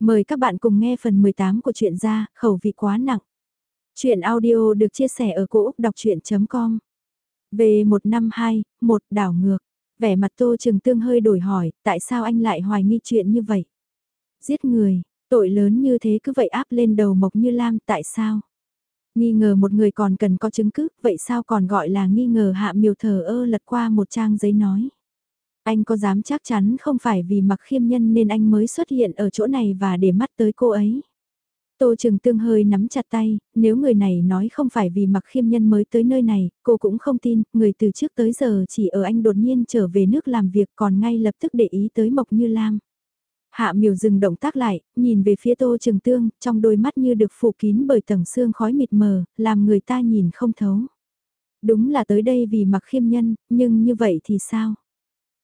Mời các bạn cùng nghe phần 18 của truyện ra, khẩu vị quá nặng. Chuyện audio được chia sẻ ở cỗ đọc chuyện.com V152, một đảo ngược. Vẻ mặt Tô Trừng Tương hơi đổi hỏi, tại sao anh lại hoài nghi chuyện như vậy? Giết người, tội lớn như thế cứ vậy áp lên đầu Mộc Như Lam, tại sao? Nghi ngờ một người còn cần có chứng cứ, vậy sao còn gọi là nghi ngờ hạ miều thờ ơ lật qua một trang giấy nói? Anh có dám chắc chắn không phải vì mặc khiêm nhân nên anh mới xuất hiện ở chỗ này và để mắt tới cô ấy. Tô Trừng Tương hơi nắm chặt tay, nếu người này nói không phải vì mặc khiêm nhân mới tới nơi này, cô cũng không tin, người từ trước tới giờ chỉ ở anh đột nhiên trở về nước làm việc còn ngay lập tức để ý tới Mộc Như Lam. Hạ miều dừng động tác lại, nhìn về phía Tô Trừng Tương, trong đôi mắt như được phủ kín bởi tầng xương khói mịt mờ, làm người ta nhìn không thấu. Đúng là tới đây vì mặc khiêm nhân, nhưng như vậy thì sao?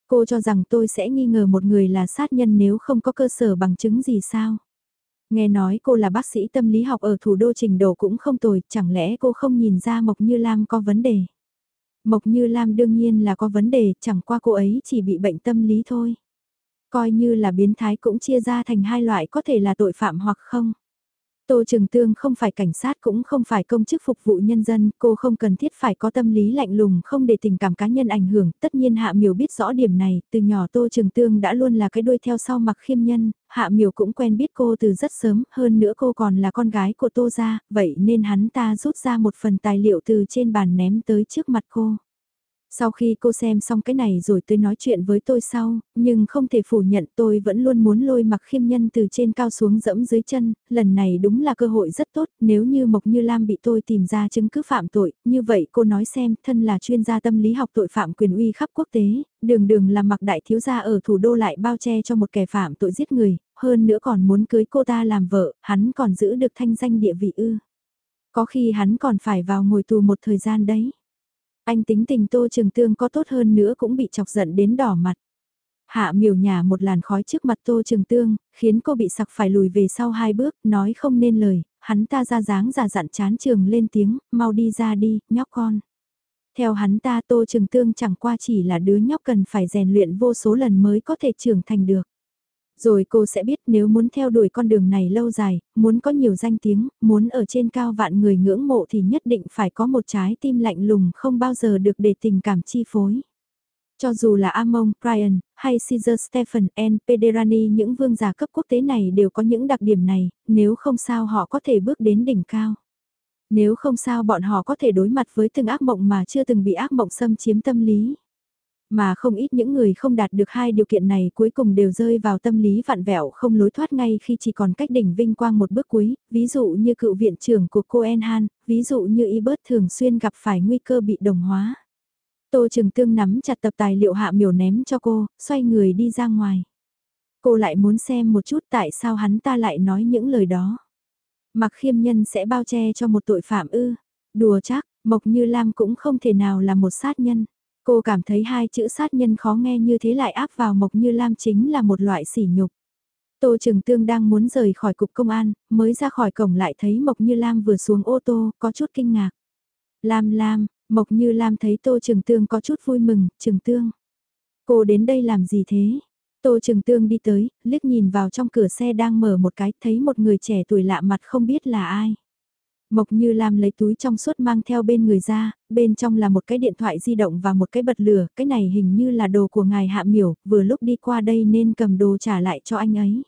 Cô cho rằng tôi sẽ nghi ngờ một người là sát nhân nếu không có cơ sở bằng chứng gì sao? Nghe nói cô là bác sĩ tâm lý học ở thủ đô trình độ cũng không tồi, chẳng lẽ cô không nhìn ra Mộc Như Lam có vấn đề? Mộc Như Lam đương nhiên là có vấn đề, chẳng qua cô ấy chỉ bị bệnh tâm lý thôi. Coi như là biến thái cũng chia ra thành hai loại có thể là tội phạm hoặc không. Tô Trường Tương không phải cảnh sát cũng không phải công chức phục vụ nhân dân, cô không cần thiết phải có tâm lý lạnh lùng không để tình cảm cá nhân ảnh hưởng, tất nhiên Hạ Miểu biết rõ điểm này, từ nhỏ Tô Trường Tương đã luôn là cái đuôi theo sau mặc khiêm nhân, Hạ Miểu cũng quen biết cô từ rất sớm, hơn nữa cô còn là con gái của Tô gia, vậy nên hắn ta rút ra một phần tài liệu từ trên bàn ném tới trước mặt cô. Sau khi cô xem xong cái này rồi tôi nói chuyện với tôi sau, nhưng không thể phủ nhận tôi vẫn luôn muốn lôi mặc khiêm nhân từ trên cao xuống dẫm dưới chân, lần này đúng là cơ hội rất tốt, nếu như Mộc Như Lam bị tôi tìm ra chứng cứ phạm tội, như vậy cô nói xem, thân là chuyên gia tâm lý học tội phạm quyền uy khắp quốc tế, đường đường là mặc đại thiếu gia ở thủ đô lại bao che cho một kẻ phạm tội giết người, hơn nữa còn muốn cưới cô ta làm vợ, hắn còn giữ được thanh danh địa vị ư. Có khi hắn còn phải vào ngồi tù một thời gian đấy. Anh tính tình Tô Trường Tương có tốt hơn nữa cũng bị chọc giận đến đỏ mặt. Hạ miểu nhà một làn khói trước mặt Tô Trường Tương, khiến cô bị sặc phải lùi về sau hai bước, nói không nên lời, hắn ta ra dáng giả dặn chán trường lên tiếng, mau đi ra đi, nhóc con. Theo hắn ta Tô Trường Tương chẳng qua chỉ là đứa nhóc cần phải rèn luyện vô số lần mới có thể trưởng thành được. Rồi cô sẽ biết nếu muốn theo đuổi con đường này lâu dài, muốn có nhiều danh tiếng, muốn ở trên cao vạn người ngưỡng mộ thì nhất định phải có một trái tim lạnh lùng không bao giờ được để tình cảm chi phối. Cho dù là Amon, Brian, hay Caesar Stephen N. Pederani những vương giả cấp quốc tế này đều có những đặc điểm này, nếu không sao họ có thể bước đến đỉnh cao. Nếu không sao bọn họ có thể đối mặt với từng ác mộng mà chưa từng bị ác mộng xâm chiếm tâm lý. Mà không ít những người không đạt được hai điều kiện này cuối cùng đều rơi vào tâm lý vặn vẹo không lối thoát ngay khi chỉ còn cách đỉnh vinh quang một bước cuối, ví dụ như cựu viện trưởng của cô Enhan, ví dụ như Ebert thường xuyên gặp phải nguy cơ bị đồng hóa. Tô Trừng Tương nắm chặt tập tài liệu hạ miểu ném cho cô, xoay người đi ra ngoài. Cô lại muốn xem một chút tại sao hắn ta lại nói những lời đó. Mặc khiêm nhân sẽ bao che cho một tội phạm ư. Đùa chắc, Mộc Như Lam cũng không thể nào là một sát nhân. Cô cảm thấy hai chữ sát nhân khó nghe như thế lại áp vào Mộc Như Lam chính là một loại sỉ nhục. Tô trường Tương đang muốn rời khỏi cục công an, mới ra khỏi cổng lại thấy Mộc Như Lam vừa xuống ô tô, có chút kinh ngạc. Lam Lam, Mộc Như Lam thấy Tô trường Tương có chút vui mừng, trường Tương. Cô đến đây làm gì thế? Tô trường Tương đi tới, liếc nhìn vào trong cửa xe đang mở một cái, thấy một người trẻ tuổi lạ mặt không biết là ai. Mộc Như Lam lấy túi trong suốt mang theo bên người ra, bên trong là một cái điện thoại di động và một cái bật lửa, cái này hình như là đồ của ngài Hạ Miểu, vừa lúc đi qua đây nên cầm đồ trả lại cho anh ấy.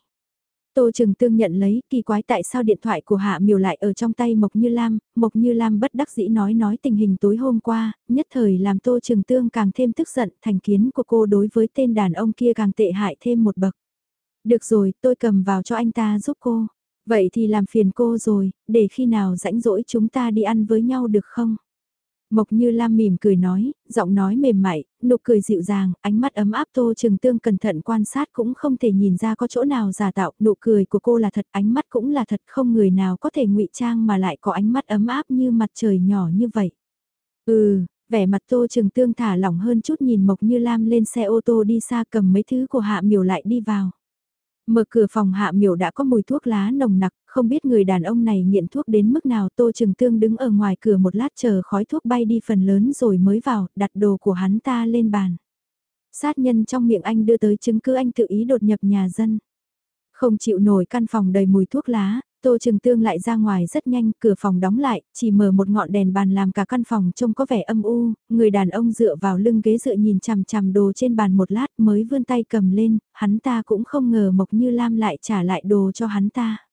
Tô Trừng Tương nhận lấy, kỳ quái tại sao điện thoại của Hạ Miểu lại ở trong tay Mộc Như Lam, Mộc Như Lam bất đắc dĩ nói nói tình hình tối hôm qua, nhất thời làm Tô Trừng Tương càng thêm tức giận, thành kiến của cô đối với tên đàn ông kia càng tệ hại thêm một bậc. Được rồi, tôi cầm vào cho anh ta giúp cô. Vậy thì làm phiền cô rồi, để khi nào rãnh rỗi chúng ta đi ăn với nhau được không? Mộc Như Lam mỉm cười nói, giọng nói mềm mại, nụ cười dịu dàng, ánh mắt ấm áp Tô Trường Tương cẩn thận quan sát cũng không thể nhìn ra có chỗ nào giả tạo, nụ cười của cô là thật, ánh mắt cũng là thật, không người nào có thể ngụy trang mà lại có ánh mắt ấm áp như mặt trời nhỏ như vậy. Ừ, vẻ mặt Tô Trường Tương thả lỏng hơn chút nhìn Mộc Như Lam lên xe ô tô đi xa cầm mấy thứ của Hạ Miểu lại đi vào. Mở cửa phòng hạ miểu đã có mùi thuốc lá nồng nặc, không biết người đàn ông này nghiện thuốc đến mức nào Tô Trừng Tương đứng ở ngoài cửa một lát chờ khói thuốc bay đi phần lớn rồi mới vào, đặt đồ của hắn ta lên bàn. Sát nhân trong miệng anh đưa tới chứng cứ anh tự ý đột nhập nhà dân. Không chịu nổi căn phòng đầy mùi thuốc lá, Tô Trường Tương lại ra ngoài rất nhanh, cửa phòng đóng lại, chỉ mở một ngọn đèn bàn làm cả căn phòng trông có vẻ âm u, người đàn ông dựa vào lưng ghế dựa nhìn chằm chằm đồ trên bàn một lát mới vươn tay cầm lên, hắn ta cũng không ngờ Mộc Như Lam lại trả lại đồ cho hắn ta.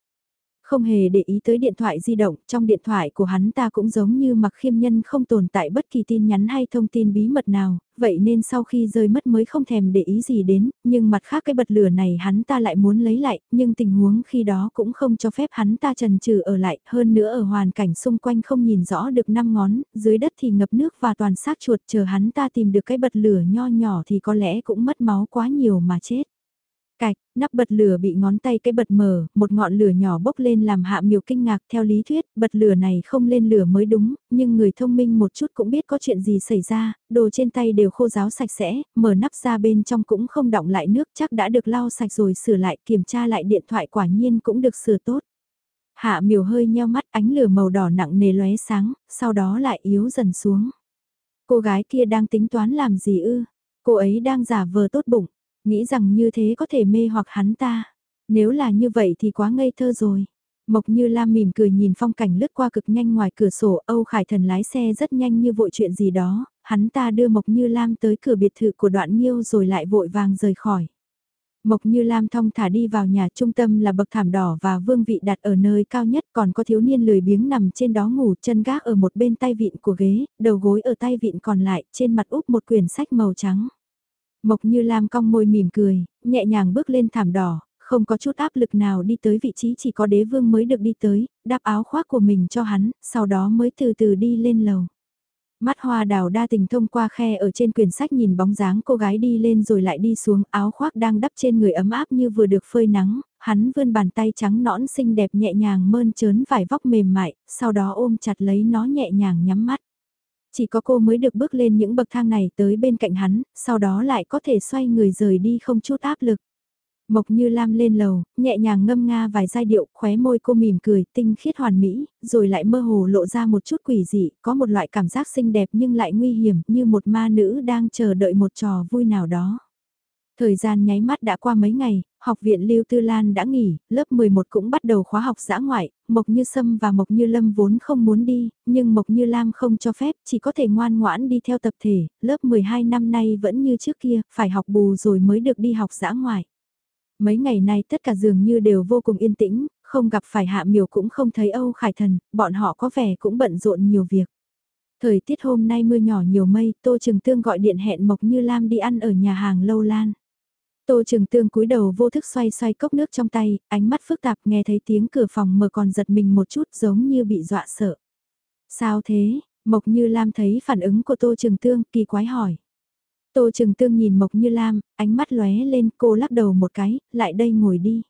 Không hề để ý tới điện thoại di động, trong điện thoại của hắn ta cũng giống như mặc khiêm nhân không tồn tại bất kỳ tin nhắn hay thông tin bí mật nào, vậy nên sau khi rơi mất mới không thèm để ý gì đến, nhưng mặt khác cái bật lửa này hắn ta lại muốn lấy lại, nhưng tình huống khi đó cũng không cho phép hắn ta trần trừ ở lại, hơn nữa ở hoàn cảnh xung quanh không nhìn rõ được năm ngón, dưới đất thì ngập nước và toàn xác chuột chờ hắn ta tìm được cái bật lửa nho nhỏ thì có lẽ cũng mất máu quá nhiều mà chết. Cạch, nắp bật lửa bị ngón tay cái bật mở, một ngọn lửa nhỏ bốc lên làm hạ miều kinh ngạc theo lý thuyết, bật lửa này không lên lửa mới đúng, nhưng người thông minh một chút cũng biết có chuyện gì xảy ra, đồ trên tay đều khô ráo sạch sẽ, mở nắp ra bên trong cũng không đọng lại nước chắc đã được lau sạch rồi sửa lại kiểm tra lại điện thoại quả nhiên cũng được sửa tốt. Hạ miều hơi nheo mắt ánh lửa màu đỏ nặng nề lóe sáng, sau đó lại yếu dần xuống. Cô gái kia đang tính toán làm gì ư? Cô ấy đang giả vờ tốt bụng Nghĩ rằng như thế có thể mê hoặc hắn ta. Nếu là như vậy thì quá ngây thơ rồi. Mộc Như Lam mỉm cười nhìn phong cảnh lướt qua cực nhanh ngoài cửa sổ, Âu Khải Thần lái xe rất nhanh như vội chuyện gì đó, hắn ta đưa Mộc Như Lam tới cửa biệt thự của đoạn Nhiêu rồi lại vội vàng rời khỏi. Mộc Như Lam thong thả đi vào nhà trung tâm là bậc thảm đỏ và vương vị đặt ở nơi cao nhất còn có thiếu niên lười biếng nằm trên đó ngủ chân gác ở một bên tay vịn của ghế, đầu gối ở tay vịn còn lại trên mặt úp một quyển sách màu trắng. Mộc như Lam cong môi mỉm cười, nhẹ nhàng bước lên thảm đỏ, không có chút áp lực nào đi tới vị trí chỉ có đế vương mới được đi tới, đáp áo khoác của mình cho hắn, sau đó mới từ từ đi lên lầu. Mắt hoa đào đa tình thông qua khe ở trên quyển sách nhìn bóng dáng cô gái đi lên rồi lại đi xuống áo khoác đang đắp trên người ấm áp như vừa được phơi nắng, hắn vươn bàn tay trắng nõn xinh đẹp nhẹ nhàng mơn trớn vải vóc mềm mại, sau đó ôm chặt lấy nó nhẹ nhàng nhắm mắt. Chỉ có cô mới được bước lên những bậc thang này tới bên cạnh hắn, sau đó lại có thể xoay người rời đi không chút áp lực. Mộc như Lam lên lầu, nhẹ nhàng ngâm nga vài giai điệu, khóe môi cô mỉm cười, tinh khiết hoàn mỹ, rồi lại mơ hồ lộ ra một chút quỷ dị, có một loại cảm giác xinh đẹp nhưng lại nguy hiểm, như một ma nữ đang chờ đợi một trò vui nào đó. Thời gian nháy mắt đã qua mấy ngày, học viện Lưu Tư Lan đã nghỉ, lớp 11 cũng bắt đầu khóa học giã ngoại, Mộc Như Sâm và Mộc Như Lâm vốn không muốn đi, nhưng Mộc Như Lam không cho phép, chỉ có thể ngoan ngoãn đi theo tập thể, lớp 12 năm nay vẫn như trước kia, phải học bù rồi mới được đi học giã ngoại. Mấy ngày nay tất cả dường như đều vô cùng yên tĩnh, không gặp phải hạ Miểu cũng không thấy Âu Khải Thần, bọn họ có vẻ cũng bận rộn nhiều việc. Thời tiết hôm nay mưa nhỏ nhiều mây, Tô Trường Tương gọi điện hẹn Mộc Như Lam đi ăn ở nhà hàng Lâu Lan. Tô Trường Tương cúi đầu vô thức xoay xoay cốc nước trong tay, ánh mắt phức tạp nghe thấy tiếng cửa phòng mở còn giật mình một chút giống như bị dọa sợ. Sao thế? Mộc Như Lam thấy phản ứng của Tô Trường Tương kỳ quái hỏi. Tô Trường Tương nhìn Mộc Như Lam, ánh mắt lóe lên cô lắc đầu một cái, lại đây ngồi đi.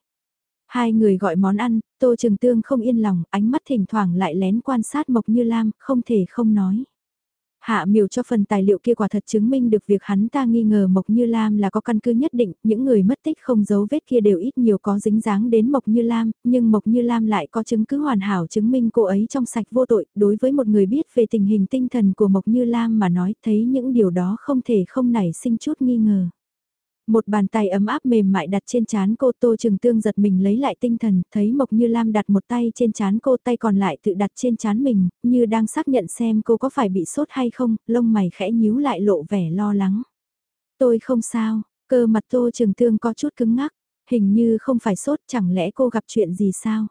Hai người gọi món ăn, Tô Trường Tương không yên lòng, ánh mắt thỉnh thoảng lại lén quan sát Mộc Như Lam, không thể không nói. Hạ miều cho phần tài liệu kia quả thật chứng minh được việc hắn ta nghi ngờ Mộc Như Lam là có căn cứ nhất định, những người mất tích không giấu vết kia đều ít nhiều có dính dáng đến Mộc Như Lam, nhưng Mộc Như Lam lại có chứng cứ hoàn hảo chứng minh cô ấy trong sạch vô tội, đối với một người biết về tình hình tinh thần của Mộc Như Lam mà nói thấy những điều đó không thể không nảy sinh chút nghi ngờ. Một bàn tay ấm áp mềm mại đặt trên chán cô Tô trường Tương giật mình lấy lại tinh thần, thấy Mộc Như Lam đặt một tay trên chán cô tay còn lại tự đặt trên chán mình, như đang xác nhận xem cô có phải bị sốt hay không, lông mày khẽ nhíu lại lộ vẻ lo lắng. Tôi không sao, cơ mặt Tô trường Tương có chút cứng ngắc, hình như không phải sốt chẳng lẽ cô gặp chuyện gì sao?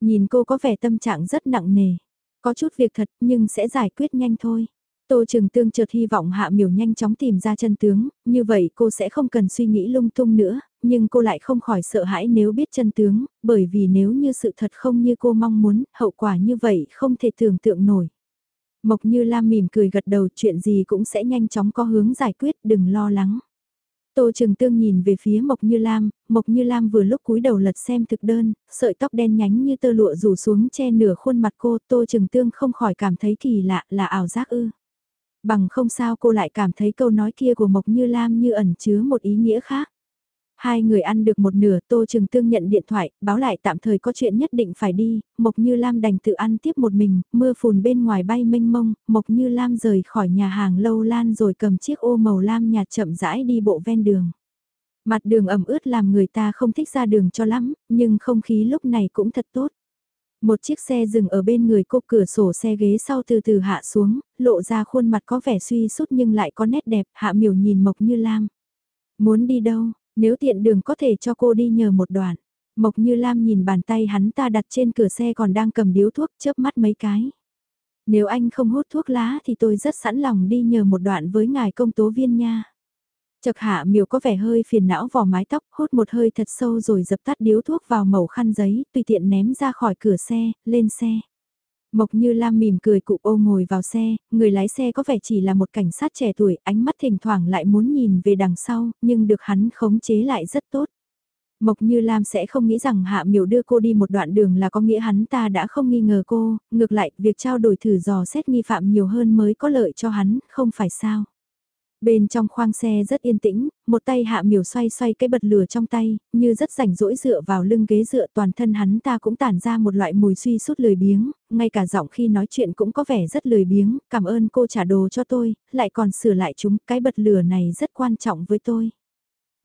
Nhìn cô có vẻ tâm trạng rất nặng nề, có chút việc thật nhưng sẽ giải quyết nhanh thôi. Tô Trường Tương chợt hy vọng Hạ Miểu nhanh chóng tìm ra chân tướng, như vậy cô sẽ không cần suy nghĩ lung tung nữa, nhưng cô lại không khỏi sợ hãi nếu biết chân tướng, bởi vì nếu như sự thật không như cô mong muốn, hậu quả như vậy không thể tưởng tượng nổi. Mộc Như Lam mỉm cười gật đầu chuyện gì cũng sẽ nhanh chóng có hướng giải quyết, đừng lo lắng. Tô Trường Tương nhìn về phía Mộc Như Lam, Mộc Như Lam vừa lúc cúi đầu lật xem thực đơn, sợi tóc đen nhánh như tơ lụa rủ xuống che nửa khuôn mặt cô, Tô Trường Tương không khỏi cảm thấy kỳ lạ là ảo giác ư. Bằng không sao cô lại cảm thấy câu nói kia của Mộc Như Lam như ẩn chứa một ý nghĩa khác. Hai người ăn được một nửa Tô Trừng Tương nhận điện thoại, báo lại tạm thời có chuyện nhất định phải đi, Mộc Như Lam đành tự ăn tiếp một mình, mưa phùn bên ngoài bay mênh mông, Mộc Như Lam rời khỏi nhà hàng lâu lan rồi cầm chiếc ô màu lam nhạt chậm rãi đi bộ ven đường. Mặt đường ẩm ướt làm người ta không thích ra đường cho lắm, nhưng không khí lúc này cũng thật tốt. Một chiếc xe dừng ở bên người cô cửa sổ xe ghế sau từ từ hạ xuống, lộ ra khuôn mặt có vẻ suy sút nhưng lại có nét đẹp, hạ miểu nhìn Mộc Như Lam. Muốn đi đâu, nếu tiện đường có thể cho cô đi nhờ một đoạn. Mộc Như Lam nhìn bàn tay hắn ta đặt trên cửa xe còn đang cầm điếu thuốc chớp mắt mấy cái. Nếu anh không hút thuốc lá thì tôi rất sẵn lòng đi nhờ một đoạn với ngài công tố viên nha. Chợt hạ miều có vẻ hơi phiền não vò mái tóc, hút một hơi thật sâu rồi dập tắt điếu thuốc vào mẩu khăn giấy, tùy tiện ném ra khỏi cửa xe, lên xe. Mộc Như Lam mỉm cười cụ ô ngồi vào xe, người lái xe có vẻ chỉ là một cảnh sát trẻ tuổi, ánh mắt thỉnh thoảng lại muốn nhìn về đằng sau, nhưng được hắn khống chế lại rất tốt. Mộc Như Lam sẽ không nghĩ rằng Hạ Miểu đưa cô đi một đoạn đường là có nghĩa hắn ta đã không nghi ngờ cô, ngược lại, việc trao đổi thử dò xét nghi phạm nhiều hơn mới có lợi cho hắn, không phải sao. Bên trong khoang xe rất yên tĩnh, một tay hạ miểu xoay xoay cái bật lửa trong tay, như rất rảnh rỗi dựa vào lưng ghế dựa toàn thân hắn ta cũng tản ra một loại mùi suy sút lười biếng, ngay cả giọng khi nói chuyện cũng có vẻ rất lười biếng, cảm ơn cô trả đồ cho tôi, lại còn sửa lại chúng, cái bật lửa này rất quan trọng với tôi.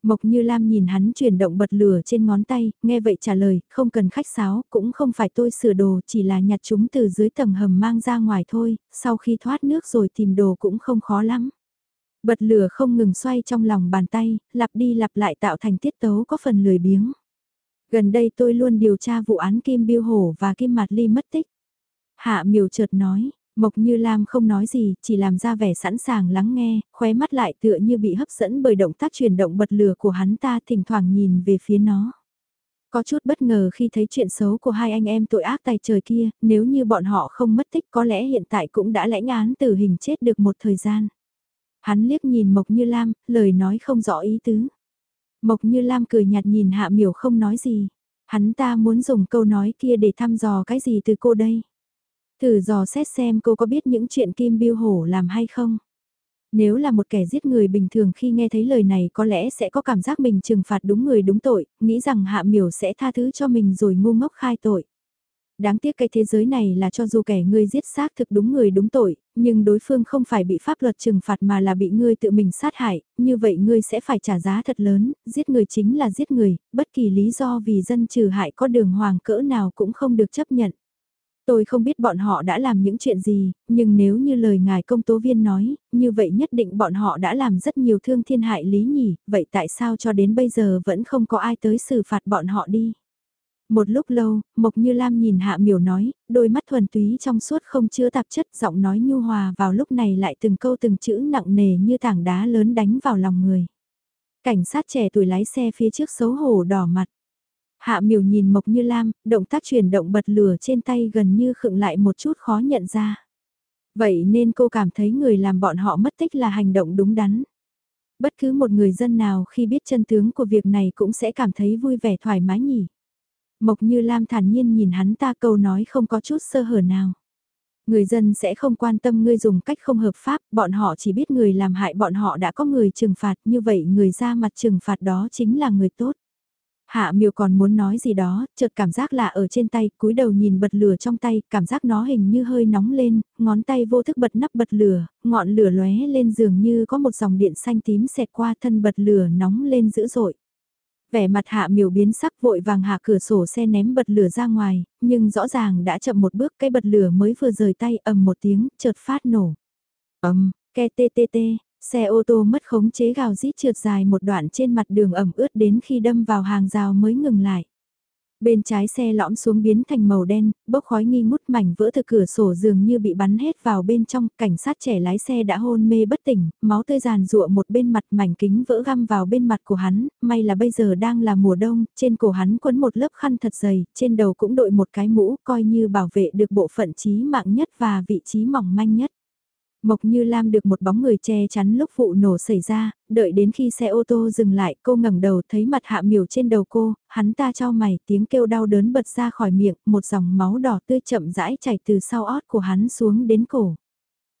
Mộc Như Lam nhìn hắn chuyển động bật lửa trên ngón tay, nghe vậy trả lời, không cần khách sáo, cũng không phải tôi sửa đồ, chỉ là nhặt chúng từ dưới tầng hầm mang ra ngoài thôi, sau khi thoát nước rồi tìm đồ cũng không khó lắm. Bật lửa không ngừng xoay trong lòng bàn tay, lặp đi lặp lại tạo thành tiết tấu có phần lười biếng. Gần đây tôi luôn điều tra vụ án Kim Biêu Hổ và Kim Mạt Ly mất tích. Hạ miều chợt nói, Mộc Như Lam không nói gì, chỉ làm ra vẻ sẵn sàng lắng nghe, khóe mắt lại tựa như bị hấp dẫn bởi động tác chuyển động bật lửa của hắn ta thỉnh thoảng nhìn về phía nó. Có chút bất ngờ khi thấy chuyện xấu của hai anh em tội ác tài trời kia, nếu như bọn họ không mất tích có lẽ hiện tại cũng đã lãnh án tử hình chết được một thời gian. Hắn liếc nhìn Mộc Như Lam, lời nói không rõ ý tứ. Mộc Như Lam cười nhạt nhìn Hạ Miểu không nói gì. Hắn ta muốn dùng câu nói kia để thăm dò cái gì từ cô đây. Thử dò xét xem cô có biết những chuyện Kim Biêu Hổ làm hay không. Nếu là một kẻ giết người bình thường khi nghe thấy lời này có lẽ sẽ có cảm giác mình trừng phạt đúng người đúng tội, nghĩ rằng Hạ Miểu sẽ tha thứ cho mình rồi ngu ngốc khai tội. Đáng tiếc cái thế giới này là cho dù kẻ ngươi giết xác thực đúng người đúng tội, nhưng đối phương không phải bị pháp luật trừng phạt mà là bị ngươi tự mình sát hại, như vậy ngươi sẽ phải trả giá thật lớn, giết người chính là giết người, bất kỳ lý do vì dân trừ hại có đường hoàng cỡ nào cũng không được chấp nhận. Tôi không biết bọn họ đã làm những chuyện gì, nhưng nếu như lời ngài công tố viên nói, như vậy nhất định bọn họ đã làm rất nhiều thương thiên hại lý nhỉ, vậy tại sao cho đến bây giờ vẫn không có ai tới xử phạt bọn họ đi? Một lúc lâu, Mộc Như Lam nhìn Hạ Miểu nói, đôi mắt thuần túy trong suốt không chứa tạp chất giọng nói nhu hòa vào lúc này lại từng câu từng chữ nặng nề như tảng đá lớn đánh vào lòng người. Cảnh sát trẻ tuổi lái xe phía trước xấu hổ đỏ mặt. Hạ Miểu nhìn Mộc Như Lam, động tác chuyển động bật lửa trên tay gần như khựng lại một chút khó nhận ra. Vậy nên cô cảm thấy người làm bọn họ mất tích là hành động đúng đắn. Bất cứ một người dân nào khi biết chân tướng của việc này cũng sẽ cảm thấy vui vẻ thoải mái nhỉ. Mộc Như Lam thản nhiên nhìn hắn ta câu nói không có chút sơ hở nào. Người dân sẽ không quan tâm ngươi dùng cách không hợp pháp, bọn họ chỉ biết người làm hại bọn họ đã có người trừng phạt, như vậy người ra mặt trừng phạt đó chính là người tốt. Hạ miều còn muốn nói gì đó, chợt cảm giác lạ ở trên tay, cúi đầu nhìn bật lửa trong tay, cảm giác nó hình như hơi nóng lên, ngón tay vô thức bật nắp bật lửa, ngọn lửa lóe lên dường như có một dòng điện xanh tím xẹt qua thân bật lửa nóng lên dữ dội. Vẻ mặt hạ miểu biến sắc vội vàng hạ cửa sổ xe ném bật lửa ra ngoài, nhưng rõ ràng đã chậm một bước cái bật lửa mới vừa rời tay ầm một tiếng, chợt phát nổ. ầm, ke tê tê tê, xe ô tô mất khống chế gào rít trượt dài một đoạn trên mặt đường ẩm ướt đến khi đâm vào hàng rào mới ngừng lại. Bên trái xe lõm xuống biến thành màu đen, bốc khói nghi ngút mảnh vỡ từ cửa sổ dường như bị bắn hết vào bên trong, cảnh sát trẻ lái xe đã hôn mê bất tỉnh, máu tươi giàn rụa một bên mặt mảnh kính vỡ găm vào bên mặt của hắn, may là bây giờ đang là mùa đông, trên cổ hắn quấn một lớp khăn thật dày, trên đầu cũng đội một cái mũ, coi như bảo vệ được bộ phận trí mạng nhất và vị trí mỏng manh nhất. Mộc Như Lam được một bóng người che chắn lúc vụ nổ xảy ra, đợi đến khi xe ô tô dừng lại cô ngẩng đầu thấy mặt hạ miểu trên đầu cô, hắn ta cho mày tiếng kêu đau đớn bật ra khỏi miệng, một dòng máu đỏ tươi chậm rãi chảy từ sau ót của hắn xuống đến cổ.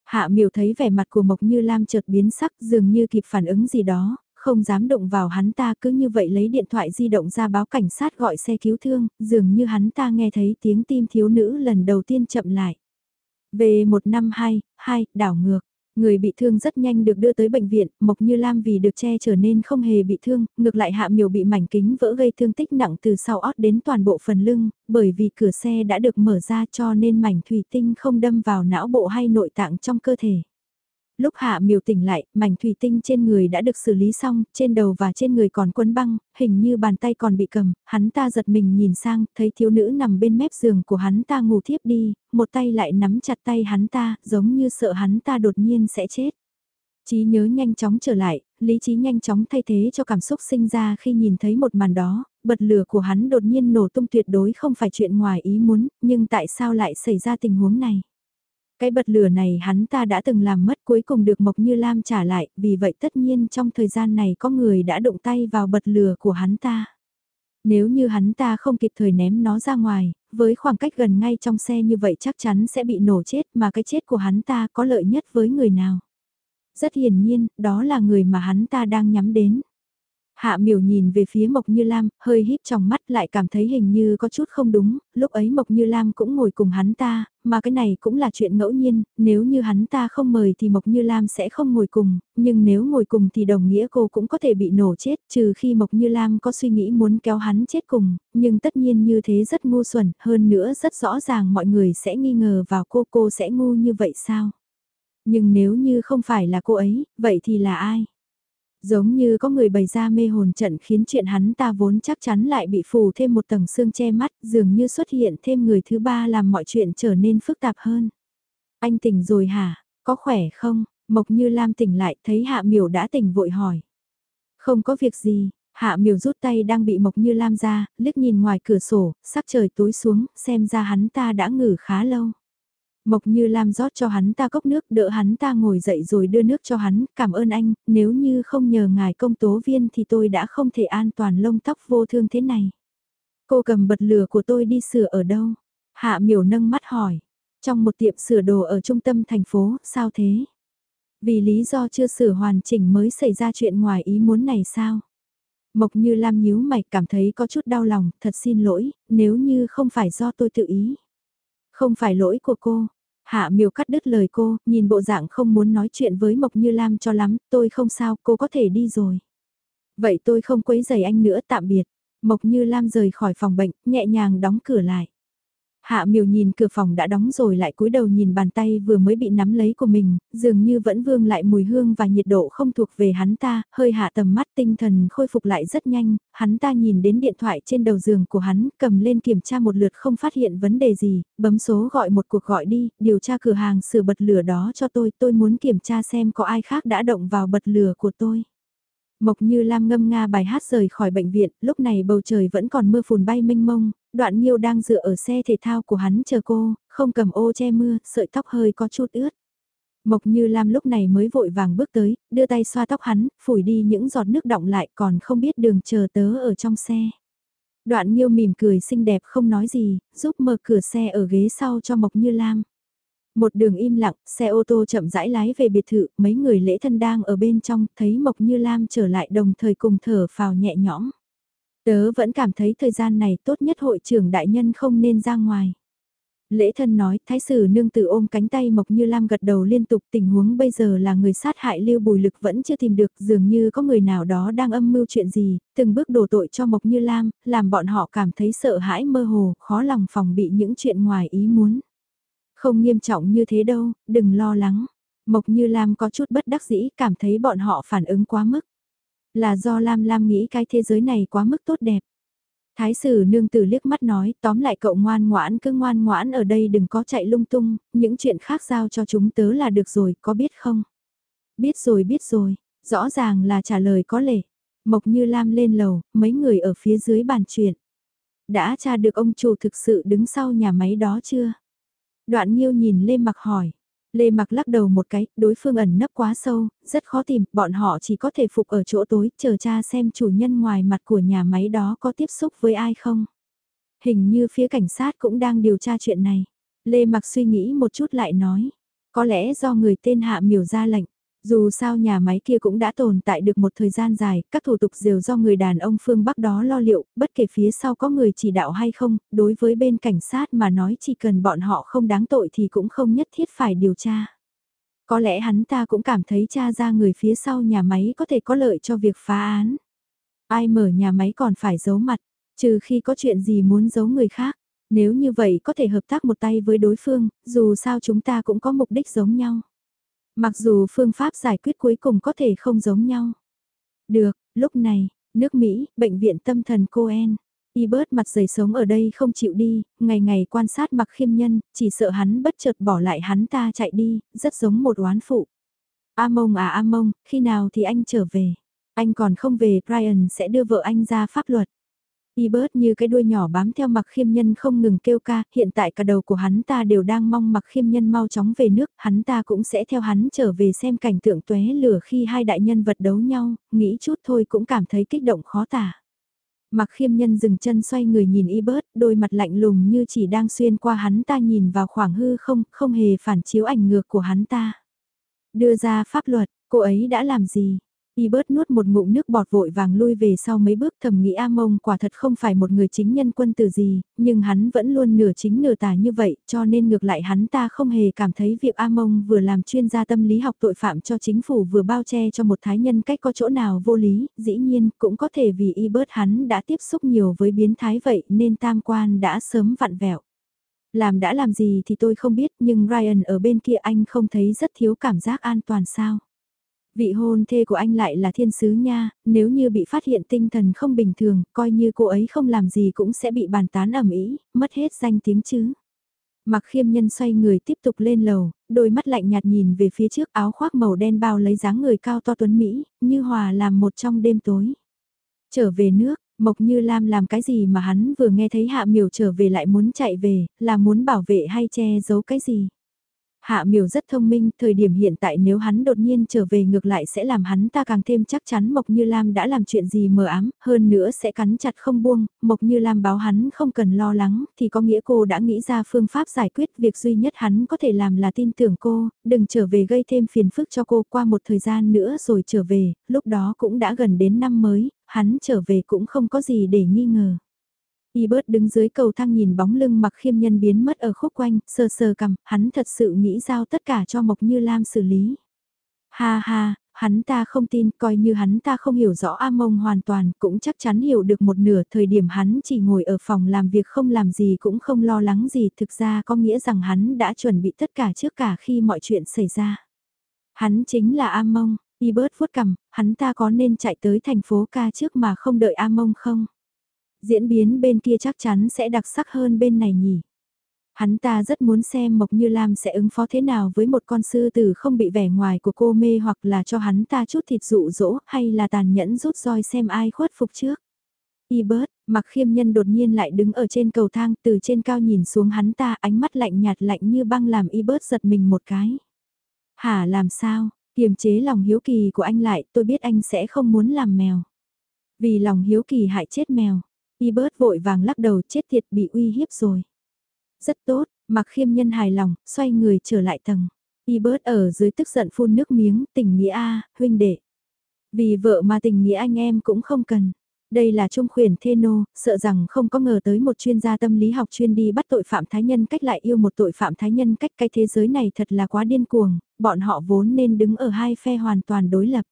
Hạ miểu thấy vẻ mặt của Mộc Như Lam chợt biến sắc dường như kịp phản ứng gì đó, không dám động vào hắn ta cứ như vậy lấy điện thoại di động ra báo cảnh sát gọi xe cứu thương, dường như hắn ta nghe thấy tiếng tim thiếu nữ lần đầu tiên chậm lại. V152, 2, đảo ngược. Người bị thương rất nhanh được đưa tới bệnh viện, Mộc Như Lam vì được che trở nên không hề bị thương, ngược lại hạ miểu bị mảnh kính vỡ gây thương tích nặng từ sau ót đến toàn bộ phần lưng, bởi vì cửa xe đã được mở ra cho nên mảnh thủy tinh không đâm vào não bộ hay nội tạng trong cơ thể. Lúc hạ miều tỉnh lại, mảnh thủy tinh trên người đã được xử lý xong, trên đầu và trên người còn quấn băng, hình như bàn tay còn bị cầm, hắn ta giật mình nhìn sang, thấy thiếu nữ nằm bên mép giường của hắn ta ngủ thiếp đi, một tay lại nắm chặt tay hắn ta, giống như sợ hắn ta đột nhiên sẽ chết. Trí nhớ nhanh chóng trở lại, lý trí nhanh chóng thay thế cho cảm xúc sinh ra khi nhìn thấy một màn đó, bật lửa của hắn đột nhiên nổ tung tuyệt đối không phải chuyện ngoài ý muốn, nhưng tại sao lại xảy ra tình huống này? Cái bật lửa này hắn ta đã từng làm mất cuối cùng được Mộc Như Lam trả lại, vì vậy tất nhiên trong thời gian này có người đã động tay vào bật lửa của hắn ta. Nếu như hắn ta không kịp thời ném nó ra ngoài, với khoảng cách gần ngay trong xe như vậy chắc chắn sẽ bị nổ chết mà cái chết của hắn ta có lợi nhất với người nào. Rất hiển nhiên, đó là người mà hắn ta đang nhắm đến. Hạ miểu nhìn về phía Mộc Như Lam, hơi híp trong mắt lại cảm thấy hình như có chút không đúng, lúc ấy Mộc Như Lam cũng ngồi cùng hắn ta, mà cái này cũng là chuyện ngẫu nhiên, nếu như hắn ta không mời thì Mộc Như Lam sẽ không ngồi cùng, nhưng nếu ngồi cùng thì đồng nghĩa cô cũng có thể bị nổ chết, trừ khi Mộc Như Lam có suy nghĩ muốn kéo hắn chết cùng, nhưng tất nhiên như thế rất ngu xuẩn, hơn nữa rất rõ ràng mọi người sẽ nghi ngờ vào cô, cô sẽ ngu như vậy sao? Nhưng nếu như không phải là cô ấy, vậy thì là ai? Giống như có người bày ra mê hồn trận khiến chuyện hắn ta vốn chắc chắn lại bị phủ thêm một tầng xương che mắt, dường như xuất hiện thêm người thứ ba làm mọi chuyện trở nên phức tạp hơn. Anh tỉnh rồi hả? Có khỏe không? Mộc như Lam tỉnh lại thấy Hạ Miểu đã tỉnh vội hỏi. Không có việc gì, Hạ Miểu rút tay đang bị Mộc như Lam ra, liếc nhìn ngoài cửa sổ, sắc trời tối xuống, xem ra hắn ta đã ngử khá lâu. Mộc như Lam rót cho hắn ta cốc nước đỡ hắn ta ngồi dậy rồi đưa nước cho hắn, cảm ơn anh, nếu như không nhờ ngài công tố viên thì tôi đã không thể an toàn lông tóc vô thương thế này. Cô cầm bật lửa của tôi đi sửa ở đâu? Hạ miểu nâng mắt hỏi. Trong một tiệm sửa đồ ở trung tâm thành phố, sao thế? Vì lý do chưa sửa hoàn chỉnh mới xảy ra chuyện ngoài ý muốn này sao? Mộc như Lam nhíu mày cảm thấy có chút đau lòng, thật xin lỗi, nếu như không phải do tôi tự ý. Không phải lỗi của cô. Hạ miều cắt đứt lời cô, nhìn bộ dạng không muốn nói chuyện với Mộc Như Lam cho lắm, tôi không sao, cô có thể đi rồi. Vậy tôi không quấy giày anh nữa, tạm biệt. Mộc Như Lam rời khỏi phòng bệnh, nhẹ nhàng đóng cửa lại. Hạ miều nhìn cửa phòng đã đóng rồi lại cúi đầu nhìn bàn tay vừa mới bị nắm lấy của mình, dường như vẫn vương lại mùi hương và nhiệt độ không thuộc về hắn ta, hơi hạ tầm mắt tinh thần khôi phục lại rất nhanh, hắn ta nhìn đến điện thoại trên đầu giường của hắn, cầm lên kiểm tra một lượt không phát hiện vấn đề gì, bấm số gọi một cuộc gọi đi, điều tra cửa hàng sửa bật lửa đó cho tôi, tôi muốn kiểm tra xem có ai khác đã động vào bật lửa của tôi. Mộc Như Lam ngâm nga bài hát rời khỏi bệnh viện, lúc này bầu trời vẫn còn mưa phùn bay mênh mông, đoạn Nhiêu đang dựa ở xe thể thao của hắn chờ cô, không cầm ô che mưa, sợi tóc hơi có chút ướt. Mộc Như Lam lúc này mới vội vàng bước tới, đưa tay xoa tóc hắn, phủi đi những giọt nước đọng lại còn không biết đường chờ tớ ở trong xe. Đoạn Nhiêu mỉm cười xinh đẹp không nói gì, giúp mở cửa xe ở ghế sau cho Mộc Như Lam. Một đường im lặng, xe ô tô chậm rãi lái về biệt thự, mấy người lễ thân đang ở bên trong, thấy Mộc Như Lam trở lại đồng thời cùng thở phào nhẹ nhõm. Tớ vẫn cảm thấy thời gian này tốt nhất hội trưởng đại nhân không nên ra ngoài. Lễ thân nói, thái sử nương tử ôm cánh tay Mộc Như Lam gật đầu liên tục tình huống bây giờ là người sát hại lưu bùi lực vẫn chưa tìm được dường như có người nào đó đang âm mưu chuyện gì, từng bước đổ tội cho Mộc Như Lam, làm bọn họ cảm thấy sợ hãi mơ hồ, khó lòng phòng bị những chuyện ngoài ý muốn. Không nghiêm trọng như thế đâu, đừng lo lắng. Mộc Như Lam có chút bất đắc dĩ cảm thấy bọn họ phản ứng quá mức. Là do Lam Lam nghĩ cái thế giới này quá mức tốt đẹp. Thái sử nương tử liếc mắt nói, tóm lại cậu ngoan ngoãn cứ ngoan ngoãn ở đây đừng có chạy lung tung, những chuyện khác giao cho chúng tớ là được rồi, có biết không? Biết rồi biết rồi, rõ ràng là trả lời có lệ. Mộc như Lam lên lầu, mấy người ở phía dưới bàn chuyện. Đã tra được ông chủ thực sự đứng sau nhà máy đó chưa? Đoạn Nhiêu nhìn Lê Mặc hỏi. Lê Mặc lắc đầu một cái, đối phương ẩn nấp quá sâu, rất khó tìm, bọn họ chỉ có thể phục ở chỗ tối, chờ cha xem chủ nhân ngoài mặt của nhà máy đó có tiếp xúc với ai không. Hình như phía cảnh sát cũng đang điều tra chuyện này. Lê Mặc suy nghĩ một chút lại nói, có lẽ do người tên Hạ Miểu ra lệnh. Dù sao nhà máy kia cũng đã tồn tại được một thời gian dài, các thủ tục đều do người đàn ông phương Bắc đó lo liệu, bất kể phía sau có người chỉ đạo hay không, đối với bên cảnh sát mà nói chỉ cần bọn họ không đáng tội thì cũng không nhất thiết phải điều tra. Có lẽ hắn ta cũng cảm thấy cha ra người phía sau nhà máy có thể có lợi cho việc phá án. Ai mở nhà máy còn phải giấu mặt, trừ khi có chuyện gì muốn giấu người khác. Nếu như vậy có thể hợp tác một tay với đối phương, dù sao chúng ta cũng có mục đích giống nhau. Mặc dù phương pháp giải quyết cuối cùng có thể không giống nhau. Được, lúc này, nước Mỹ, bệnh viện tâm thần coen Y bớt mặt dày sống ở đây không chịu đi, ngày ngày quan sát mặc khiêm nhân, chỉ sợ hắn bất chợt bỏ lại hắn ta chạy đi, rất giống một oán phụ. A mông à A mông, khi nào thì anh trở về? Anh còn không về, Brian sẽ đưa vợ anh ra pháp luật. Y bớt như cái đuôi nhỏ bám theo mặc khiêm nhân không ngừng kêu ca, hiện tại cả đầu của hắn ta đều đang mong mặc khiêm nhân mau chóng về nước, hắn ta cũng sẽ theo hắn trở về xem cảnh tượng tuế lửa khi hai đại nhân vật đấu nhau, nghĩ chút thôi cũng cảm thấy kích động khó tả. Mặc khiêm nhân dừng chân xoay người nhìn y bớt, đôi mặt lạnh lùng như chỉ đang xuyên qua hắn ta nhìn vào khoảng hư không, không hề phản chiếu ảnh ngược của hắn ta. Đưa ra pháp luật, cô ấy đã làm gì? Y bớt nuốt một ngụm nước bọt vội vàng lui về sau mấy bước thầm nghĩ A Mông quả thật không phải một người chính nhân quân từ gì, nhưng hắn vẫn luôn nửa chính nửa tà như vậy cho nên ngược lại hắn ta không hề cảm thấy việc A Mông vừa làm chuyên gia tâm lý học tội phạm cho chính phủ vừa bao che cho một thái nhân cách có chỗ nào vô lý, dĩ nhiên cũng có thể vì Y bớt hắn đã tiếp xúc nhiều với biến thái vậy nên tam quan đã sớm vặn vẹo. Làm đã làm gì thì tôi không biết nhưng Ryan ở bên kia anh không thấy rất thiếu cảm giác an toàn sao. Vị hôn thê của anh lại là thiên sứ nha, nếu như bị phát hiện tinh thần không bình thường, coi như cô ấy không làm gì cũng sẽ bị bàn tán ẩm ý, mất hết danh tiếng chứ. Mặc khiêm nhân xoay người tiếp tục lên lầu, đôi mắt lạnh nhạt nhìn về phía trước áo khoác màu đen bao lấy dáng người cao to tuấn Mỹ, như hòa làm một trong đêm tối. Trở về nước, Mộc Như Lam làm cái gì mà hắn vừa nghe thấy Hạ Miểu trở về lại muốn chạy về, là muốn bảo vệ hay che giấu cái gì? Hạ miểu rất thông minh, thời điểm hiện tại nếu hắn đột nhiên trở về ngược lại sẽ làm hắn ta càng thêm chắc chắn Mộc Như Lam đã làm chuyện gì mờ ám, hơn nữa sẽ cắn chặt không buông, Mộc Như Lam báo hắn không cần lo lắng, thì có nghĩa cô đã nghĩ ra phương pháp giải quyết việc duy nhất hắn có thể làm là tin tưởng cô, đừng trở về gây thêm phiền phức cho cô qua một thời gian nữa rồi trở về, lúc đó cũng đã gần đến năm mới, hắn trở về cũng không có gì để nghi ngờ. Y bớt đứng dưới cầu thang nhìn bóng lưng mặc khiêm nhân biến mất ở khúc quanh, sờ sờ cầm, hắn thật sự nghĩ giao tất cả cho Mộc Như Lam xử lý. Ha ha, hắn ta không tin, coi như hắn ta không hiểu rõ A Mông hoàn toàn, cũng chắc chắn hiểu được một nửa thời điểm hắn chỉ ngồi ở phòng làm việc không làm gì cũng không lo lắng gì, thực ra có nghĩa rằng hắn đã chuẩn bị tất cả trước cả khi mọi chuyện xảy ra. Hắn chính là A Mông, y bớt vuốt cầm, hắn ta có nên chạy tới thành phố ca trước mà không đợi A Mông không? Diễn biến bên kia chắc chắn sẽ đặc sắc hơn bên này nhỉ. Hắn ta rất muốn xem Mộc Như Lam sẽ ứng phó thế nào với một con sư tử không bị vẻ ngoài của cô mê hoặc là cho hắn ta chút thịt dụ dỗ hay là tàn nhẫn rút roi xem ai khuất phục trước. Y bớt, mặc khiêm nhân đột nhiên lại đứng ở trên cầu thang từ trên cao nhìn xuống hắn ta ánh mắt lạnh nhạt lạnh như băng làm y bớt giật mình một cái. Hả làm sao, kiềm chế lòng hiếu kỳ của anh lại tôi biết anh sẽ không muốn làm mèo. Vì lòng hiếu kỳ hại chết mèo, Y bớt vội vàng lắc đầu chết tiệt bị uy hiếp rồi. Rất tốt, mặc khiêm nhân hài lòng, xoay người trở lại tầng. Y bớt ở dưới tức giận phun nước miếng, tình nghĩa A, huynh đệ. Vì vợ mà tình nghĩa anh em cũng không cần. Đây là trung khuyển thê nô, sợ rằng không có ngờ tới một chuyên gia tâm lý học chuyên đi bắt tội phạm thái nhân cách lại yêu một tội phạm thái nhân cách cái thế giới này thật là quá điên cuồng, bọn họ vốn nên đứng ở hai phe hoàn toàn đối lập.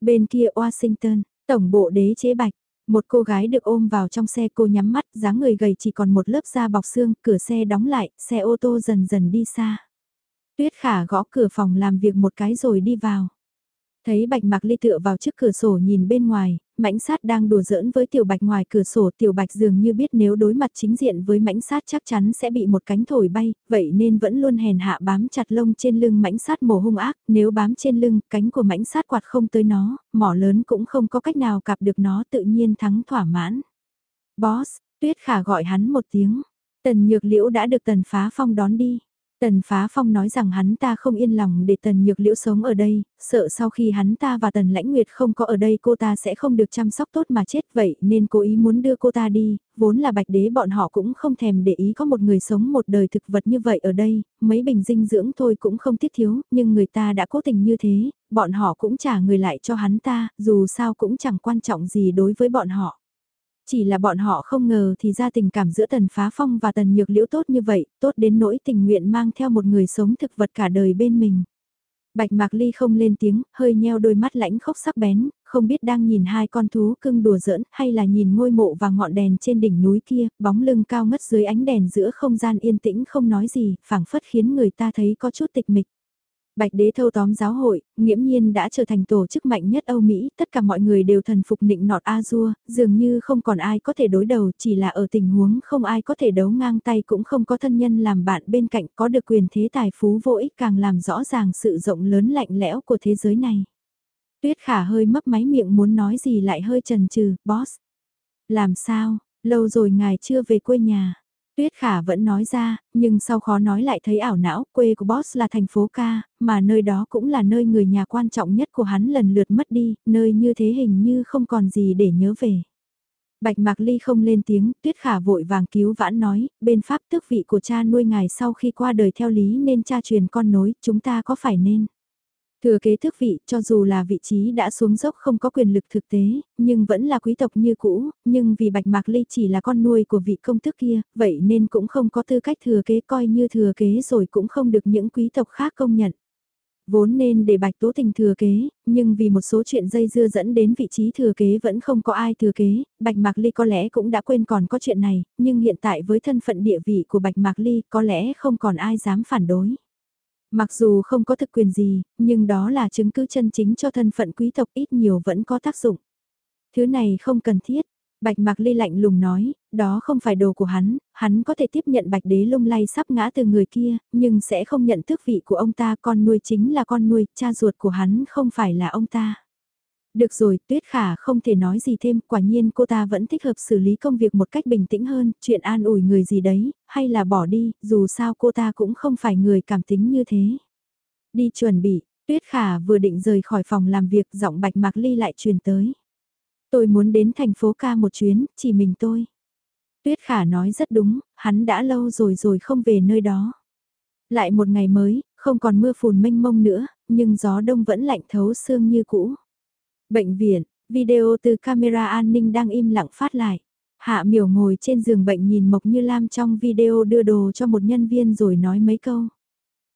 Bên kia Washington, tổng bộ đế chế bạch, một cô gái được ôm vào trong xe cô nhắm mắt, dáng người gầy chỉ còn một lớp da bọc xương, cửa xe đóng lại, xe ô tô dần dần đi xa. Tuyết khả gõ cửa phòng làm việc một cái rồi đi vào. Thấy bạch mạc ly tựa vào trước cửa sổ nhìn bên ngoài, mãnh sát đang đùa giỡn với tiểu bạch ngoài cửa sổ tiểu bạch dường như biết nếu đối mặt chính diện với mãnh sát chắc chắn sẽ bị một cánh thổi bay, vậy nên vẫn luôn hèn hạ bám chặt lông trên lưng mãnh sát mổ hung ác, nếu bám trên lưng, cánh của mãnh sát quạt không tới nó, mỏ lớn cũng không có cách nào cặp được nó tự nhiên thắng thỏa mãn. Boss, tuyết khả gọi hắn một tiếng, tần nhược liễu đã được tần phá phong đón đi. Tần Phá Phong nói rằng hắn ta không yên lòng để Tần Nhược Liễu sống ở đây, sợ sau khi hắn ta và Tần Lãnh Nguyệt không có ở đây cô ta sẽ không được chăm sóc tốt mà chết vậy nên cố ý muốn đưa cô ta đi, vốn là bạch đế bọn họ cũng không thèm để ý có một người sống một đời thực vật như vậy ở đây, mấy bình dinh dưỡng thôi cũng không thiết thiếu, nhưng người ta đã cố tình như thế, bọn họ cũng trả người lại cho hắn ta, dù sao cũng chẳng quan trọng gì đối với bọn họ. Chỉ là bọn họ không ngờ thì ra tình cảm giữa Tần Phá Phong và Tần Nhược Liễu tốt như vậy, tốt đến nỗi tình nguyện mang theo một người sống thực vật cả đời bên mình. Bạch Mạc Ly không lên tiếng, hơi nheo đôi mắt lãnh khốc sắc bén, không biết đang nhìn hai con thú cưng đùa giỡn hay là nhìn ngôi mộ và ngọn đèn trên đỉnh núi kia, bóng lưng cao ngất dưới ánh đèn giữa không gian yên tĩnh không nói gì, phảng phất khiến người ta thấy có chút tịch mịch. Bạch đế thâu tóm giáo hội, nghiễm nhiên đã trở thành tổ chức mạnh nhất Âu Mỹ, tất cả mọi người đều thần phục nịnh nọt A-dua, dường như không còn ai có thể đối đầu, chỉ là ở tình huống không ai có thể đấu ngang tay cũng không có thân nhân làm bạn bên cạnh có được quyền thế tài phú vô ích càng làm rõ ràng sự rộng lớn lạnh lẽo của thế giới này. Tuyết khả hơi mấp máy miệng muốn nói gì lại hơi chần chừ, boss. Làm sao, lâu rồi ngài chưa về quê nhà. Tuyết Khả vẫn nói ra, nhưng sau khó nói lại thấy ảo não, quê của boss là thành phố ca, mà nơi đó cũng là nơi người nhà quan trọng nhất của hắn lần lượt mất đi, nơi như thế hình như không còn gì để nhớ về. Bạch Mạc Ly không lên tiếng, Tuyết Khả vội vàng cứu vãn nói, bên pháp tước vị của cha nuôi ngài sau khi qua đời theo lý nên cha truyền con nối, chúng ta có phải nên. Thừa kế thước vị, cho dù là vị trí đã xuống dốc không có quyền lực thực tế, nhưng vẫn là quý tộc như cũ, nhưng vì Bạch Mạc Ly chỉ là con nuôi của vị công tước kia, vậy nên cũng không có tư cách thừa kế coi như thừa kế rồi cũng không được những quý tộc khác công nhận. Vốn nên để Bạch Tố Tình thừa kế, nhưng vì một số chuyện dây dưa dẫn đến vị trí thừa kế vẫn không có ai thừa kế, Bạch Mạc Ly có lẽ cũng đã quên còn có chuyện này, nhưng hiện tại với thân phận địa vị của Bạch Mạc Ly có lẽ không còn ai dám phản đối. Mặc dù không có thực quyền gì, nhưng đó là chứng cứ chân chính cho thân phận quý tộc ít nhiều vẫn có tác dụng. Thứ này không cần thiết. Bạch Mạc Ly lạnh lùng nói, đó không phải đồ của hắn, hắn có thể tiếp nhận bạch đế lung lay sắp ngã từ người kia, nhưng sẽ không nhận tước vị của ông ta, con nuôi chính là con nuôi, cha ruột của hắn không phải là ông ta. Được rồi, Tuyết Khả không thể nói gì thêm, quả nhiên cô ta vẫn thích hợp xử lý công việc một cách bình tĩnh hơn, chuyện an ủi người gì đấy, hay là bỏ đi, dù sao cô ta cũng không phải người cảm tính như thế. Đi chuẩn bị, Tuyết Khả vừa định rời khỏi phòng làm việc, giọng Bạch Mạc Ly lại truyền tới. Tôi muốn đến thành phố ca một chuyến, chỉ mình tôi. Tuyết Khả nói rất đúng, hắn đã lâu rồi rồi không về nơi đó. Lại một ngày mới, không còn mưa phùn mênh mông nữa, nhưng gió đông vẫn lạnh thấu xương như cũ. Bệnh viện, video từ camera an ninh đang im lặng phát lại. Hạ miểu ngồi trên giường bệnh nhìn Mộc Như Lam trong video đưa đồ cho một nhân viên rồi nói mấy câu.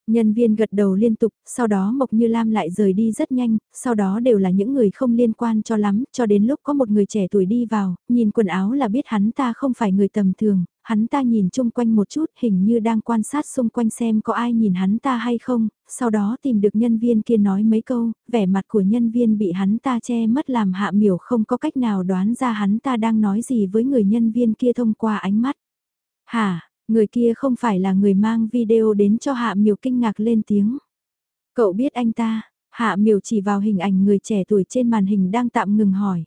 Nhân viên gật đầu liên tục, sau đó Mộc Như Lam lại rời đi rất nhanh, sau đó đều là những người không liên quan cho lắm, cho đến lúc có một người trẻ tuổi đi vào, nhìn quần áo là biết hắn ta không phải người tầm thường, hắn ta nhìn chung quanh một chút hình như đang quan sát xung quanh xem có ai nhìn hắn ta hay không, sau đó tìm được nhân viên kia nói mấy câu, vẻ mặt của nhân viên bị hắn ta che mất làm hạ miểu không có cách nào đoán ra hắn ta đang nói gì với người nhân viên kia thông qua ánh mắt. Hả, người kia không phải là người mang video đến cho hạ miểu kinh ngạc lên tiếng. Cậu biết anh ta, hạ miểu chỉ vào hình ảnh người trẻ tuổi trên màn hình đang tạm ngừng hỏi.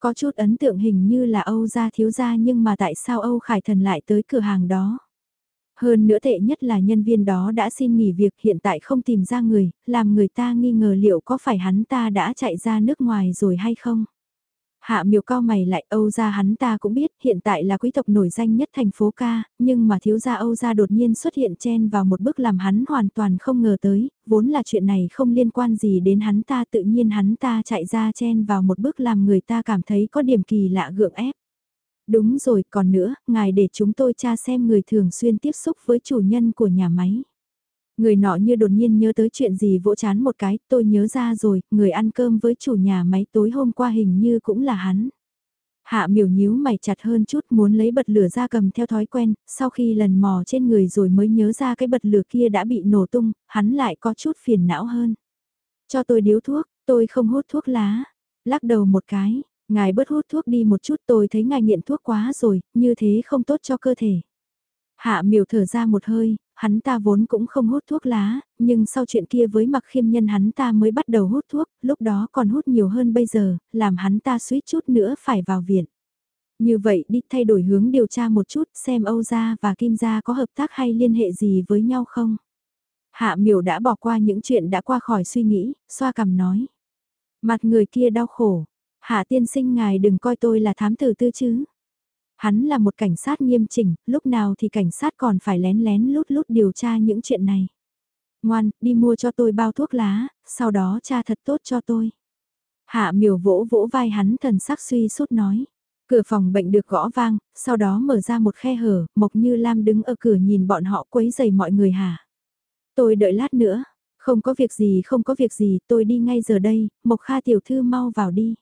Có chút ấn tượng hình như là Âu gia thiếu gia nhưng mà tại sao Âu Khải Thần lại tới cửa hàng đó? Hơn nữa tệ nhất là nhân viên đó đã xin nghỉ việc hiện tại không tìm ra người, làm người ta nghi ngờ liệu có phải hắn ta đã chạy ra nước ngoài rồi hay không? Hạ miều cao mày lại Âu gia hắn ta cũng biết hiện tại là quý tộc nổi danh nhất thành phố ca, nhưng mà thiếu gia Âu gia đột nhiên xuất hiện chen vào một bước làm hắn hoàn toàn không ngờ tới, vốn là chuyện này không liên quan gì đến hắn ta tự nhiên hắn ta chạy ra chen vào một bước làm người ta cảm thấy có điểm kỳ lạ gượng ép. Đúng rồi, còn nữa, ngài để chúng tôi tra xem người thường xuyên tiếp xúc với chủ nhân của nhà máy. Người nọ như đột nhiên nhớ tới chuyện gì vỗ chán một cái, tôi nhớ ra rồi, người ăn cơm với chủ nhà máy tối hôm qua hình như cũng là hắn. Hạ miểu nhíu mày chặt hơn chút muốn lấy bật lửa ra cầm theo thói quen, sau khi lần mò trên người rồi mới nhớ ra cái bật lửa kia đã bị nổ tung, hắn lại có chút phiền não hơn. Cho tôi điếu thuốc, tôi không hút thuốc lá. Lắc đầu một cái, ngài bớt hút thuốc đi một chút tôi thấy ngài nghiện thuốc quá rồi, như thế không tốt cho cơ thể. Hạ miểu thở ra một hơi, hắn ta vốn cũng không hút thuốc lá, nhưng sau chuyện kia với mặc khiêm nhân hắn ta mới bắt đầu hút thuốc, lúc đó còn hút nhiều hơn bây giờ, làm hắn ta suýt chút nữa phải vào viện. Như vậy đi thay đổi hướng điều tra một chút xem Âu Gia và Kim Gia có hợp tác hay liên hệ gì với nhau không. Hạ miểu đã bỏ qua những chuyện đã qua khỏi suy nghĩ, xoa cằm nói. Mặt người kia đau khổ. Hạ tiên sinh ngài đừng coi tôi là thám tử tư chứ. Hắn là một cảnh sát nghiêm chỉnh, lúc nào thì cảnh sát còn phải lén lén lút lút điều tra những chuyện này. Ngoan, đi mua cho tôi bao thuốc lá, sau đó cha thật tốt cho tôi. Hạ miểu vỗ vỗ vai hắn thần sắc suy sút nói. Cửa phòng bệnh được gõ vang, sau đó mở ra một khe hở, Mộc Như Lam đứng ở cửa nhìn bọn họ quấy giày mọi người hả. Tôi đợi lát nữa, Không có việc gì không có việc gì tôi đi ngay giờ đây, Mộc Kha tiểu thư mau vào đi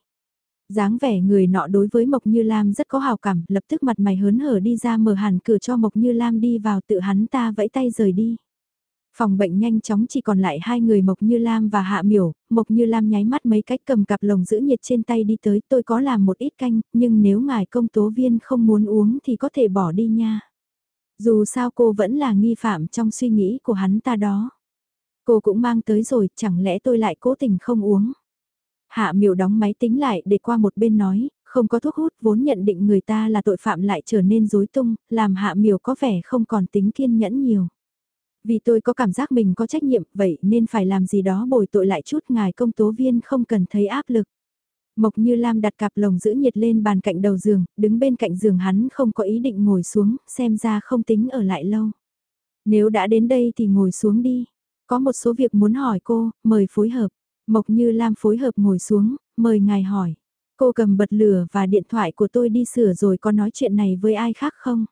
dáng vẻ người nọ đối với Mộc Như Lam rất có hào cảm, lập tức mặt mày hớn hở đi ra mở hẳn cửa cho Mộc Như Lam đi vào tự hắn ta vẫy tay rời đi. Phòng bệnh nhanh chóng chỉ còn lại hai người Mộc Như Lam và Hạ Miểu, Mộc Như Lam nháy mắt mấy cách cầm cặp lồng giữ nhiệt trên tay đi tới tôi có làm một ít canh, nhưng nếu ngài công tố viên không muốn uống thì có thể bỏ đi nha. Dù sao cô vẫn là nghi phạm trong suy nghĩ của hắn ta đó. Cô cũng mang tới rồi, chẳng lẽ tôi lại cố tình không uống. Hạ miểu đóng máy tính lại để qua một bên nói, không có thuốc hút vốn nhận định người ta là tội phạm lại trở nên rối tung, làm hạ miểu có vẻ không còn tính kiên nhẫn nhiều. Vì tôi có cảm giác mình có trách nhiệm vậy nên phải làm gì đó bồi tội lại chút ngài công tố viên không cần thấy áp lực. Mộc Như Lam đặt cặp lồng giữ nhiệt lên bàn cạnh đầu giường, đứng bên cạnh giường hắn không có ý định ngồi xuống, xem ra không tính ở lại lâu. Nếu đã đến đây thì ngồi xuống đi. Có một số việc muốn hỏi cô, mời phối hợp. Mộc Như Lam phối hợp ngồi xuống, mời ngài hỏi. Cô cầm bật lửa và điện thoại của tôi đi sửa rồi có nói chuyện này với ai khác không?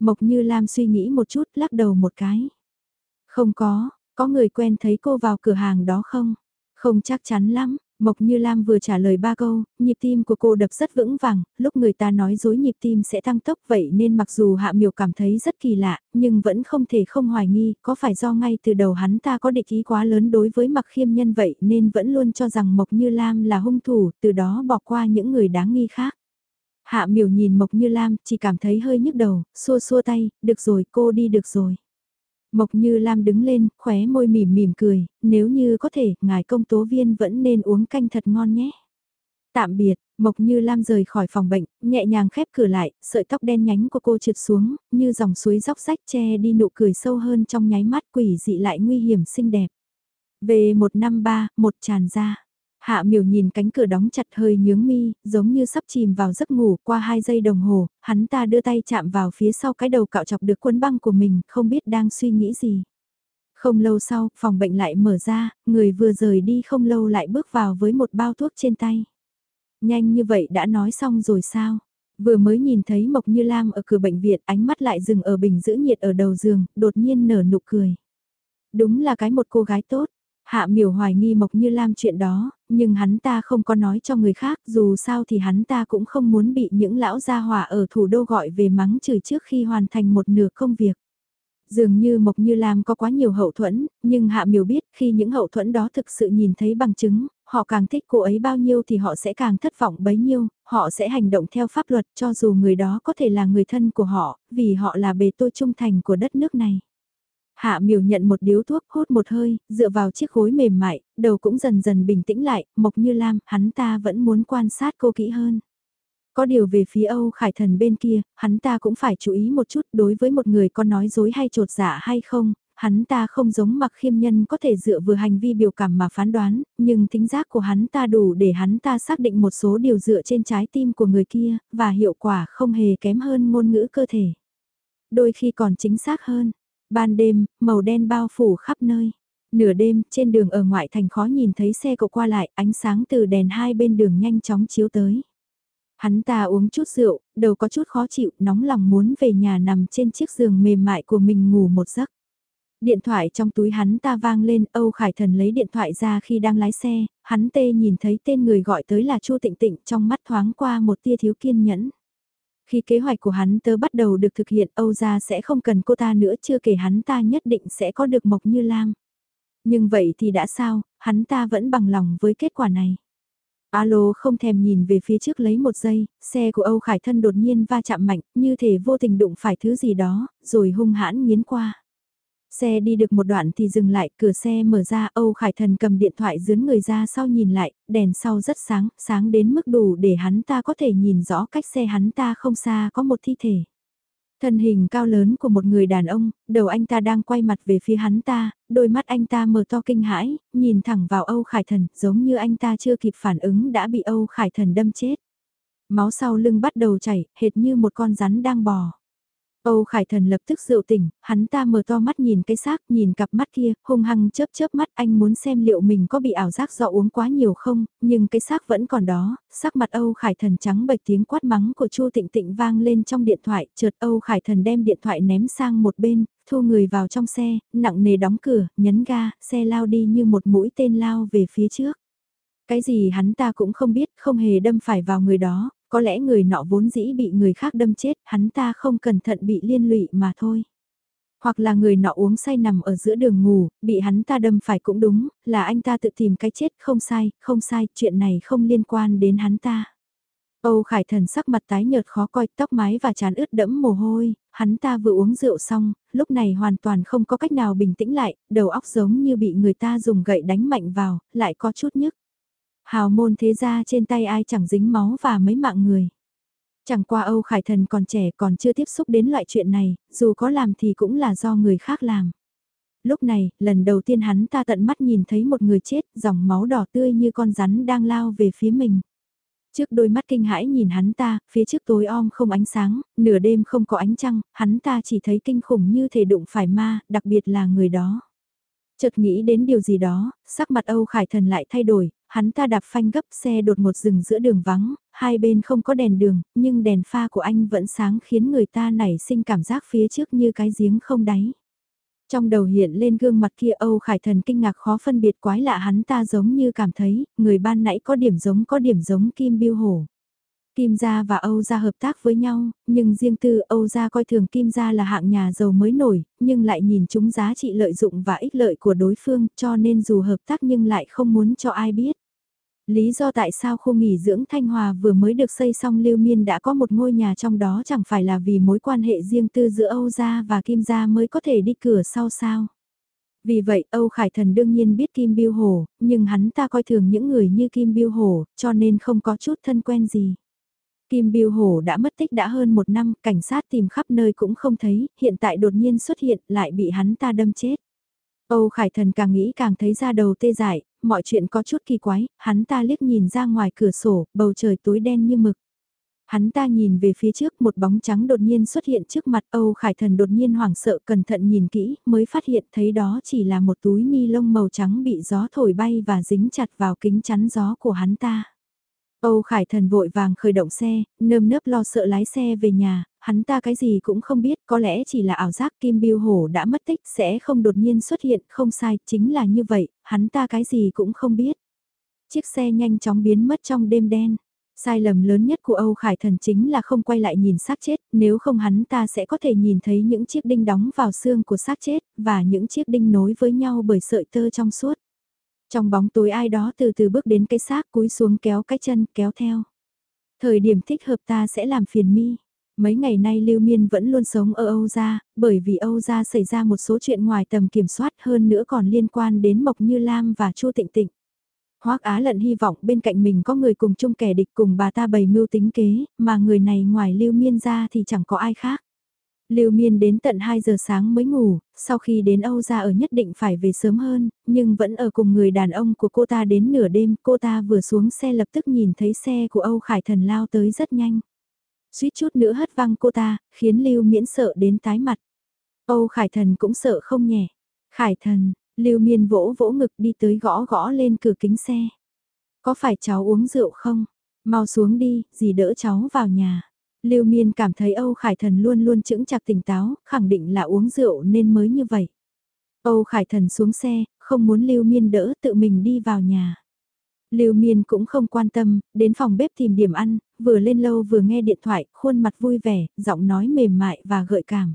Mộc Như Lam suy nghĩ một chút lắc đầu một cái. Không có, có người quen thấy cô vào cửa hàng đó không? Không chắc chắn lắm, Mộc Như Lam vừa trả lời ba câu, nhịp tim của cô đập rất vững vàng, lúc người ta nói dối nhịp tim sẽ tăng tốc vậy nên mặc dù Hạ Miểu cảm thấy rất kỳ lạ, nhưng vẫn không thể không hoài nghi, có phải do ngay từ đầu hắn ta có địch ý quá lớn đối với mặc khiêm nhân vậy nên vẫn luôn cho rằng Mộc Như Lam là hung thủ, từ đó bỏ qua những người đáng nghi khác. Hạ Miểu nhìn Mộc Như Lam, chỉ cảm thấy hơi nhức đầu, xua xua tay, được rồi cô đi được rồi. Mộc Như Lam đứng lên, khóe môi mỉm mỉm cười, nếu như có thể, ngài công tố viên vẫn nên uống canh thật ngon nhé. Tạm biệt, Mộc Như Lam rời khỏi phòng bệnh, nhẹ nhàng khép cửa lại, sợi tóc đen nhánh của cô trượt xuống, như dòng suối róc rách che đi nụ cười sâu hơn trong nháy mắt quỷ dị lại nguy hiểm xinh đẹp. Về 153, một tràn ra. Hạ miểu nhìn cánh cửa đóng chặt hơi nhướng mi, giống như sắp chìm vào giấc ngủ qua hai giây đồng hồ, hắn ta đưa tay chạm vào phía sau cái đầu cạo chọc được cuốn băng của mình, không biết đang suy nghĩ gì. Không lâu sau, phòng bệnh lại mở ra, người vừa rời đi không lâu lại bước vào với một bao thuốc trên tay. Nhanh như vậy đã nói xong rồi sao? Vừa mới nhìn thấy Mộc Như Lam ở cửa bệnh viện ánh mắt lại dừng ở bình giữ nhiệt ở đầu giường, đột nhiên nở nụ cười. Đúng là cái một cô gái tốt, Hạ miểu hoài nghi Mộc Như Lam chuyện đó, nhưng hắn ta không có nói cho người khác, dù sao thì hắn ta cũng không muốn bị những lão gia hỏa ở thủ đô gọi về mắng chửi trước khi hoàn thành một nửa công việc. Dường như Mộc Như Lam có quá nhiều hậu thuẫn, nhưng Hạ miểu biết khi những hậu thuẫn đó thực sự nhìn thấy bằng chứng, họ càng thích cô ấy bao nhiêu thì họ sẽ càng thất vọng bấy nhiêu, họ sẽ hành động theo pháp luật cho dù người đó có thể là người thân của họ, vì họ là bề tôi trung thành của đất nước này. Hạ miểu nhận một điếu thuốc hút một hơi, dựa vào chiếc gối mềm mại, đầu cũng dần dần bình tĩnh lại, mộc như lam, hắn ta vẫn muốn quan sát cô kỹ hơn. Có điều về phía Âu Khải Thần bên kia, hắn ta cũng phải chú ý một chút đối với một người có nói dối hay trột giả dạ hay không, hắn ta không giống mặc khiêm nhân có thể dựa vừa hành vi biểu cảm mà phán đoán, nhưng tính giác của hắn ta đủ để hắn ta xác định một số điều dựa trên trái tim của người kia, và hiệu quả không hề kém hơn ngôn ngữ cơ thể. Đôi khi còn chính xác hơn, Ban đêm, màu đen bao phủ khắp nơi. Nửa đêm, trên đường ở ngoại thành khó nhìn thấy xe cộ qua lại, ánh sáng từ đèn hai bên đường nhanh chóng chiếu tới. Hắn ta uống chút rượu, đầu có chút khó chịu, nóng lòng muốn về nhà nằm trên chiếc giường mềm mại của mình ngủ một giấc. Điện thoại trong túi hắn ta vang lên, Âu Khải Thần lấy điện thoại ra khi đang lái xe, hắn tê nhìn thấy tên người gọi tới là Chu Tịnh Tịnh trong mắt thoáng qua một tia thiếu kiên nhẫn. Khi kế hoạch của hắn tớ bắt đầu được thực hiện Âu gia sẽ không cần cô ta nữa chưa kể hắn ta nhất định sẽ có được Mộc Như Lam. Nhưng vậy thì đã sao, hắn ta vẫn bằng lòng với kết quả này. Alo không thèm nhìn về phía trước lấy một giây, xe của Âu Khải Thân đột nhiên va chạm mạnh, như thể vô tình đụng phải thứ gì đó, rồi hung hãn nghiến qua. Xe đi được một đoạn thì dừng lại, cửa xe mở ra, Âu Khải Thần cầm điện thoại dướn người ra sau nhìn lại, đèn sau rất sáng, sáng đến mức đủ để hắn ta có thể nhìn rõ cách xe hắn ta không xa có một thi thể. Thân hình cao lớn của một người đàn ông, đầu anh ta đang quay mặt về phía hắn ta, đôi mắt anh ta mở to kinh hãi, nhìn thẳng vào Âu Khải Thần, giống như anh ta chưa kịp phản ứng đã bị Âu Khải Thần đâm chết. Máu sau lưng bắt đầu chảy, hệt như một con rắn đang bò. Âu Khải Thần lập tức rượu tỉnh, hắn ta mở to mắt nhìn cái xác, nhìn cặp mắt kia, hung hăng chớp chớp mắt anh muốn xem liệu mình có bị ảo giác do uống quá nhiều không, nhưng cái xác vẫn còn đó, sắc mặt Âu Khải Thần trắng bệch tiếng quát mắng của Chu Tịnh Tịnh vang lên trong điện thoại, chợt Âu Khải Thần đem điện thoại ném sang một bên, thu người vào trong xe, nặng nề đóng cửa, nhấn ga, xe lao đi như một mũi tên lao về phía trước. Cái gì hắn ta cũng không biết, không hề đâm phải vào người đó, có lẽ người nọ vốn dĩ bị người khác đâm chết, hắn ta không cẩn thận bị liên lụy mà thôi. Hoặc là người nọ uống say nằm ở giữa đường ngủ, bị hắn ta đâm phải cũng đúng, là anh ta tự tìm cái chết, không sai, không sai, chuyện này không liên quan đến hắn ta. Âu Khải Thần sắc mặt tái nhợt khó coi, tóc mái và trán ướt đẫm mồ hôi, hắn ta vừa uống rượu xong, lúc này hoàn toàn không có cách nào bình tĩnh lại, đầu óc giống như bị người ta dùng gậy đánh mạnh vào, lại có chút nhức. Hào môn thế gia trên tay ai chẳng dính máu và mấy mạng người. Chẳng qua Âu Khải Thần còn trẻ còn chưa tiếp xúc đến loại chuyện này, dù có làm thì cũng là do người khác làm. Lúc này, lần đầu tiên hắn ta tận mắt nhìn thấy một người chết, dòng máu đỏ tươi như con rắn đang lao về phía mình. Trước đôi mắt kinh hãi nhìn hắn ta, phía trước tối om không ánh sáng, nửa đêm không có ánh trăng, hắn ta chỉ thấy kinh khủng như thể đụng phải ma, đặc biệt là người đó. Chợt nghĩ đến điều gì đó, sắc mặt Âu Khải Thần lại thay đổi, hắn ta đạp phanh gấp xe đột một rừng giữa đường vắng, hai bên không có đèn đường, nhưng đèn pha của anh vẫn sáng khiến người ta nảy sinh cảm giác phía trước như cái giếng không đáy. Trong đầu hiện lên gương mặt kia Âu Khải Thần kinh ngạc khó phân biệt quái lạ hắn ta giống như cảm thấy, người ban nãy có điểm giống có điểm giống Kim Biêu Hổ. Kim Gia và Âu Gia hợp tác với nhau, nhưng riêng tư Âu Gia coi thường Kim Gia là hạng nhà giàu mới nổi, nhưng lại nhìn chúng giá trị lợi dụng và ích lợi của đối phương cho nên dù hợp tác nhưng lại không muốn cho ai biết. Lý do tại sao khu nghỉ dưỡng Thanh Hòa vừa mới được xây xong Lưu Miên đã có một ngôi nhà trong đó chẳng phải là vì mối quan hệ riêng tư giữa Âu Gia và Kim Gia mới có thể đi cửa sau sao. Vì vậy Âu Khải Thần đương nhiên biết Kim Biêu Hổ, nhưng hắn ta coi thường những người như Kim Biêu Hổ, cho nên không có chút thân quen gì. Kim Biêu Hổ đã mất tích đã hơn một năm, cảnh sát tìm khắp nơi cũng không thấy, hiện tại đột nhiên xuất hiện lại bị hắn ta đâm chết. Âu Khải Thần càng nghĩ càng thấy ra đầu tê dại, mọi chuyện có chút kỳ quái, hắn ta liếc nhìn ra ngoài cửa sổ, bầu trời tối đen như mực. Hắn ta nhìn về phía trước một bóng trắng đột nhiên xuất hiện trước mặt Âu Khải Thần đột nhiên hoảng sợ cẩn thận nhìn kỹ mới phát hiện thấy đó chỉ là một túi ni lông màu trắng bị gió thổi bay và dính chặt vào kính chắn gió của hắn ta. Âu Khải Thần vội vàng khởi động xe, nơm nớp lo sợ lái xe về nhà, hắn ta cái gì cũng không biết, có lẽ chỉ là ảo giác Kim Biêu Hổ đã mất tích sẽ không đột nhiên xuất hiện, không sai, chính là như vậy, hắn ta cái gì cũng không biết. Chiếc xe nhanh chóng biến mất trong đêm đen. Sai lầm lớn nhất của Âu Khải Thần chính là không quay lại nhìn xác chết, nếu không hắn ta sẽ có thể nhìn thấy những chiếc đinh đóng vào xương của xác chết, và những chiếc đinh nối với nhau bởi sợi tơ trong suốt. Trong bóng tối ai đó từ từ bước đến cái xác cúi xuống kéo cái chân kéo theo. Thời điểm thích hợp ta sẽ làm phiền mi. Mấy ngày nay Lưu Miên vẫn luôn sống ở Âu Gia, bởi vì Âu Gia xảy ra một số chuyện ngoài tầm kiểm soát hơn nữa còn liên quan đến Mộc Như Lam và Chu Tịnh Tịnh. Hoắc Á lận hy vọng bên cạnh mình có người cùng chung kẻ địch cùng bà ta bày mưu tính kế, mà người này ngoài Lưu Miên ra thì chẳng có ai khác. Lưu Miên đến tận 2 giờ sáng mới ngủ, sau khi đến Âu ra ở nhất định phải về sớm hơn, nhưng vẫn ở cùng người đàn ông của cô ta đến nửa đêm, cô ta vừa xuống xe lập tức nhìn thấy xe của Âu Khải Thần lao tới rất nhanh. Suýt chút nữa hất văng cô ta, khiến Lưu Miễn sợ đến tái mặt. Âu Khải Thần cũng sợ không nhẹ. Khải Thần, Lưu Miên vỗ vỗ ngực đi tới gõ gõ lên cửa kính xe. Có phải cháu uống rượu không? Mau xuống đi, dì đỡ cháu vào nhà. Lưu Miên cảm thấy Âu Khải Thần luôn luôn chững chặt tỉnh táo, khẳng định là uống rượu nên mới như vậy. Âu Khải Thần xuống xe, không muốn Lưu Miên đỡ tự mình đi vào nhà. Lưu Miên cũng không quan tâm, đến phòng bếp tìm điểm ăn, vừa lên lâu vừa nghe điện thoại, khuôn mặt vui vẻ, giọng nói mềm mại và gợi cảm.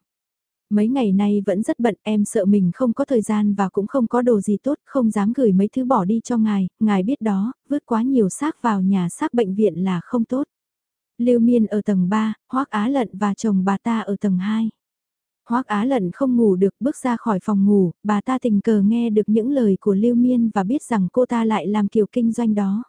Mấy ngày nay vẫn rất bận, em sợ mình không có thời gian và cũng không có đồ gì tốt, không dám gửi mấy thứ bỏ đi cho ngài, ngài biết đó, vứt quá nhiều xác vào nhà xác bệnh viện là không tốt. Lưu Miên ở tầng 3, Hoắc Á Lận và chồng bà ta ở tầng 2. Hoắc Á Lận không ngủ được bước ra khỏi phòng ngủ, bà ta tình cờ nghe được những lời của Lưu Miên và biết rằng cô ta lại làm kiểu kinh doanh đó.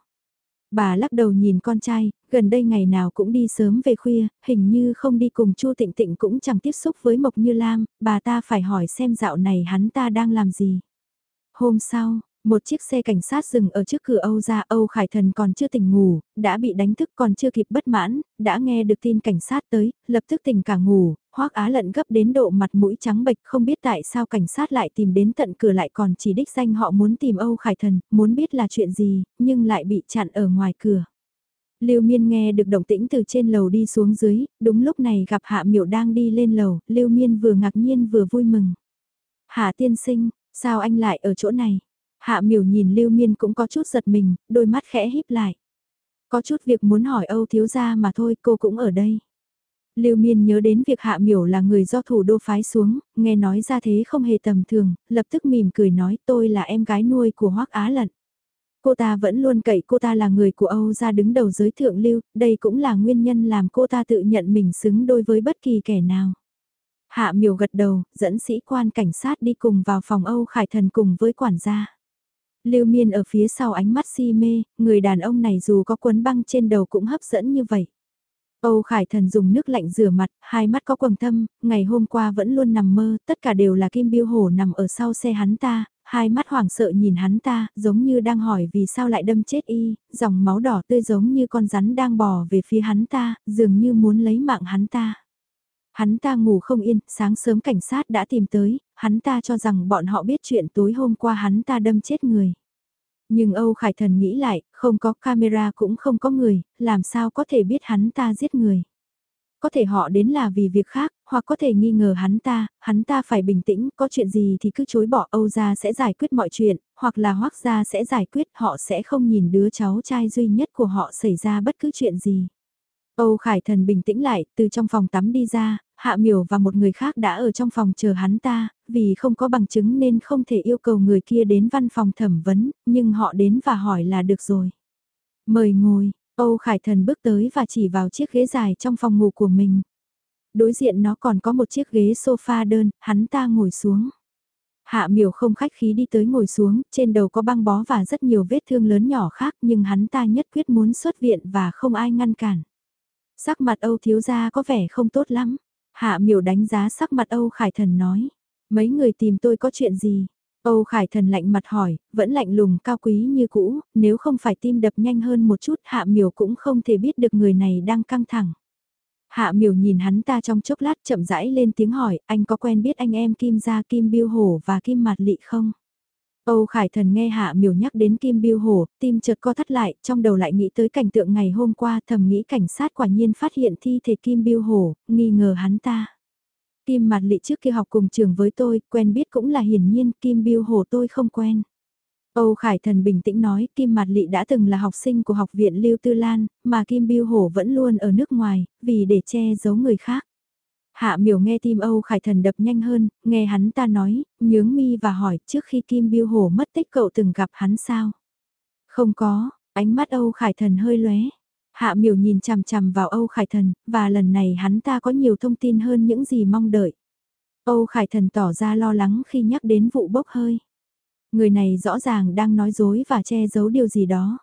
Bà lắc đầu nhìn con trai, gần đây ngày nào cũng đi sớm về khuya, hình như không đi cùng Chu Tịnh Tịnh cũng chẳng tiếp xúc với Mộc Như Lam, bà ta phải hỏi xem dạo này hắn ta đang làm gì. Hôm sau, một chiếc xe cảnh sát dừng ở trước cửa Âu ra Âu Khải Thần còn chưa tỉnh ngủ, đã bị đánh thức còn chưa kịp bất mãn, đã nghe được tin cảnh sát tới, lập tức tỉnh cả ngủ, Hoắc Á Lận gấp đến độ mặt mũi trắng bệch không biết tại sao cảnh sát lại tìm đến tận cửa lại còn chỉ đích danh họ muốn tìm Âu Khải Thần, muốn biết là chuyện gì, nhưng lại bị chặn ở ngoài cửa. Lưu Miên nghe được động tĩnh từ trên lầu đi xuống dưới, đúng lúc này gặp Hạ Miểu đang đi lên lầu, Lưu Miên vừa ngạc nhiên vừa vui mừng. Hạ tiên sinh, sao anh lại ở chỗ này? Hạ Miểu nhìn Lưu Miên cũng có chút giật mình, đôi mắt khẽ híp lại. Có chút việc muốn hỏi Âu thiếu gia mà thôi, cô cũng ở đây. Lưu Miên nhớ đến việc Hạ Miểu là người do thủ đô phái xuống, nghe nói ra thế không hề tầm thường, lập tức mỉm cười nói tôi là em gái nuôi của Hoắc Á Lận. Cô ta vẫn luôn cậy cô ta là người của Âu ra đứng đầu giới thượng lưu, đây cũng là nguyên nhân làm cô ta tự nhận mình xứng đôi với bất kỳ kẻ nào. Hạ miểu gật đầu, dẫn sĩ quan cảnh sát đi cùng vào phòng Âu Khải Thần cùng với quản gia. Lưu Miên ở phía sau ánh mắt si mê, người đàn ông này dù có quấn băng trên đầu cũng hấp dẫn như vậy. Âu Khải Thần dùng nước lạnh rửa mặt, hai mắt có quầng thâm, ngày hôm qua vẫn luôn nằm mơ, tất cả đều là Kim Biêu Hổ nằm ở sau xe hắn ta, hai mắt hoảng sợ nhìn hắn ta, giống như đang hỏi vì sao lại đâm chết y, dòng máu đỏ tươi giống như con rắn đang bò về phía hắn ta, dường như muốn lấy mạng hắn ta. Hắn ta ngủ không yên, sáng sớm cảnh sát đã tìm tới, hắn ta cho rằng bọn họ biết chuyện tối hôm qua hắn ta đâm chết người. Nhưng Âu Khải Thần nghĩ lại, không có camera cũng không có người, làm sao có thể biết hắn ta giết người. Có thể họ đến là vì việc khác, hoặc có thể nghi ngờ hắn ta, hắn ta phải bình tĩnh, có chuyện gì thì cứ chối bỏ Âu gia sẽ giải quyết mọi chuyện, hoặc là hoắc gia sẽ giải quyết, họ sẽ không nhìn đứa cháu trai duy nhất của họ xảy ra bất cứ chuyện gì. Âu Khải Thần bình tĩnh lại, từ trong phòng tắm đi ra, Hạ Miểu và một người khác đã ở trong phòng chờ hắn ta, vì không có bằng chứng nên không thể yêu cầu người kia đến văn phòng thẩm vấn, nhưng họ đến và hỏi là được rồi. Mời ngồi, Âu Khải Thần bước tới và chỉ vào chiếc ghế dài trong phòng ngủ của mình. Đối diện nó còn có một chiếc ghế sofa đơn, hắn ta ngồi xuống. Hạ miểu không khách khí đi tới ngồi xuống, trên đầu có băng bó và rất nhiều vết thương lớn nhỏ khác nhưng hắn ta nhất quyết muốn xuất viện và không ai ngăn cản. Sắc mặt Âu thiếu gia có vẻ không tốt lắm. Hạ miểu đánh giá sắc mặt Âu Khải Thần nói. Mấy người tìm tôi có chuyện gì? Âu Khải Thần lạnh mặt hỏi, vẫn lạnh lùng cao quý như cũ, nếu không phải tim đập nhanh hơn một chút Hạ miểu cũng không thể biết được người này đang căng thẳng. Hạ miểu nhìn hắn ta trong chốc lát chậm rãi lên tiếng hỏi, anh có quen biết anh em Kim Gia Kim Biêu Hổ và Kim Mạt Lị không? Âu Khải Thần nghe Hạ miểu nhắc đến Kim Biêu Hổ, tim chợt co thắt lại, trong đầu lại nghĩ tới cảnh tượng ngày hôm qua thầm nghĩ cảnh sát quả nhiên phát hiện thi thể Kim Biêu Hổ, nghi ngờ hắn ta. Kim Mạt Lị trước kia học cùng trường với tôi, quen biết cũng là hiển nhiên, Kim Biêu Hổ tôi không quen. Âu Khải Thần bình tĩnh nói Kim Mạt Lị đã từng là học sinh của học viện Lưu Tư Lan, mà Kim Biêu Hổ vẫn luôn ở nước ngoài, vì để che giấu người khác. Hạ miểu nghe tim Âu Khải Thần đập nhanh hơn, nghe hắn ta nói, nhướng mi và hỏi trước khi Kim Biêu Hổ mất tích cậu từng gặp hắn sao? Không có, ánh mắt Âu Khải Thần hơi lóe. Hạ miểu nhìn chằm chằm vào Âu Khải Thần, và lần này hắn ta có nhiều thông tin hơn những gì mong đợi. Âu Khải Thần tỏ ra lo lắng khi nhắc đến vụ bốc hơi. Người này rõ ràng đang nói dối và che giấu điều gì đó.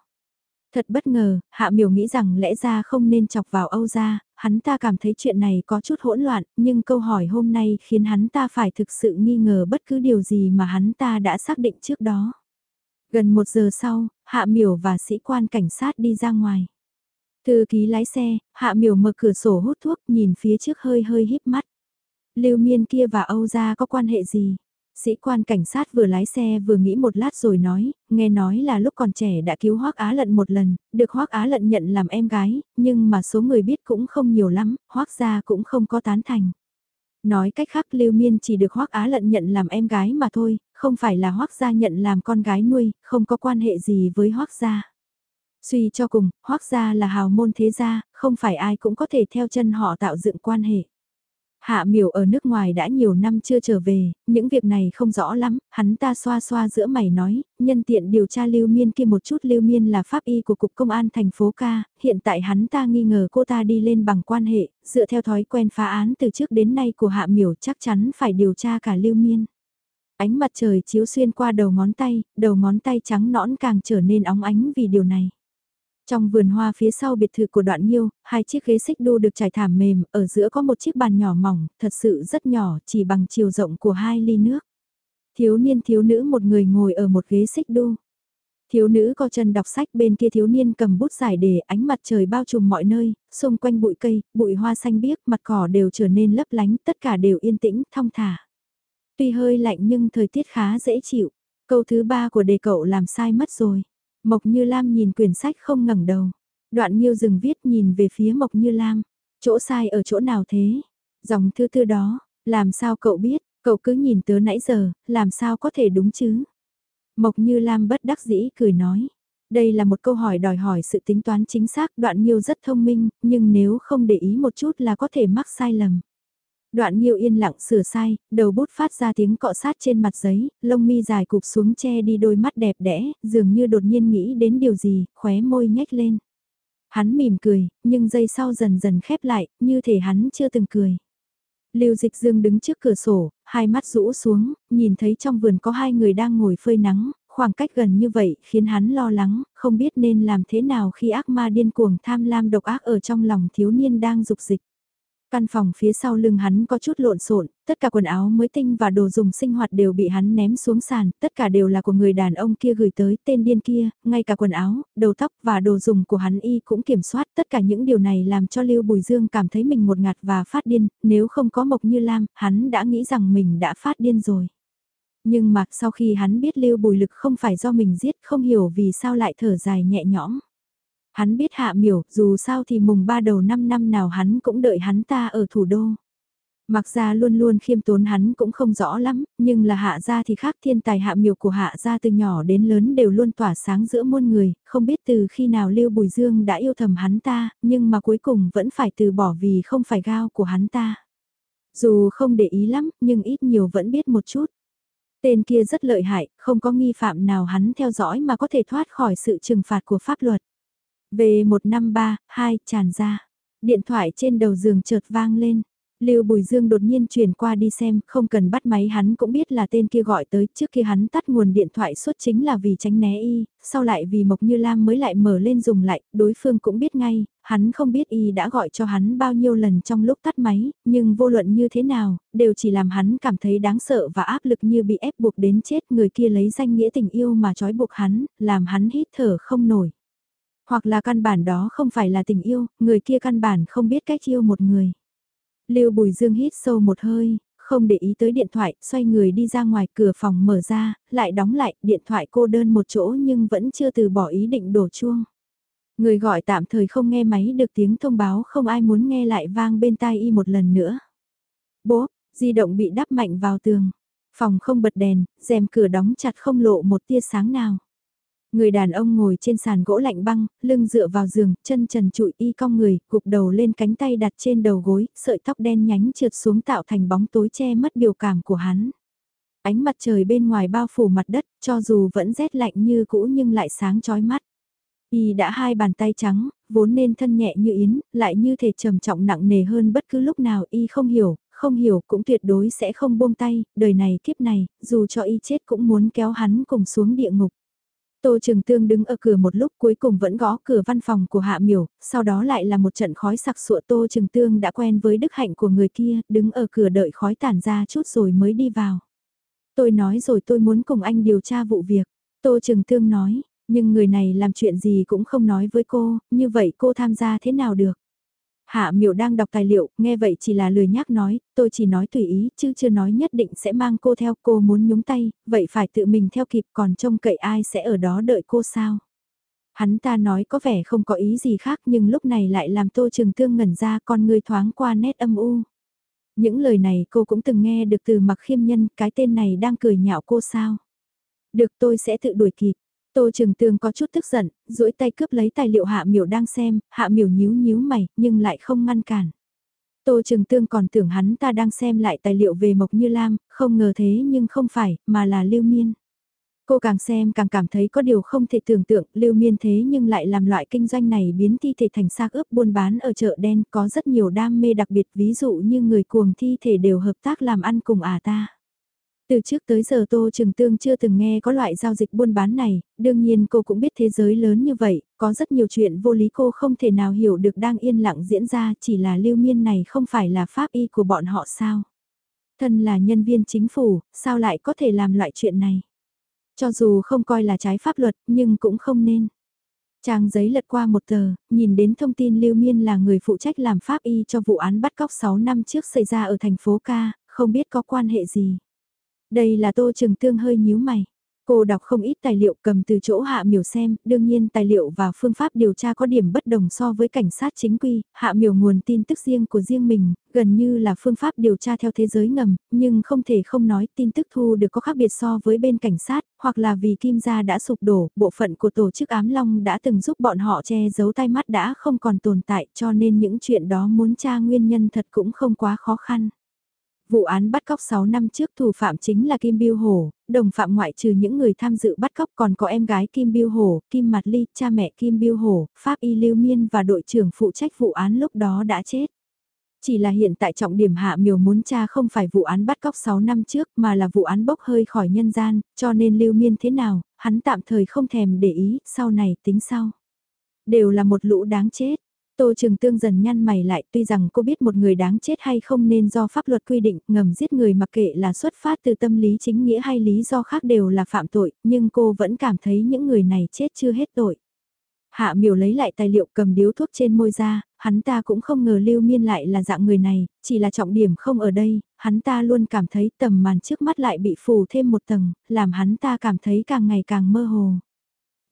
Thật bất ngờ, Hạ Miểu nghĩ rằng lẽ ra không nên chọc vào Âu gia, hắn ta cảm thấy chuyện này có chút hỗn loạn, nhưng câu hỏi hôm nay khiến hắn ta phải thực sự nghi ngờ bất cứ điều gì mà hắn ta đã xác định trước đó. Gần một giờ sau, Hạ Miểu và sĩ quan cảnh sát đi ra ngoài. Thư ký lái xe, Hạ Miểu mở cửa sổ hút thuốc nhìn phía trước hơi hơi híp mắt. Lưu Miên kia và Âu gia có quan hệ gì? Sĩ quan cảnh sát vừa lái xe vừa nghĩ một lát rồi nói, nghe nói là lúc còn trẻ đã cứu Hoác Á Lận một lần, được Hoác Á Lận nhận làm em gái, nhưng mà số người biết cũng không nhiều lắm, Hoác gia cũng không có tán thành. Nói cách khác Lưu Miên chỉ được Hoác Á Lận nhận làm em gái mà thôi, không phải là Hoác gia nhận làm con gái nuôi, không có quan hệ gì với Hoác gia. Suy cho cùng, Hoác gia là hào môn thế gia, không phải ai cũng có thể theo chân họ tạo dựng quan hệ. Hạ miểu ở nước ngoài đã nhiều năm chưa trở về, những việc này không rõ lắm, hắn ta xoa xoa giữa mày nói, nhân tiện điều tra Lưu Miên kia một chút Lưu Miên là pháp y của Cục Công an thành phố ca, hiện tại hắn ta nghi ngờ cô ta đi lên bằng quan hệ, dựa theo thói quen phá án từ trước đến nay của Hạ miểu chắc chắn phải điều tra cả Lưu Miên. Ánh mặt trời chiếu xuyên qua đầu ngón tay, đầu ngón tay trắng nõn càng trở nên óng ánh vì điều này. Trong vườn hoa phía sau biệt thự của đoạn nhiêu, hai chiếc ghế xích đu được trải thảm mềm, ở giữa có một chiếc bàn nhỏ mỏng, thật sự rất nhỏ, chỉ bằng chiều rộng của hai ly nước. Thiếu niên thiếu nữ một người ngồi ở một ghế xích đu. Thiếu nữ co chân đọc sách bên kia thiếu niên cầm bút giải đề ánh mặt trời bao trùm mọi nơi, xung quanh bụi cây, bụi hoa xanh biếc, mặt cỏ đều trở nên lấp lánh, tất cả đều yên tĩnh, thong thả. Tuy hơi lạnh nhưng thời tiết khá dễ chịu. Câu thứ ba của đề cậu làm sai mất rồi. Mộc Như Lam nhìn quyển sách không ngẩng đầu. Đoạn Nhiêu dừng viết nhìn về phía Mộc Như Lam. Chỗ sai ở chỗ nào thế? Dòng thư thư đó, làm sao cậu biết, cậu cứ nhìn tớ nãy giờ, làm sao có thể đúng chứ? Mộc Như Lam bất đắc dĩ cười nói. Đây là một câu hỏi đòi hỏi sự tính toán chính xác, đoạn Nhiêu rất thông minh, nhưng nếu không để ý một chút là có thể mắc sai lầm. Đoạn Nhiêu yên lặng sửa sai, đầu bút phát ra tiếng cọ sát trên mặt giấy, lông mi dài cụp xuống che đi đôi mắt đẹp đẽ, dường như đột nhiên nghĩ đến điều gì, khóe môi nhếch lên. Hắn mỉm cười, nhưng giây sau dần dần khép lại, như thể hắn chưa từng cười. Lưu Dịch Dương đứng trước cửa sổ, hai mắt rũ xuống, nhìn thấy trong vườn có hai người đang ngồi phơi nắng, khoảng cách gần như vậy khiến hắn lo lắng, không biết nên làm thế nào khi ác ma điên cuồng tham lam độc ác ở trong lòng thiếu niên đang dục dịch. Căn phòng phía sau lưng hắn có chút lộn xộn, tất cả quần áo mới tinh và đồ dùng sinh hoạt đều bị hắn ném xuống sàn, tất cả đều là của người đàn ông kia gửi tới tên điên kia, ngay cả quần áo, đầu tóc và đồ dùng của hắn y cũng kiểm soát, tất cả những điều này làm cho Lưu Bùi Dương cảm thấy mình một ngạt và phát điên, nếu không có Mộc Như Lam, hắn đã nghĩ rằng mình đã phát điên rồi. Nhưng mà sau khi hắn biết Lưu Bùi Lực không phải do mình giết không hiểu vì sao lại thở dài nhẹ nhõm. Hắn biết hạ miểu, dù sao thì mùng ba đầu năm năm nào hắn cũng đợi hắn ta ở thủ đô. Mặc ra luôn luôn khiêm tốn hắn cũng không rõ lắm, nhưng là hạ gia thì khác thiên tài hạ miểu của hạ gia từ nhỏ đến lớn đều luôn tỏa sáng giữa muôn người, không biết từ khi nào Lưu Bùi Dương đã yêu thầm hắn ta, nhưng mà cuối cùng vẫn phải từ bỏ vì không phải gao của hắn ta. Dù không để ý lắm, nhưng ít nhiều vẫn biết một chút. Tên kia rất lợi hại, không có nghi phạm nào hắn theo dõi mà có thể thoát khỏi sự trừng phạt của pháp luật. V153, 2, tràn ra. Điện thoại trên đầu giường chợt vang lên. Lưu Bùi Dương đột nhiên chuyển qua đi xem, không cần bắt máy hắn cũng biết là tên kia gọi tới, trước khi hắn tắt nguồn điện thoại suốt chính là vì tránh né y, sau lại vì Mộc Như Lam mới lại mở lên dùng lại, đối phương cũng biết ngay, hắn không biết y đã gọi cho hắn bao nhiêu lần trong lúc tắt máy, nhưng vô luận như thế nào, đều chỉ làm hắn cảm thấy đáng sợ và áp lực như bị ép buộc đến chết người kia lấy danh nghĩa tình yêu mà trói buộc hắn, làm hắn hít thở không nổi. Hoặc là căn bản đó không phải là tình yêu, người kia căn bản không biết cách yêu một người. Lưu Bùi Dương hít sâu một hơi, không để ý tới điện thoại, xoay người đi ra ngoài cửa phòng mở ra, lại đóng lại, điện thoại cô đơn một chỗ nhưng vẫn chưa từ bỏ ý định đổ chuông. Người gọi tạm thời không nghe máy được tiếng thông báo không ai muốn nghe lại vang bên tai y một lần nữa. Bố, di động bị đắp mạnh vào tường. Phòng không bật đèn, rèm cửa đóng chặt không lộ một tia sáng nào. Người đàn ông ngồi trên sàn gỗ lạnh băng, lưng dựa vào giường, chân trần trụi y cong người, gục đầu lên cánh tay đặt trên đầu gối, sợi tóc đen nhánh trượt xuống tạo thành bóng tối che mất biểu cảm của hắn. Ánh mặt trời bên ngoài bao phủ mặt đất, cho dù vẫn rét lạnh như cũ nhưng lại sáng chói mắt. Y đã hai bàn tay trắng, vốn nên thân nhẹ như yến, lại như thể trầm trọng nặng nề hơn bất cứ lúc nào y không hiểu, không hiểu cũng tuyệt đối sẽ không buông tay, đời này kiếp này, dù cho y chết cũng muốn kéo hắn cùng xuống địa ngục. Tô Trường Tương đứng ở cửa một lúc cuối cùng vẫn gõ cửa văn phòng của Hạ Miểu, sau đó lại là một trận khói sặc sụa Tô Trường Tương đã quen với đức hạnh của người kia, đứng ở cửa đợi khói tản ra chút rồi mới đi vào. Tôi nói rồi tôi muốn cùng anh điều tra vụ việc. Tô Trường Tương nói, nhưng người này làm chuyện gì cũng không nói với cô, như vậy cô tham gia thế nào được? Hạ miểu đang đọc tài liệu, nghe vậy chỉ là lười nhác nói, tôi chỉ nói tùy ý, chứ chưa nói nhất định sẽ mang cô theo cô muốn nhúng tay, vậy phải tự mình theo kịp còn trông cậy ai sẽ ở đó đợi cô sao. Hắn ta nói có vẻ không có ý gì khác nhưng lúc này lại làm tô trường thương ngẩn ra con người thoáng qua nét âm u. Những lời này cô cũng từng nghe được từ mặc khiêm nhân, cái tên này đang cười nhạo cô sao. Được tôi sẽ tự đuổi kịp. Tô Trường Tương có chút tức giận, duỗi tay cướp lấy tài liệu Hạ Miểu đang xem, Hạ Miểu nhíu nhíu mày, nhưng lại không ngăn cản. Tô Trường Tương còn tưởng hắn ta đang xem lại tài liệu về Mộc Như Lam, không ngờ thế nhưng không phải, mà là Lưu Miên. Cô càng xem càng cảm thấy có điều không thể tưởng tượng, Lưu Miên thế nhưng lại làm loại kinh doanh này biến thi thể thành xác ướp buôn bán ở chợ đen, có rất nhiều đam mê đặc biệt ví dụ như người cuồng thi thể đều hợp tác làm ăn cùng à ta. Từ trước tới giờ Tô trường Tương chưa từng nghe có loại giao dịch buôn bán này, đương nhiên cô cũng biết thế giới lớn như vậy, có rất nhiều chuyện vô lý cô không thể nào hiểu được đang yên lặng diễn ra chỉ là lưu miên này không phải là pháp y của bọn họ sao. Thân là nhân viên chính phủ, sao lại có thể làm loại chuyện này. Cho dù không coi là trái pháp luật, nhưng cũng không nên. Trang giấy lật qua một tờ, nhìn đến thông tin Lưu Miên là người phụ trách làm pháp y cho vụ án bắt cóc 6 năm trước xảy ra ở thành phố Ca, không biết có quan hệ gì. Đây là Tô trường Tương hơi nhíu mày. Cô đọc không ít tài liệu cầm từ chỗ Hạ Miểu xem, đương nhiên tài liệu và phương pháp điều tra có điểm bất đồng so với cảnh sát chính quy, Hạ Miểu nguồn tin tức riêng của riêng mình, gần như là phương pháp điều tra theo thế giới ngầm, nhưng không thể không nói tin tức thu được có khác biệt so với bên cảnh sát, hoặc là vì Kim Gia đã sụp đổ, bộ phận của tổ chức ám long đã từng giúp bọn họ che giấu tai mắt đã không còn tồn tại cho nên những chuyện đó muốn tra nguyên nhân thật cũng không quá khó khăn. Vụ án bắt cóc 6 năm trước thủ phạm chính là Kim Biêu Hổ, đồng phạm ngoại trừ những người tham dự bắt cóc còn có em gái Kim Biêu Hổ, Kim Mạt Ly, cha mẹ Kim Biêu Hổ, Pháp Y Lưu Miên và đội trưởng phụ trách vụ án lúc đó đã chết. Chỉ là hiện tại trọng điểm hạ miều muốn cha không phải vụ án bắt cóc 6 năm trước mà là vụ án bốc hơi khỏi nhân gian, cho nên Lưu Miên thế nào, hắn tạm thời không thèm để ý, sau này tính sau. Đều là một lũ đáng chết. Tô Trường Tương dần nhăn mày lại tuy rằng cô biết một người đáng chết hay không nên do pháp luật quy định ngầm giết người mặc kệ là xuất phát từ tâm lý chính nghĩa hay lý do khác đều là phạm tội, nhưng cô vẫn cảm thấy những người này chết chưa hết tội. Hạ miểu lấy lại tài liệu cầm điếu thuốc trên môi ra, hắn ta cũng không ngờ lưu miên lại là dạng người này, chỉ là trọng điểm không ở đây, hắn ta luôn cảm thấy tầm màn trước mắt lại bị phủ thêm một tầng, làm hắn ta cảm thấy càng ngày càng mơ hồ.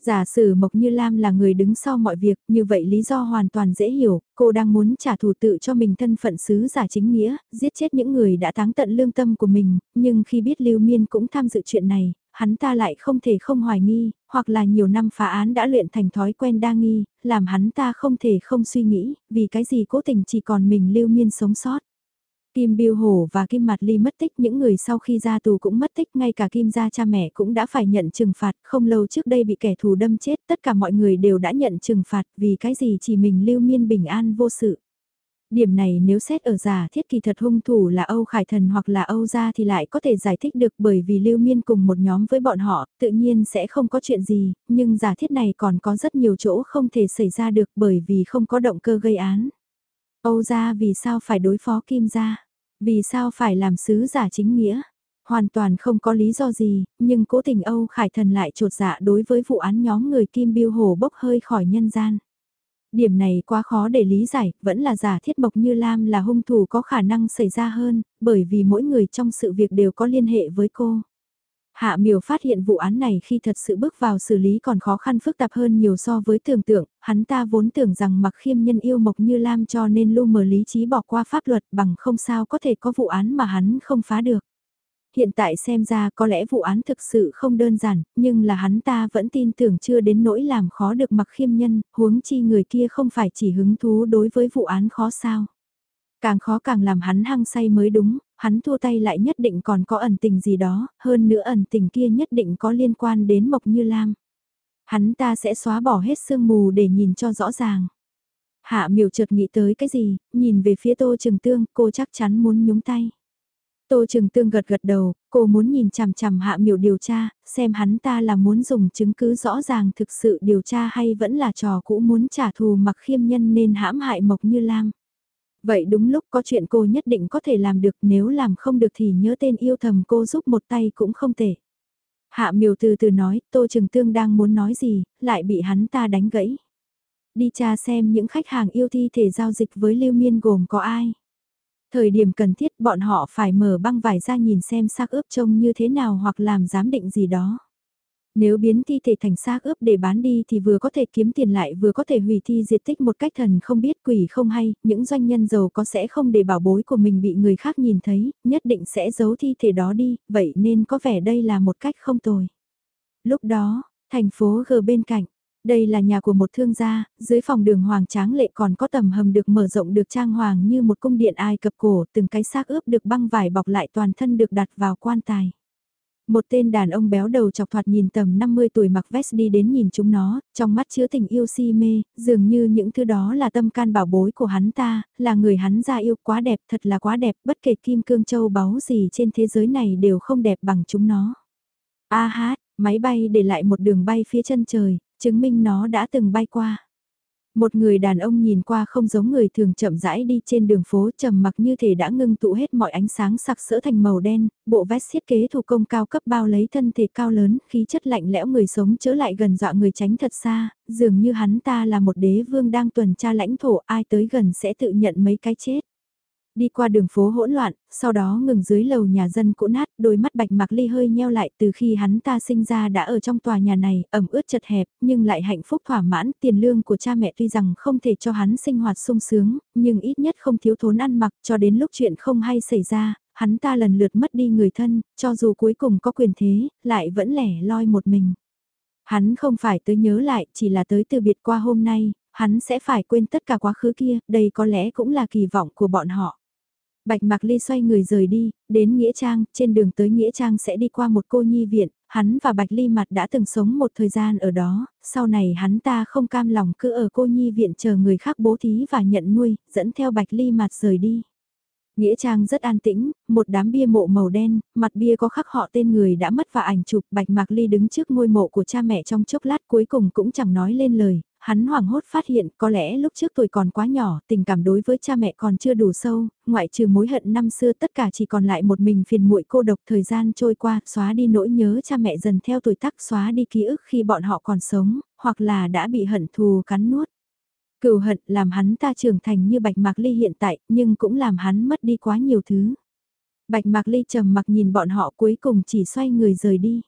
Giả sử Mộc Như Lam là người đứng sau mọi việc, như vậy lý do hoàn toàn dễ hiểu, cô đang muốn trả thù tự cho mình thân phận sứ giả chính nghĩa, giết chết những người đã táng tận lương tâm của mình, nhưng khi biết Lưu Miên cũng tham dự chuyện này, hắn ta lại không thể không hoài nghi, hoặc là nhiều năm phá án đã luyện thành thói quen đa nghi, làm hắn ta không thể không suy nghĩ, vì cái gì cố tình chỉ còn mình Lưu Miên sống sót. Kim Biêu Hổ và Kim Mạt Ly mất tích những người sau khi ra tù cũng mất tích ngay cả Kim gia cha mẹ cũng đã phải nhận trừng phạt không lâu trước đây bị kẻ thù đâm chết tất cả mọi người đều đã nhận trừng phạt vì cái gì chỉ mình lưu miên bình an vô sự. Điểm này nếu xét ở giả thiết kỳ thật hung thủ là Âu Khải Thần hoặc là Âu Gia thì lại có thể giải thích được bởi vì Lưu Miên cùng một nhóm với bọn họ, tự nhiên sẽ không có chuyện gì, nhưng giả thiết này còn có rất nhiều chỗ không thể xảy ra được bởi vì không có động cơ gây án. Âu Gia vì sao phải đối phó Kim Gia? Vì sao phải làm sứ giả chính nghĩa? Hoàn toàn không có lý do gì, nhưng cố tình Âu Khải Thần lại trột dạ đối với vụ án nhóm người Kim Biêu Hồ bốc hơi khỏi nhân gian. Điểm này quá khó để lý giải, vẫn là giả thiết Mộc Như Lam là hung thủ có khả năng xảy ra hơn, bởi vì mỗi người trong sự việc đều có liên hệ với cô. Hạ miều phát hiện vụ án này khi thật sự bước vào xử lý còn khó khăn phức tạp hơn nhiều so với tưởng tượng, hắn ta vốn tưởng rằng mặc khiêm nhân yêu Mộc Như Lam cho nên lu mờ lý trí bỏ qua pháp luật bằng không sao có thể có vụ án mà hắn không phá được. Hiện tại xem ra có lẽ vụ án thực sự không đơn giản, nhưng là hắn ta vẫn tin tưởng chưa đến nỗi làm khó được mặc khiêm nhân, huống chi người kia không phải chỉ hứng thú đối với vụ án khó sao. Càng khó càng làm hắn hăng say mới đúng, hắn thua tay lại nhất định còn có ẩn tình gì đó, hơn nữa ẩn tình kia nhất định có liên quan đến Mộc Như Lam. Hắn ta sẽ xóa bỏ hết sương mù để nhìn cho rõ ràng. Hạ miểu chợt nghĩ tới cái gì, nhìn về phía tô trường tương, cô chắc chắn muốn nhúng tay. Tô trường Tương gật gật đầu, cô muốn nhìn chằm chằm hạ miểu điều tra, xem hắn ta là muốn dùng chứng cứ rõ ràng thực sự điều tra hay vẫn là trò cũ muốn trả thù mặc khiêm nhân nên hãm hại Mộc Như Lam. Vậy đúng lúc có chuyện cô nhất định có thể làm được nếu làm không được thì nhớ tên yêu thầm cô giúp một tay cũng không thể. Hạ miều từ từ nói, Tô Trừng Tương đang muốn nói gì, lại bị hắn ta đánh gãy. Đi tra xem những khách hàng yêu thi thể giao dịch với Lưu Miên gồm có ai. Thời điểm cần thiết bọn họ phải mở băng vải ra nhìn xem xác ướp trông như thế nào hoặc làm giám định gì đó. Nếu biến thi thể thành xác ướp để bán đi thì vừa có thể kiếm tiền lại vừa có thể hủy thi diệt tích một cách thần không biết quỷ không hay, những doanh nhân giàu có sẽ không để bảo bối của mình bị người khác nhìn thấy, nhất định sẽ giấu thi thể đó đi, vậy nên có vẻ đây là một cách không tồi. Lúc đó, thành phố G bên cạnh, đây là nhà của một thương gia, dưới phòng đường hoàng tráng lệ còn có tầm hầm được mở rộng được trang hoàng như một cung điện ai cập cổ, từng cái xác ướp được băng vải bọc lại toàn thân được đặt vào quan tài. Một tên đàn ông béo đầu chọc thoạt nhìn tầm 50 tuổi mặc vest đi đến nhìn chúng nó, trong mắt chứa tình yêu si mê, dường như những thứ đó là tâm can bảo bối của hắn ta, là người hắn ra yêu quá đẹp, thật là quá đẹp, bất kể kim cương châu báu gì trên thế giới này đều không đẹp bằng chúng nó. A hát, máy bay để lại một đường bay phía chân trời, chứng minh nó đã từng bay qua. Một người đàn ông nhìn qua không giống người thường chậm rãi đi trên đường phố trầm mặc như thể đã ngưng tụ hết mọi ánh sáng sặc sỡ thành màu đen, bộ vest thiết kế thủ công cao cấp bao lấy thân thể cao lớn, khí chất lạnh lẽo người sống chớ lại gần dọa người tránh thật xa, dường như hắn ta là một đế vương đang tuần tra lãnh thổ ai tới gần sẽ tự nhận mấy cái chết đi qua đường phố hỗn loạn, sau đó ngừng dưới lầu nhà dân cũ nát, đôi mắt bạch mạc ly hơi nheo lại từ khi hắn ta sinh ra đã ở trong tòa nhà này, ẩm ướt chật hẹp, nhưng lại hạnh phúc thỏa mãn, tiền lương của cha mẹ tuy rằng không thể cho hắn sinh hoạt sung sướng, nhưng ít nhất không thiếu thốn ăn mặc cho đến lúc chuyện không hay xảy ra, hắn ta lần lượt mất đi người thân, cho dù cuối cùng có quyền thế, lại vẫn lẻ loi một mình. Hắn không phải tới nhớ lại, chỉ là tới từ biệt qua hôm nay, hắn sẽ phải quên tất cả quá khứ kia, đây có lẽ cũng là kỳ vọng của bọn họ. Bạch Mạc Ly xoay người rời đi, đến Nghĩa Trang, trên đường tới Nghĩa Trang sẽ đi qua một cô nhi viện, hắn và Bạch Ly Mặt đã từng sống một thời gian ở đó, sau này hắn ta không cam lòng cứ ở cô nhi viện chờ người khác bố thí và nhận nuôi, dẫn theo Bạch Ly Mặt rời đi. Nghĩa trang rất an tĩnh, một đám bia mộ màu đen, mặt bia có khắc họ tên người đã mất và ảnh chụp Bạch Mạc Ly đứng trước ngôi mộ của cha mẹ trong chốc lát cuối cùng cũng chẳng nói lên lời, hắn hoảng hốt phát hiện có lẽ lúc trước tuổi còn quá nhỏ, tình cảm đối với cha mẹ còn chưa đủ sâu, ngoại trừ mối hận năm xưa tất cả chỉ còn lại một mình phiền muội cô độc thời gian trôi qua, xóa đi nỗi nhớ cha mẹ dần theo tuổi tác xóa đi ký ức khi bọn họ còn sống, hoặc là đã bị hận thù cắn nuốt. Cừu hận làm hắn ta trưởng thành như Bạch Mạc Ly hiện tại, nhưng cũng làm hắn mất đi quá nhiều thứ. Bạch Mạc Ly trầm mặc nhìn bọn họ cuối cùng chỉ xoay người rời đi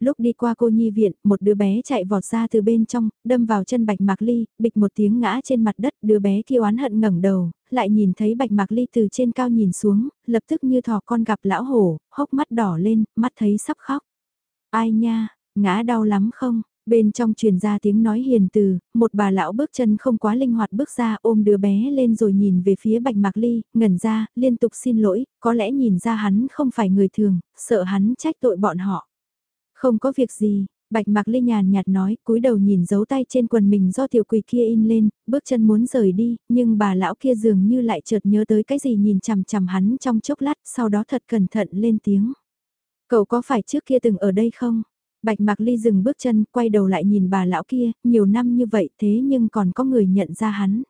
lúc đi qua cô nhi viện, một đứa bé chạy vọt ra từ bên trong, đâm vào chân Bạch Mạc Ly, bịch một tiếng ngã trên mặt đất, đứa bé kia oán hận ngẩng đầu, lại nhìn thấy Bạch Mạc Ly từ trên cao nhìn xuống, lập tức như thỏ con gặp lão hổ, hốc mắt đỏ lên, mắt thấy sắp khóc. Ai nha, ngã đau lắm không? Bên trong truyền ra tiếng nói hiền từ, một bà lão bước chân không quá linh hoạt bước ra ôm đứa bé lên rồi nhìn về phía Bạch Mạc Ly, ngẩn ra, liên tục xin lỗi, có lẽ nhìn ra hắn không phải người thường, sợ hắn trách tội bọn họ. Không có việc gì, Bạch Mạc Ly nhàn nhạt nói, cúi đầu nhìn dấu tay trên quần mình do tiểu quỳ kia in lên, bước chân muốn rời đi, nhưng bà lão kia dường như lại chợt nhớ tới cái gì nhìn chằm chằm hắn trong chốc lát, sau đó thật cẩn thận lên tiếng. Cậu có phải trước kia từng ở đây không? Bạch Mạc Ly dừng bước chân, quay đầu lại nhìn bà lão kia, nhiều năm như vậy thế nhưng còn có người nhận ra hắn.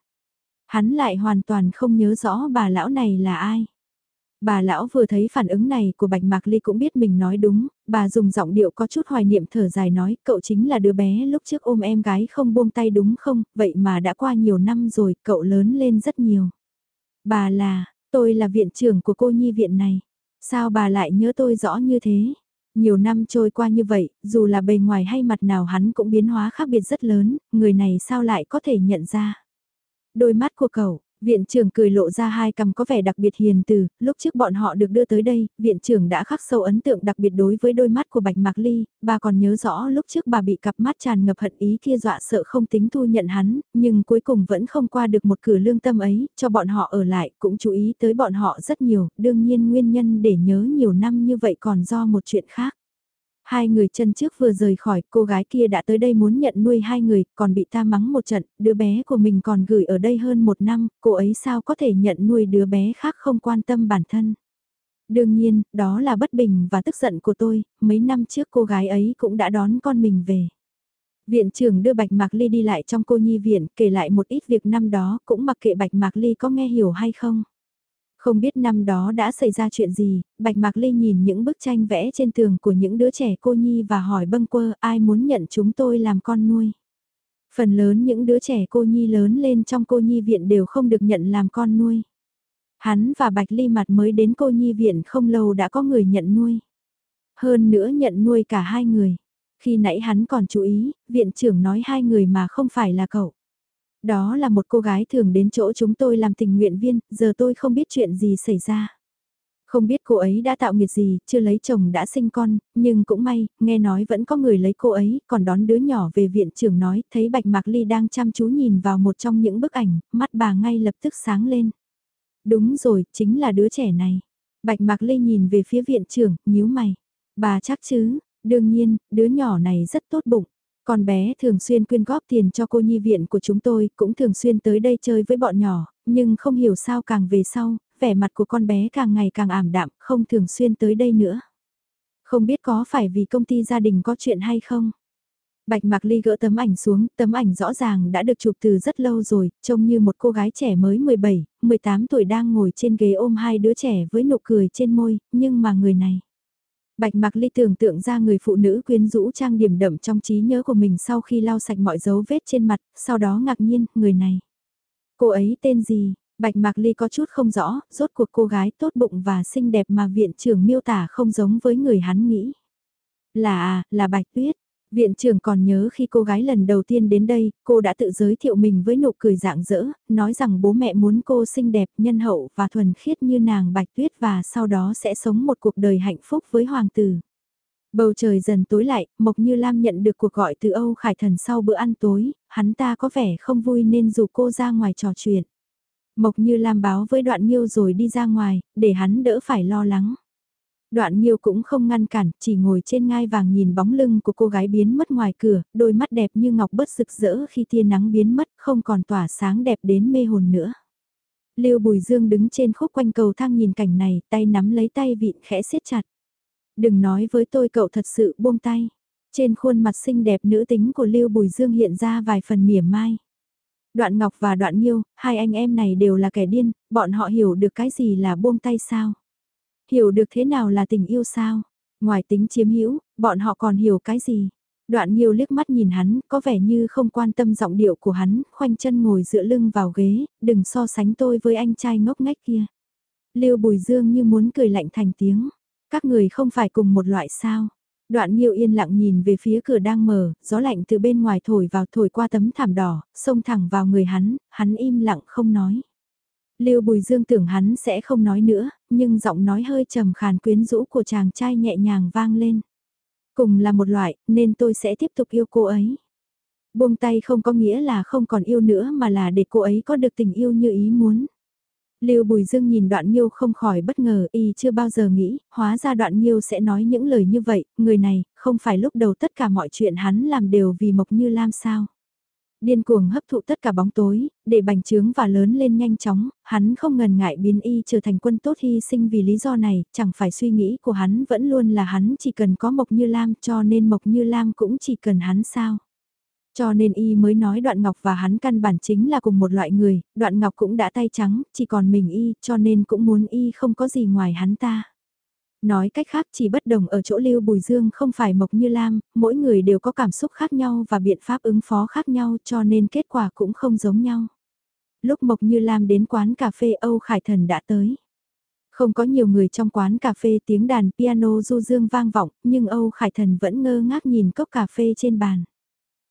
Hắn lại hoàn toàn không nhớ rõ bà lão này là ai. Bà lão vừa thấy phản ứng này của Bạch Mạc Ly cũng biết mình nói đúng, bà dùng giọng điệu có chút hoài niệm thở dài nói, cậu chính là đứa bé lúc trước ôm em gái không buông tay đúng không, vậy mà đã qua nhiều năm rồi, cậu lớn lên rất nhiều. Bà là, tôi là viện trưởng của cô nhi viện này. Sao bà lại nhớ tôi rõ như thế? Nhiều năm trôi qua như vậy, dù là bề ngoài hay mặt nào hắn cũng biến hóa khác biệt rất lớn, người này sao lại có thể nhận ra? Đôi mắt của cậu, Viện trưởng cười lộ ra hai cằm có vẻ đặc biệt hiền từ, lúc trước bọn họ được đưa tới đây, viện trưởng đã khắc sâu ấn tượng đặc biệt đối với đôi mắt của Bạch Mạc Ly, bà còn nhớ rõ lúc trước bà bị cặp mắt tràn ngập hận ý kia dọa sợ không tính thu nhận hắn, nhưng cuối cùng vẫn không qua được một cửa lương tâm ấy, cho bọn họ ở lại, cũng chú ý tới bọn họ rất nhiều, đương nhiên nguyên nhân để nhớ nhiều năm như vậy còn do một chuyện khác. Hai người chân trước vừa rời khỏi, cô gái kia đã tới đây muốn nhận nuôi hai người, còn bị ta mắng một trận, đứa bé của mình còn gửi ở đây hơn một năm, cô ấy sao có thể nhận nuôi đứa bé khác không quan tâm bản thân. Đương nhiên, đó là bất bình và tức giận của tôi, mấy năm trước cô gái ấy cũng đã đón con mình về. Viện trưởng đưa Bạch Mạc Ly đi lại trong cô nhi viện, kể lại một ít việc năm đó, cũng mặc kệ Bạch Mạc Ly có nghe hiểu hay không. Không biết năm đó đã xảy ra chuyện gì, Bạch Mạc Ly nhìn những bức tranh vẽ trên tường của những đứa trẻ cô nhi và hỏi bâng quơ ai muốn nhận chúng tôi làm con nuôi. Phần lớn những đứa trẻ cô nhi lớn lên trong cô nhi viện đều không được nhận làm con nuôi. Hắn và Bạch Ly mặt mới đến cô nhi viện không lâu đã có người nhận nuôi. Hơn nữa nhận nuôi cả hai người. Khi nãy hắn còn chú ý, viện trưởng nói hai người mà không phải là cậu. Đó là một cô gái thường đến chỗ chúng tôi làm tình nguyện viên, giờ tôi không biết chuyện gì xảy ra. Không biết cô ấy đã tạo nghiệt gì, chưa lấy chồng đã sinh con, nhưng cũng may, nghe nói vẫn có người lấy cô ấy, còn đón đứa nhỏ về viện trưởng nói, thấy Bạch Mạc Ly đang chăm chú nhìn vào một trong những bức ảnh, mắt bà ngay lập tức sáng lên. Đúng rồi, chính là đứa trẻ này. Bạch Mạc Ly nhìn về phía viện trưởng, nhíu mày. Bà chắc chứ, đương nhiên, đứa nhỏ này rất tốt bụng. Con bé thường xuyên quyên góp tiền cho cô nhi viện của chúng tôi, cũng thường xuyên tới đây chơi với bọn nhỏ, nhưng không hiểu sao càng về sau, vẻ mặt của con bé càng ngày càng ảm đạm, không thường xuyên tới đây nữa. Không biết có phải vì công ty gia đình có chuyện hay không? Bạch Mạc Ly gỡ tấm ảnh xuống, tấm ảnh rõ ràng đã được chụp từ rất lâu rồi, trông như một cô gái trẻ mới 17, 18 tuổi đang ngồi trên ghế ôm hai đứa trẻ với nụ cười trên môi, nhưng mà người này. Bạch Mạc Ly tưởng tượng ra người phụ nữ quyến rũ trang điểm đậm trong trí nhớ của mình sau khi lau sạch mọi dấu vết trên mặt, sau đó ngạc nhiên, người này. Cô ấy tên gì? Bạch Mạc Ly có chút không rõ, rốt cuộc cô gái tốt bụng và xinh đẹp mà viện trưởng miêu tả không giống với người hắn nghĩ. Là à, là Bạch Tuyết. Viện trưởng còn nhớ khi cô gái lần đầu tiên đến đây, cô đã tự giới thiệu mình với nụ cười dạng dỡ, nói rằng bố mẹ muốn cô xinh đẹp, nhân hậu và thuần khiết như nàng Bạch Tuyết và sau đó sẽ sống một cuộc đời hạnh phúc với hoàng tử. Bầu trời dần tối lại, Mộc Như Lam nhận được cuộc gọi từ Âu Khải Thần sau bữa ăn tối, hắn ta có vẻ không vui nên dù cô ra ngoài trò chuyện. Mộc Như Lam báo với đoạn Nhiêu rồi đi ra ngoài, để hắn đỡ phải lo lắng. Đoạn Nhiêu cũng không ngăn cản, chỉ ngồi trên ngai vàng nhìn bóng lưng của cô gái biến mất ngoài cửa, đôi mắt đẹp như ngọc bớt rực rỡ khi tia nắng biến mất, không còn tỏa sáng đẹp đến mê hồn nữa. Lưu Bùi Dương đứng trên khúc quanh cầu thang nhìn cảnh này, tay nắm lấy tay vịn khẽ siết chặt. Đừng nói với tôi cậu thật sự buông tay. Trên khuôn mặt xinh đẹp nữ tính của Lưu Bùi Dương hiện ra vài phần mỉa mai. Đoạn Ngọc và Đoạn Nhiêu, hai anh em này đều là kẻ điên, bọn họ hiểu được cái gì là buông tay sao? Hiểu được thế nào là tình yêu sao? Ngoài tính chiếm hữu, bọn họ còn hiểu cái gì? Đoạn Nhiêu liếc mắt nhìn hắn, có vẻ như không quan tâm giọng điệu của hắn, khoanh chân ngồi dựa lưng vào ghế, đừng so sánh tôi với anh trai ngốc nghếch kia. Lưu Bùi Dương như muốn cười lạnh thành tiếng. Các người không phải cùng một loại sao? Đoạn Nhiêu yên lặng nhìn về phía cửa đang mở, gió lạnh từ bên ngoài thổi vào thổi qua tấm thảm đỏ, xông thẳng vào người hắn, hắn im lặng không nói. Lưu Bùi Dương tưởng hắn sẽ không nói nữa, nhưng giọng nói hơi trầm khàn quyến rũ của chàng trai nhẹ nhàng vang lên. Cùng là một loại, nên tôi sẽ tiếp tục yêu cô ấy. Buông tay không có nghĩa là không còn yêu nữa mà là để cô ấy có được tình yêu như ý muốn. Lưu Bùi Dương nhìn Đoạn Nhiêu không khỏi bất ngờ, y chưa bao giờ nghĩ, hóa ra Đoạn Nhiêu sẽ nói những lời như vậy, người này, không phải lúc đầu tất cả mọi chuyện hắn làm đều vì Mộc Như Lam sao. Điên cuồng hấp thụ tất cả bóng tối, để bành trướng và lớn lên nhanh chóng, hắn không ngần ngại biến y trở thành quân tốt hy sinh vì lý do này, chẳng phải suy nghĩ của hắn vẫn luôn là hắn chỉ cần có Mộc Như Lam cho nên Mộc Như Lam cũng chỉ cần hắn sao. Cho nên y mới nói đoạn ngọc và hắn căn bản chính là cùng một loại người, đoạn ngọc cũng đã tay trắng, chỉ còn mình y, cho nên cũng muốn y không có gì ngoài hắn ta. Nói cách khác chỉ bất đồng ở chỗ Lưu Bùi Dương không phải Mộc Như Lam, mỗi người đều có cảm xúc khác nhau và biện pháp ứng phó khác nhau cho nên kết quả cũng không giống nhau. Lúc Mộc Như Lam đến quán cà phê Âu Khải Thần đã tới. Không có nhiều người trong quán cà phê tiếng đàn piano du dương vang vọng, nhưng Âu Khải Thần vẫn ngơ ngác nhìn cốc cà phê trên bàn.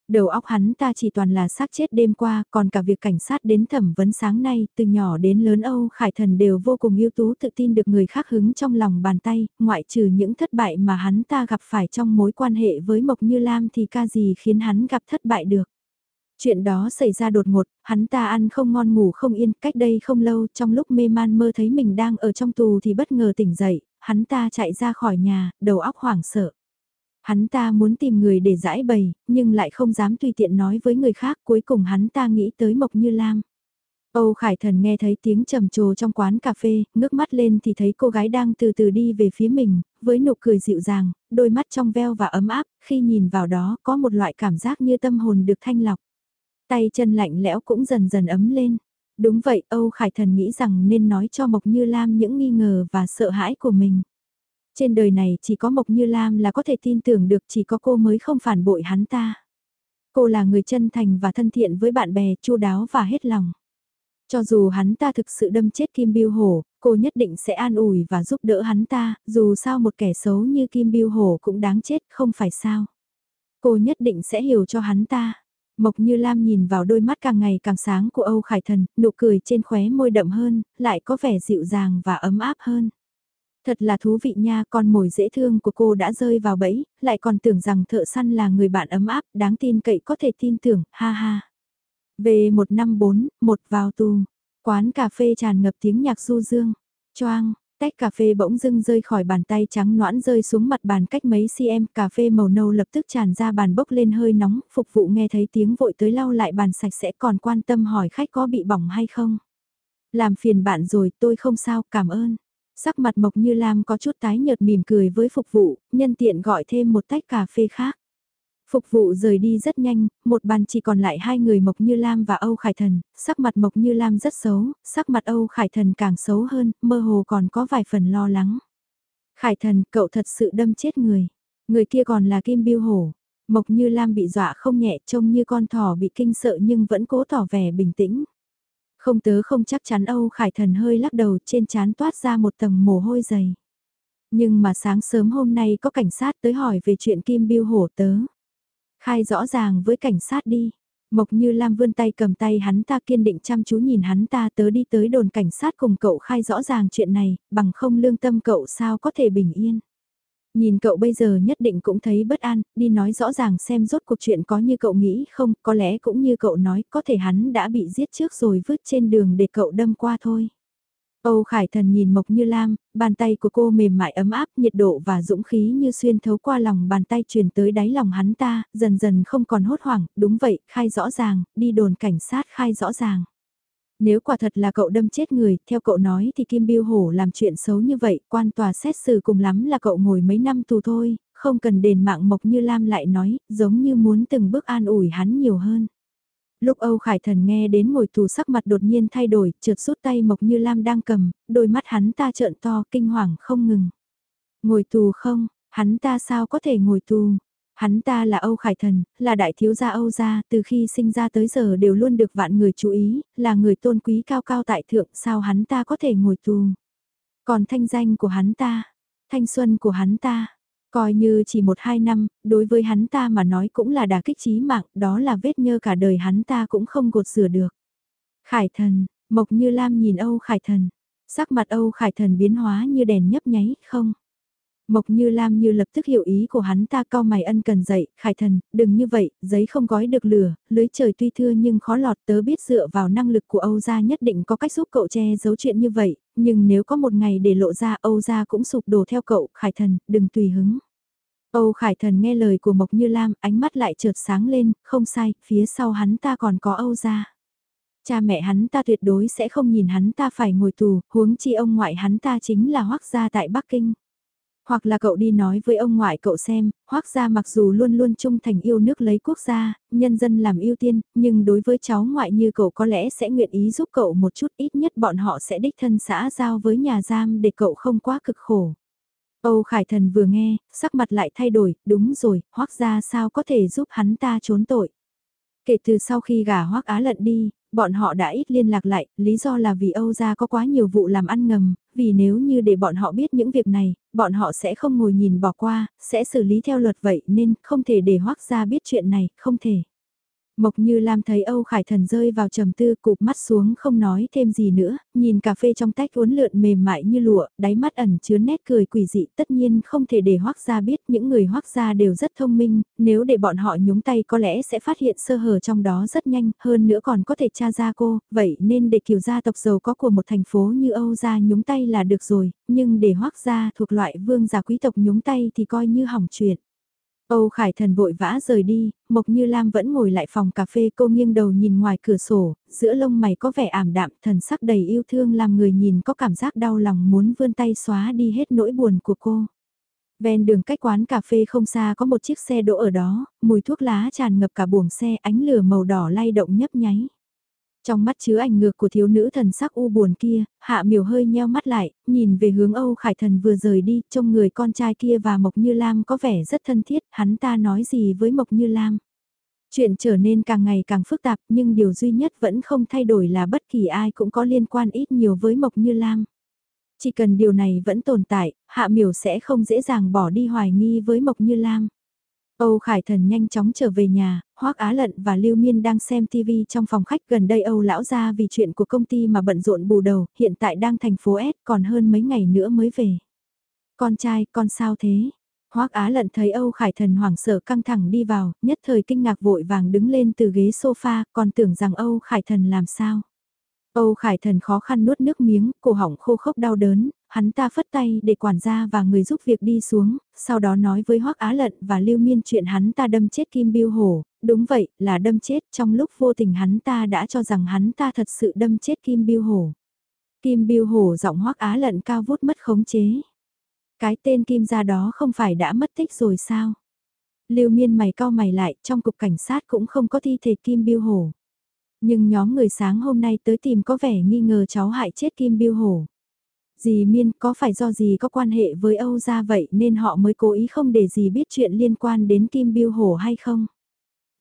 Đầu óc hắn ta chỉ toàn là xác chết đêm qua, còn cả việc cảnh sát đến thẩm vấn sáng nay, từ nhỏ đến lớn Âu Khải Thần đều vô cùng ưu tú tự tin được người khác hứng trong lòng bàn tay, ngoại trừ những thất bại mà hắn ta gặp phải trong mối quan hệ với Mộc Như Lam thì ca gì khiến hắn gặp thất bại được. Chuyện đó xảy ra đột ngột, hắn ta ăn không ngon ngủ không yên, cách đây không lâu trong lúc mê man mơ thấy mình đang ở trong tù thì bất ngờ tỉnh dậy, hắn ta chạy ra khỏi nhà, đầu óc hoảng sợ. Hắn ta muốn tìm người để giải bày, nhưng lại không dám tùy tiện nói với người khác, cuối cùng hắn ta nghĩ tới Mộc Như Lam. Âu Khải Thần nghe thấy tiếng trầm trồ trong quán cà phê, ngước mắt lên thì thấy cô gái đang từ từ đi về phía mình, với nụ cười dịu dàng, đôi mắt trong veo và ấm áp, khi nhìn vào đó có một loại cảm giác như tâm hồn được thanh lọc. Tay chân lạnh lẽo cũng dần dần ấm lên. Đúng vậy, Âu Khải Thần nghĩ rằng nên nói cho Mộc Như Lam những nghi ngờ và sợ hãi của mình. Trên đời này chỉ có Mộc Như Lam là có thể tin tưởng được chỉ có cô mới không phản bội hắn ta. Cô là người chân thành và thân thiện với bạn bè, chu đáo và hết lòng. Cho dù hắn ta thực sự đâm chết Kim Biêu Hổ, cô nhất định sẽ an ủi và giúp đỡ hắn ta, dù sao một kẻ xấu như Kim Biêu Hổ cũng đáng chết, không phải sao. Cô nhất định sẽ hiểu cho hắn ta. Mộc Như Lam nhìn vào đôi mắt càng ngày càng sáng của Âu Khải Thần, nụ cười trên khóe môi đậm hơn, lại có vẻ dịu dàng và ấm áp hơn. Thật là thú vị nha, con mồi dễ thương của cô đã rơi vào bẫy, lại còn tưởng rằng thợ săn là người bạn ấm áp, đáng tin cậy có thể tin tưởng, ha ha. Về 154, một vào tù, quán cà phê tràn ngập tiếng nhạc du dương, choang, tách cà phê bỗng dưng rơi khỏi bàn tay trắng noãn rơi xuống mặt bàn cách mấy cm, cà phê màu nâu lập tức tràn ra bàn bốc lên hơi nóng, phục vụ nghe thấy tiếng vội tới lau lại bàn sạch sẽ còn quan tâm hỏi khách có bị bỏng hay không. Làm phiền bạn rồi, tôi không sao, cảm ơn. Sắc mặt Mộc Như Lam có chút tái nhợt mỉm cười với phục vụ, nhân tiện gọi thêm một tách cà phê khác. Phục vụ rời đi rất nhanh, một bàn chỉ còn lại hai người Mộc Như Lam và Âu Khải Thần, sắc mặt Mộc Như Lam rất xấu, sắc mặt Âu Khải Thần càng xấu hơn, mơ hồ còn có vài phần lo lắng. Khải Thần, cậu thật sự đâm chết người. Người kia còn là Kim Biêu Hổ. Mộc Như Lam bị dọa không nhẹ trông như con thỏ bị kinh sợ nhưng vẫn cố tỏ vẻ bình tĩnh. Không tớ không chắc chắn Âu Khải Thần hơi lắc đầu trên chán toát ra một tầng mồ hôi dày. Nhưng mà sáng sớm hôm nay có cảnh sát tới hỏi về chuyện Kim Biêu Hổ tớ. Khai rõ ràng với cảnh sát đi. Mộc Như Lam vươn tay cầm tay hắn ta kiên định chăm chú nhìn hắn ta tớ đi tới đồn cảnh sát cùng cậu khai rõ ràng chuyện này, bằng không lương tâm cậu sao có thể bình yên. Nhìn cậu bây giờ nhất định cũng thấy bất an, đi nói rõ ràng xem rốt cuộc chuyện có như cậu nghĩ không, có lẽ cũng như cậu nói, có thể hắn đã bị giết trước rồi vứt trên đường để cậu đâm qua thôi. Âu Khải Thần nhìn Mộc Như Lam, bàn tay của cô mềm mại ấm áp, nhiệt độ và dũng khí như xuyên thấu qua lòng bàn tay truyền tới đáy lòng hắn ta, dần dần không còn hốt hoảng, đúng vậy, khai rõ ràng, đi đồn cảnh sát khai rõ ràng. Nếu quả thật là cậu đâm chết người, theo cậu nói thì Kim Biêu Hổ làm chuyện xấu như vậy, quan tòa xét xử cùng lắm là cậu ngồi mấy năm tù thôi, không cần đền mạng Mộc Như Lam lại nói, giống như muốn từng bước an ủi hắn nhiều hơn. Lúc Âu Khải Thần nghe đến ngồi tù sắc mặt đột nhiên thay đổi, trượt rút tay Mộc Như Lam đang cầm, đôi mắt hắn ta trợn to, kinh hoàng không ngừng. Ngồi tù không, hắn ta sao có thể ngồi tù? Hắn ta là Âu Khải Thần, là đại thiếu gia Âu gia, từ khi sinh ra tới giờ đều luôn được vạn người chú ý, là người tôn quý cao cao tại thượng, sao hắn ta có thể ngồi tù? Còn thanh danh của hắn ta, thanh xuân của hắn ta, Coi như chỉ một hai năm, đối với hắn ta mà nói cũng là đả kích chí mạng, đó là vết nhơ cả đời hắn ta cũng không gột rửa được. Khải thần, Mộc Như Lam nhìn Âu Khải thần, sắc mặt Âu Khải thần biến hóa như đèn nhấp nháy, không. Mộc Như Lam như lập tức hiểu ý của hắn ta cao mày ân cần dậy, khải thần, đừng như vậy, giấy không gói được lửa, lưới trời tuy thưa nhưng khó lọt tớ biết dựa vào năng lực của Âu gia nhất định có cách giúp cậu che giấu chuyện như vậy, nhưng nếu có một ngày để lộ ra Âu gia cũng sụp đổ theo cậu, khải thần, đừng tùy hứng. Âu khải thần nghe lời của Mộc Như Lam, ánh mắt lại chợt sáng lên, không sai, phía sau hắn ta còn có Âu gia. Cha mẹ hắn ta tuyệt đối sẽ không nhìn hắn ta phải ngồi tù, huống chi ông ngoại hắn ta chính là hoắc gia tại Bắc Kinh. Hoặc là cậu đi nói với ông ngoại cậu xem, hoắc gia mặc dù luôn luôn trung thành yêu nước lấy quốc gia, nhân dân làm ưu tiên, nhưng đối với cháu ngoại như cậu có lẽ sẽ nguyện ý giúp cậu một chút ít nhất bọn họ sẽ đích thân xã giao với nhà giam để cậu không quá cực khổ. Âu Khải Thần vừa nghe, sắc mặt lại thay đổi, đúng rồi, hoắc gia sao có thể giúp hắn ta trốn tội. Kể từ sau khi gả hoắc á lận đi, bọn họ đã ít liên lạc lại, lý do là vì Âu gia có quá nhiều vụ làm ăn ngầm, vì nếu như để bọn họ biết những việc này, bọn họ sẽ không ngồi nhìn bỏ qua, sẽ xử lý theo luật vậy nên không thể để hoắc gia biết chuyện này, không thể. Mộc Như Lam thấy Âu Khải Thần rơi vào trầm tư cụp mắt xuống không nói thêm gì nữa, nhìn cà phê trong tách uốn lượn mềm mại như lụa, đáy mắt ẩn chứa nét cười quỷ dị tất nhiên không thể để hoác gia biết những người hoác gia đều rất thông minh, nếu để bọn họ nhúng tay có lẽ sẽ phát hiện sơ hở trong đó rất nhanh, hơn nữa còn có thể tra ra cô, vậy nên để kiều gia tộc giàu có của một thành phố như Âu gia nhúng tay là được rồi, nhưng để hoác gia thuộc loại vương gia quý tộc nhúng tay thì coi như hỏng chuyện. Âu Khải Thần vội vã rời đi, Mộc Như Lam vẫn ngồi lại phòng cà phê cô nghiêng đầu nhìn ngoài cửa sổ, giữa lông mày có vẻ ảm đạm, thần sắc đầy yêu thương làm người nhìn có cảm giác đau lòng muốn vươn tay xóa đi hết nỗi buồn của cô. Ven đường cách quán cà phê không xa có một chiếc xe đỗ ở đó, mùi thuốc lá tràn ngập cả buồng xe ánh lửa màu đỏ lay động nhấp nháy. Trong mắt chứa ảnh ngược của thiếu nữ thần sắc u buồn kia, hạ miểu hơi nheo mắt lại, nhìn về hướng Âu Khải Thần vừa rời đi, trông người con trai kia và Mộc Như Lam có vẻ rất thân thiết, hắn ta nói gì với Mộc Như Lam. Chuyện trở nên càng ngày càng phức tạp nhưng điều duy nhất vẫn không thay đổi là bất kỳ ai cũng có liên quan ít nhiều với Mộc Như Lam. Chỉ cần điều này vẫn tồn tại, Hạ Miểu sẽ không dễ dàng bỏ đi hoài nghi với Mộc Như Lam. Âu Khải Thần nhanh chóng trở về nhà, Hoắc Á Lận và Lưu Miên đang xem TV trong phòng khách gần đây Âu lão gia vì chuyện của công ty mà bận rộn bù đầu, hiện tại đang thành phố S còn hơn mấy ngày nữa mới về. Con trai, con sao thế? Hoắc Á Lận thấy Âu Khải Thần hoảng sợ căng thẳng đi vào, nhất thời kinh ngạc vội vàng đứng lên từ ghế sofa, còn tưởng rằng Âu Khải Thần làm sao? Âu Khải Thần khó khăn nuốt nước miếng, cổ họng khô khốc đau đớn, hắn ta phất tay để quản gia và người giúp việc đi xuống, sau đó nói với Hoắc Á Lận và Lưu Miên chuyện hắn ta đâm chết Kim Biêu Hổ, đúng vậy, là đâm chết, trong lúc vô tình hắn ta đã cho rằng hắn ta thật sự đâm chết Kim Biêu Hổ. Kim Biêu Hổ giọng Hoắc Á Lận cao vút mất khống chế. Cái tên Kim gia đó không phải đã mất tích rồi sao? Lưu Miên mày cao mày lại, trong cục cảnh sát cũng không có thi thể Kim Biêu Hổ. Nhưng nhóm người sáng hôm nay tới tìm có vẻ nghi ngờ cháu hại chết Kim Biêu Hổ. Dì Miên có phải do gì có quan hệ với Âu gia vậy nên họ mới cố ý không để dì biết chuyện liên quan đến Kim Biêu Hổ hay không?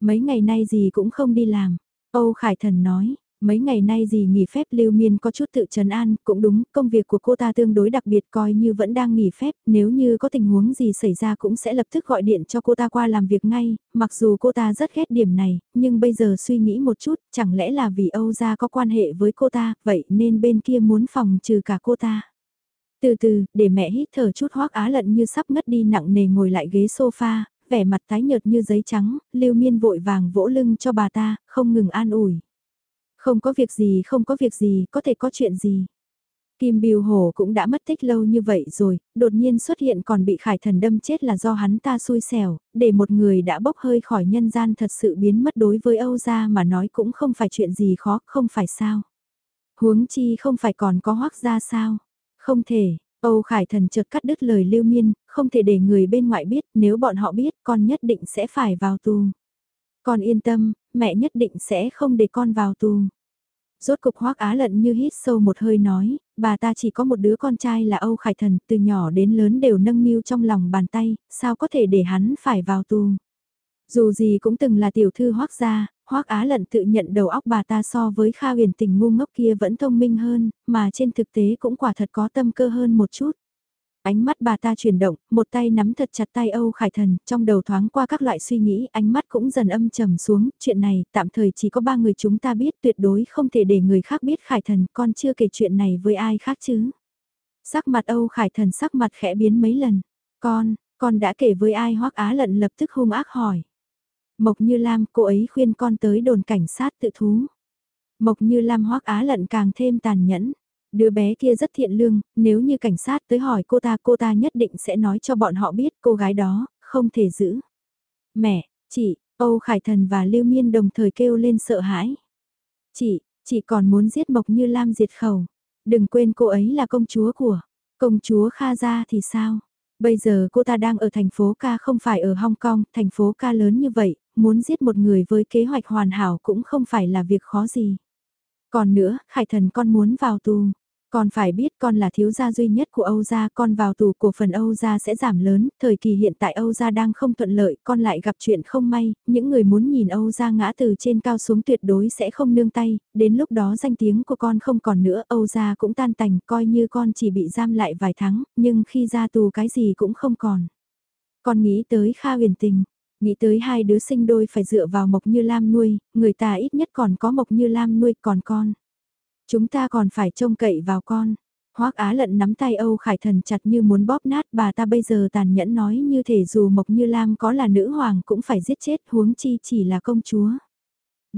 Mấy ngày nay dì cũng không đi làm. Âu Khải Thần nói, Mấy ngày nay Dì nghỉ phép Lưu Miên có chút tự trấn an, cũng đúng, công việc của cô ta tương đối đặc biệt coi như vẫn đang nghỉ phép, nếu như có tình huống gì xảy ra cũng sẽ lập tức gọi điện cho cô ta qua làm việc ngay, mặc dù cô ta rất ghét điểm này, nhưng bây giờ suy nghĩ một chút, chẳng lẽ là vì Âu gia có quan hệ với cô ta, vậy nên bên kia muốn phòng trừ cả cô ta. Từ từ, để mẹ hít thở chút hoác á lận như sắp ngất đi nặng nề ngồi lại ghế sofa, vẻ mặt tái nhợt như giấy trắng, Lưu Miên vội vàng vỗ lưng cho bà ta, không ngừng an ủi. Không có việc gì, không có việc gì, có thể có chuyện gì. Kim Biêu Hổ cũng đã mất tích lâu như vậy rồi, đột nhiên xuất hiện còn bị khải thần đâm chết là do hắn ta xui xẻo, để một người đã bốc hơi khỏi nhân gian thật sự biến mất đối với Âu gia mà nói cũng không phải chuyện gì khó, không phải sao. Huống chi không phải còn có hoác gia sao. Không thể, Âu Khải Thần chợt cắt đứt lời lưu miên, không thể để người bên ngoại biết, nếu bọn họ biết con nhất định sẽ phải vào tù. Con yên tâm, mẹ nhất định sẽ không để con vào tù. Rốt cục hoác á lận như hít sâu một hơi nói, bà ta chỉ có một đứa con trai là Âu Khải Thần, từ nhỏ đến lớn đều nâng niu trong lòng bàn tay, sao có thể để hắn phải vào tù. Dù gì cũng từng là tiểu thư hoác gia, hoác á lận tự nhận đầu óc bà ta so với Kha huyền tình ngu ngốc kia vẫn thông minh hơn, mà trên thực tế cũng quả thật có tâm cơ hơn một chút. Ánh mắt bà ta chuyển động, một tay nắm thật chặt tay Âu Khải Thần, trong đầu thoáng qua các loại suy nghĩ, ánh mắt cũng dần âm trầm xuống, chuyện này tạm thời chỉ có ba người chúng ta biết tuyệt đối không thể để người khác biết Khải Thần, con chưa kể chuyện này với ai khác chứ. Sắc mặt Âu Khải Thần sắc mặt khẽ biến mấy lần, con, con đã kể với ai hoắc á lận lập tức hung ác hỏi. Mộc Như Lam, cô ấy khuyên con tới đồn cảnh sát tự thú. Mộc Như Lam hoắc á lận càng thêm tàn nhẫn. Đứa bé kia rất thiện lương, nếu như cảnh sát tới hỏi cô ta cô ta nhất định sẽ nói cho bọn họ biết cô gái đó, không thể giữ. Mẹ, chị, Âu Khải Thần và Lưu Miên đồng thời kêu lên sợ hãi. Chị, chị còn muốn giết Mộc Như Lam diệt khẩu. Đừng quên cô ấy là công chúa của, công chúa Kha Gia thì sao? Bây giờ cô ta đang ở thành phố ca không phải ở Hong Kong, thành phố ca lớn như vậy, muốn giết một người với kế hoạch hoàn hảo cũng không phải là việc khó gì. Còn nữa, Khải Thần con muốn vào tù. Con phải biết con là thiếu gia duy nhất của Âu gia, con vào tù cổ phần Âu gia sẽ giảm lớn, thời kỳ hiện tại Âu gia đang không thuận lợi, con lại gặp chuyện không may, những người muốn nhìn Âu gia ngã từ trên cao xuống tuyệt đối sẽ không nương tay, đến lúc đó danh tiếng của con không còn nữa, Âu gia cũng tan tành, coi như con chỉ bị giam lại vài tháng, nhưng khi ra tù cái gì cũng không còn. Con nghĩ tới Kha huyền tình, Nghĩ tới hai đứa sinh đôi phải dựa vào Mộc Như Lam nuôi, người ta ít nhất còn có Mộc Như Lam nuôi còn con. Chúng ta còn phải trông cậy vào con. Hoác Á lận nắm tay Âu Khải Thần chặt như muốn bóp nát bà ta bây giờ tàn nhẫn nói như thể dù Mộc Như Lam có là nữ hoàng cũng phải giết chết huống chi chỉ là công chúa.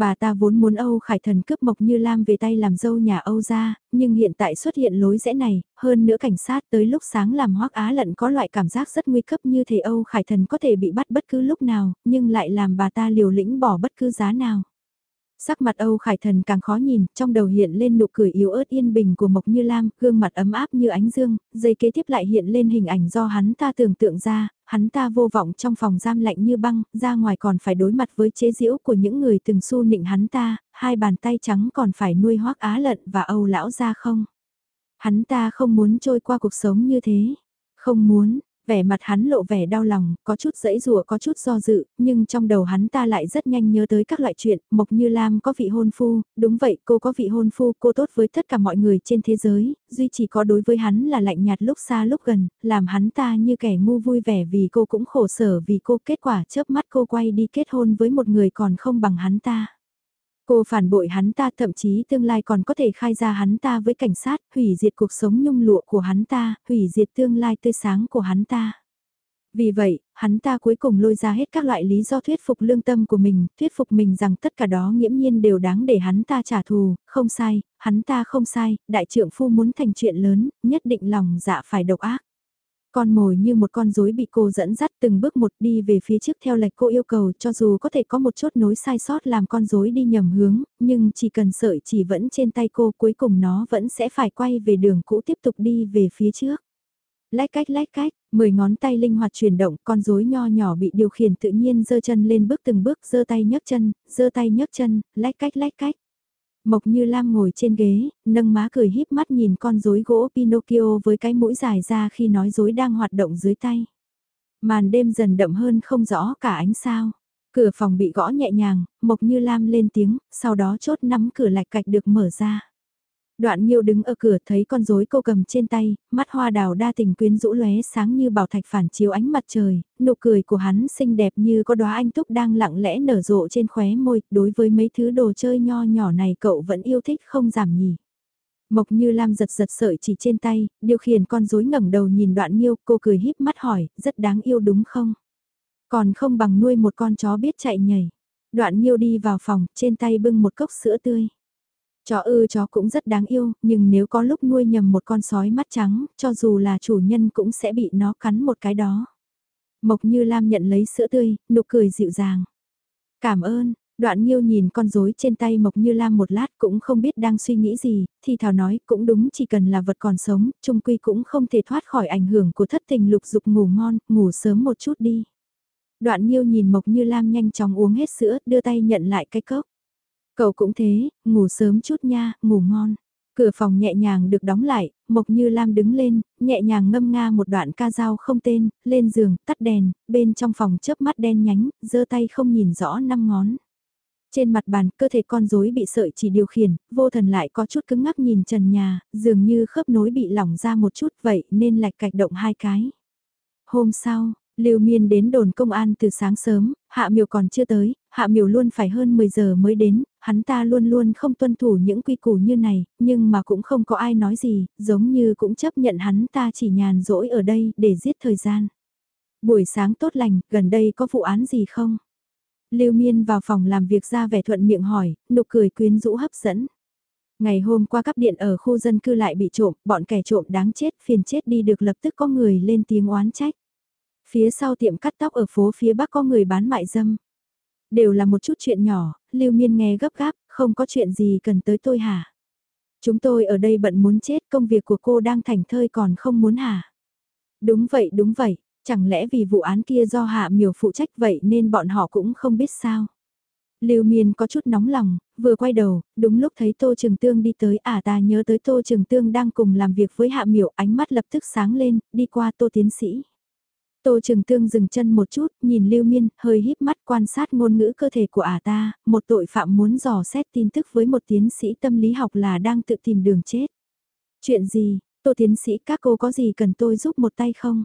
Bà ta vốn muốn Âu Khải Thần cướp Mộc Như Lam về tay làm dâu nhà Âu ra, nhưng hiện tại xuất hiện lối rẽ này, hơn nữa cảnh sát tới lúc sáng làm hoắc á lận có loại cảm giác rất nguy cấp như thể Âu Khải Thần có thể bị bắt bất cứ lúc nào, nhưng lại làm bà ta liều lĩnh bỏ bất cứ giá nào. Sắc mặt Âu Khải Thần càng khó nhìn, trong đầu hiện lên nụ cười yếu ớt yên bình của Mộc Như Lam, gương mặt ấm áp như ánh dương, dây kế tiếp lại hiện lên hình ảnh do hắn ta tưởng tượng ra, hắn ta vô vọng trong phòng giam lạnh như băng, ra ngoài còn phải đối mặt với chế giễu của những người từng xu nịnh hắn ta, hai bàn tay trắng còn phải nuôi hoác á lận và Âu lão ra không. Hắn ta không muốn trôi qua cuộc sống như thế, không muốn, Vẻ mặt hắn lộ vẻ đau lòng, có chút dẫy rùa có chút do dự, nhưng trong đầu hắn ta lại rất nhanh nhớ tới các loại chuyện, Mộc Như Lam có vị hôn phu, đúng vậy cô có vị hôn phu, cô tốt với tất cả mọi người trên thế giới, duy chỉ có đối với hắn là lạnh nhạt lúc xa lúc gần, làm hắn ta như kẻ ngu vui vẻ vì cô cũng khổ sở vì cô kết quả chớp mắt cô quay đi kết hôn với một người còn không bằng hắn ta. Cô phản bội hắn ta thậm chí tương lai còn có thể khai ra hắn ta với cảnh sát, hủy diệt cuộc sống nhung lụa của hắn ta, hủy diệt tương lai tươi sáng của hắn ta. Vì vậy, hắn ta cuối cùng lôi ra hết các loại lý do thuyết phục lương tâm của mình, thuyết phục mình rằng tất cả đó nghiễm nhiên đều đáng để hắn ta trả thù, không sai, hắn ta không sai, đại trưởng phu muốn thành chuyện lớn, nhất định lòng dạ phải độc ác. Con mồi như một con rối bị cô dẫn dắt từng bước một đi về phía trước theo lệch cô yêu cầu cho dù có thể có một chút nối sai sót làm con rối đi nhầm hướng, nhưng chỉ cần sợi chỉ vẫn trên tay cô cuối cùng nó vẫn sẽ phải quay về đường cũ tiếp tục đi về phía trước. Lách cách lách cách, mười ngón tay linh hoạt chuyển động, con rối nho nhỏ bị điều khiển tự nhiên giơ chân lên bước từng bước, giơ tay nhấc chân, giơ tay nhấc chân, lách cách lách cách. Mộc Như Lam ngồi trên ghế, nâng má cười híp mắt nhìn con rối gỗ Pinocchio với cái mũi dài ra khi nói rối đang hoạt động dưới tay. Màn đêm dần đậm hơn không rõ cả ánh sao. Cửa phòng bị gõ nhẹ nhàng, Mộc Như Lam lên tiếng, sau đó chốt nắm cửa lạch cạch được mở ra. Đoạn Nhiêu đứng ở cửa thấy con rối cô cầm trên tay, mắt hoa đào đa tình quyến rũ lóe sáng như bảo thạch phản chiếu ánh mặt trời, nụ cười của hắn xinh đẹp như có đóa anh túc đang lặng lẽ nở rộ trên khóe môi, đối với mấy thứ đồ chơi nho nhỏ này cậu vẫn yêu thích không giảm nhỉ. Mộc Như Lam giật giật sợi chỉ trên tay, điều khiển con rối ngẩng đầu nhìn Đoạn Nhiêu, cô cười híp mắt hỏi, rất đáng yêu đúng không? Còn không bằng nuôi một con chó biết chạy nhảy. Đoạn Nhiêu đi vào phòng, trên tay bưng một cốc sữa tươi. Chó ư chó cũng rất đáng yêu, nhưng nếu có lúc nuôi nhầm một con sói mắt trắng, cho dù là chủ nhân cũng sẽ bị nó cắn một cái đó. Mộc Như Lam nhận lấy sữa tươi, nụ cười dịu dàng. Cảm ơn, đoạn nghiêu nhìn con rối trên tay Mộc Như Lam một lát cũng không biết đang suy nghĩ gì, thì thảo nói cũng đúng chỉ cần là vật còn sống, trung quy cũng không thể thoát khỏi ảnh hưởng của thất tình lục dục ngủ ngon, ngủ sớm một chút đi. Đoạn nghiêu nhìn Mộc Như Lam nhanh chóng uống hết sữa, đưa tay nhận lại cái cốc. Cậu cũng thế, ngủ sớm chút nha, ngủ ngon. Cửa phòng nhẹ nhàng được đóng lại, Mộc Như Lam đứng lên, nhẹ nhàng ngâm nga một đoạn ca dao không tên, lên giường, tắt đèn, bên trong phòng chớp mắt đen nhánh, giơ tay không nhìn rõ năm ngón. Trên mặt bàn, cơ thể con rối bị sợi chỉ điều khiển, vô thần lại có chút cứng ngắc nhìn trần nhà, dường như khớp nối bị lỏng ra một chút vậy nên lạch cạch động hai cái. Hôm sau, Lưu Miên đến đồn công an từ sáng sớm, Hạ Miều còn chưa tới, Hạ Miều luôn phải hơn 10 giờ mới đến, hắn ta luôn luôn không tuân thủ những quy củ như này, nhưng mà cũng không có ai nói gì, giống như cũng chấp nhận hắn ta chỉ nhàn rỗi ở đây để giết thời gian. Buổi sáng tốt lành, gần đây có vụ án gì không? Lưu Miên vào phòng làm việc ra vẻ thuận miệng hỏi, nụ cười quyến rũ hấp dẫn. Ngày hôm qua cắp điện ở khu dân cư lại bị trộm, bọn kẻ trộm đáng chết phiền chết đi được lập tức có người lên tiếng oán trách. Phía sau tiệm cắt tóc ở phố phía bắc có người bán mại dâm. Đều là một chút chuyện nhỏ, Lưu Miên nghe gấp gáp, không có chuyện gì cần tới tôi hả? Chúng tôi ở đây bận muốn chết, công việc của cô đang thành thơi còn không muốn hả? Đúng vậy, đúng vậy, chẳng lẽ vì vụ án kia do Hạ Miểu phụ trách vậy nên bọn họ cũng không biết sao? Lưu Miên có chút nóng lòng, vừa quay đầu, đúng lúc thấy Tô Trường Tương đi tới, à ta nhớ tới Tô Trường Tương đang cùng làm việc với Hạ Miểu, ánh mắt lập tức sáng lên, đi qua Tô Tiến Sĩ. Tô Trường Tương dừng chân một chút, nhìn Lưu Miên, hơi híp mắt quan sát ngôn ngữ cơ thể của ả ta, một tội phạm muốn dò xét tin tức với một tiến sĩ tâm lý học là đang tự tìm đường chết. Chuyện gì, Tô Tiến sĩ các cô có gì cần tôi giúp một tay không?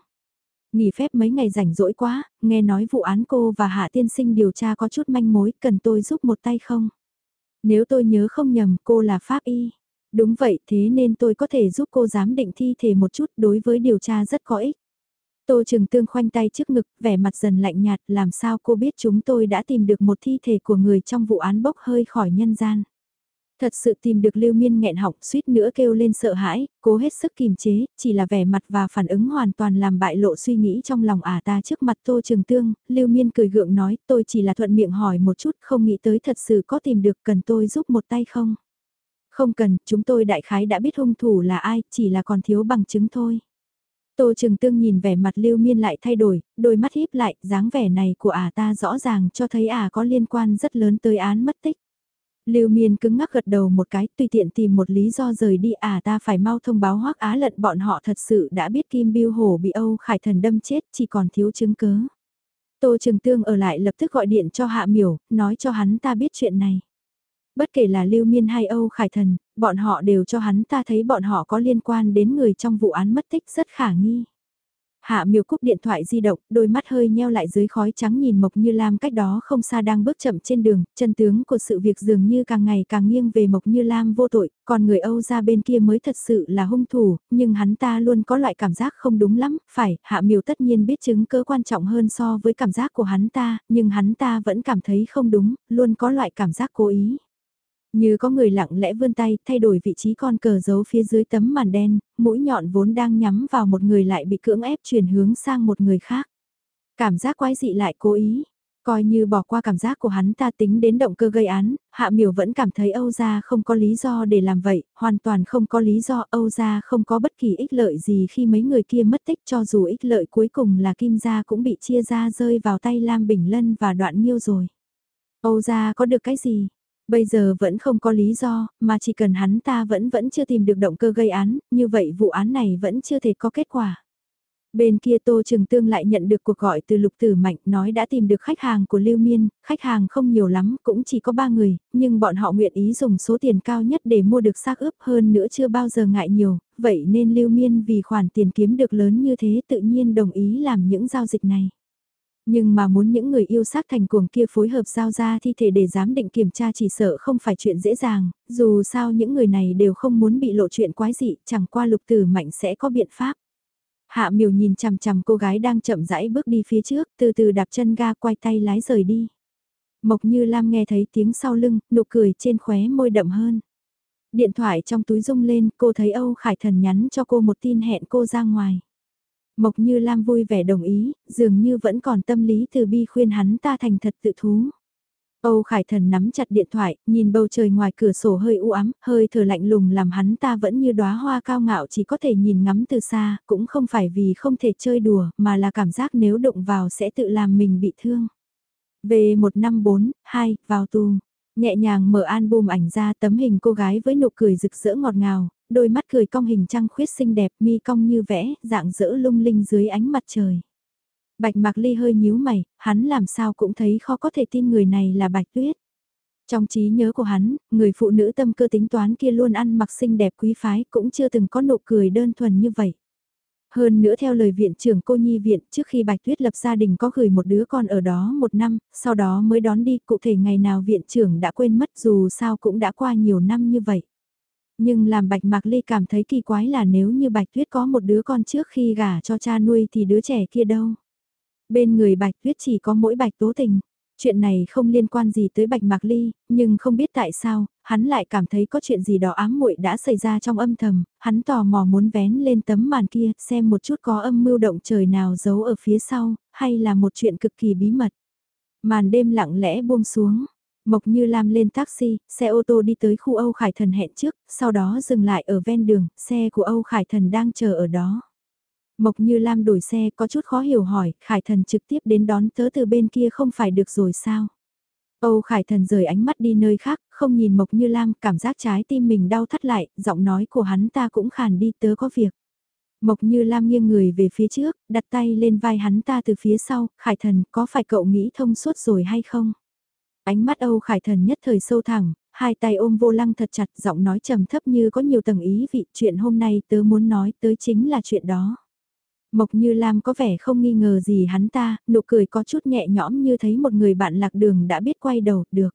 Nghỉ phép mấy ngày rảnh rỗi quá, nghe nói vụ án cô và Hạ Tiên Sinh điều tra có chút manh mối, cần tôi giúp một tay không? Nếu tôi nhớ không nhầm, cô là Pháp Y. Đúng vậy, thế nên tôi có thể giúp cô giám định thi thể một chút đối với điều tra rất có ích. Tô Trường Tương khoanh tay trước ngực, vẻ mặt dần lạnh nhạt, làm sao cô biết chúng tôi đã tìm được một thi thể của người trong vụ án bốc hơi khỏi nhân gian. Thật sự tìm được Lưu Miên nghẹn họng suýt nữa kêu lên sợ hãi, cố hết sức kìm chế, chỉ là vẻ mặt và phản ứng hoàn toàn làm bại lộ suy nghĩ trong lòng ả ta trước mặt Tô Trường Tương, Lưu Miên cười gượng nói tôi chỉ là thuận miệng hỏi một chút không nghĩ tới thật sự có tìm được cần tôi giúp một tay không. Không cần, chúng tôi đại khái đã biết hung thủ là ai, chỉ là còn thiếu bằng chứng thôi. Tô Trường Tương nhìn vẻ mặt Lưu Miên lại thay đổi, đôi mắt híp lại, dáng vẻ này của ả ta rõ ràng cho thấy ả có liên quan rất lớn tới án mất tích. Lưu Miên cứng ngắc gật đầu một cái, tùy tiện tìm một lý do rời đi ả ta phải mau thông báo Hoắc Á Lận bọn họ thật sự đã biết Kim Biêu Hổ bị Âu Khải Thần đâm chết, chỉ còn thiếu chứng cớ. Tô Trường Tương ở lại lập tức gọi điện cho Hạ Miểu, nói cho hắn ta biết chuyện này. Bất kể là Lưu Miên hay Âu Khải Thần, bọn họ đều cho hắn ta thấy bọn họ có liên quan đến người trong vụ án mất tích rất khả nghi. Hạ miêu cúc điện thoại di động, đôi mắt hơi nheo lại dưới khói trắng nhìn Mộc Như Lam cách đó không xa đang bước chậm trên đường, chân tướng của sự việc dường như càng ngày càng nghiêng về Mộc Như Lam vô tội, còn người Âu ra bên kia mới thật sự là hung thủ, nhưng hắn ta luôn có loại cảm giác không đúng lắm, phải, Hạ miêu tất nhiên biết chứng cơ quan trọng hơn so với cảm giác của hắn ta, nhưng hắn ta vẫn cảm thấy không đúng, luôn có loại cảm giác cố ý. Như có người lặng lẽ vươn tay, thay đổi vị trí con cờ giấu phía dưới tấm màn đen, mũi nhọn vốn đang nhắm vào một người lại bị cưỡng ép chuyển hướng sang một người khác. Cảm giác quái dị lại cố ý. Coi như bỏ qua cảm giác của hắn ta tính đến động cơ gây án, Hạ Miểu vẫn cảm thấy Âu Gia không có lý do để làm vậy, hoàn toàn không có lý do Âu Gia không có bất kỳ ích lợi gì khi mấy người kia mất tích cho dù ích lợi cuối cùng là Kim Gia cũng bị chia ra rơi vào tay Lam Bình Lân và Đoạn Nhiêu rồi. Âu Gia có được cái gì? Bây giờ vẫn không có lý do, mà chỉ cần hắn ta vẫn vẫn chưa tìm được động cơ gây án, như vậy vụ án này vẫn chưa thể có kết quả. Bên kia Tô trường Tương lại nhận được cuộc gọi từ Lục Tử Mạnh nói đã tìm được khách hàng của Lưu Miên, khách hàng không nhiều lắm, cũng chỉ có 3 người, nhưng bọn họ nguyện ý dùng số tiền cao nhất để mua được xác ướp hơn nữa chưa bao giờ ngại nhiều, vậy nên Lưu Miên vì khoản tiền kiếm được lớn như thế tự nhiên đồng ý làm những giao dịch này. Nhưng mà muốn những người yêu sát thành cuồng kia phối hợp giao ra thi thể để giám định kiểm tra chỉ sợ không phải chuyện dễ dàng, dù sao những người này đều không muốn bị lộ chuyện quái dị, chẳng qua lục tử mạnh sẽ có biện pháp. Hạ miều nhìn chằm chằm cô gái đang chậm rãi bước đi phía trước, từ từ đạp chân ga quay tay lái rời đi. Mộc như Lam nghe thấy tiếng sau lưng, nụ cười trên khóe môi đậm hơn. Điện thoại trong túi rung lên, cô thấy Âu Khải Thần nhắn cho cô một tin hẹn cô ra ngoài. Mộc như Lam vui vẻ đồng ý, dường như vẫn còn tâm lý từ bi khuyên hắn ta thành thật tự thú. Âu Khải Thần nắm chặt điện thoại, nhìn bầu trời ngoài cửa sổ hơi u ám, hơi thở lạnh lùng làm hắn ta vẫn như đóa hoa cao ngạo chỉ có thể nhìn ngắm từ xa, cũng không phải vì không thể chơi đùa, mà là cảm giác nếu động vào sẽ tự làm mình bị thương. Về 154, 2, vào tù. Nhẹ nhàng mở album ảnh ra tấm hình cô gái với nụ cười rực rỡ ngọt ngào, đôi mắt cười cong hình trăng khuyết xinh đẹp mi cong như vẽ, dạng dỡ lung linh dưới ánh mặt trời. Bạch Mạc Ly hơi nhíu mày, hắn làm sao cũng thấy khó có thể tin người này là Bạch Tuyết. Trong trí nhớ của hắn, người phụ nữ tâm cơ tính toán kia luôn ăn mặc xinh đẹp quý phái cũng chưa từng có nụ cười đơn thuần như vậy. Hơn nữa theo lời viện trưởng cô nhi viện trước khi Bạch Tuyết lập gia đình có gửi một đứa con ở đó một năm, sau đó mới đón đi cụ thể ngày nào viện trưởng đã quên mất dù sao cũng đã qua nhiều năm như vậy. Nhưng làm Bạch Mạc Ly cảm thấy kỳ quái là nếu như Bạch Tuyết có một đứa con trước khi gả cho cha nuôi thì đứa trẻ kia đâu. Bên người Bạch Tuyết chỉ có mỗi Bạch Tố Tình. Chuyện này không liên quan gì tới Bạch Mạc Ly, nhưng không biết tại sao, hắn lại cảm thấy có chuyện gì đó ám muội đã xảy ra trong âm thầm, hắn tò mò muốn vén lên tấm màn kia, xem một chút có âm mưu động trời nào giấu ở phía sau, hay là một chuyện cực kỳ bí mật. Màn đêm lặng lẽ buông xuống, Mộc Như Lam lên taxi, xe ô tô đi tới khu Âu Khải Thần hẹn trước, sau đó dừng lại ở ven đường, xe của Âu Khải Thần đang chờ ở đó. Mộc Như Lam đổi xe có chút khó hiểu hỏi, Khải Thần trực tiếp đến đón tớ từ bên kia không phải được rồi sao? Âu Khải Thần rời ánh mắt đi nơi khác, không nhìn Mộc Như Lam, cảm giác trái tim mình đau thắt lại, giọng nói của hắn ta cũng khàn đi tớ có việc. Mộc Như Lam nghiêng người về phía trước, đặt tay lên vai hắn ta từ phía sau, Khải Thần có phải cậu nghĩ thông suốt rồi hay không? Ánh mắt Âu Khải Thần nhất thời sâu thẳng, hai tay ôm vô lăng thật chặt giọng nói trầm thấp như có nhiều tầng ý vị chuyện hôm nay tớ muốn nói tới chính là chuyện đó. Mộc Như Lam có vẻ không nghi ngờ gì hắn ta, nụ cười có chút nhẹ nhõm như thấy một người bạn lạc đường đã biết quay đầu, được.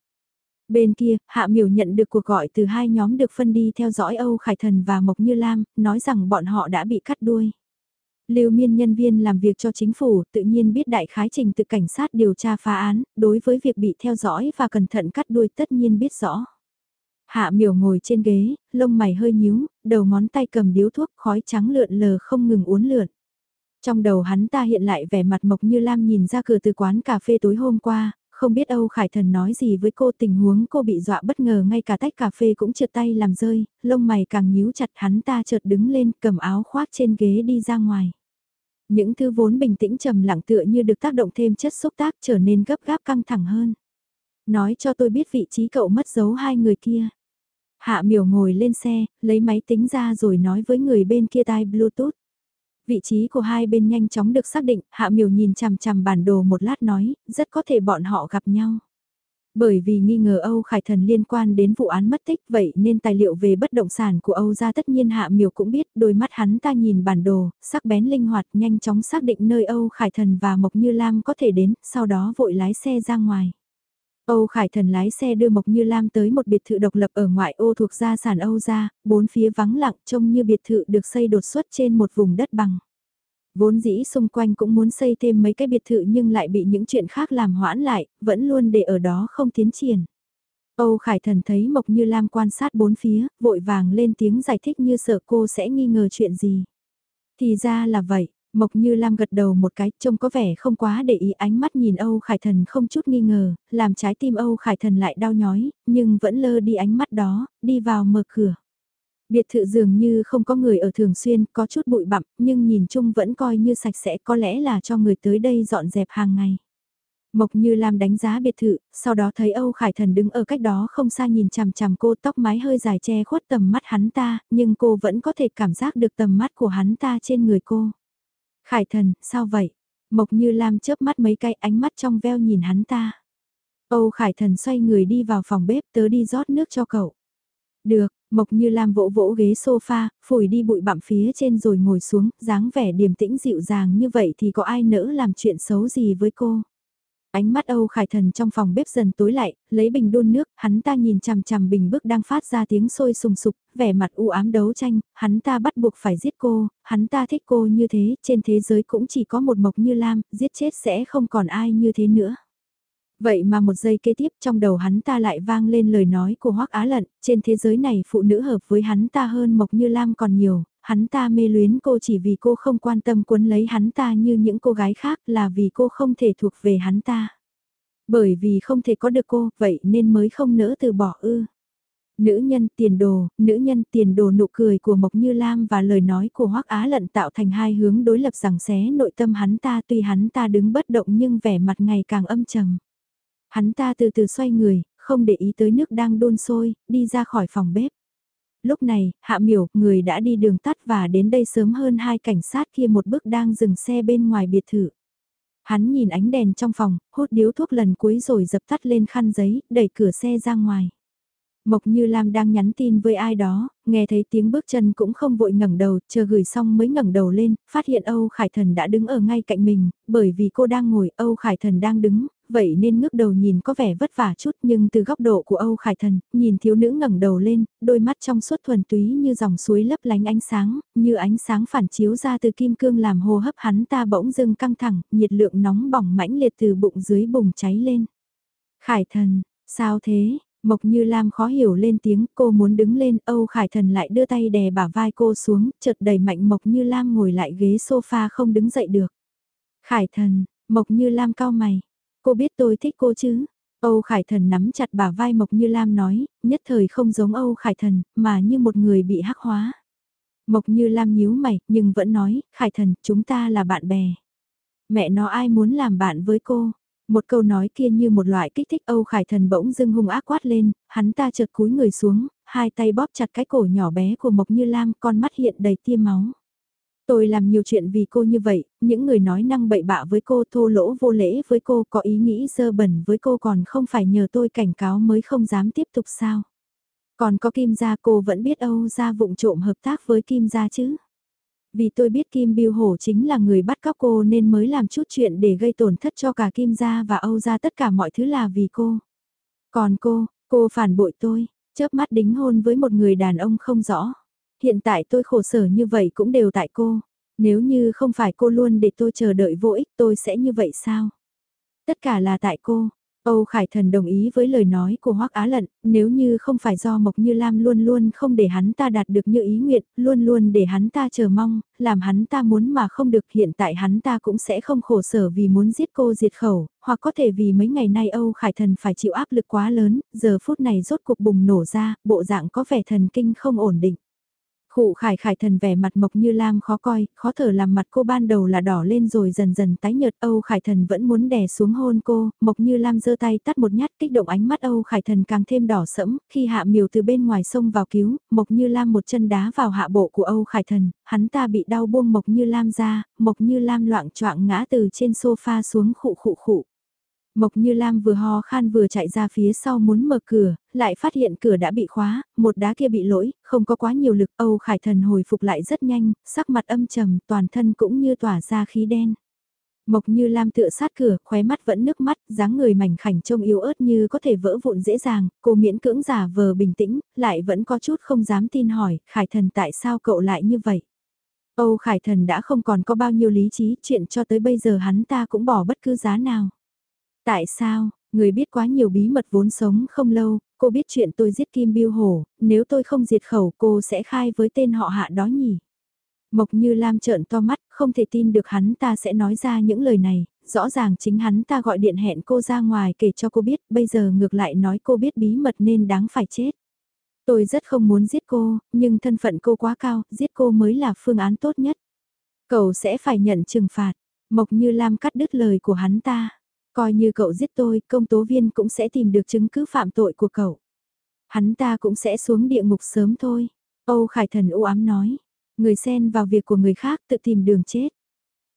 Bên kia, Hạ Miểu nhận được cuộc gọi từ hai nhóm được phân đi theo dõi Âu Khải Thần và Mộc Như Lam, nói rằng bọn họ đã bị cắt đuôi. Lưu Miên nhân viên làm việc cho chính phủ, tự nhiên biết đại khái trình tự cảnh sát điều tra phá án, đối với việc bị theo dõi và cẩn thận cắt đuôi tất nhiên biết rõ. Hạ miểu ngồi trên ghế, lông mày hơi nhíu, đầu ngón tay cầm điếu thuốc khói trắng lượn lờ không ngừng uốn lượn. Trong đầu hắn ta hiện lại vẻ mặt mộc như Lam nhìn ra cửa từ quán cà phê tối hôm qua, không biết Âu Khải Thần nói gì với cô tình huống cô bị dọa bất ngờ ngay cả tách cà phê cũng trượt tay làm rơi, lông mày càng nhíu chặt hắn ta chợt đứng lên cầm áo khoác trên ghế đi ra ngoài. Những thứ vốn bình tĩnh trầm lặng tựa như được tác động thêm chất xúc tác trở nên gấp gáp căng thẳng hơn. Nói cho tôi biết vị trí cậu mất dấu hai người kia. Hạ miểu ngồi lên xe, lấy máy tính ra rồi nói với người bên kia tai Bluetooth. Vị trí của hai bên nhanh chóng được xác định, Hạ miểu nhìn chằm chằm bản đồ một lát nói, rất có thể bọn họ gặp nhau. Bởi vì nghi ngờ Âu Khải Thần liên quan đến vụ án mất tích vậy nên tài liệu về bất động sản của Âu ra tất nhiên Hạ Miểu cũng biết đôi mắt hắn ta nhìn bản đồ, sắc bén linh hoạt nhanh chóng xác định nơi Âu Khải Thần và Mộc Như Lam có thể đến, sau đó vội lái xe ra ngoài. Âu Khải Thần lái xe đưa Mộc Như Lam tới một biệt thự độc lập ở ngoại ô thuộc gia sản Âu gia, bốn phía vắng lặng trông như biệt thự được xây đột xuất trên một vùng đất bằng. Vốn dĩ xung quanh cũng muốn xây thêm mấy cái biệt thự nhưng lại bị những chuyện khác làm hoãn lại, vẫn luôn để ở đó không tiến triển. Âu Khải Thần thấy Mộc Như Lam quan sát bốn phía, vội vàng lên tiếng giải thích như sợ cô sẽ nghi ngờ chuyện gì. Thì ra là vậy, Mộc Như Lam gật đầu một cái, trông có vẻ không quá để ý ánh mắt nhìn Âu Khải Thần không chút nghi ngờ, làm trái tim Âu Khải Thần lại đau nhói, nhưng vẫn lơ đi ánh mắt đó, đi vào mở cửa. Biệt thự dường như không có người ở thường xuyên, có chút bụi bặm, nhưng nhìn chung vẫn coi như sạch sẽ có lẽ là cho người tới đây dọn dẹp hàng ngày. Mộc Như Lam đánh giá biệt thự, sau đó thấy Âu Khải Thần đứng ở cách đó không xa nhìn chằm chằm cô tóc mái hơi dài che khuất tầm mắt hắn ta, nhưng cô vẫn có thể cảm giác được tầm mắt của hắn ta trên người cô. Khải Thần, sao vậy? Mộc Như Lam chớp mắt mấy cái ánh mắt trong veo nhìn hắn ta. Âu Khải Thần xoay người đi vào phòng bếp tớ đi rót nước cho cậu. Được, Mộc Như Lam vỗ vỗ ghế sofa, phủi đi bụi bặm phía trên rồi ngồi xuống, dáng vẻ điềm tĩnh dịu dàng như vậy thì có ai nỡ làm chuyện xấu gì với cô. Ánh mắt Âu Khải Thần trong phòng bếp dần tối lại, lấy bình đun nước, hắn ta nhìn chằm chằm bình bức đang phát ra tiếng sôi sùng sục, vẻ mặt u ám đấu tranh, hắn ta bắt buộc phải giết cô, hắn ta thích cô như thế, trên thế giới cũng chỉ có một mộc như Lam, giết chết sẽ không còn ai như thế nữa. Vậy mà một giây kế tiếp trong đầu hắn ta lại vang lên lời nói của Hoắc Á Lận, trên thế giới này phụ nữ hợp với hắn ta hơn Mộc Như Lam còn nhiều, hắn ta mê luyến cô chỉ vì cô không quan tâm cuốn lấy hắn ta như những cô gái khác là vì cô không thể thuộc về hắn ta. Bởi vì không thể có được cô, vậy nên mới không nỡ từ bỏ ư. Nữ nhân tiền đồ, nữ nhân tiền đồ nụ cười của Mộc Như Lam và lời nói của Hoắc Á Lận tạo thành hai hướng đối lập rằng xé nội tâm hắn ta tuy hắn ta đứng bất động nhưng vẻ mặt ngày càng âm trầm. Hắn ta từ từ xoay người, không để ý tới nước đang đun sôi, đi ra khỏi phòng bếp. Lúc này, Hạ Miểu, người đã đi đường tắt và đến đây sớm hơn hai cảnh sát kia một bước đang dừng xe bên ngoài biệt thự. Hắn nhìn ánh đèn trong phòng, hút điếu thuốc lần cuối rồi dập tắt lên khăn giấy, đẩy cửa xe ra ngoài. Mộc Như Lam đang nhắn tin với ai đó, nghe thấy tiếng bước chân cũng không vội ngẩng đầu, chờ gửi xong mới ngẩng đầu lên, phát hiện Âu Khải Thần đã đứng ở ngay cạnh mình, bởi vì cô đang ngồi, Âu Khải Thần đang đứng, vậy nên ngước đầu nhìn có vẻ vất vả chút nhưng từ góc độ của Âu Khải Thần, nhìn thiếu nữ ngẩng đầu lên, đôi mắt trong suốt thuần túy như dòng suối lấp lánh ánh sáng, như ánh sáng phản chiếu ra từ kim cương làm hô hấp hắn ta bỗng dưng căng thẳng, nhiệt lượng nóng bỏng mãnh liệt từ bụng dưới bùng cháy lên. Khải Thần, sao thế? Mộc Như Lam khó hiểu lên tiếng, cô muốn đứng lên, Âu Khải Thần lại đưa tay đè bả vai cô xuống, chợt đẩy mạnh Mộc Như Lam ngồi lại ghế sofa không đứng dậy được. Khải Thần, Mộc Như Lam cao mày, Cô biết tôi thích cô chứ? Âu Khải Thần nắm chặt bả vai Mộc Như Lam nói, nhất thời không giống Âu Khải Thần, mà như một người bị hắc hóa. Mộc Như Lam nhíu mày, nhưng vẫn nói, Khải Thần, chúng ta là bạn bè. Mẹ nó ai muốn làm bạn với cô? Một câu nói kia như một loại kích thích Âu Khải Thần bỗng dưng hung ác quát lên, hắn ta chợt cúi người xuống, hai tay bóp chặt cái cổ nhỏ bé của Mộc Như Lam, con mắt hiện đầy tia máu. Tôi làm nhiều chuyện vì cô như vậy, những người nói năng bậy bạ với cô thô lỗ vô lễ với cô có ý nghĩ dơ bẩn với cô còn không phải nhờ tôi cảnh cáo mới không dám tiếp tục sao. Còn có Kim Gia cô vẫn biết Âu Gia vụng trộm hợp tác với Kim Gia chứ. Vì tôi biết Kim Biêu Hổ chính là người bắt cóc cô nên mới làm chút chuyện để gây tổn thất cho cả Kim Gia và Âu Gia tất cả mọi thứ là vì cô. Còn cô, cô phản bội tôi, chớp mắt đính hôn với một người đàn ông không rõ. Hiện tại tôi khổ sở như vậy cũng đều tại cô. Nếu như không phải cô luôn để tôi chờ đợi vô ích tôi sẽ như vậy sao? Tất cả là tại cô. Âu Khải Thần đồng ý với lời nói của Hoắc Á Lận, nếu như không phải do Mộc Như Lam luôn luôn không để hắn ta đạt được như ý nguyện, luôn luôn để hắn ta chờ mong, làm hắn ta muốn mà không được hiện tại hắn ta cũng sẽ không khổ sở vì muốn giết cô diệt khẩu, hoặc có thể vì mấy ngày nay Âu Khải Thần phải chịu áp lực quá lớn, giờ phút này rốt cuộc bùng nổ ra, bộ dạng có vẻ thần kinh không ổn định. Khụ khải khải thần vẻ mặt mộc như lam khó coi, khó thở làm mặt cô ban đầu là đỏ lên rồi dần dần tái nhợt Âu khải thần vẫn muốn đè xuống hôn cô, mộc như lam giơ tay tắt một nhát kích động ánh mắt Âu khải thần càng thêm đỏ sẫm, khi hạ miều từ bên ngoài sông vào cứu, mộc như lam một chân đá vào hạ bộ của Âu khải thần, hắn ta bị đau buông mộc như lam ra, mộc như lam loạn choạng ngã từ trên sofa xuống khụ khụ khụ. Mộc Như Lam vừa ho khan vừa chạy ra phía sau muốn mở cửa, lại phát hiện cửa đã bị khóa, một đá kia bị lỗi, không có quá nhiều lực. Âu Khải Thần hồi phục lại rất nhanh, sắc mặt âm trầm, toàn thân cũng như tỏa ra khí đen. Mộc Như Lam tựa sát cửa, khóe mắt vẫn nước mắt, dáng người mảnh khảnh trông yếu ớt như có thể vỡ vụn dễ dàng, cô miễn cưỡng giả vờ bình tĩnh, lại vẫn có chút không dám tin hỏi, Khải Thần tại sao cậu lại như vậy? Âu Khải Thần đã không còn có bao nhiêu lý trí, chuyện cho tới bây giờ hắn ta cũng bỏ bất cứ giá nào. Tại sao, người biết quá nhiều bí mật vốn sống không lâu, cô biết chuyện tôi giết Kim Biêu Hổ, nếu tôi không diệt khẩu cô sẽ khai với tên họ hạ đó nhỉ? Mộc Như Lam trợn to mắt, không thể tin được hắn ta sẽ nói ra những lời này, rõ ràng chính hắn ta gọi điện hẹn cô ra ngoài kể cho cô biết, bây giờ ngược lại nói cô biết bí mật nên đáng phải chết. Tôi rất không muốn giết cô, nhưng thân phận cô quá cao, giết cô mới là phương án tốt nhất. Cậu sẽ phải nhận trừng phạt. Mộc Như Lam cắt đứt lời của hắn ta. Coi như cậu giết tôi, công tố viên cũng sẽ tìm được chứng cứ phạm tội của cậu. Hắn ta cũng sẽ xuống địa ngục sớm thôi. Âu Khải Thần u ám nói. Người xen vào việc của người khác tự tìm đường chết.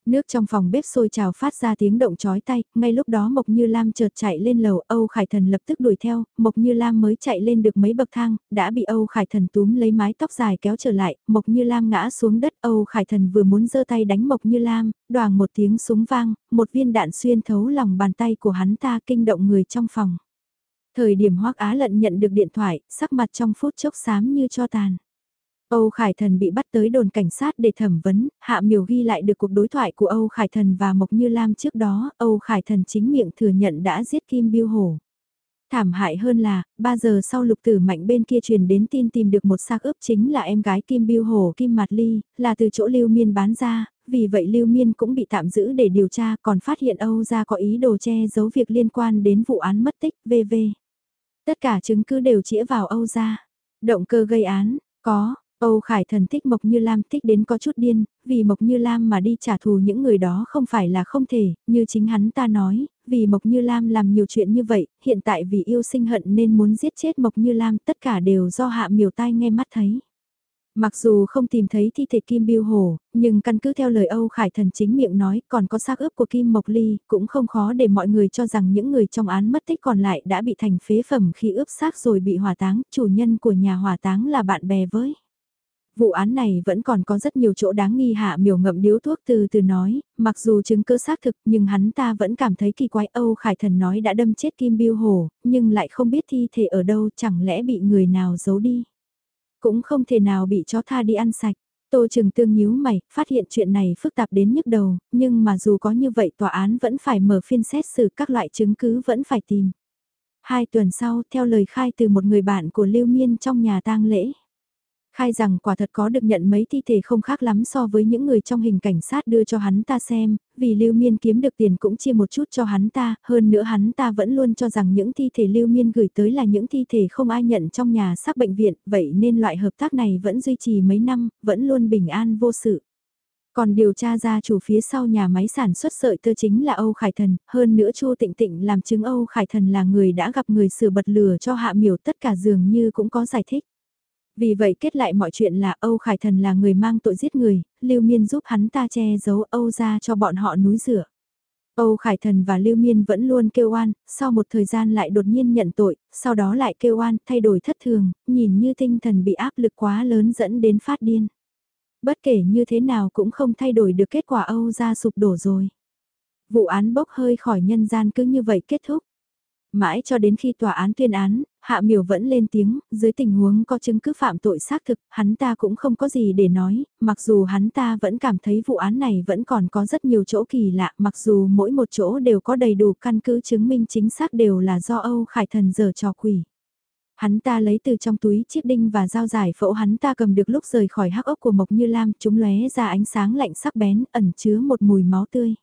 Nước trong phòng bếp sôi trào phát ra tiếng động chói tay, ngay lúc đó Mộc Như Lam chợt chạy lên lầu, Âu Khải Thần lập tức đuổi theo, Mộc Như Lam mới chạy lên được mấy bậc thang, đã bị Âu Khải Thần túm lấy mái tóc dài kéo trở lại, Mộc Như Lam ngã xuống đất, Âu Khải Thần vừa muốn giơ tay đánh Mộc Như Lam, đoàn một tiếng súng vang, một viên đạn xuyên thấu lòng bàn tay của hắn ta kinh động người trong phòng. Thời điểm Hoắc Á Lận nhận được điện thoại, sắc mặt trong phút chốc xám như cho tàn. Âu Khải Thần bị bắt tới đồn cảnh sát để thẩm vấn, Hạ Miểu ghi lại được cuộc đối thoại của Âu Khải Thần và Mộc Như Lam trước đó, Âu Khải Thần chính miệng thừa nhận đã giết Kim Biêu Hổ. Thảm hại hơn là, 3 giờ sau lục tử mạnh bên kia truyền đến tin tìm được một xác ướp chính là em gái Kim Biêu Hổ Kim Mạt Ly, là từ chỗ Lưu Miên bán ra, vì vậy Lưu Miên cũng bị tạm giữ để điều tra còn phát hiện Âu ra có ý đồ che giấu việc liên quan đến vụ án mất tích, VV. Tất cả chứng cứ đều chĩa vào Âu ra. Động cơ gây án, có, Âu Khải thần thích Mộc Như Lam thích đến có chút điên, vì Mộc Như Lam mà đi trả thù những người đó không phải là không thể, như chính hắn ta nói, vì Mộc Như Lam làm nhiều chuyện như vậy, hiện tại vì yêu sinh hận nên muốn giết chết Mộc Như Lam tất cả đều do hạ miều tai nghe mắt thấy. Mặc dù không tìm thấy thi thể Kim Biêu Hồ, nhưng căn cứ theo lời Âu Khải Thần chính miệng nói còn có xác ướp của Kim Mộc Ly, cũng không khó để mọi người cho rằng những người trong án mất tích còn lại đã bị thành phế phẩm khi ướp xác rồi bị hỏa táng, chủ nhân của nhà hỏa táng là bạn bè với. Vụ án này vẫn còn có rất nhiều chỗ đáng nghi hạ miểu ngậm điếu thuốc từ từ nói, mặc dù chứng cứ xác thực nhưng hắn ta vẫn cảm thấy kỳ quái Âu Khải Thần nói đã đâm chết Kim Biêu Hồ, nhưng lại không biết thi thể ở đâu chẳng lẽ bị người nào giấu đi. Cũng không thể nào bị chó tha đi ăn sạch. Tô Trừng Tương nhíu mày, phát hiện chuyện này phức tạp đến nhức đầu, nhưng mà dù có như vậy tòa án vẫn phải mở phiên xét xử các loại chứng cứ vẫn phải tìm. Hai tuần sau, theo lời khai từ một người bạn của Lưu Miên trong nhà tang lễ. Khai rằng quả thật có được nhận mấy thi thể không khác lắm so với những người trong hình cảnh sát đưa cho hắn ta xem, vì Lưu Miên kiếm được tiền cũng chia một chút cho hắn ta, hơn nữa hắn ta vẫn luôn cho rằng những thi thể Lưu Miên gửi tới là những thi thể không ai nhận trong nhà xác bệnh viện, vậy nên loại hợp tác này vẫn duy trì mấy năm, vẫn luôn bình an vô sự. Còn điều tra ra chủ phía sau nhà máy sản xuất sợi tơ chính là Âu Khải Thần, hơn nữa Chu Tịnh Tịnh làm chứng Âu Khải Thần là người đã gặp người sửa bật lửa cho hạ miểu tất cả dường như cũng có giải thích. Vì vậy kết lại mọi chuyện là Âu Khải Thần là người mang tội giết người, Lưu Miên giúp hắn ta che giấu Âu ra cho bọn họ núi rửa. Âu Khải Thần và Lưu Miên vẫn luôn kêu oan, sau một thời gian lại đột nhiên nhận tội, sau đó lại kêu oan, thay đổi thất thường, nhìn như tinh thần bị áp lực quá lớn dẫn đến phát điên. Bất kể như thế nào cũng không thay đổi được kết quả Âu ra sụp đổ rồi. Vụ án bốc hơi khỏi nhân gian cứ như vậy kết thúc. Mãi cho đến khi tòa án tuyên án, Hạ Miểu vẫn lên tiếng, dưới tình huống có chứng cứ phạm tội xác thực, hắn ta cũng không có gì để nói, mặc dù hắn ta vẫn cảm thấy vụ án này vẫn còn có rất nhiều chỗ kỳ lạ, mặc dù mỗi một chỗ đều có đầy đủ căn cứ chứng minh chính xác đều là do Âu Khải Thần giờ trò quỷ. Hắn ta lấy từ trong túi chiếc đinh và dao giải phẫu hắn ta cầm được lúc rời khỏi hắc ốc của Mộc Như Lam, chúng lóe ra ánh sáng lạnh sắc bén, ẩn chứa một mùi máu tươi.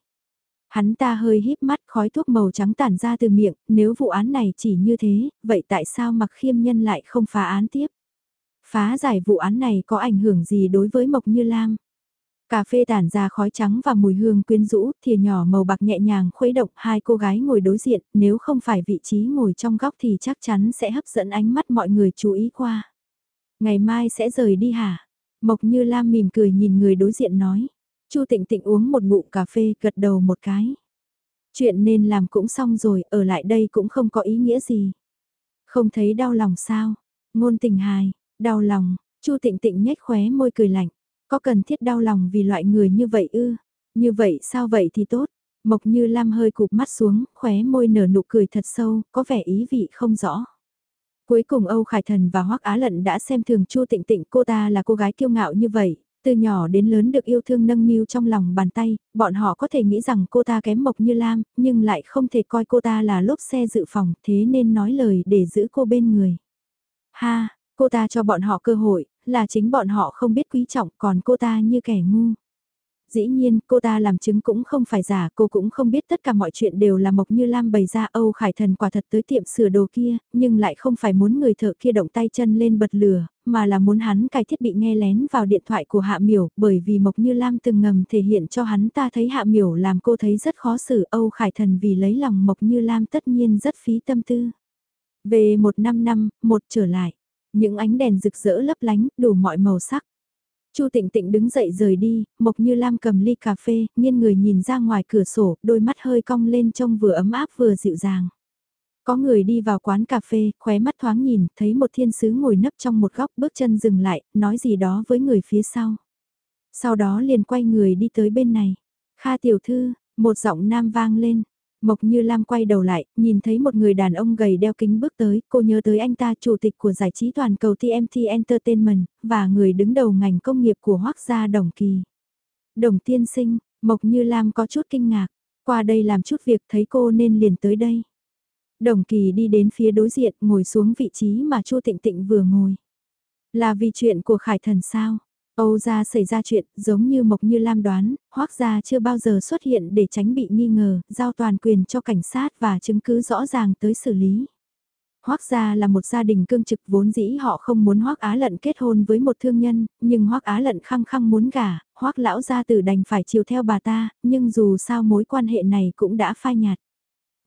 Hắn ta hơi híp mắt khói thuốc màu trắng tản ra từ miệng, nếu vụ án này chỉ như thế, vậy tại sao mặc khiêm nhân lại không phá án tiếp? Phá giải vụ án này có ảnh hưởng gì đối với Mộc Như Lam? Cà phê tản ra khói trắng và mùi hương quyến rũ, thìa nhỏ màu bạc nhẹ nhàng khuấy động hai cô gái ngồi đối diện, nếu không phải vị trí ngồi trong góc thì chắc chắn sẽ hấp dẫn ánh mắt mọi người chú ý qua. Ngày mai sẽ rời đi hả? Mộc Như Lam mỉm cười nhìn người đối diện nói. Chu Tịnh Tịnh uống một ngụm cà phê, gật đầu một cái. Chuyện nên làm cũng xong rồi, ở lại đây cũng không có ý nghĩa gì. Không thấy đau lòng sao? Ngôn tình hài, đau lòng, Chu Tịnh Tịnh nhếch khóe môi cười lạnh. Có cần thiết đau lòng vì loại người như vậy ư? Như vậy sao vậy thì tốt. Mộc Như Lam hơi cụp mắt xuống, khóe môi nở nụ cười thật sâu, có vẻ ý vị không rõ. Cuối cùng Âu Khải Thần và Hoắc Á Lận đã xem thường Chu Tịnh Tịnh cô ta là cô gái kiêu ngạo như vậy, từ nhỏ đến lớn được yêu thương nâng niu trong lòng bàn tay, bọn họ có thể nghĩ rằng cô ta kém mộc như Lam, nhưng lại không thể coi cô ta là lốp xe dự phòng, thế nên nói lời để giữ cô bên người. Ha, cô ta cho bọn họ cơ hội, là chính bọn họ không biết quý trọng còn cô ta như kẻ ngu dĩ nhiên cô ta làm chứng cũng không phải giả, cô cũng không biết tất cả mọi chuyện đều là Mộc Như Lam bày ra Âu Khải Thần quả thật tới tiệm sửa đồ kia, nhưng lại không phải muốn người thợ kia động tay chân lên bật lửa, mà là muốn hắn cài thiết bị nghe lén vào điện thoại của Hạ Miểu, bởi vì Mộc Như Lam từng ngầm thể hiện cho hắn ta thấy Hạ Miểu làm cô thấy rất khó xử Âu Khải Thần vì lấy lòng Mộc Như Lam tất nhiên rất phí tâm tư. Về một năm năm, một trở lại, những ánh đèn rực rỡ lấp lánh, đủ mọi màu sắc. Chu Tịnh Tịnh đứng dậy rời đi, Mộc Như Lam cầm ly cà phê, nghiêng người nhìn ra ngoài cửa sổ, đôi mắt hơi cong lên trông vừa ấm áp vừa dịu dàng. Có người đi vào quán cà phê, khóe mắt thoáng nhìn, thấy một thiên sứ ngồi nấp trong một góc bước chân dừng lại, nói gì đó với người phía sau. Sau đó liền quay người đi tới bên này. Kha tiểu thư, một giọng nam vang lên, Mộc Như Lam quay đầu lại, nhìn thấy một người đàn ông gầy đeo kính bước tới, cô nhớ tới anh ta chủ tịch của giải trí toàn cầu TMT Entertainment, và người đứng đầu ngành công nghiệp của Hoác gia Đồng Kỳ. Đồng tiên sinh, Mộc Như Lam có chút kinh ngạc, qua đây làm chút việc thấy cô nên liền tới đây. Đồng Kỳ đi đến phía đối diện ngồi xuống vị trí mà Chu Tịnh Tịnh vừa ngồi. Là vì chuyện của Khải Thần sao? Âu gia xảy ra chuyện, giống như Mộc Như Lam đoán, Hoắc gia chưa bao giờ xuất hiện để tránh bị nghi ngờ, giao toàn quyền cho cảnh sát và chứng cứ rõ ràng tới xử lý. Hoắc gia là một gia đình cương trực vốn dĩ họ không muốn Hoắc Á Lận kết hôn với một thương nhân, nhưng Hoắc Á Lận khăng khăng muốn gả, Hoắc lão gia tử đành phải chiều theo bà ta, nhưng dù sao mối quan hệ này cũng đã phai nhạt.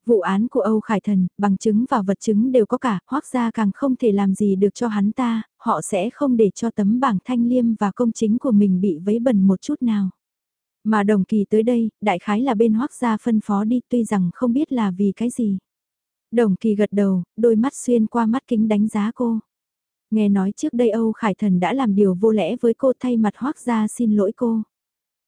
Vụ án của Âu Khải Thần, bằng chứng và vật chứng đều có cả, hoác gia càng không thể làm gì được cho hắn ta, họ sẽ không để cho tấm bảng thanh liêm và công chính của mình bị vấy bẩn một chút nào. Mà đồng kỳ tới đây, đại khái là bên hoác gia phân phó đi tuy rằng không biết là vì cái gì. Đồng kỳ gật đầu, đôi mắt xuyên qua mắt kính đánh giá cô. Nghe nói trước đây Âu Khải Thần đã làm điều vô lẽ với cô thay mặt hoác gia xin lỗi cô.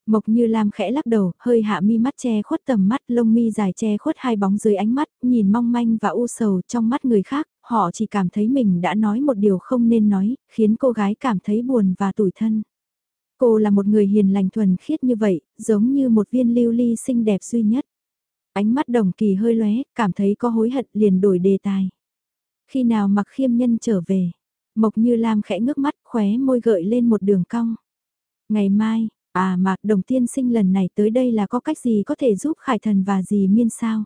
Mộc như Lam khẽ lắc đầu, hơi hạ mi mắt che khuất tầm mắt, lông mi dài che khuất hai bóng dưới ánh mắt, nhìn mong manh và u sầu trong mắt người khác, họ chỉ cảm thấy mình đã nói một điều không nên nói, khiến cô gái cảm thấy buồn và tủi thân. Cô là một người hiền lành thuần khiết như vậy, giống như một viên lưu ly xinh đẹp duy nhất. Ánh mắt đồng kỳ hơi lóe, cảm thấy có hối hận liền đổi đề tài. Khi nào mặc khiêm nhân trở về, Mộc như Lam khẽ ngước mắt khóe môi gợi lên một đường cong. Ngày mai, À mà, đồng tiên sinh lần này tới đây là có cách gì có thể giúp khải thần và dì miên sao?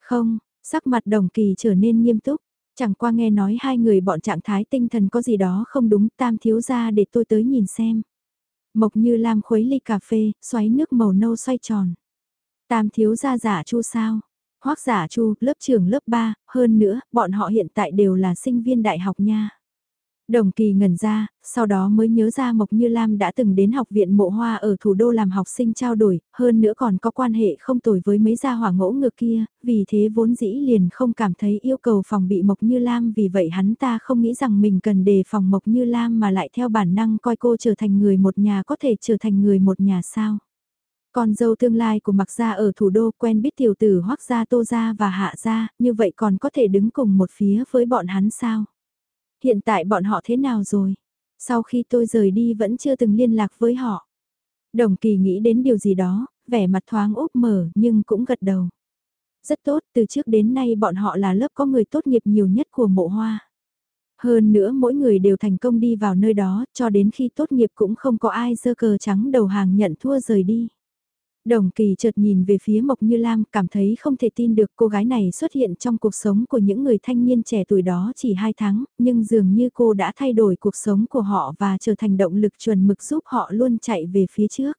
Không, sắc mặt đồng kỳ trở nên nghiêm túc. Chẳng qua nghe nói hai người bọn trạng thái tinh thần có gì đó không đúng tam thiếu ra để tôi tới nhìn xem. Mộc như lam khuấy ly cà phê, xoáy nước màu nâu xoay tròn. Tam thiếu ra giả chu sao? Hoác giả chu, lớp trưởng lớp 3, hơn nữa, bọn họ hiện tại đều là sinh viên đại học nha. Đồng kỳ ngẩn ra, sau đó mới nhớ ra Mộc Như Lam đã từng đến học viện mộ hoa ở thủ đô làm học sinh trao đổi, hơn nữa còn có quan hệ không tồi với mấy gia hỏa ngỗ ngược kia, vì thế vốn dĩ liền không cảm thấy yêu cầu phòng bị Mộc Như Lam vì vậy hắn ta không nghĩ rằng mình cần đề phòng Mộc Như Lam mà lại theo bản năng coi cô trở thành người một nhà có thể trở thành người một nhà sao. Con dâu tương lai của Mạc Gia ở thủ đô quen biết tiểu tử Hoắc Gia Tô Gia và Hạ Gia, như vậy còn có thể đứng cùng một phía với bọn hắn sao? Hiện tại bọn họ thế nào rồi? Sau khi tôi rời đi vẫn chưa từng liên lạc với họ. Đồng kỳ nghĩ đến điều gì đó, vẻ mặt thoáng úp mở nhưng cũng gật đầu. Rất tốt, từ trước đến nay bọn họ là lớp có người tốt nghiệp nhiều nhất của mộ hoa. Hơn nữa mỗi người đều thành công đi vào nơi đó, cho đến khi tốt nghiệp cũng không có ai dơ cờ trắng đầu hàng nhận thua rời đi. Đồng kỳ chợt nhìn về phía Mộc Như Lam cảm thấy không thể tin được cô gái này xuất hiện trong cuộc sống của những người thanh niên trẻ tuổi đó chỉ 2 tháng, nhưng dường như cô đã thay đổi cuộc sống của họ và trở thành động lực chuẩn mực giúp họ luôn chạy về phía trước.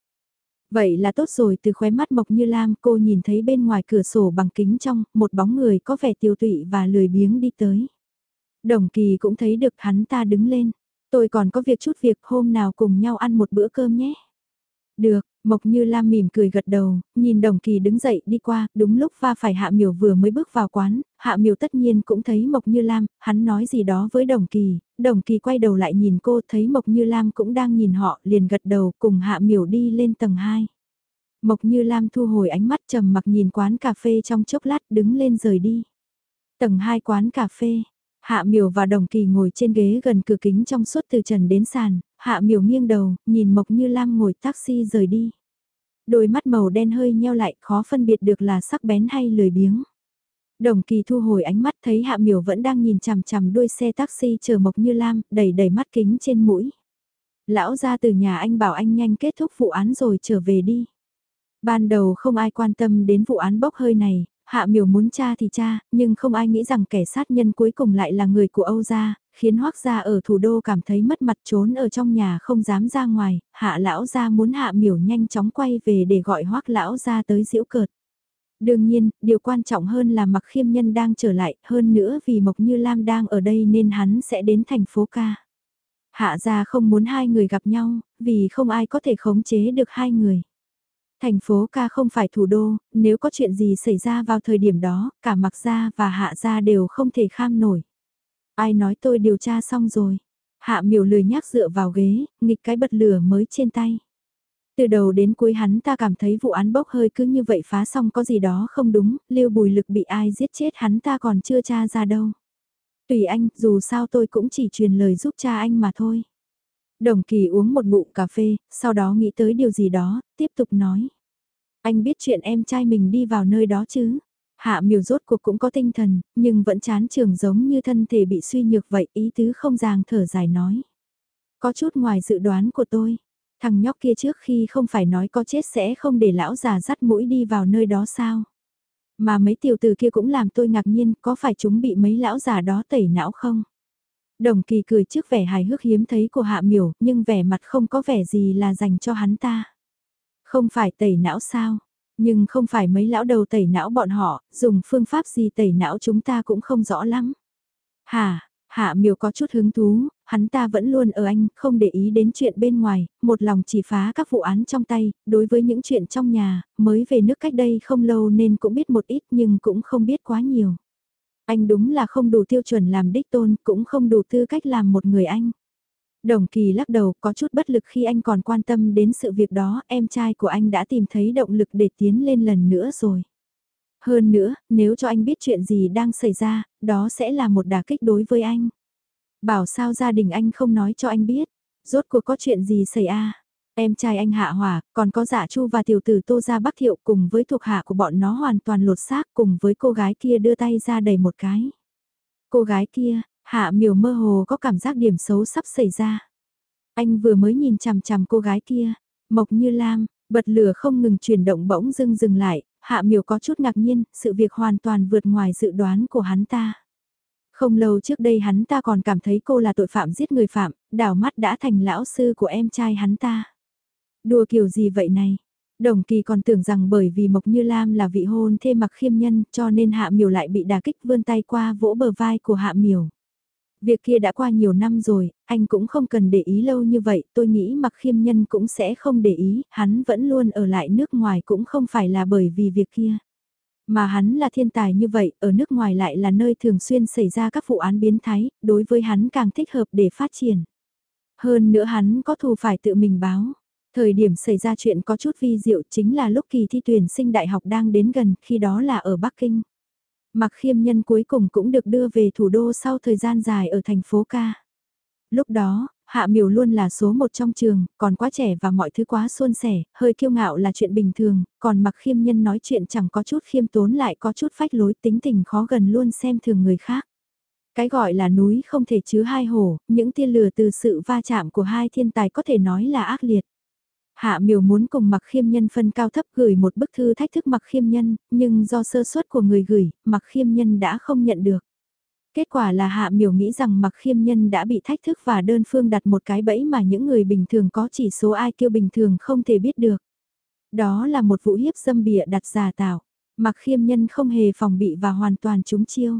Vậy là tốt rồi từ khóe mắt Mộc Như Lam cô nhìn thấy bên ngoài cửa sổ bằng kính trong, một bóng người có vẻ tiêu tụy và lười biếng đi tới. Đồng kỳ cũng thấy được hắn ta đứng lên. Tôi còn có việc chút việc hôm nào cùng nhau ăn một bữa cơm nhé. Được, Mộc Như Lam mỉm cười gật đầu, nhìn Đồng Kỳ đứng dậy đi qua, đúng lúc va phải Hạ Miểu vừa mới bước vào quán, Hạ Miểu tất nhiên cũng thấy Mộc Như Lam, hắn nói gì đó với Đồng Kỳ, Đồng Kỳ quay đầu lại nhìn cô thấy Mộc Như Lam cũng đang nhìn họ, liền gật đầu cùng Hạ Miểu đi lên tầng 2. Mộc Như Lam thu hồi ánh mắt trầm mặc nhìn quán cà phê trong chốc lát đứng lên rời đi. Tầng 2 quán cà phê, Hạ Miểu và Đồng Kỳ ngồi trên ghế gần cửa kính trong suốt từ trần đến sàn, Hạ Miểu nghiêng đầu, nhìn Mộc Như Lam ngồi taxi rời đi. Đôi mắt màu đen hơi nheo lại, khó phân biệt được là sắc bén hay lười biếng. Đồng Kỳ thu hồi ánh mắt thấy Hạ Miểu vẫn đang nhìn chằm chằm đuôi xe taxi chờ Mộc Như Lam, đẩy đẩy mắt kính trên mũi. Lão ra từ nhà anh bảo anh nhanh kết thúc vụ án rồi trở về đi. Ban đầu không ai quan tâm đến vụ án bốc hơi này, Hạ miểu muốn cha thì cha, nhưng không ai nghĩ rằng kẻ sát nhân cuối cùng lại là người của Âu gia, khiến Hoắc gia ở thủ đô cảm thấy mất mặt trốn ở trong nhà không dám ra ngoài, Hạ lão gia muốn Hạ miểu nhanh chóng quay về để gọi Hoắc lão gia tới diễu cợt. Đương nhiên, điều quan trọng hơn là mặc khiêm nhân đang trở lại, hơn nữa vì Mộc Như Lam đang ở đây nên hắn sẽ đến thành phố ca. Hạ gia không muốn hai người gặp nhau, vì không ai có thể khống chế được hai người. Thành phố ca không phải thủ đô, nếu có chuyện gì xảy ra vào thời điểm đó, cả mặc gia và hạ gia đều không thể kham nổi. Ai nói tôi điều tra xong rồi. Hạ miểu lười nhác dựa vào ghế, nghịch cái bật lửa mới trên tay. Từ đầu đến cuối hắn ta cảm thấy vụ án bốc hơi cứ như vậy phá xong có gì đó không đúng, lưu bùi lực bị ai giết chết hắn ta còn chưa tra ra đâu. Tùy anh, dù sao tôi cũng chỉ truyền lời giúp cha anh mà thôi. Đồng kỳ uống một ngụm cà phê, sau đó nghĩ tới điều gì đó, tiếp tục nói. Anh biết chuyện em trai mình đi vào nơi đó chứ? Hạ miều rốt cuộc cũng có tinh thần, nhưng vẫn chán trường giống như thân thể bị suy nhược vậy, ý tứ không ràng thở dài nói. Có chút ngoài dự đoán của tôi, thằng nhóc kia trước khi không phải nói có chết sẽ không để lão già dắt mũi đi vào nơi đó sao? Mà mấy tiểu tử kia cũng làm tôi ngạc nhiên, có phải chúng bị mấy lão già đó tẩy não không? Đồng kỳ cười trước vẻ hài hước hiếm thấy của hạ miểu, nhưng vẻ mặt không có vẻ gì là dành cho hắn ta. Không phải tẩy não sao? Nhưng không phải mấy lão đầu tẩy não bọn họ, dùng phương pháp gì tẩy não chúng ta cũng không rõ lắm. Hà, Hạ miều có chút hứng thú, hắn ta vẫn luôn ở anh, không để ý đến chuyện bên ngoài, một lòng chỉ phá các vụ án trong tay, đối với những chuyện trong nhà, mới về nước cách đây không lâu nên cũng biết một ít nhưng cũng không biết quá nhiều. Anh đúng là không đủ tiêu chuẩn làm đích tôn, cũng không đủ tư cách làm một người anh. Đồng kỳ lắc đầu có chút bất lực khi anh còn quan tâm đến sự việc đó, em trai của anh đã tìm thấy động lực để tiến lên lần nữa rồi. Hơn nữa, nếu cho anh biết chuyện gì đang xảy ra, đó sẽ là một đả kích đối với anh. Bảo sao gia đình anh không nói cho anh biết, rốt cuộc có chuyện gì xảy a? Em trai anh hạ hỏa, còn có giả dạ chu và tiểu tử tô gia bắc thiệu cùng với thuộc hạ của bọn nó hoàn toàn lột xác cùng với cô gái kia đưa tay ra đầy một cái. Cô gái kia, hạ miểu mơ hồ có cảm giác điểm xấu sắp xảy ra. Anh vừa mới nhìn chằm chằm cô gái kia, mộc như lam, bật lửa không ngừng chuyển động bỗng dưng dừng lại, hạ miểu có chút ngạc nhiên, sự việc hoàn toàn vượt ngoài dự đoán của hắn ta. Không lâu trước đây hắn ta còn cảm thấy cô là tội phạm giết người phạm, đảo mắt đã thành lão sư của em trai hắn ta. Đùa kiểu gì vậy này? Đồng kỳ còn tưởng rằng bởi vì Mộc Như Lam là vị hôn thê mặc khiêm nhân cho nên Hạ Miểu lại bị đả kích vươn tay qua vỗ bờ vai của Hạ Miểu. Việc kia đã qua nhiều năm rồi, anh cũng không cần để ý lâu như vậy, tôi nghĩ mặc khiêm nhân cũng sẽ không để ý, hắn vẫn luôn ở lại nước ngoài cũng không phải là bởi vì việc kia. Mà hắn là thiên tài như vậy, ở nước ngoài lại là nơi thường xuyên xảy ra các vụ án biến thái, đối với hắn càng thích hợp để phát triển. Hơn nữa hắn có thù phải tự mình báo. Thời điểm xảy ra chuyện có chút vi diệu chính là lúc kỳ thi tuyển sinh đại học đang đến gần, khi đó là ở Bắc Kinh. Mặc khiêm nhân cuối cùng cũng được đưa về thủ đô sau thời gian dài ở thành phố ca. Lúc đó, Hạ miểu luôn là số một trong trường, còn quá trẻ và mọi thứ quá suôn sẻ, hơi kiêu ngạo là chuyện bình thường, còn mặc khiêm nhân nói chuyện chẳng có chút khiêm tốn lại có chút phách lối tính tình khó gần luôn xem thường người khác. Cái gọi là núi không thể chứa hai hồ, những tia lửa từ sự va chạm của hai thiên tài có thể nói là ác liệt. Hạ miều muốn cùng mặc khiêm nhân phân cao thấp gửi một bức thư thách thức mặc khiêm nhân, nhưng do sơ suất của người gửi, mặc khiêm nhân đã không nhận được. Kết quả là hạ miểu nghĩ rằng mặc khiêm nhân đã bị thách thức và đơn phương đặt một cái bẫy mà những người bình thường có chỉ số ai kêu bình thường không thể biết được. Đó là một vụ hiếp dâm bịa đặt giả tạo. Mặc khiêm nhân không hề phòng bị và hoàn toàn trúng chiêu.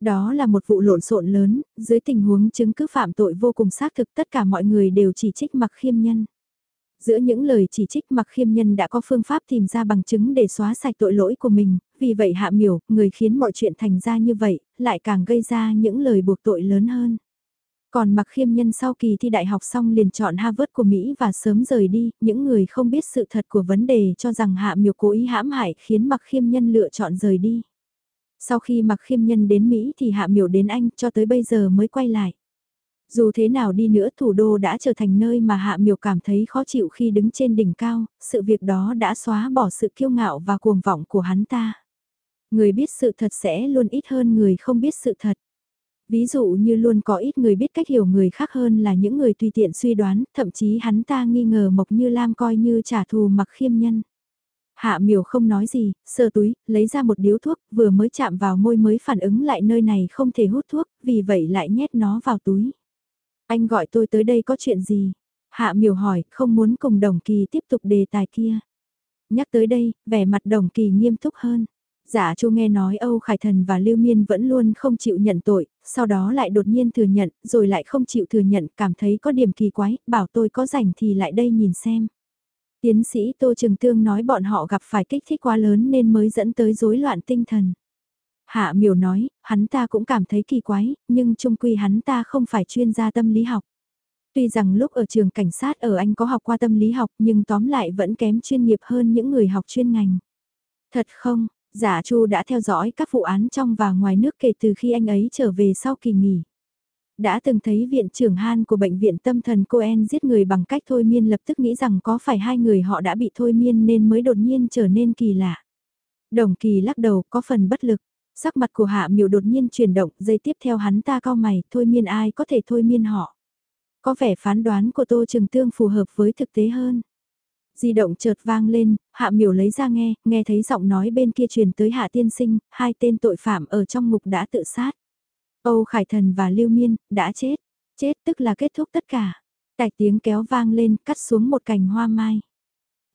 Đó là một vụ lộn xộn lớn, dưới tình huống chứng cứ phạm tội vô cùng xác thực tất cả mọi người đều chỉ trích mặc khiêm nhân. Giữa những lời chỉ trích mặc khiêm nhân đã có phương pháp tìm ra bằng chứng để xóa sạch tội lỗi của mình, vì vậy hạ miểu, người khiến mọi chuyện thành ra như vậy, lại càng gây ra những lời buộc tội lớn hơn. Còn mặc khiêm nhân sau kỳ thi đại học xong liền chọn Harvard của Mỹ và sớm rời đi, những người không biết sự thật của vấn đề cho rằng hạ miểu cố ý hãm hại khiến mặc khiêm nhân lựa chọn rời đi. Sau khi mặc khiêm nhân đến Mỹ thì hạ miểu đến Anh cho tới bây giờ mới quay lại. Dù thế nào đi nữa thủ đô đã trở thành nơi mà Hạ Miểu cảm thấy khó chịu khi đứng trên đỉnh cao, sự việc đó đã xóa bỏ sự kiêu ngạo và cuồng vọng của hắn ta. Người biết sự thật sẽ luôn ít hơn người không biết sự thật. Ví dụ như luôn có ít người biết cách hiểu người khác hơn là những người tùy tiện suy đoán, thậm chí hắn ta nghi ngờ Mộc Như Lam coi như trả thù mặc khiêm nhân. Hạ miểu không nói gì, sơ túi, lấy ra một điếu thuốc, vừa mới chạm vào môi mới phản ứng lại nơi này không thể hút thuốc, vì vậy lại nhét nó vào túi. Anh gọi tôi tới đây có chuyện gì? Hạ miểu hỏi, không muốn cùng đồng kỳ tiếp tục đề tài kia. Nhắc tới đây, vẻ mặt đồng kỳ nghiêm túc hơn. Giả Chu nghe nói Âu Khải Thần và Lưu Miên vẫn luôn không chịu nhận tội, sau đó lại đột nhiên thừa nhận, rồi lại không chịu thừa nhận, cảm thấy có điểm kỳ quái, bảo tôi có rảnh thì lại đây nhìn xem. Tiến sĩ Tô Trường Tương nói bọn họ gặp phải kích thích quá lớn nên mới dẫn tới rối loạn tinh thần. Hạ miểu nói, hắn ta cũng cảm thấy kỳ quái, nhưng trung quy hắn ta không phải chuyên gia tâm lý học. Tuy rằng lúc ở trường cảnh sát ở Anh có học qua tâm lý học nhưng tóm lại vẫn kém chuyên nghiệp hơn những người học chuyên ngành. Thật không, giả Chu đã theo dõi các vụ án trong và ngoài nước kể từ khi anh ấy trở về sau kỳ nghỉ. Đã từng thấy viện trưởng Han của bệnh viện tâm thần Coen giết người bằng cách thôi miên lập tức nghĩ rằng có phải hai người họ đã bị thôi miên nên mới đột nhiên trở nên kỳ lạ. Đồng kỳ lắc đầu có phần bất lực. Sắc mặt của hạ miểu đột nhiên chuyển động, dây tiếp theo hắn ta cao mày, thôi miên ai có thể thôi miên họ. Có vẻ phán đoán của Tô Trừng Tương phù hợp với thực tế hơn. Di động chợt vang lên, hạ miểu lấy ra nghe, nghe thấy giọng nói bên kia truyền tới hạ tiên sinh, hai tên tội phạm ở trong ngục đã tự sát. Âu Khải Thần và Lưu Miên, đã chết. Chết tức là kết thúc tất cả. tài tiếng kéo vang lên, cắt xuống một cành hoa mai.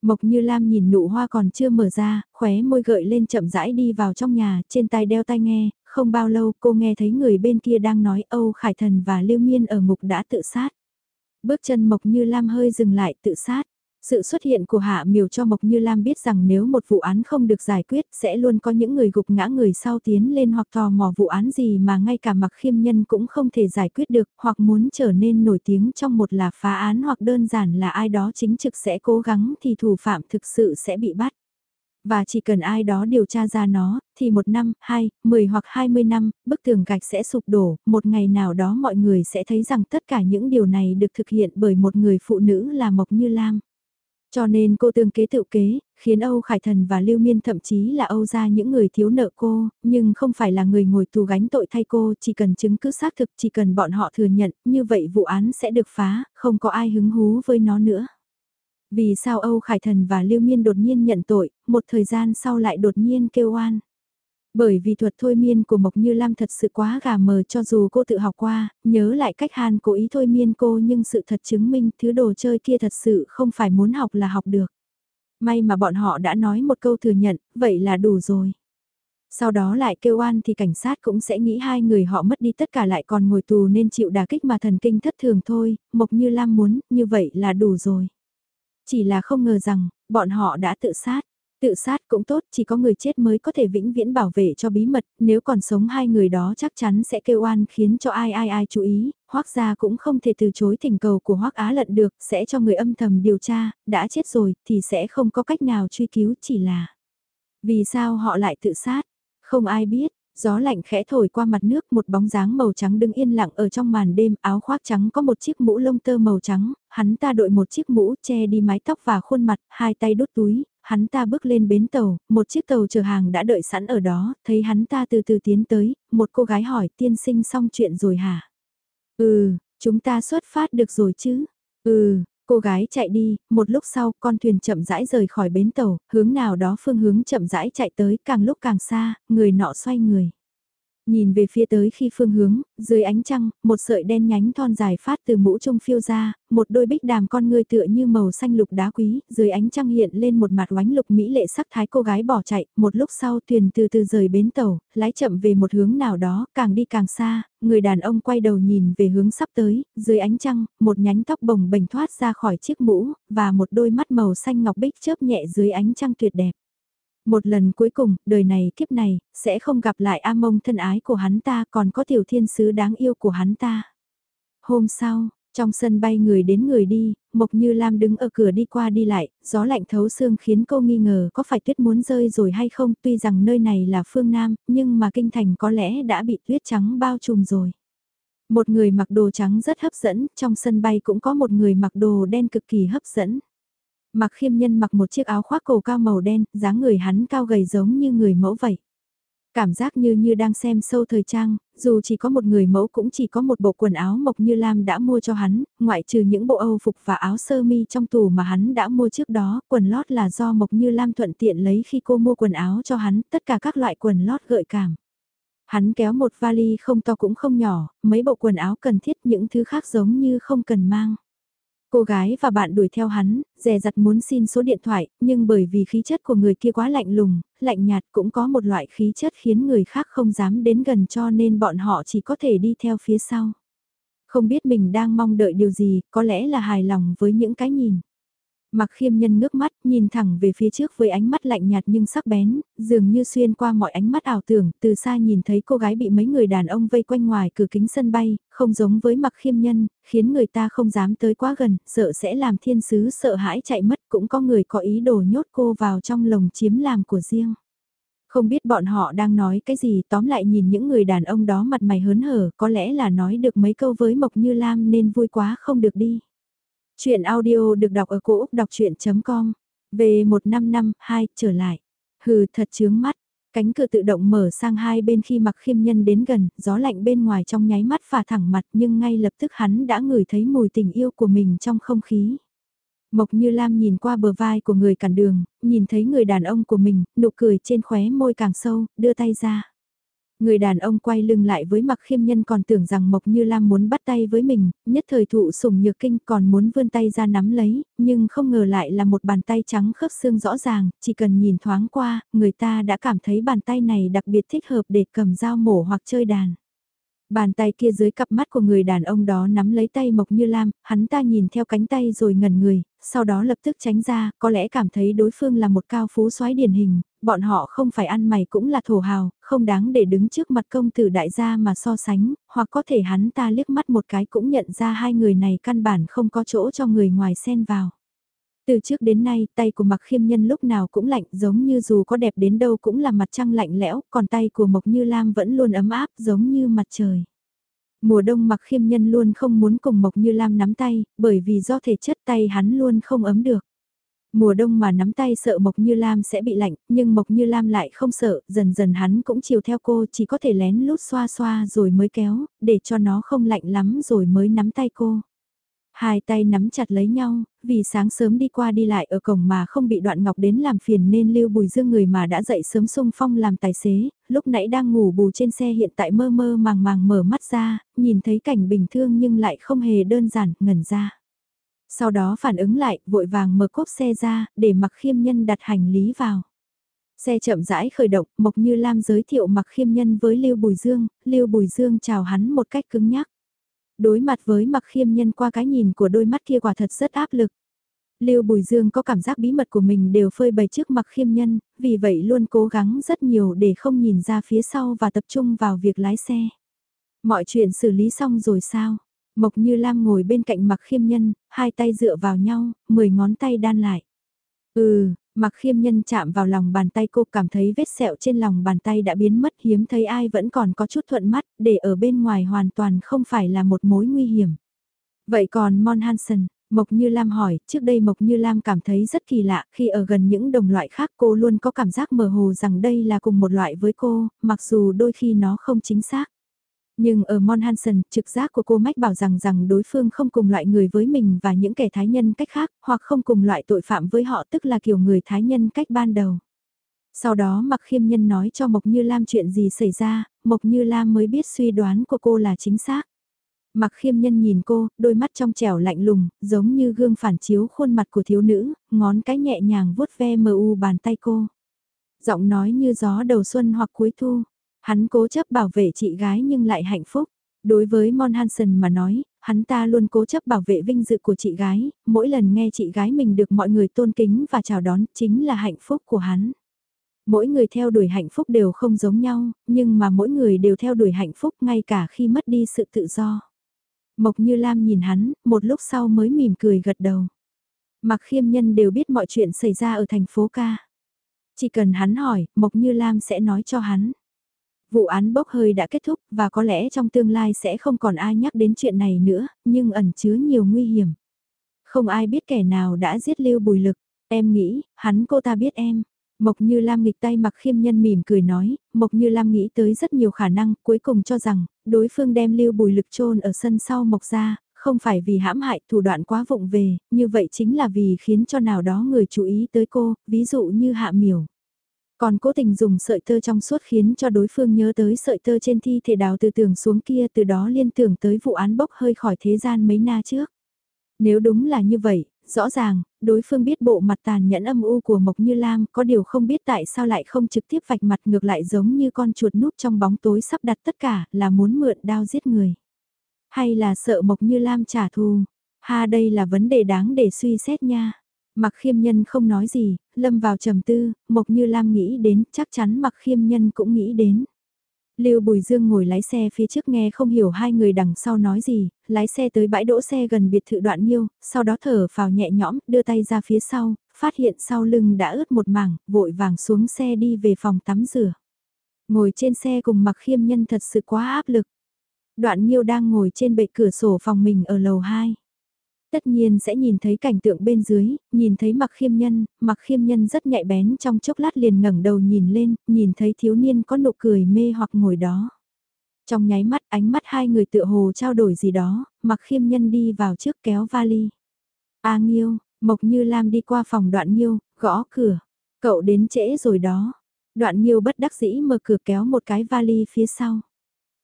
Mộc Như Lam nhìn nụ hoa còn chưa mở ra, khóe môi gợi lên chậm rãi đi vào trong nhà, trên tay đeo tai nghe, không bao lâu cô nghe thấy người bên kia đang nói Âu Khải Thần và Lưu Miên ở ngục đã tự sát. Bước chân Mộc Như Lam hơi dừng lại tự sát. Sự xuất hiện của Hạ Miều cho Mộc Như Lam biết rằng nếu một vụ án không được giải quyết sẽ luôn có những người gục ngã người sau tiến lên hoặc tò mò vụ án gì mà ngay cả mặc khiêm nhân cũng không thể giải quyết được hoặc muốn trở nên nổi tiếng trong một là phá án hoặc đơn giản là ai đó chính trực sẽ cố gắng thì thủ phạm thực sự sẽ bị bắt. Và chỉ cần ai đó điều tra ra nó, thì một năm, hai, mười hoặc hai mươi năm, bức tường gạch sẽ sụp đổ, một ngày nào đó mọi người sẽ thấy rằng tất cả những điều này được thực hiện bởi một người phụ nữ là Mộc Như Lam. Cho nên cô tương kế tự kế, khiến Âu Khải Thần và Lưu Miên thậm chí là Âu ra những người thiếu nợ cô, nhưng không phải là người ngồi tù gánh tội thay cô, chỉ cần chứng cứ xác thực, chỉ cần bọn họ thừa nhận, như vậy vụ án sẽ được phá, không có ai hứng hú với nó nữa. Vì sao Âu Khải Thần và Lưu Miên đột nhiên nhận tội, một thời gian sau lại đột nhiên kêu oan. Bởi vì thuật thôi miên của Mộc Như Lam thật sự quá gà mờ cho dù cô tự học qua, nhớ lại cách Hàn cố ý thôi miên cô nhưng sự thật chứng minh thứ đồ chơi kia thật sự không phải muốn học là học được. May mà bọn họ đã nói một câu thừa nhận, vậy là đủ rồi. Sau đó lại kêu oan thì cảnh sát cũng sẽ nghĩ hai người họ mất đi tất cả lại còn ngồi tù nên chịu đà kích mà thần kinh thất thường thôi, Mộc Như Lam muốn, như vậy là đủ rồi. Chỉ là không ngờ rằng, bọn họ đã tự sát. Tự sát cũng tốt, chỉ có người chết mới có thể vĩnh viễn bảo vệ cho bí mật, nếu còn sống hai người đó chắc chắn sẽ kêu oan khiến cho ai ai ai chú ý, hoắc gia cũng không thể từ chối thỉnh cầu của hoắc á lận được, sẽ cho người âm thầm điều tra, đã chết rồi thì sẽ không có cách nào truy cứu chỉ là. Vì sao họ lại tự sát? Không ai biết, Gió lạnh khẽ thổi qua mặt nước một bóng dáng màu trắng đứng yên lặng ở trong màn đêm áo khoác trắng có một chiếc mũ lông tơ màu trắng, hắn ta đội một chiếc mũ che đi mái tóc và khuôn mặt, hai tay đút túi, hắn ta bước lên bến tàu, một chiếc tàu chở hàng đã đợi sẵn ở đó, thấy hắn ta từ từ tiến tới, một cô gái hỏi tiên sinh xong chuyện rồi hả? Ừ, chúng ta xuất phát được rồi chứ? Ừ, cô gái chạy đi, một lúc sau con thuyền chậm rãi rời khỏi bến tàu, hướng nào đó phương hướng chậm rãi chạy tới càng lúc càng xa, người nọ xoay người. Nhìn về phía tới khi phương hướng, dưới ánh trăng, một sợi đen nhánh thon dài phát từ mũ trung phiêu ra, một đôi bích đàm con người tựa như màu xanh lục đá quý, dưới ánh trăng hiện lên một mặt oánh lục mỹ lệ sắc thái cô gái bỏ chạy, một lúc sau thuyền từ từ rời bến tàu, lái chậm về một hướng nào đó, càng đi càng xa, người đàn ông quay đầu nhìn về hướng sắp tới, dưới ánh trăng, một nhánh tóc bồng bềnh thoát ra khỏi chiếc mũ, và một đôi mắt màu xanh ngọc bích chớp nhẹ dưới ánh trăng tuyệt đẹp. Một lần cuối cùng, đời này kiếp này, sẽ không gặp lại A mông thân ái của hắn ta còn có tiểu thiên sứ đáng yêu của hắn ta. Hôm sau, trong sân bay người đến người đi, Mộc Như Lam đứng ở cửa đi qua đi lại, gió lạnh thấu xương khiến cô nghi ngờ có phải tuyết muốn rơi rồi hay không tuy rằng nơi này là phương Nam, nhưng mà kinh thành có lẽ đã bị tuyết trắng bao trùm rồi. Một người mặc đồ trắng rất hấp dẫn, trong sân bay cũng có một người mặc đồ đen cực kỳ hấp dẫn. Mặc khiêm nhân mặc một chiếc áo khoác cổ cao màu đen, dáng người hắn cao gầy giống như người mẫu vậy. Cảm giác như như đang xem sâu thời trang, dù chỉ có một người mẫu cũng chỉ có một bộ quần áo Mộc Như Lam đã mua cho hắn, ngoại trừ những bộ Âu phục và áo sơ mi trong tủ mà hắn đã mua trước đó, quần lót là do Mộc Như Lam thuận tiện lấy khi cô mua quần áo cho hắn, tất cả các loại quần lót gợi cảm. Hắn kéo một vali không to cũng không nhỏ, mấy bộ quần áo cần thiết những thứ khác giống như không cần mang. Cô gái và bạn đuổi theo hắn, dè dặt muốn xin số điện thoại, nhưng bởi vì khí chất của người kia quá lạnh lùng, lạnh nhạt cũng có một loại khí chất khiến người khác không dám đến gần cho nên bọn họ chỉ có thể đi theo phía sau. Không biết mình đang mong đợi điều gì, có lẽ là hài lòng với những cái nhìn. Mặc khiêm nhân ngước mắt, nhìn thẳng về phía trước với ánh mắt lạnh nhạt nhưng sắc bén, dường như xuyên qua mọi ánh mắt ảo tưởng, từ xa nhìn thấy cô gái bị mấy người đàn ông vây quanh ngoài cửa kính sân bay, không giống với mặc khiêm nhân, khiến người ta không dám tới quá gần, sợ sẽ làm thiên sứ sợ hãi chạy mất, cũng có người có ý đồ nhốt cô vào trong lồng chiếm làm của riêng. Không biết bọn họ đang nói cái gì tóm lại nhìn những người đàn ông đó mặt mày hớn hở, có lẽ là nói được mấy câu với Mộc Như Lam nên vui quá không được đi. Chuyện audio được đọc ở cổ Úc đọc chuyện.com, về 1552, trở lại. Hừ thật chướng mắt, cánh cửa tự động mở sang hai bên khi mặc khiêm nhân đến gần, gió lạnh bên ngoài trong nháy mắt phả thẳng mặt nhưng ngay lập tức hắn đã ngửi thấy mùi tình yêu của mình trong không khí. Mộc Như Lam nhìn qua bờ vai của người cản đường, nhìn thấy người đàn ông của mình, nụ cười trên khóe môi càng sâu, đưa tay ra. Người đàn ông quay lưng lại với mặc khiêm nhân còn tưởng rằng Mộc Như Lam muốn bắt tay với mình, nhất thời thụ sủng nhược kinh còn muốn vươn tay ra nắm lấy, nhưng không ngờ lại là một bàn tay trắng khớp xương rõ ràng, chỉ cần nhìn thoáng qua, người ta đã cảm thấy bàn tay này đặc biệt thích hợp để cầm dao mổ hoặc chơi đàn. Bàn tay kia dưới cặp mắt của người đàn ông đó nắm lấy tay Mộc Như Lam, hắn ta nhìn theo cánh tay rồi ngẩn người, sau đó lập tức tránh ra, có lẽ cảm thấy đối phương là một cao phú soái điển hình, bọn họ không phải ăn mày cũng là thổ hào, không đáng để đứng trước mặt công tử đại gia mà so sánh, hoặc có thể hắn ta liếc mắt một cái cũng nhận ra hai người này căn bản không có chỗ cho người ngoài xen vào. Từ trước đến nay, tay của Mặc Khiêm Nhân lúc nào cũng lạnh, giống như dù có đẹp đến đâu cũng là mặt trăng lạnh lẽo, còn tay của Mộc Như Lam vẫn luôn ấm áp, giống như mặt trời. Mùa đông Mặc Khiêm Nhân luôn không muốn cùng Mộc Như Lam nắm tay, bởi vì do thể chất tay hắn luôn không ấm được. Mùa đông mà nắm tay sợ Mộc Như Lam sẽ bị lạnh, nhưng Mộc Như Lam lại không sợ, dần dần hắn cũng chiều theo cô, chỉ có thể lén lút xoa xoa rồi mới kéo, để cho nó không lạnh lắm rồi mới nắm tay cô. Hai tay nắm chặt lấy nhau, vì sáng sớm đi qua đi lại ở cổng mà không bị đoạn ngọc đến làm phiền nên lưu bùi dương người mà đã dậy sớm sung phong làm tài xế, lúc nãy đang ngủ bù trên xe hiện tại mơ mơ màng màng mở mắt ra, nhìn thấy cảnh bình thường nhưng lại không hề đơn giản, ngẩn ra. Sau đó phản ứng lại, vội vàng mở cốp xe ra, để mặc khiêm nhân đặt hành lý vào. Xe chậm rãi khởi động, Mộc Như Lam giới thiệu mặc khiêm nhân với Lưu Bùi Dương, Lưu Bùi Dương chào hắn một cách cứng nhắc. Đối mặt với mặc khiêm nhân qua cái nhìn của đôi mắt kia quả thật rất áp lực. Lưu Bùi Dương có cảm giác bí mật của mình đều phơi bày trước mặc khiêm nhân, vì vậy luôn cố gắng rất nhiều để không nhìn ra phía sau và tập trung vào việc lái xe. Mọi chuyện xử lý xong rồi sao? Mộc Như Lam ngồi bên cạnh mặc khiêm nhân, hai tay dựa vào nhau, mười ngón tay đan lại. Ừ, mặc khiêm nhân chạm vào lòng bàn tay cô cảm thấy vết sẹo trên lòng bàn tay đã biến mất hiếm thấy ai vẫn còn có chút thuận mắt, để ở bên ngoài hoàn toàn không phải là một mối nguy hiểm. Vậy còn Mon Hansen, Mộc Như Lam hỏi, trước đây Mộc Như Lam cảm thấy rất kỳ lạ, khi ở gần những đồng loại khác cô luôn có cảm giác mơ hồ rằng đây là cùng một loại với cô, mặc dù đôi khi nó không chính xác. Nhưng ở Mon Hansen, trực giác của cô Mách bảo rằng rằng đối phương không cùng loại người với mình và những kẻ thái nhân cách khác, hoặc không cùng loại tội phạm với họ tức là kiểu người thái nhân cách ban đầu. Sau đó Mặc Khiêm Nhân nói cho Mộc Như Lam chuyện gì xảy ra, Mộc Như Lam mới biết suy đoán của cô là chính xác. Mặc khiêm nhân nhìn cô, đôi mắt trong trẻo lạnh lùng, giống như gương phản chiếu khuôn mặt của thiếu nữ, ngón cái nhẹ nhàng vuốt ve mờ u bàn tay cô. Giọng nói như gió đầu xuân hoặc cuối thu, Hắn cố chấp bảo vệ chị gái nhưng lại hạnh phúc. Đối với Mon Hansen mà nói, hắn ta luôn cố chấp bảo vệ vinh dự của chị gái, mỗi lần nghe chị gái mình được mọi người tôn kính và chào đón chính là hạnh phúc của hắn. Mỗi người theo đuổi hạnh phúc đều không giống nhau, nhưng mà mỗi người đều theo đuổi hạnh phúc ngay cả khi mất đi sự tự do. Mộc Như Lam nhìn hắn, một lúc sau mới mỉm cười gật đầu. Mặc khiêm nhân đều biết mọi chuyện xảy ra ở thành phố ca. Chỉ cần hắn hỏi, Mộc Như Lam sẽ nói cho hắn. Vụ án bốc hơi đã kết thúc và có lẽ trong tương lai sẽ không còn ai nhắc đến chuyện này nữa, nhưng ẩn chứa nhiều nguy hiểm. Không ai biết kẻ nào đã giết Lưu Bùi Lực, em nghĩ, hắn cô ta biết em. Mộc Như Lam nghịch tay mặc khiêm nhân mỉm cười nói, Mộc Như Lam nghĩ tới rất nhiều khả năng, cuối cùng cho rằng, đối phương đem lưu bùi lực trôn ở sân sau Mộc ra, không phải vì hãm hại thủ đoạn quá vụng về, như vậy chính là vì khiến cho nào đó người chú ý tới cô, ví dụ như hạ miểu. Còn cố tình dùng sợi tơ trong suốt khiến cho đối phương nhớ tới sợi tơ trên thi thể đào từ tường xuống kia từ đó liên tưởng tới vụ án bốc hơi khỏi thế gian mấy na trước. Nếu đúng là như vậy, rõ ràng, đối phương biết bộ mặt tàn nhẫn âm u của Mộc Như Lam có điều không biết tại sao lại không trực tiếp vạch mặt ngược lại giống như con chuột núp trong bóng tối sắp đặt tất cả là muốn mượn đao giết người. Hay là sợ Mộc Như Lam trả thù? Ha đây là vấn đề đáng để suy xét nha. Mặc khiêm nhân không nói gì, lâm vào trầm tư, Mộc Như Lam nghĩ đến, chắc chắn mặc khiêm nhân cũng nghĩ đến. Lưu Bùi Dương ngồi lái xe phía trước nghe không hiểu hai người đằng sau nói gì, lái xe tới bãi đỗ xe gần biệt thự đoạn nhiêu, sau đó thở vào nhẹ nhõm, đưa tay ra phía sau, phát hiện sau lưng đã ướt một mảng, vội vàng xuống xe đi về phòng tắm rửa. Ngồi trên xe cùng mặc khiêm nhân thật sự quá áp lực. Đoạn nhiêu đang ngồi trên bệ cửa sổ phòng mình ở lầu 2. Tất nhiên sẽ nhìn thấy cảnh tượng bên dưới, nhìn thấy mặc khiêm nhân, mặc khiêm nhân rất nhạy bén trong chốc lát liền ngẩng đầu nhìn lên, nhìn thấy thiếu niên có nụ cười mê hoặc ngồi đó. Trong nháy mắt ánh mắt hai người tựa hồ trao đổi gì đó, mặc khiêm nhân đi vào trước kéo vali. A Nghiêu, Mộc Như Lam đi qua phòng đoạn Nghiêu, gõ cửa. Cậu đến trễ rồi đó. Đoạn Nghiêu bất đắc dĩ mở cửa kéo một cái vali phía sau.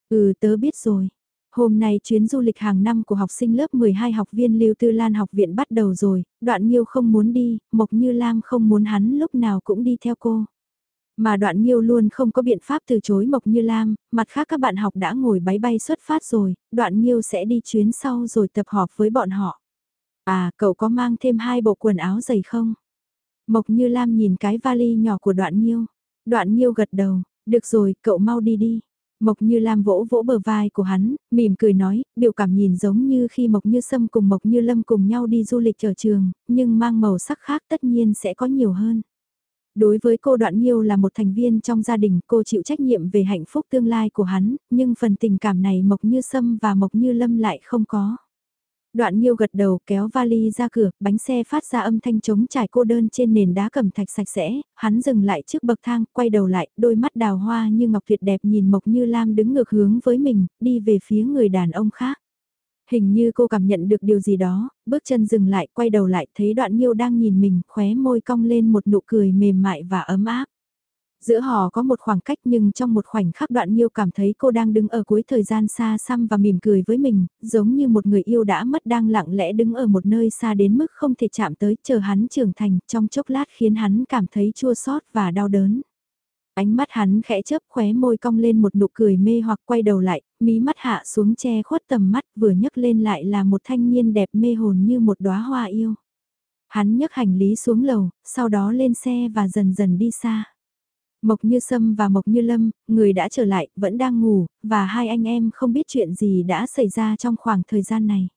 Ừ tớ biết rồi. Hôm nay chuyến du lịch hàng năm của học sinh lớp 12 học viên Lưu Tư Lan học viện bắt đầu rồi, đoạn Nhiêu không muốn đi, Mộc Như Lam không muốn hắn lúc nào cũng đi theo cô. Mà đoạn Nhiêu luôn không có biện pháp từ chối Mộc Như Lam, mặt khác các bạn học đã ngồi máy bay xuất phát rồi, đoạn Nhiêu sẽ đi chuyến sau rồi tập họp với bọn họ. À, cậu có mang thêm hai bộ quần áo dày không? Mộc Như Lam nhìn cái vali nhỏ của đoạn Nhiêu. Đoạn Nhiêu gật đầu, được rồi, cậu mau đi đi. Mộc Như Lam vỗ vỗ bờ vai của hắn, mỉm cười nói, biểu cảm nhìn giống như khi Mộc Như Sâm cùng Mộc Như Lâm cùng nhau đi du lịch ở trường, nhưng mang màu sắc khác tất nhiên sẽ có nhiều hơn. Đối với cô Đoạn Nhiêu là một thành viên trong gia đình, cô chịu trách nhiệm về hạnh phúc tương lai của hắn, nhưng phần tình cảm này Mộc Như Sâm và Mộc Như Lâm lại không có. Đoạn Nhiêu gật đầu kéo vali ra cửa, bánh xe phát ra âm thanh trống trải cô đơn trên nền đá cẩm thạch sạch sẽ, hắn dừng lại trước bậc thang, quay đầu lại, đôi mắt đào hoa như ngọc tuyệt đẹp nhìn Mộc Như Lam đứng ngược hướng với mình, đi về phía người đàn ông khác. Hình như cô cảm nhận được điều gì đó, bước chân dừng lại, quay đầu lại, thấy đoạn Nhiêu đang nhìn mình, khóe môi cong lên một nụ cười mềm mại và ấm áp. Giữa họ có một khoảng cách nhưng trong một khoảnh khắc đoạn Nhiêu cảm thấy cô đang đứng ở cuối thời gian xa xăm và mỉm cười với mình, giống như một người yêu đã mất đang lặng lẽ đứng ở một nơi xa đến mức không thể chạm tới, chờ hắn trưởng thành, trong chốc lát khiến hắn cảm thấy chua xót và đau đớn. Ánh mắt hắn khẽ chớp khóe môi cong lên một nụ cười mê hoặc quay đầu lại, mí mắt hạ xuống che khuất tầm mắt vừa nhấc lên lại là một thanh niên đẹp mê hồn như một đóa hoa yêu. Hắn nhấc hành lý xuống lầu, sau đó lên xe và dần dần đi xa. Mộc Như Sâm và Mộc Như Lâm, người đã trở lại, vẫn đang ngủ, và hai anh em không biết chuyện gì đã xảy ra trong khoảng thời gian này.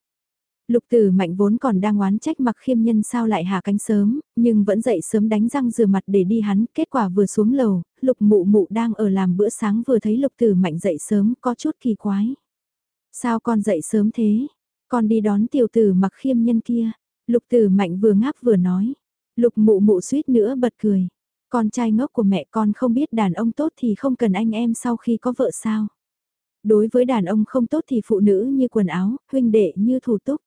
Lục tử mạnh vốn còn đang oán trách mặc khiêm nhân sao lại hạ cánh sớm, nhưng vẫn dậy sớm đánh răng rửa mặt để đi hắn, kết quả vừa xuống lầu, lục mụ mụ đang ở làm bữa sáng vừa thấy lục tử mạnh dậy sớm có chút kỳ quái. Sao con dậy sớm thế? Con đi đón tiểu tử mặc khiêm nhân kia. Lục tử mạnh vừa ngáp vừa nói. Lục mụ mụ suýt nữa bật cười. Con trai ngốc của mẹ con không biết đàn ông tốt thì không cần anh em sau khi có vợ sao. Đối với đàn ông không tốt thì phụ nữ như quần áo, huynh đệ như thủ túc.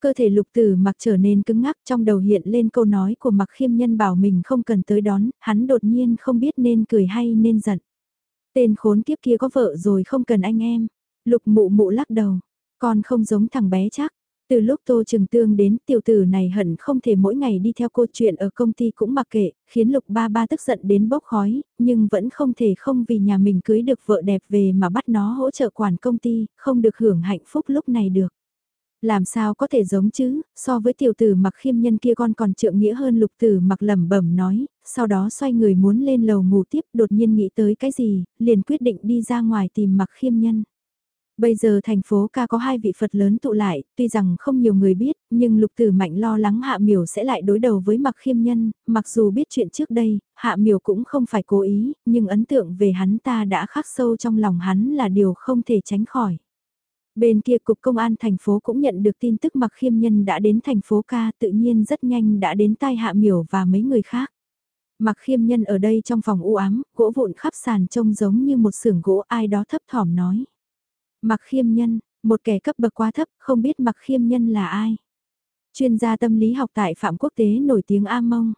Cơ thể lục tử mặc trở nên cứng ngắc trong đầu hiện lên câu nói của mặc khiêm nhân bảo mình không cần tới đón, hắn đột nhiên không biết nên cười hay nên giận. Tên khốn kiếp kia có vợ rồi không cần anh em. Lục mụ mụ lắc đầu, con không giống thằng bé chắc, từ lúc Tô trường Tương đến tiểu tử này hận không thể mỗi ngày đi theo cô chuyện ở công ty cũng mặc kệ, khiến Lục Ba Ba tức giận đến bốc khói, nhưng vẫn không thể không vì nhà mình cưới được vợ đẹp về mà bắt nó hỗ trợ quản công ty, không được hưởng hạnh phúc lúc này được. Làm sao có thể giống chứ, so với tiểu tử mặc khiêm nhân kia con còn trượng nghĩa hơn lục tử mặc lẩm bẩm nói, sau đó xoay người muốn lên lầu ngủ tiếp đột nhiên nghĩ tới cái gì, liền quyết định đi ra ngoài tìm mặc khiêm nhân. Bây giờ thành phố ca có hai vị Phật lớn tụ lại, tuy rằng không nhiều người biết, nhưng lục tử mạnh lo lắng hạ miểu sẽ lại đối đầu với mặc khiêm nhân, mặc dù biết chuyện trước đây, hạ miểu cũng không phải cố ý, nhưng ấn tượng về hắn ta đã khắc sâu trong lòng hắn là điều không thể tránh khỏi. Bên kia cục công an thành phố cũng nhận được tin tức mặc khiêm nhân đã đến thành phố ca tự nhiên rất nhanh đã đến tai hạ miểu và mấy người khác. Mặc khiêm nhân ở đây trong phòng u ám, gỗ vụn khắp sàn trông giống như một xưởng gỗ ai đó thấp thỏm nói. Mặc khiêm nhân, một kẻ cấp bậc quá thấp, không biết mặc khiêm nhân là ai. Chuyên gia tâm lý học tại Phạm Quốc tế nổi tiếng A Mông.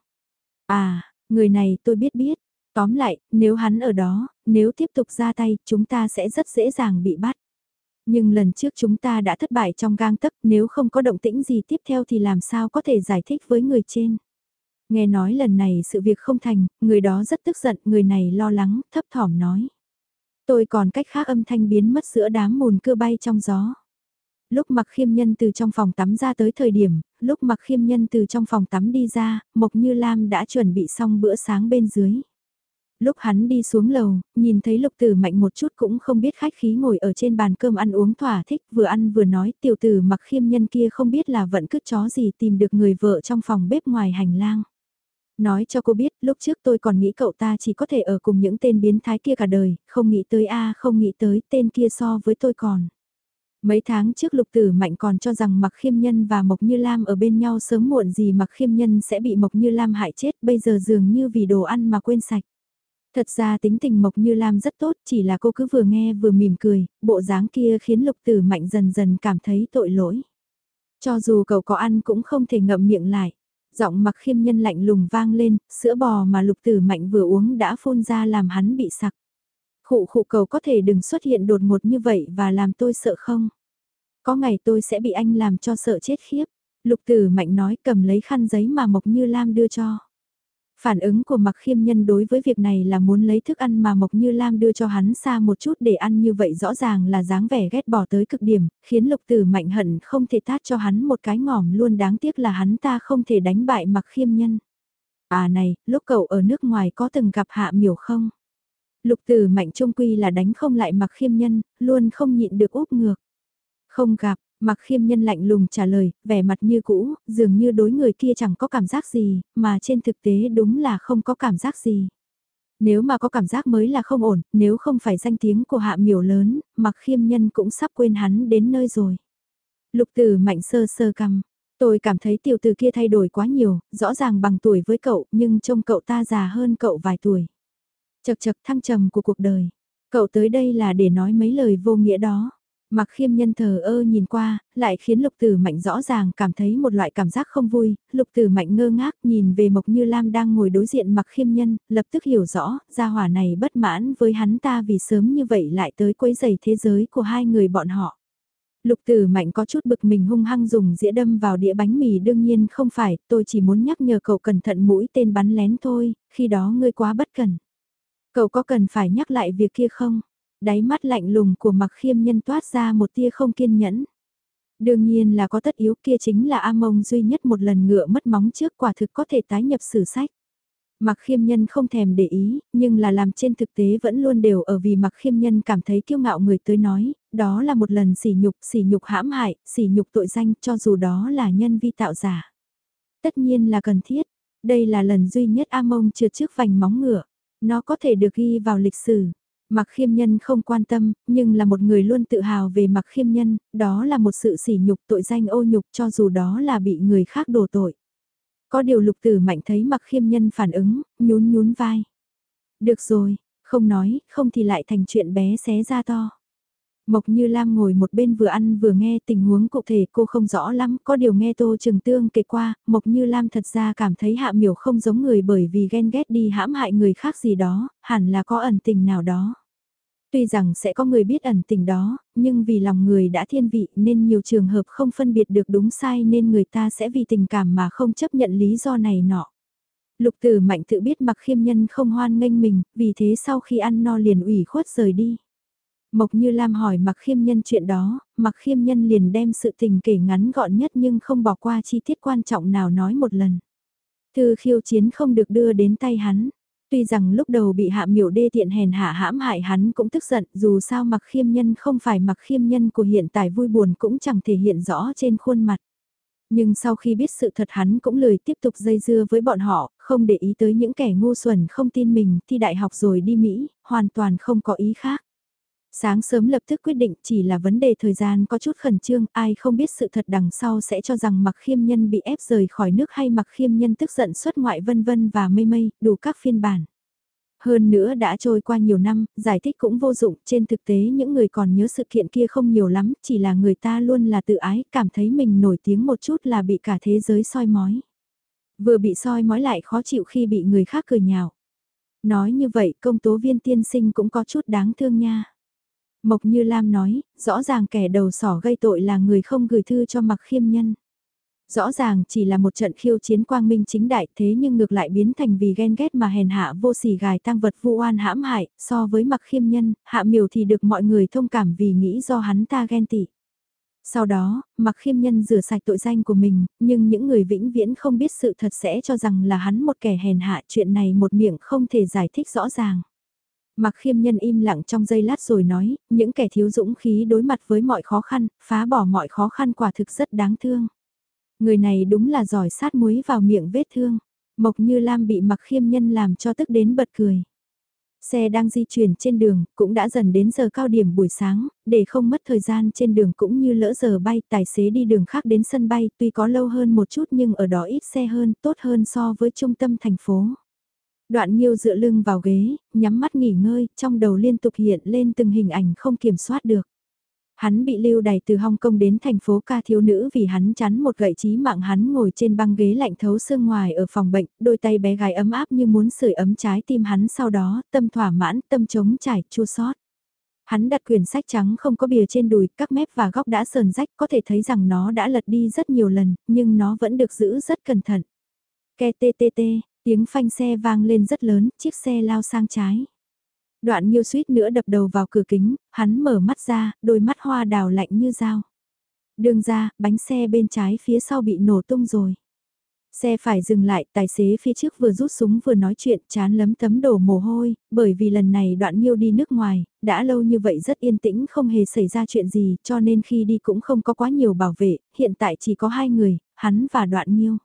À, người này tôi biết biết. Tóm lại, nếu hắn ở đó, nếu tiếp tục ra tay, chúng ta sẽ rất dễ dàng bị bắt. Nhưng lần trước chúng ta đã thất bại trong gang tấc, nếu không có động tĩnh gì tiếp theo thì làm sao có thể giải thích với người trên. Nghe nói lần này sự việc không thành, người đó rất tức giận, người này lo lắng, thấp thỏm nói. Tôi còn cách khác âm thanh biến mất giữa đám mùn cưa bay trong gió. Lúc mặc khiêm nhân từ trong phòng tắm ra tới thời điểm, lúc mặc khiêm nhân từ trong phòng tắm đi ra, Mộc Như Lam đã chuẩn bị xong bữa sáng bên dưới. Lúc hắn đi xuống lầu, nhìn thấy lục tử mạnh một chút cũng không biết khách khí ngồi ở trên bàn cơm ăn uống thỏa thích vừa ăn vừa nói tiểu tử mặc khiêm nhân kia không biết là vận cứt chó gì tìm được người vợ trong phòng bếp ngoài hành lang. Nói cho cô biết, lúc trước tôi còn nghĩ cậu ta chỉ có thể ở cùng những tên biến thái kia cả đời, không nghĩ tới a không nghĩ tới tên kia so với tôi còn. Mấy tháng trước lục tử mạnh còn cho rằng Mặc Khiêm Nhân và Mộc Như Lam ở bên nhau sớm muộn gì Mặc Khiêm Nhân sẽ bị Mộc Như Lam hại chết bây giờ dường như vì đồ ăn mà quên sạch. Thật ra tính tình Mộc Như Lam rất tốt chỉ là cô cứ vừa nghe vừa mỉm cười, bộ dáng kia khiến lục tử mạnh dần dần cảm thấy tội lỗi. Cho dù cậu có ăn cũng không thể ngậm miệng lại. Giọng mặc khiêm nhân lạnh lùng vang lên, sữa bò mà lục tử mạnh vừa uống đã phun ra làm hắn bị sặc. Khụ khụ cầu có thể đừng xuất hiện đột ngột như vậy và làm tôi sợ không? Có ngày tôi sẽ bị anh làm cho sợ chết khiếp. Lục tử mạnh nói cầm lấy khăn giấy mà Mộc Như Lam đưa cho. Phản ứng của Mặc Khiêm Nhân đối với việc này là muốn lấy thức ăn mà Mộc Như Lam đưa cho hắn xa một chút để ăn như vậy rõ ràng là dáng vẻ ghét bỏ tới cực điểm, khiến Lục Tử Mạnh hận không thể tát cho hắn một cái ngỏm luôn đáng tiếc là hắn ta không thể đánh bại Mặc Khiêm Nhân. À này, lúc cậu ở nước ngoài có từng gặp Hạ Miểu không? Lục Tử Mạnh trung quy là đánh không lại Mặc Khiêm Nhân, luôn không nhịn được úp ngược. Không gặp, Mặc khiêm nhân lạnh lùng trả lời, vẻ mặt như cũ, dường như đối người kia chẳng có cảm giác gì, mà trên thực tế đúng là không có cảm giác gì. Nếu mà có cảm giác mới là không ổn, nếu không phải danh tiếng của hạ miểu lớn, mặc khiêm nhân cũng sắp quên hắn đến nơi rồi. Lục tử mạnh sơ sơ cầm, Tôi cảm thấy tiểu tử kia thay đổi quá nhiều, rõ ràng bằng tuổi với cậu, nhưng trông cậu ta già hơn cậu vài tuổi. Chật chật thăng trầm của cuộc đời. Cậu tới đây là để nói mấy lời vô nghĩa đó. Mặc khiêm nhân thờ ơ nhìn qua, lại khiến lục tử mạnh rõ ràng cảm thấy một loại cảm giác không vui, lục tử mạnh ngơ ngác nhìn về Mộc Như Lam đang ngồi đối diện mặc khiêm nhân, lập tức hiểu rõ, gia hỏa này bất mãn với hắn ta vì sớm như vậy lại tới quấy giày thế giới của hai người bọn họ. Lục tử mạnh có chút bực mình hung hăng dùng dĩa đâm vào đĩa bánh mì đương nhiên không phải, tôi chỉ muốn nhắc nhở cậu cẩn thận mũi tên bắn lén thôi, khi đó ngươi quá bất cẩn. Cậu có cần phải nhắc lại việc kia không? Đáy mắt lạnh lùng của mặc khiêm nhân toát ra một tia không kiên nhẫn. Đương nhiên là có tất yếu kia chính là A Mông duy nhất một lần ngựa mất móng trước quả thực có thể tái nhập sử sách. Mặc khiêm nhân không thèm để ý, nhưng là làm trên thực tế vẫn luôn đều ở vì mặc khiêm nhân cảm thấy kiêu ngạo người tới nói, đó là một lần sỉ nhục, sỉ nhục hãm hại, sỉ nhục tội danh cho dù đó là nhân vi tạo giả. Tất nhiên là cần thiết, đây là lần duy nhất A Mông trượt trước vành móng ngựa, nó có thể được ghi vào lịch sử. Mặc khiêm nhân không quan tâm, nhưng là một người luôn tự hào về mặc khiêm nhân, đó là một sự sỉ nhục tội danh ô nhục cho dù đó là bị người khác đổ tội. Có điều lục tử mạnh thấy mặc khiêm nhân phản ứng, nhún nhún vai. Được rồi, không nói, không thì lại thành chuyện bé xé ra to. Mộc Như Lam ngồi một bên vừa ăn vừa nghe tình huống cụ thể cô không rõ lắm, có điều nghe Tô trường Tương kể qua, Mộc Như Lam thật ra cảm thấy Hạ Miểu không giống người bởi vì ghen ghét đi hãm hại người khác gì đó, hẳn là có ẩn tình nào đó. Tuy rằng sẽ có người biết ẩn tình đó, nhưng vì lòng người đã thiên vị nên nhiều trường hợp không phân biệt được đúng sai nên người ta sẽ vì tình cảm mà không chấp nhận lý do này nọ. Lục tử mạnh tự biết mặc khiêm nhân không hoan nghênh mình, vì thế sau khi ăn no liền ủy khuất rời đi. Mộc Như Lam hỏi Mặc Khiêm Nhân chuyện đó, Mặc Khiêm Nhân liền đem sự tình kể ngắn gọn nhất nhưng không bỏ qua chi tiết quan trọng nào nói một lần. Thư khiêu chiến không được đưa đến tay hắn. Tuy rằng lúc đầu bị hạ miểu đê tiện hèn hạ hãm hại hắn cũng tức giận dù sao Mặc Khiêm Nhân không phải Mặc Khiêm Nhân của hiện tại vui buồn cũng chẳng thể hiện rõ trên khuôn mặt. Nhưng sau khi biết sự thật hắn cũng lười tiếp tục dây dưa với bọn họ, không để ý tới những kẻ ngu xuẩn không tin mình thi đại học rồi đi Mỹ, hoàn toàn không có ý khác. Sáng sớm lập tức quyết định chỉ là vấn đề thời gian có chút khẩn trương, ai không biết sự thật đằng sau sẽ cho rằng mặc khiêm nhân bị ép rời khỏi nước hay mặc khiêm nhân tức giận xuất ngoại vân vân và mây mây, đủ các phiên bản. Hơn nữa đã trôi qua nhiều năm, giải thích cũng vô dụng, trên thực tế những người còn nhớ sự kiện kia không nhiều lắm, chỉ là người ta luôn là tự ái, cảm thấy mình nổi tiếng một chút là bị cả thế giới soi mói. Vừa bị soi mói lại khó chịu khi bị người khác cười nhạo. Nói như vậy công tố viên tiên sinh cũng có chút đáng thương nha. Mộc Như Lam nói, rõ ràng kẻ đầu sỏ gây tội là người không gửi thư cho mặc khiêm nhân. Rõ ràng chỉ là một trận khiêu chiến quang minh chính đại thế nhưng ngược lại biến thành vì ghen ghét mà hèn hạ vô sỉ gài tăng vật vu oan hãm hại, so với mặc khiêm nhân, hạ miều thì được mọi người thông cảm vì nghĩ do hắn ta ghen tị. Sau đó, mặc khiêm nhân rửa sạch tội danh của mình, nhưng những người vĩnh viễn không biết sự thật sẽ cho rằng là hắn một kẻ hèn hạ chuyện này một miệng không thể giải thích rõ ràng. Mặc khiêm nhân im lặng trong giây lát rồi nói, những kẻ thiếu dũng khí đối mặt với mọi khó khăn, phá bỏ mọi khó khăn quả thực rất đáng thương. Người này đúng là giỏi sát muối vào miệng vết thương. Mộc như Lam bị mặc khiêm nhân làm cho tức đến bật cười. Xe đang di chuyển trên đường, cũng đã dần đến giờ cao điểm buổi sáng, để không mất thời gian trên đường cũng như lỡ giờ bay, tài xế đi đường khác đến sân bay, tuy có lâu hơn một chút nhưng ở đó ít xe hơn, tốt hơn so với trung tâm thành phố. Đoạn Nhiêu dựa lưng vào ghế, nhắm mắt nghỉ ngơi, trong đầu liên tục hiện lên từng hình ảnh không kiểm soát được. Hắn bị lưu đày từ Hong Kong đến thành phố ca thiếu nữ vì hắn chắn một gậy trí mạng hắn ngồi trên băng ghế lạnh thấu xương ngoài ở phòng bệnh, đôi tay bé gái ấm áp như muốn sưởi ấm trái tim hắn sau đó, tâm thỏa mãn, tâm trống trải, chua xót. Hắn đặt quyển sách trắng không có bìa trên đùi, các mép và góc đã sờn rách, có thể thấy rằng nó đã lật đi rất nhiều lần, nhưng nó vẫn được giữ rất cẩn thận. Ke tê tê tê, tiếng phanh xe vang lên rất lớn, chiếc xe lao sang trái. Đoạn nhiêu suýt nữa đập đầu vào cửa kính, hắn mở mắt ra, đôi mắt hoa đào lạnh như dao. Đường ra, bánh xe bên trái phía sau bị nổ tung rồi. Xe phải dừng lại, tài xế phía trước vừa rút súng vừa nói chuyện, chán lấm tấm đổ mồ hôi, bởi vì lần này đoạn nhiêu đi nước ngoài, đã lâu như vậy rất yên tĩnh không hề xảy ra chuyện gì, cho nên khi đi cũng không có quá nhiều bảo vệ, hiện tại chỉ có hai người, hắn và đoạn nhiêu.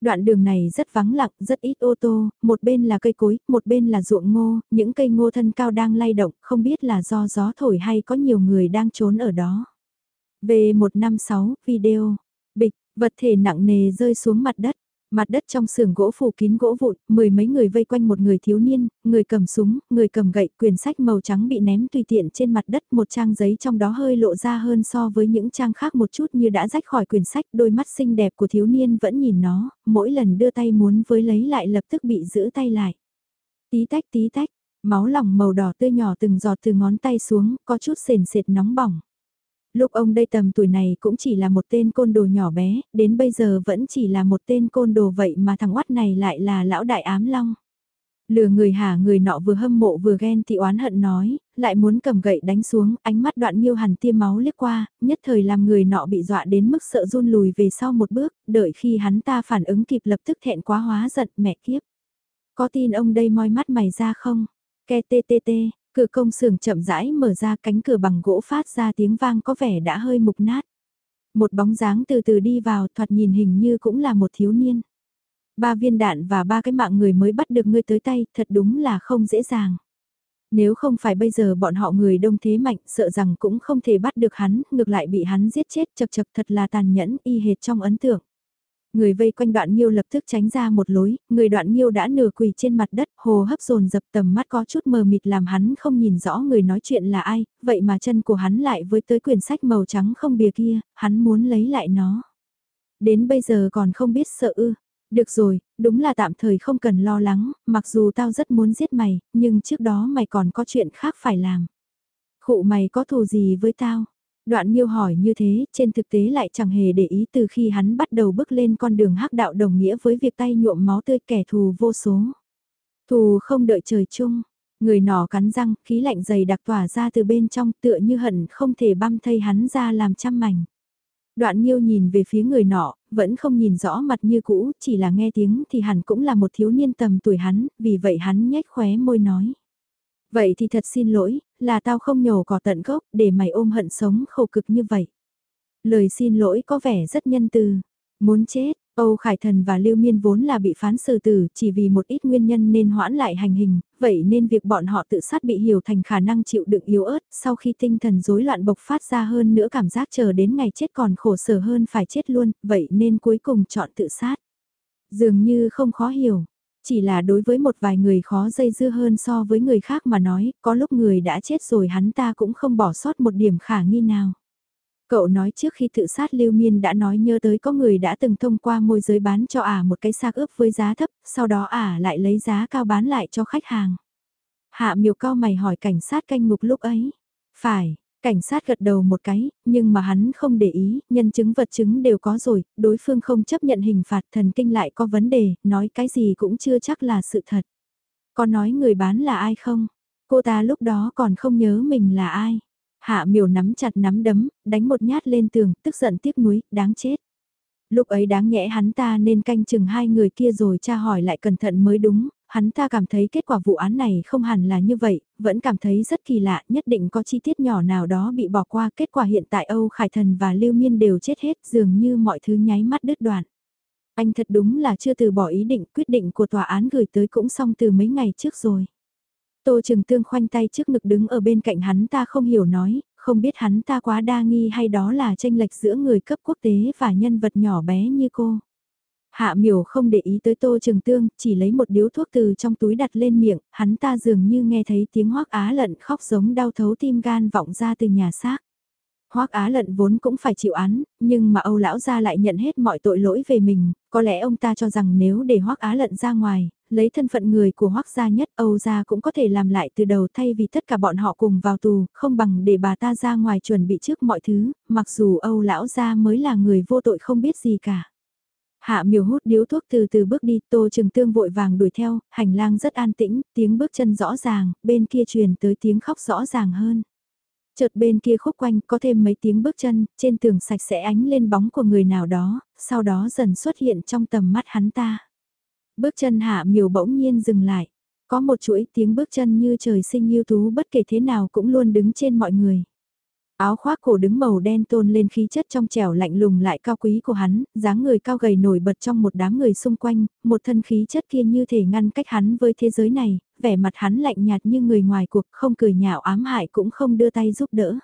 Đoạn đường này rất vắng lặng, rất ít ô tô, một bên là cây cối, một bên là ruộng ngô, những cây ngô thân cao đang lay động, không biết là do gió thổi hay có nhiều người đang trốn ở đó. V156, video, bịch, vật thể nặng nề rơi xuống mặt đất. Mặt đất trong xưởng gỗ phủ kín gỗ vụn, mười mấy người vây quanh một người thiếu niên, người cầm súng, người cầm gậy, quyển sách màu trắng bị ném tùy tiện trên mặt đất, một trang giấy trong đó hơi lộ ra hơn so với những trang khác một chút như đã rách khỏi quyển sách, đôi mắt xinh đẹp của thiếu niên vẫn nhìn nó, mỗi lần đưa tay muốn với lấy lại lập tức bị giữ tay lại. Tí tách tí tách, máu lỏng màu đỏ tươi nhỏ từng giọt từ ngón tay xuống, có chút sền sệt nóng bỏng. Lúc ông đây tầm tuổi này cũng chỉ là một tên côn đồ nhỏ bé, đến bây giờ vẫn chỉ là một tên côn đồ vậy mà thằng oát này lại là lão đại ám long. Lừa người hả người nọ vừa hâm mộ vừa ghen thì oán hận nói, lại muốn cầm gậy đánh xuống, ánh mắt đoạn nhiêu hẳn tiêm máu liếc qua, nhất thời làm người nọ bị dọa đến mức sợ run lùi về sau một bước, đợi khi hắn ta phản ứng kịp lập tức thẹn quá hóa giận mẹ kiếp. Có tin ông đây moi mắt mày ra không? Ke tê tê tê, Cửa công xưởng chậm rãi mở ra cánh cửa bằng gỗ phát ra tiếng vang có vẻ đã hơi mục nát. Một bóng dáng từ từ đi vào thoạt nhìn hình như cũng là một thiếu niên. Ba viên đạn và ba cái mạng người mới bắt được ngươi tới tay thật đúng là không dễ dàng. Nếu không phải bây giờ bọn họ người đông thế mạnh sợ rằng cũng không thể bắt được hắn, ngược lại bị hắn giết chết chật chật thật là tàn nhẫn y hệt trong ấn tượng. Người vây quanh đoạn nhiêu lập tức tránh ra một lối, người đoạn nhiêu đã nửa quỳ trên mặt đất, hồ hấp dồn dập tầm mắt có chút mờ mịt làm hắn không nhìn rõ người nói chuyện là ai, vậy mà chân của hắn lại với tới quyển sách màu trắng không bìa kia, hắn muốn lấy lại nó. Đến bây giờ còn không biết sợ ư. Được rồi, đúng là tạm thời không cần lo lắng, mặc dù tao rất muốn giết mày, nhưng trước đó mày còn có chuyện khác phải làm. Khụ mày có thù gì với tao? Đoạn Nhiêu hỏi như thế, trên thực tế lại chẳng hề để ý từ khi hắn bắt đầu bước lên con đường hắc đạo đồng nghĩa với việc tay nhuộm máu tươi kẻ thù vô số. Thù không đợi trời chung, người nọ cắn răng, khí lạnh dày đặc tỏa ra từ bên trong tựa như hận không thể băm thây hắn ra làm trăm mảnh. Đoạn Nhiêu nhìn về phía người nọ, vẫn không nhìn rõ mặt như cũ, chỉ là nghe tiếng thì hẳn cũng là một thiếu niên tầm tuổi hắn, vì vậy hắn nhếch khóe môi nói. Vậy thì thật xin lỗi, là tao không nhổ cỏ tận gốc để mày ôm hận sống khổ cực như vậy. Lời xin lỗi có vẻ rất nhân từ. Muốn chết, Âu Khải Thần và Lưu Miên vốn là bị phán xử tử chỉ vì một ít nguyên nhân nên hoãn lại hành hình, vậy nên việc bọn họ tự sát bị hiểu thành khả năng chịu đựng yếu ớt sau khi tinh thần rối loạn bộc phát ra hơn nữa cảm giác chờ đến ngày chết còn khổ sở hơn phải chết luôn, vậy nên cuối cùng chọn tự sát. Dường như không khó hiểu, chỉ là đối với một vài người khó dây dưa hơn so với người khác mà nói, có lúc người đã chết rồi hắn ta cũng không bỏ sót một điểm khả nghi nào. Cậu nói trước khi tự sát Lưu Miên đã nói nhớ tới có người đã từng thông qua môi giới bán cho ả một cái xác ướp với giá thấp, sau đó ả lại lấy giá cao bán lại cho khách hàng. Hạ miều cao mày hỏi cảnh sát canh ngục lúc ấy. Phải, cảnh sát gật đầu một cái, nhưng mà hắn không để ý, nhân chứng vật chứng đều có rồi, đối phương không chấp nhận hình phạt thần kinh lại có vấn đề, nói cái gì cũng chưa chắc là sự thật. Có nói người bán là ai không? Cô ta lúc đó còn không nhớ mình là ai. Hạ miểu nắm chặt nắm đấm, đánh một nhát lên tường, tức giận tiếc nuối, đáng chết. Lúc ấy đáng nhẽ hắn ta nên canh chừng hai người kia rồi tra hỏi lại cẩn thận mới đúng, hắn ta cảm thấy kết quả vụ án này không hẳn là như vậy, vẫn cảm thấy rất kỳ lạ, nhất định có chi tiết nhỏ nào đó bị bỏ qua, kết quả hiện tại Âu Khải Thần và Lưu Miên đều chết hết, dường như mọi thứ nháy mắt đứt đoạn. Anh thật đúng là chưa từ bỏ ý định, quyết định của tòa án gửi tới cũng xong từ mấy ngày trước rồi. Tô Trừng Tương khoanh tay trước ngực đứng ở bên cạnh hắn ta không hiểu nói, không biết hắn ta quá đa nghi hay đó là tranh lệch giữa người cấp quốc tế và nhân vật nhỏ bé như cô. Hạ miểu không để ý tới Tô trường Tương, chỉ lấy một điếu thuốc từ trong túi đặt lên miệng, hắn ta dường như nghe thấy tiếng hoác á lận khóc giống đau thấu tim gan vọng ra từ nhà xác. Hoác Á Lận vốn cũng phải chịu án, nhưng mà Âu lão gia lại nhận hết mọi tội lỗi về mình, có lẽ ông ta cho rằng nếu để Hoác Á Lận ra ngoài, lấy thân phận người của Hoác gia nhất Âu gia cũng có thể làm lại từ đầu thay vì tất cả bọn họ cùng vào tù, không bằng để bà ta ra ngoài chuẩn bị trước mọi thứ, mặc dù Âu lão gia mới là người vô tội không biết gì cả. Hạ miều hút điếu thuốc từ từ bước đi, Tô Trừng Tương vội vàng đuổi theo, hành lang rất an tĩnh, tiếng bước chân rõ ràng, bên kia truyền tới tiếng khóc rõ ràng hơn. Chợt bên kia khúc quanh có thêm mấy tiếng bước chân, trên tường sạch sẽ ánh lên bóng của người nào đó, sau đó dần xuất hiện trong tầm mắt hắn ta. Bước chân hạ miều bỗng nhiên dừng lại. Có một chuỗi tiếng bước chân như trời sinh yêu tú bất kể thế nào cũng luôn đứng trên mọi người. Áo khoác cổ đứng màu đen tôn lên khí chất trong trẻo lạnh lùng lại cao quý của hắn, dáng người cao gầy nổi bật trong một đám người xung quanh, một thân khí chất kia như thể ngăn cách hắn với thế giới này, vẻ mặt hắn lạnh nhạt như người ngoài cuộc không cười nhạo ám hại cũng không đưa tay giúp đỡ.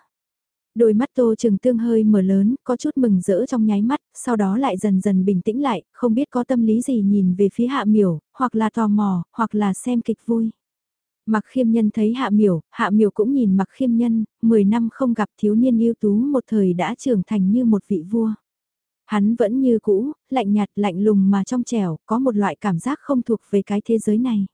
Đôi mắt Tô Trừng Tương hơi mở lớn, có chút mừng rỡ trong nháy mắt, sau đó lại dần dần bình tĩnh lại, không biết có tâm lý gì nhìn về phía hạ miểu, hoặc là tò mò, hoặc là xem kịch vui. Mặc khiêm nhân thấy hạ miểu, hạ miểu cũng nhìn mặc khiêm nhân, 10 năm không gặp thiếu niên ưu tú một thời đã trưởng thành như một vị vua. Hắn vẫn như cũ, lạnh nhạt lạnh lùng mà trong trẻo, có một loại cảm giác không thuộc về cái thế giới này.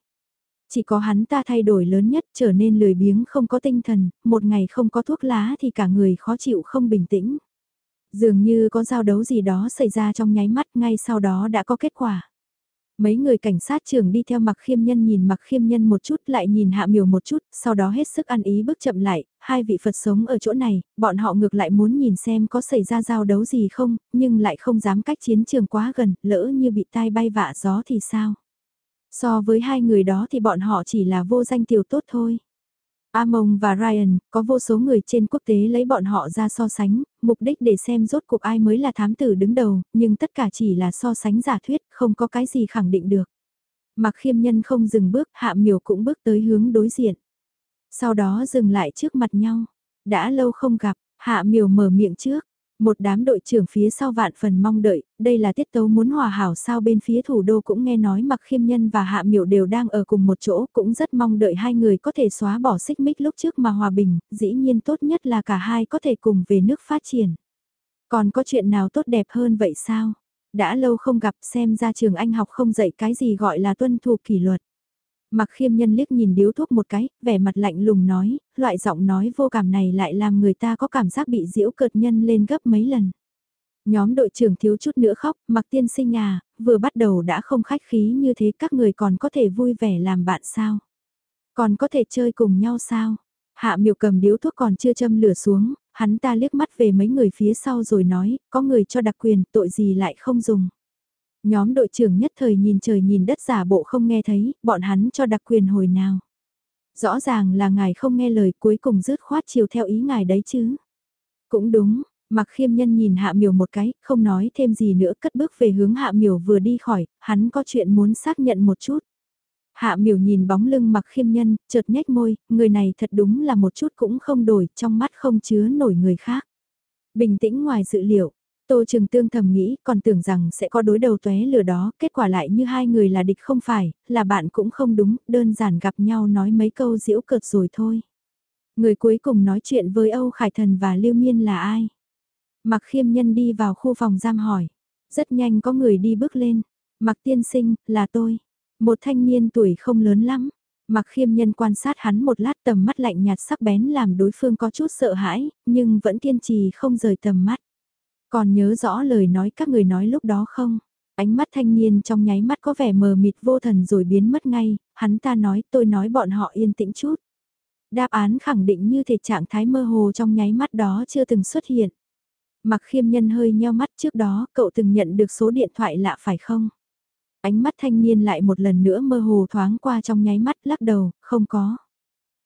Chỉ có hắn ta thay đổi lớn nhất trở nên lười biếng không có tinh thần, một ngày không có thuốc lá thì cả người khó chịu không bình tĩnh. Dường như có giao đấu gì đó xảy ra trong nháy mắt ngay sau đó đã có kết quả. Mấy người cảnh sát trưởng đi theo mặc khiêm nhân nhìn mặc khiêm nhân một chút lại nhìn hạ miều một chút, sau đó hết sức ăn ý bước chậm lại, hai vị Phật sống ở chỗ này, bọn họ ngược lại muốn nhìn xem có xảy ra giao đấu gì không, nhưng lại không dám cách chiến trường quá gần, lỡ như bị tai bay vạ gió thì sao. So với hai người đó thì bọn họ chỉ là vô danh tiểu tốt thôi. Amon và Ryan, có vô số người trên quốc tế lấy bọn họ ra so sánh, mục đích để xem rốt cuộc ai mới là thám tử đứng đầu, nhưng tất cả chỉ là so sánh giả thuyết, không có cái gì khẳng định được. Mặc khiêm nhân không dừng bước, hạ Miểu cũng bước tới hướng đối diện. Sau đó dừng lại trước mặt nhau. Đã lâu không gặp, hạ Miểu mở miệng trước, một đám đội trưởng phía sau vạn phần mong đợi, đây là tiết tấu muốn hòa hảo sao bên phía thủ đô cũng nghe nói mặc khiêm nhân và hạ miểu đều đang ở cùng một chỗ cũng rất mong đợi hai người có thể xóa bỏ xích mích lúc trước mà hòa bình, dĩ nhiên tốt nhất là cả hai có thể cùng về nước phát triển. Còn có chuyện nào tốt đẹp hơn vậy sao? Đã lâu không gặp xem ra trường anh học không dạy cái gì gọi là tuân thủ kỷ luật. Mặc khiêm nhân liếc nhìn điếu thuốc một cái, vẻ mặt lạnh lùng nói, loại giọng nói vô cảm này lại làm người ta có cảm giác bị diễu cợt nhân lên gấp mấy lần. Nhóm đội trưởng thiếu chút nữa khóc, mặc tiên sinh à, vừa bắt đầu đã không khách khí như thế các người còn có thể vui vẻ làm bạn sao? Còn có thể chơi cùng nhau sao? Hạ miều cầm điếu thuốc còn chưa châm lửa xuống, hắn ta liếc mắt về mấy người phía sau rồi nói, có người cho đặc quyền, tội gì lại không dùng. Nhóm đội trưởng nhất thời nhìn trời nhìn đất giả bộ không nghe thấy, bọn hắn cho đặc quyền hồi nào. Rõ ràng là ngài không nghe lời cuối cùng rứt khoát chiều theo ý ngài đấy chứ. Cũng đúng, Mặc khiêm nhân nhìn hạ miểu một cái, không nói thêm gì nữa cất bước về hướng hạ miểu vừa đi khỏi, hắn có chuyện muốn xác nhận một chút. Hạ miểu nhìn bóng lưng mặc khiêm nhân, chợt nhếch môi, người này thật đúng là một chút cũng không đổi, trong mắt không chứa nổi người khác. Bình tĩnh ngoài dự liệu, Tô Trường Tương thầm nghĩ, còn tưởng rằng sẽ có đối đầu tóe lửa đó, kết quả lại như hai người là địch không phải, là bạn cũng không đúng, đơn giản gặp nhau nói mấy câu giễu cợt rồi thôi. Người cuối cùng nói chuyện với Âu Khải Thần và Lưu Miên là ai? Mặc khiêm nhân đi vào khu phòng giam hỏi. Rất nhanh có người đi bước lên. Mặc tiên sinh, là tôi. Một thanh niên tuổi không lớn lắm. Mặc khiêm nhân quan sát hắn một lát tầm mắt lạnh nhạt sắc bén làm đối phương có chút sợ hãi, nhưng vẫn kiên trì không rời tầm mắt. Còn nhớ rõ lời nói các người nói lúc đó không? Ánh mắt thanh niên trong nháy mắt có vẻ mờ mịt vô thần rồi biến mất ngay, hắn ta nói tôi nói bọn họ yên tĩnh chút. Đáp án khẳng định như thể trạng thái mơ hồ trong nháy mắt đó chưa từng xuất hiện. Mặc khiêm nhân hơi nheo mắt trước đó cậu từng nhận được số điện thoại lạ phải không? Ánh mắt thanh niên lại một lần nữa mơ hồ thoáng qua trong nháy mắt lắc đầu, không có.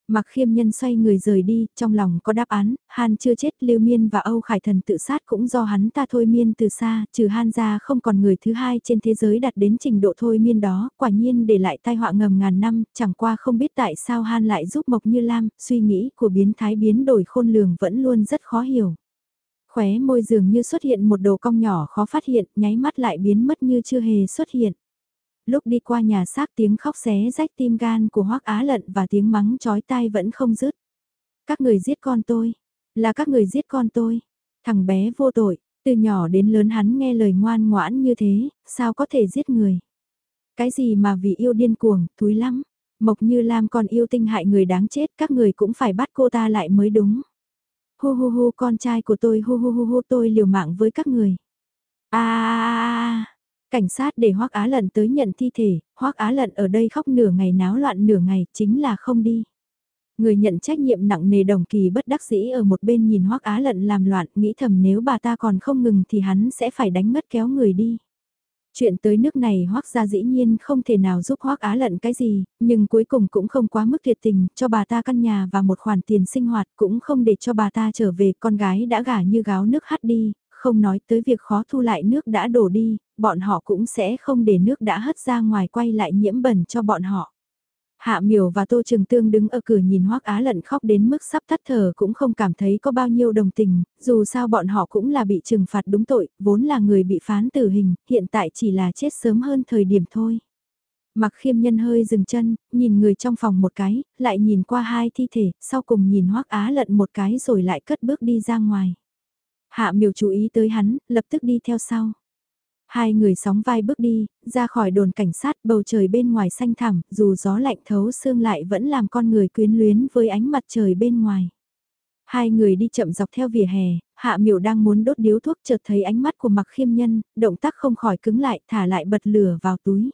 Mặc khiêm nhân xoay người rời đi, trong lòng có đáp án, Han chưa chết, Lưu Miên và Âu Khải Thần tự sát cũng do hắn ta thôi miên từ xa, trừ Han ra không còn người thứ hai trên thế giới đạt đến trình độ thôi miên đó, quả nhiên để lại tai họa ngầm ngàn năm, chẳng qua không biết tại sao Han lại giúp Mộc Như Lam, suy nghĩ của biến thái biến đổi khôn lường vẫn luôn rất khó hiểu. Khóe môi dường như xuất hiện một đầu cong nhỏ khó phát hiện, nháy mắt lại biến mất như chưa hề xuất hiện. Lúc đi qua nhà xác tiếng khóc xé rách tim gan của Hoắc Á Lận và tiếng mắng chói tai vẫn không dứt. Các người giết con tôi, là các người giết con tôi. Thằng bé vô tội, từ nhỏ đến lớn hắn nghe lời ngoan ngoãn như thế, sao có thể giết người. Cái gì mà vì yêu điên cuồng, thúi lắm. Mộc như Lam còn yêu tinh hại người đáng chết, các người cũng phải bắt cô ta lại mới đúng. Hu hu hu con trai của tôi hu hu hu hu tôi liều mạng với các người. À, cảnh sát để Hoác Á Lận tới nhận thi thể, Hoác Á Lận ở đây khóc nửa ngày náo loạn nửa ngày, chính là không đi. Người nhận trách nhiệm nặng nề đồng kỳ bất đắc dĩ ở một bên nhìn Hoác Á Lận làm loạn, nghĩ thầm nếu bà ta còn không ngừng thì hắn sẽ phải đánh mất kéo người đi. Chuyện tới nước này hoác gia dĩ nhiên không thể nào giúp hoác Á Lận cái gì, nhưng cuối cùng cũng không quá mức thiệt tình, cho bà ta căn nhà và một khoản tiền sinh hoạt cũng không để cho bà ta trở về, con gái đã gả như gáo nước hắt đi, không nói tới việc khó thu lại nước đã đổ đi, bọn họ cũng sẽ không để nước đã hất ra ngoài quay lại nhiễm bẩn cho bọn họ. Hạ miểu và Tô Trường Tương đứng ở cửa nhìn Hoắc Á Lận khóc đến mức sắp tắt thở cũng không cảm thấy có bao nhiêu đồng tình, dù sao bọn họ cũng là bị trừng phạt đúng tội, vốn là người bị phán tử hình, hiện tại chỉ là chết sớm hơn thời điểm thôi. Mặc khiêm nhân hơi dừng chân, nhìn người trong phòng một cái, lại nhìn qua hai thi thể, sau cùng nhìn Hoắc Á Lận một cái rồi lại cất bước đi ra ngoài. Hạ miểu chú ý tới hắn, lập tức đi theo sau. Hai người sóng vai bước đi, ra khỏi đồn cảnh sát bầu trời bên ngoài xanh thẳm, dù gió lạnh thấu xương lại vẫn làm con người quyến luyến với ánh mặt trời bên ngoài. Hai người đi chậm dọc theo vỉa hè, hạ miểu đang muốn đốt điếu thuốc chợt thấy ánh mắt của mặc khiêm nhân, động tác không khỏi cứng lại thả lại bật lửa vào túi.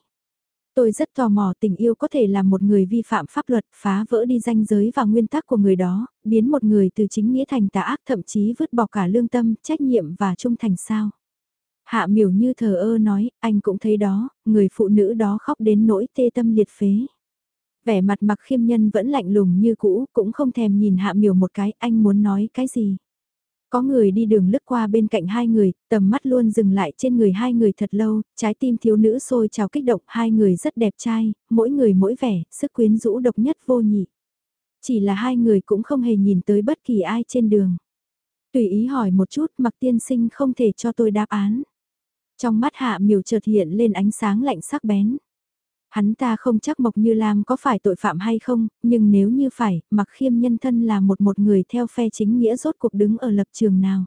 Tôi rất tò mò tình yêu có thể làm một người vi phạm pháp luật, phá vỡ đi danh giới và nguyên tắc của người đó, biến một người từ chính nghĩa thành tà ác thậm chí vứt bỏ cả lương tâm, trách nhiệm và trung thành sao. Hạ miểu như thờ ơ nói, anh cũng thấy đó, người phụ nữ đó khóc đến nỗi tê tâm liệt phế. Vẻ mặt mặc khiêm nhân vẫn lạnh lùng như cũ, cũng không thèm nhìn hạ miểu một cái, anh muốn nói cái gì. Có người đi đường lướt qua bên cạnh hai người, tầm mắt luôn dừng lại trên người hai người thật lâu, trái tim thiếu nữ sôi trào kích động, hai người rất đẹp trai, mỗi người mỗi vẻ, sức quyến rũ độc nhất vô nhị. Chỉ là hai người cũng không hề nhìn tới bất kỳ ai trên đường. Tùy ý hỏi một chút mặc tiên sinh không thể cho tôi đáp án. Trong mắt hạ miều chợt hiện lên ánh sáng lạnh sắc bén. Hắn ta không chắc Mộc Như Lam có phải tội phạm hay không, nhưng nếu như phải, mặc khiêm nhân thân là một một người theo phe chính nghĩa rốt cuộc đứng ở lập trường nào.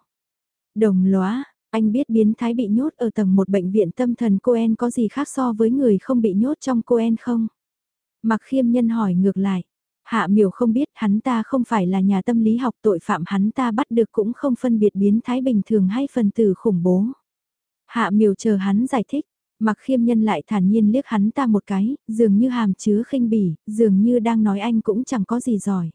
Đồng lóa, anh biết biến thái bị nhốt ở tầng một bệnh viện tâm thần Coen có gì khác so với người không bị nhốt trong Coen không? Mặc khiêm nhân hỏi ngược lại. Hạ miểu không biết hắn ta không phải là nhà tâm lý học tội phạm hắn ta bắt được cũng không phân biệt biến thái bình thường hay phần tử khủng bố. Hạ miều chờ hắn giải thích, mặc khiêm nhân lại thản nhiên liếc hắn ta một cái, dường như hàm chứa khinh bỉ, dường như đang nói anh cũng chẳng có gì giỏi.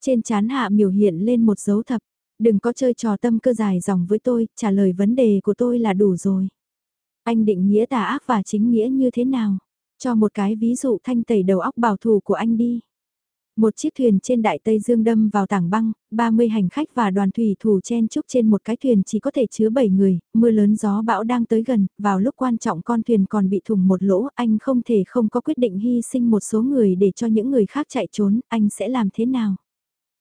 Trên chán hạ miểu hiện lên một dấu thập, đừng có chơi trò tâm cơ dài dòng với tôi, trả lời vấn đề của tôi là đủ rồi. Anh định nghĩa tà ác và chính nghĩa như thế nào? Cho một cái ví dụ thanh tẩy đầu óc bảo thủ của anh đi. Một chiếc thuyền trên đại Tây Dương đâm vào tảng băng, 30 hành khách và đoàn thủy thủ chen chúc trên một cái thuyền chỉ có thể chứa 7 người, mưa lớn gió bão đang tới gần, vào lúc quan trọng con thuyền còn bị thủng một lỗ, anh không thể không có quyết định hy sinh một số người để cho những người khác chạy trốn, anh sẽ làm thế nào?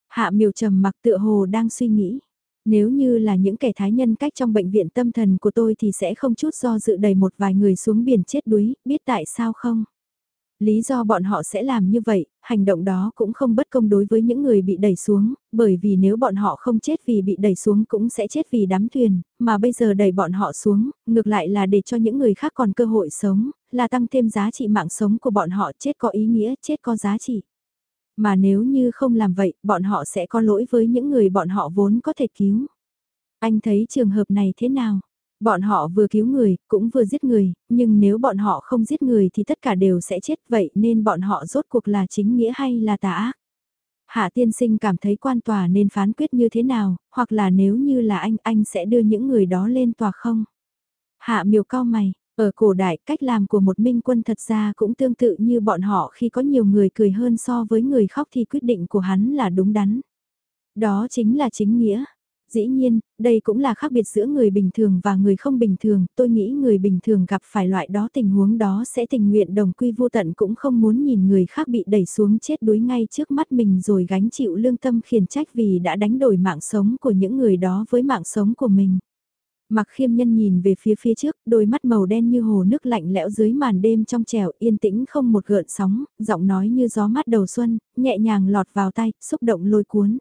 Hạ miều trầm mặc tựa hồ đang suy nghĩ. Nếu như là những kẻ thái nhân cách trong bệnh viện tâm thần của tôi thì sẽ không chút do dự đầy một vài người xuống biển chết đuối, biết tại sao không? Lý do bọn họ sẽ làm như vậy, hành động đó cũng không bất công đối với những người bị đẩy xuống, bởi vì nếu bọn họ không chết vì bị đẩy xuống cũng sẽ chết vì đám thuyền, mà bây giờ đẩy bọn họ xuống, ngược lại là để cho những người khác còn cơ hội sống, là tăng thêm giá trị mạng sống của bọn họ chết có ý nghĩa, chết có giá trị. Mà nếu như không làm vậy, bọn họ sẽ có lỗi với những người bọn họ vốn có thể cứu. Anh thấy trường hợp này thế nào? Bọn họ vừa cứu người, cũng vừa giết người, nhưng nếu bọn họ không giết người thì tất cả đều sẽ chết vậy nên bọn họ rốt cuộc là chính nghĩa hay là tà ác? Hạ tiên sinh cảm thấy quan tòa nên phán quyết như thế nào, hoặc là nếu như là anh, anh sẽ đưa những người đó lên tòa không? Hạ miều cao mày, ở cổ đại cách làm của một minh quân thật ra cũng tương tự như bọn họ khi có nhiều người cười hơn so với người khóc thì quyết định của hắn là đúng đắn. Đó chính là chính nghĩa, Dĩ nhiên, đây cũng là khác biệt giữa người bình thường và người không bình thường, tôi nghĩ người bình thường gặp phải loại đó tình huống đó sẽ tình nguyện đồng quy vô tận cũng không muốn nhìn người khác bị đẩy xuống chết đuối ngay trước mắt mình rồi gánh chịu lương tâm khiển trách vì đã đánh đổi mạng sống của những người đó với mạng sống của mình. Mặc khiêm nhân nhìn về phía phía trước, đôi mắt màu đen như hồ nước lạnh lẽo dưới màn đêm trong trèo yên tĩnh không một gợn sóng, giọng nói như gió mát đầu xuân, nhẹ nhàng lọt vào tay, xúc động lôi cuốn.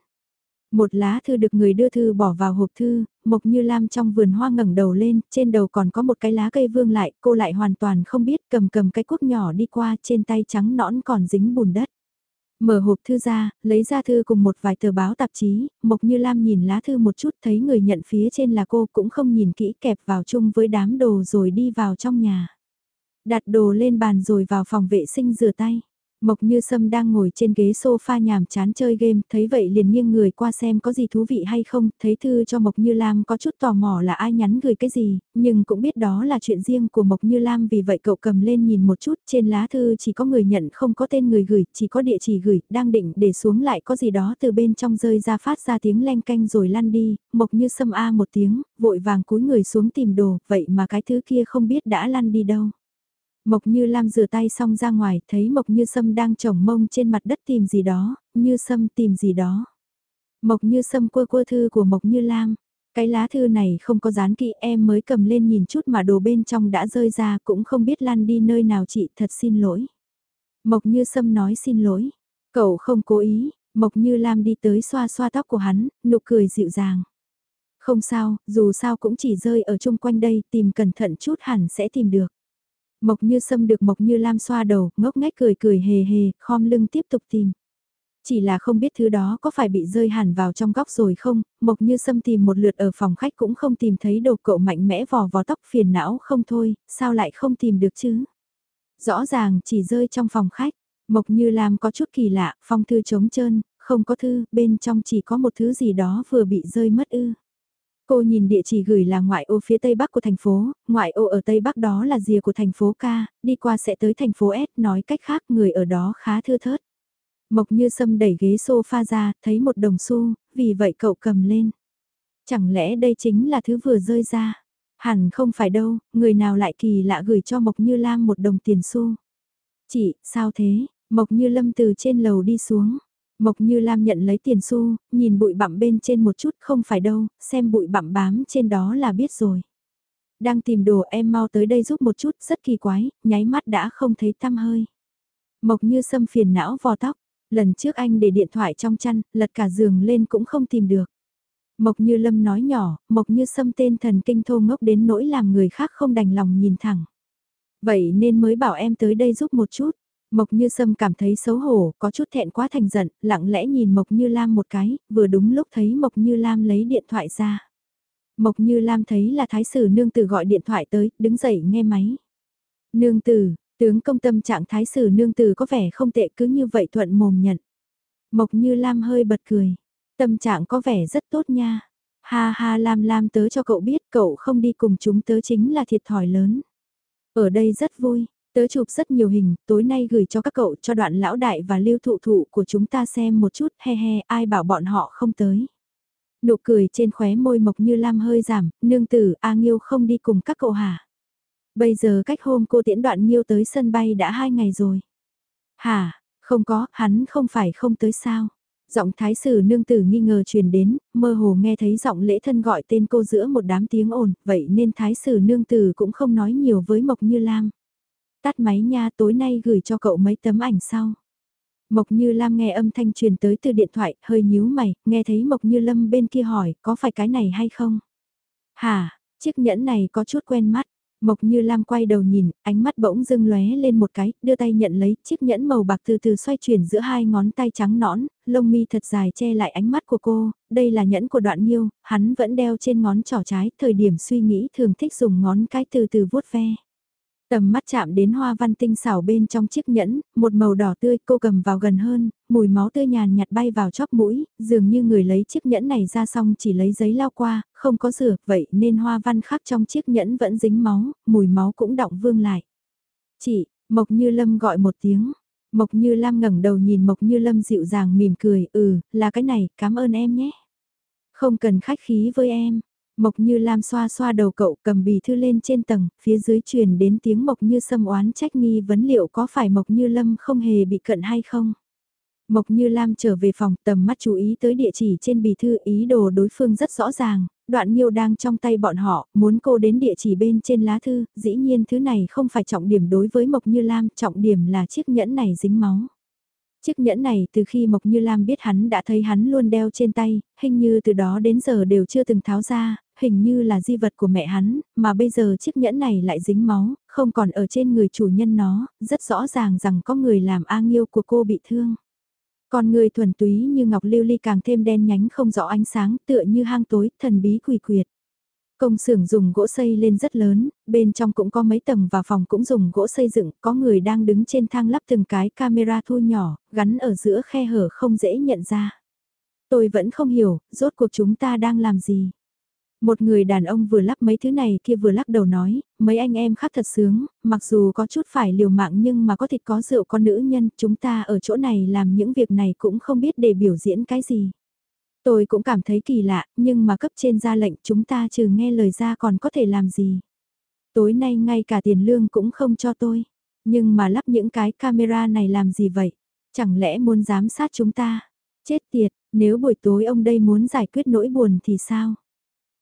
Một lá thư được người đưa thư bỏ vào hộp thư, Mộc Như Lam trong vườn hoa ngẩng đầu lên, trên đầu còn có một cái lá cây vương lại, cô lại hoàn toàn không biết cầm cầm cái cuốc nhỏ đi qua trên tay trắng nõn còn dính bùn đất. Mở hộp thư ra, lấy ra thư cùng một vài tờ báo tạp chí, Mộc Như Lam nhìn lá thư một chút thấy người nhận phía trên là cô cũng không nhìn kỹ kẹp vào chung với đám đồ rồi đi vào trong nhà. Đặt đồ lên bàn rồi vào phòng vệ sinh rửa tay. Mộc Như Sâm đang ngồi trên ghế sofa nhàm chán chơi game, thấy vậy liền nghiêng người qua xem có gì thú vị hay không, thấy thư cho Mộc Như Lam có chút tò mò là ai nhắn gửi cái gì, nhưng cũng biết đó là chuyện riêng của Mộc Như Lam vì vậy cậu cầm lên nhìn một chút, trên lá thư chỉ có người nhận không có tên người gửi, chỉ có địa chỉ gửi, đang định để xuống lại có gì đó từ bên trong rơi ra phát ra tiếng len canh rồi lăn đi, Mộc Như Sâm a một tiếng, vội vàng cúi người xuống tìm đồ, vậy mà cái thứ kia không biết đã lăn đi đâu. Mộc Như Lam rửa tay xong ra ngoài, thấy Mộc Như Sâm đang trồng mông trên mặt đất tìm gì đó, Như Sâm tìm gì đó. Mộc Như Sâm quơ quơ thư của Mộc Như Lam. Cái lá thư này không có dán kỹ em mới cầm lên nhìn chút mà đồ bên trong đã rơi ra cũng không biết lan đi nơi nào chị thật xin lỗi. Mộc Như Sâm nói xin lỗi. Cậu không cố ý, Mộc Như Lam đi tới xoa xoa tóc của hắn, nụ cười dịu dàng. Không sao, dù sao cũng chỉ rơi ở chung quanh đây, tìm cẩn thận chút hẳn sẽ tìm được. Mộc như sâm được Mộc như lam xoa đầu, ngốc ngách cười cười hề hề, khom lưng tiếp tục tìm. Chỉ là không biết thứ đó có phải bị rơi hẳn vào trong góc rồi không, Mộc như sâm tìm một lượt ở phòng khách cũng không tìm thấy đồ cậu mạnh mẽ vò vò tóc phiền não không thôi, sao lại không tìm được chứ? Rõ ràng chỉ rơi trong phòng khách, Mộc như lam có chút kỳ lạ, phong thư trống trơn, không có thư, bên trong chỉ có một thứ gì đó vừa bị rơi mất ư. Cô nhìn địa chỉ gửi là ngoại ô phía tây bắc của thành phố, ngoại ô ở tây bắc đó là rìa của thành phố K, đi qua sẽ tới thành phố S, nói cách khác người ở đó khá thưa thớt. Mộc như sâm đẩy ghế sofa ra, thấy một đồng xu, vì vậy cậu cầm lên. Chẳng lẽ đây chính là thứ vừa rơi ra? Hẳn không phải đâu, người nào lại kỳ lạ gửi cho Mộc Như Lam một đồng tiền xu. Chị, sao thế? Mộc Như Lâm từ trên lầu đi xuống. Mộc Như Lam nhận lấy tiền xu, nhìn bụi bặm bên trên một chút không phải đâu, xem bụi bặm bám trên đó là biết rồi. Đang tìm đồ em mau tới đây giúp một chút, rất kỳ quái, nháy mắt đã không thấy tăm hơi. Mộc Như Sâm phiền não vò tóc, lần trước anh để điện thoại trong chăn, lật cả giường lên cũng không tìm được. Mộc Như Lâm nói nhỏ, Mộc Như Sâm tên thần kinh thô ngốc đến nỗi làm người khác không đành lòng nhìn thẳng. Vậy nên mới bảo em tới đây giúp một chút. Mộc Như Sâm cảm thấy xấu hổ, có chút thẹn quá thành giận, lặng lẽ nhìn Mộc Như Lam một cái, vừa đúng lúc thấy Mộc Như Lam lấy điện thoại ra. Mộc Như Lam thấy là thái sử nương tử gọi điện thoại tới, đứng dậy nghe máy. Nương tử, tướng công tâm trạng thái sử nương tử có vẻ không tệ cứ như vậy thuận mồm nhận. Mộc Như Lam hơi bật cười, tâm trạng có vẻ rất tốt nha. Ha ha Lam Lam tớ cho cậu biết cậu không đi cùng chúng tớ chính là thiệt thòi lớn. Ở đây rất vui, Tớ chụp rất nhiều hình, tối nay gửi cho các cậu cho đoạn lão đại và lưu thụ thụ của chúng ta xem một chút, he he, ai bảo bọn họ không tới. Nụ cười trên khóe môi Mộc Như Lam hơi giảm, nương tử, A Nghiêu không đi cùng các cậu hả? Bây giờ cách hôm cô tiễn đoạn Nghiêu tới sân bay đã hai ngày rồi. Hả, không có, hắn không phải không tới sao? Giọng thái sử nương tử nghi ngờ truyền đến, mơ hồ nghe thấy giọng lễ thân gọi tên cô giữa một đám tiếng ồn, vậy nên thái sử nương tử cũng không nói nhiều với Mộc Như Lam. Tắt máy nha tối nay gửi cho cậu mấy tấm ảnh sau. Mộc Như Lam nghe âm thanh truyền tới từ điện thoại, hơi nhíu mày, nghe thấy Mộc Như Lâm bên kia hỏi, có phải cái này hay không? Hả, chiếc nhẫn này có chút quen mắt. Mộc Như Lam quay đầu nhìn, ánh mắt bỗng dưng lóe lên một cái, đưa tay nhận lấy chiếc nhẫn màu bạc từ từ xoay chuyển giữa hai ngón tay trắng nõn, lông mi thật dài che lại ánh mắt của cô, đây là nhẫn của đoạn nghiêu, hắn vẫn đeo trên ngón trỏ trái, thời điểm suy nghĩ thường thích dùng ngón cái từ từ vuốt ve. Tầm mắt chạm đến hoa văn tinh xảo bên trong chiếc nhẫn, một màu đỏ tươi cô cầm vào gần hơn, mùi máu tươi nhàn nhạt bay vào chóp mũi, dường như người lấy chiếc nhẫn này ra xong chỉ lấy giấy lao qua, không có rửa, vậy nên hoa văn khác trong chiếc nhẫn vẫn dính máu, mùi máu cũng đọng vương lại. Chị, Mộc Như Lâm gọi một tiếng. Mộc Như Lam ngẩng đầu nhìn Mộc Như Lâm dịu dàng mỉm cười, ừ, là cái này, cảm ơn em nhé. Không cần khách khí với em. Mộc Như Lam xoa xoa đầu cậu cầm bì thư lên trên tầng, phía dưới truyền đến tiếng Mộc Như Sâm oán trách nghi vấn liệu có phải Mộc Như Lâm không hề bị cận hay không. Mộc Như Lam trở về phòng tầm mắt chú ý tới địa chỉ trên bì thư ý đồ đối phương rất rõ ràng, đoạn nhiêu đang trong tay bọn họ, muốn cô đến địa chỉ bên trên lá thư, dĩ nhiên thứ này không phải trọng điểm đối với Mộc Như Lam, trọng điểm là chiếc nhẫn này dính máu. Chiếc nhẫn này từ khi Mộc Như Lam biết hắn đã thấy hắn luôn đeo trên tay, hình như từ đó đến giờ đều chưa từng tháo ra, hình như là di vật của mẹ hắn, mà bây giờ chiếc nhẫn này lại dính máu, không còn ở trên người chủ nhân nó, rất rõ ràng rằng có người làm A Nghiêu của cô bị thương. Còn người thuần túy như ngọc lưu ly càng thêm đen nhánh không rõ ánh sáng tựa như hang tối, thần bí quỷ quyệt. Công xưởng dùng gỗ xây lên rất lớn, bên trong cũng có mấy tầng và phòng cũng dùng gỗ xây dựng, có người đang đứng trên thang lắp từng cái camera thu nhỏ, gắn ở giữa khe hở không dễ nhận ra. Tôi vẫn không hiểu, rốt cuộc chúng ta đang làm gì. Một người đàn ông vừa lắp mấy thứ này kia vừa lắc đầu nói, mấy anh em khác thật sướng, mặc dù có chút phải liều mạng nhưng mà có thịt có rượu có nữ nhân, chúng ta ở chỗ này làm những việc này cũng không biết để biểu diễn cái gì. Tôi cũng cảm thấy kỳ lạ, nhưng mà cấp trên ra lệnh chúng ta trừ nghe lời ra còn có thể làm gì. Tối nay ngay cả tiền lương cũng không cho tôi. Nhưng mà lắp những cái camera này làm gì vậy? Chẳng lẽ muốn giám sát chúng ta? Chết tiệt, nếu buổi tối ông đây muốn giải quyết nỗi buồn thì sao?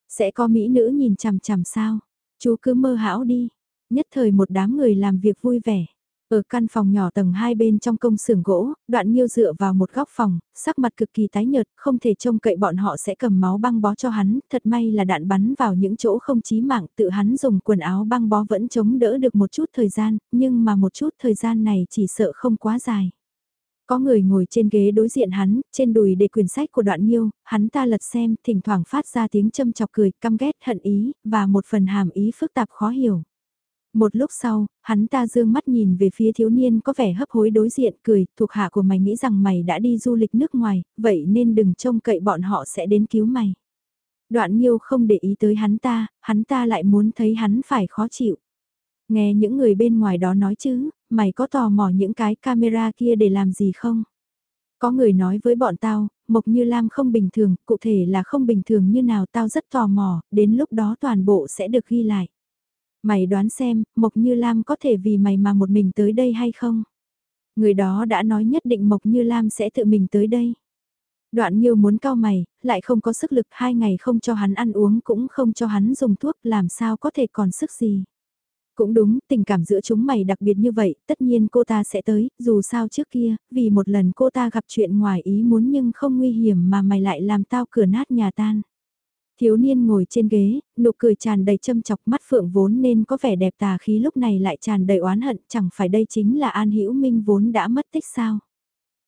Sẽ có mỹ nữ nhìn chằm chằm sao? Chú cứ mơ hão đi. Nhất thời một đám người làm việc vui vẻ. Ở căn phòng nhỏ tầng hai bên trong công xưởng gỗ, đoạn nghiêu dựa vào một góc phòng, sắc mặt cực kỳ tái nhợt, không thể trông cậy bọn họ sẽ cầm máu băng bó cho hắn, thật may là đạn bắn vào những chỗ không chí mạng, tự hắn dùng quần áo băng bó vẫn chống đỡ được một chút thời gian, nhưng mà một chút thời gian này chỉ sợ không quá dài. Có người ngồi trên ghế đối diện hắn, trên đùi để quyển sách của đoạn nhiêu hắn ta lật xem, thỉnh thoảng phát ra tiếng châm chọc cười, căm ghét, hận ý, và một phần hàm ý phức tạp khó hiểu. Một lúc sau, hắn ta dương mắt nhìn về phía thiếu niên có vẻ hấp hối đối diện cười, thuộc hạ của mày nghĩ rằng mày đã đi du lịch nước ngoài, vậy nên đừng trông cậy bọn họ sẽ đến cứu mày. Đoạn Nhiêu không để ý tới hắn ta, hắn ta lại muốn thấy hắn phải khó chịu. Nghe những người bên ngoài đó nói chứ, mày có tò mò những cái camera kia để làm gì không? Có người nói với bọn tao, Mộc Như Lam không bình thường, cụ thể là không bình thường như nào tao rất tò mò, đến lúc đó toàn bộ sẽ được ghi lại. Mày đoán xem, Mộc Như Lam có thể vì mày mà một mình tới đây hay không? Người đó đã nói nhất định Mộc Như Lam sẽ tự mình tới đây. Đoạn Nhiêu muốn cao mày, lại không có sức lực hai ngày không cho hắn ăn uống cũng không cho hắn dùng thuốc làm sao có thể còn sức gì. Cũng đúng, tình cảm giữa chúng mày đặc biệt như vậy, tất nhiên cô ta sẽ tới, dù sao trước kia, vì một lần cô ta gặp chuyện ngoài ý muốn nhưng không nguy hiểm mà mày lại làm tao cửa nát nhà tan. Thiếu niên ngồi trên ghế, nụ cười tràn đầy châm chọc mắt phượng vốn nên có vẻ đẹp tà khí lúc này lại tràn đầy oán hận, chẳng phải đây chính là An Hữu Minh vốn đã mất tích sao.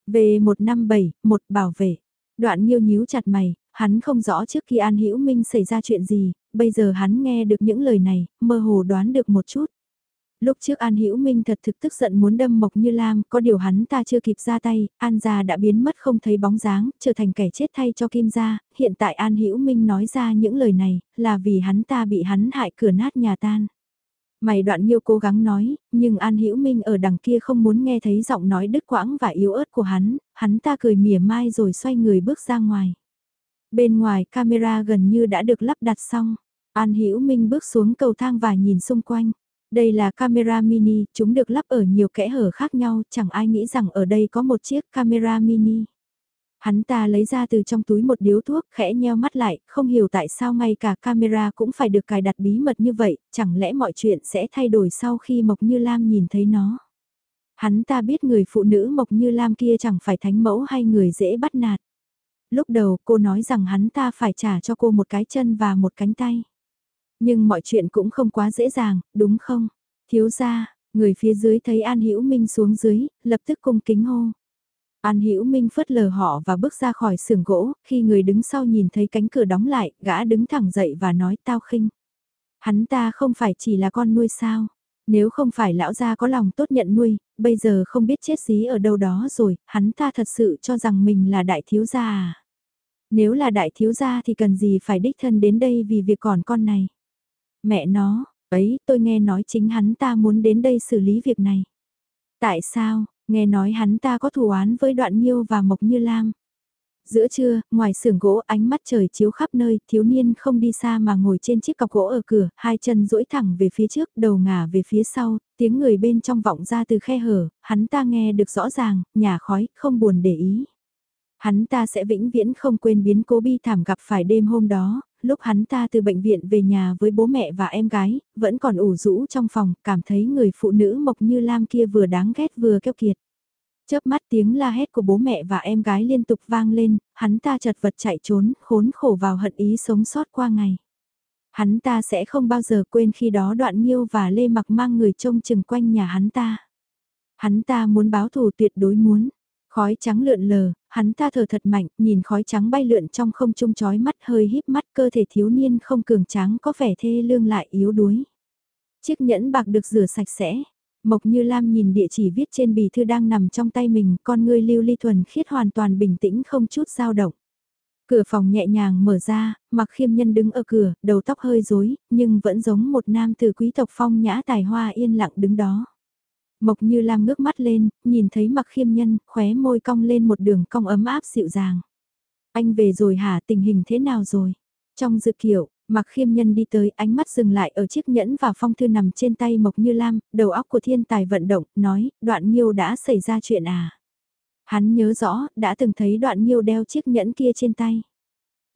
Về 157, một bảo vệ. Đoạn nhiêu nhíu chặt mày, hắn không rõ trước khi An Hữu Minh xảy ra chuyện gì, bây giờ hắn nghe được những lời này, mơ hồ đoán được một chút. Lúc trước An Hữu Minh thật thực tức giận muốn đâm Mộc Như Lam, có điều hắn ta chưa kịp ra tay, An gia đã biến mất không thấy bóng dáng, trở thành kẻ chết thay cho Kim gia, hiện tại An Hữu Minh nói ra những lời này, là vì hắn ta bị hắn hại cửa nát nhà tan. Mày đoạn nhiêu cố gắng nói, nhưng An Hữu Minh ở đằng kia không muốn nghe thấy giọng nói đứt quãng và yếu ớt của hắn, hắn ta cười mỉa mai rồi xoay người bước ra ngoài. Bên ngoài camera gần như đã được lắp đặt xong, An Hữu Minh bước xuống cầu thang và nhìn xung quanh. Đây là camera mini, chúng được lắp ở nhiều kẽ hở khác nhau, chẳng ai nghĩ rằng ở đây có một chiếc camera mini. Hắn ta lấy ra từ trong túi một điếu thuốc, khẽ nheo mắt lại, không hiểu tại sao ngay cả camera cũng phải được cài đặt bí mật như vậy, chẳng lẽ mọi chuyện sẽ thay đổi sau khi Mộc Như Lam nhìn thấy nó. Hắn ta biết người phụ nữ Mộc Như Lam kia chẳng phải thánh mẫu hay người dễ bắt nạt. Lúc đầu cô nói rằng hắn ta phải trả cho cô một cái chân và một cánh tay. Nhưng mọi chuyện cũng không quá dễ dàng, đúng không? Thiếu gia, người phía dưới thấy An Hữu Minh xuống dưới, lập tức cung kính hô. An Hữu Minh phớt lờ họ và bước ra khỏi xưởng gỗ, khi người đứng sau nhìn thấy cánh cửa đóng lại, gã đứng thẳng dậy và nói tao khinh. Hắn ta không phải chỉ là con nuôi sao? Nếu không phải lão gia có lòng tốt nhận nuôi, bây giờ không biết chết dí ở đâu đó rồi, hắn ta thật sự cho rằng mình là đại thiếu gia à? Nếu là đại thiếu gia thì cần gì phải đích thân đến đây vì việc còn con này? Mẹ nó, ấy, tôi nghe nói chính hắn ta muốn đến đây xử lý việc này. Tại sao, nghe nói hắn ta có thù oán với đoạn nhiêu và mộc như lam. Giữa trưa, ngoài xưởng gỗ ánh mắt trời chiếu khắp nơi, thiếu niên không đi xa mà ngồi trên chiếc cọc gỗ ở cửa, hai chân duỗi thẳng về phía trước, đầu ngả về phía sau, tiếng người bên trong vọng ra từ khe hở, hắn ta nghe được rõ ràng, nhà khói, không buồn để ý. Hắn ta sẽ vĩnh viễn không quên biến cố bi thảm gặp phải đêm hôm đó, lúc hắn ta từ bệnh viện về nhà với bố mẹ và em gái, vẫn còn ủ rũ trong phòng, cảm thấy người phụ nữ mộc như Lam kia vừa đáng ghét vừa keo kiệt. Chớp mắt tiếng la hét của bố mẹ và em gái liên tục vang lên, hắn ta chật vật chạy trốn, khốn khổ vào hận ý sống sót qua ngày. Hắn ta sẽ không bao giờ quên khi đó đoạn nghiêu và Lê mặc mang người trông chừng quanh nhà hắn ta. Hắn ta muốn báo thù tuyệt đối muốn. Khói trắng lượn lờ, hắn ta thở thật mạnh, nhìn khói trắng bay lượn trong không trung chói mắt hơi híp mắt cơ thể thiếu niên không cường tráng có vẻ thê lương lại yếu đuối. Chiếc nhẫn bạc được rửa sạch sẽ. Mộc Như Lam nhìn địa chỉ viết trên bì thư đang nằm trong tay mình, con ngươi lưu ly thuần khiết hoàn toàn bình tĩnh không chút dao động. Cửa phòng nhẹ nhàng mở ra, mặc khiêm nhân đứng ở cửa, đầu tóc hơi rối, nhưng vẫn giống một nam từ quý tộc phong nhã tài hoa yên lặng đứng đó. Mộc như Lam ngước mắt lên, nhìn thấy mặc khiêm nhân, khóe môi cong lên một đường cong ấm áp dịu dàng. Anh về rồi hả, tình hình thế nào rồi? Trong dự kiểu, mặc khiêm nhân đi tới ánh mắt dừng lại ở chiếc nhẫn và phong thư nằm trên tay Mộc Như Lam, đầu óc của thiên tài vận động, nói, đoạn nhiêu đã xảy ra chuyện à? Hắn nhớ rõ, đã từng thấy đoạn nhiêu đeo chiếc nhẫn kia trên tay.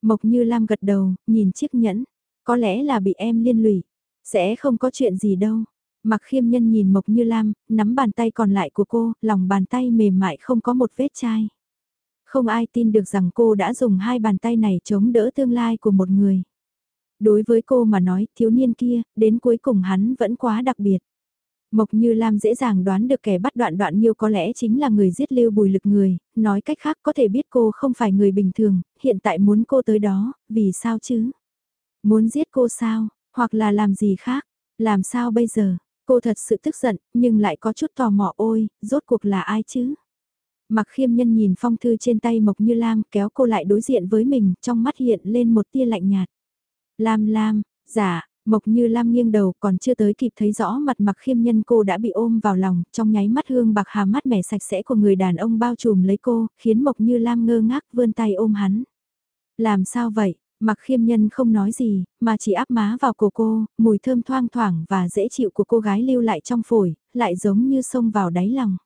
Mộc Như Lam gật đầu, nhìn chiếc nhẫn, có lẽ là bị em liên lụy, sẽ không có chuyện gì đâu. Mặc khiêm nhân nhìn Mộc Như Lam, nắm bàn tay còn lại của cô, lòng bàn tay mềm mại không có một vết chai. Không ai tin được rằng cô đã dùng hai bàn tay này chống đỡ tương lai của một người. Đối với cô mà nói, thiếu niên kia, đến cuối cùng hắn vẫn quá đặc biệt. Mộc Như Lam dễ dàng đoán được kẻ bắt đoạn đoạn nhiều có lẽ chính là người giết lưu bùi lực người, nói cách khác có thể biết cô không phải người bình thường, hiện tại muốn cô tới đó, vì sao chứ? Muốn giết cô sao, hoặc là làm gì khác, làm sao bây giờ? Cô thật sự tức giận, nhưng lại có chút tò mò ôi, rốt cuộc là ai chứ? Mặc khiêm nhân nhìn phong thư trên tay Mộc Như Lam kéo cô lại đối diện với mình, trong mắt hiện lên một tia lạnh nhạt. Lam Lam, giả, dạ, Mộc Như Lam nghiêng đầu còn chưa tới kịp thấy rõ mặt mặc khiêm nhân cô đã bị ôm vào lòng, trong nháy mắt hương bạc hà mát mẻ sạch sẽ của người đàn ông bao trùm lấy cô, khiến Mộc Như Lam ngơ ngác vươn tay ôm hắn. Làm sao vậy? Mặc khiêm nhân không nói gì, mà chỉ áp má vào cổ cô, mùi thơm thoang thoảng và dễ chịu của cô gái lưu lại trong phổi, lại giống như sông vào đáy lòng.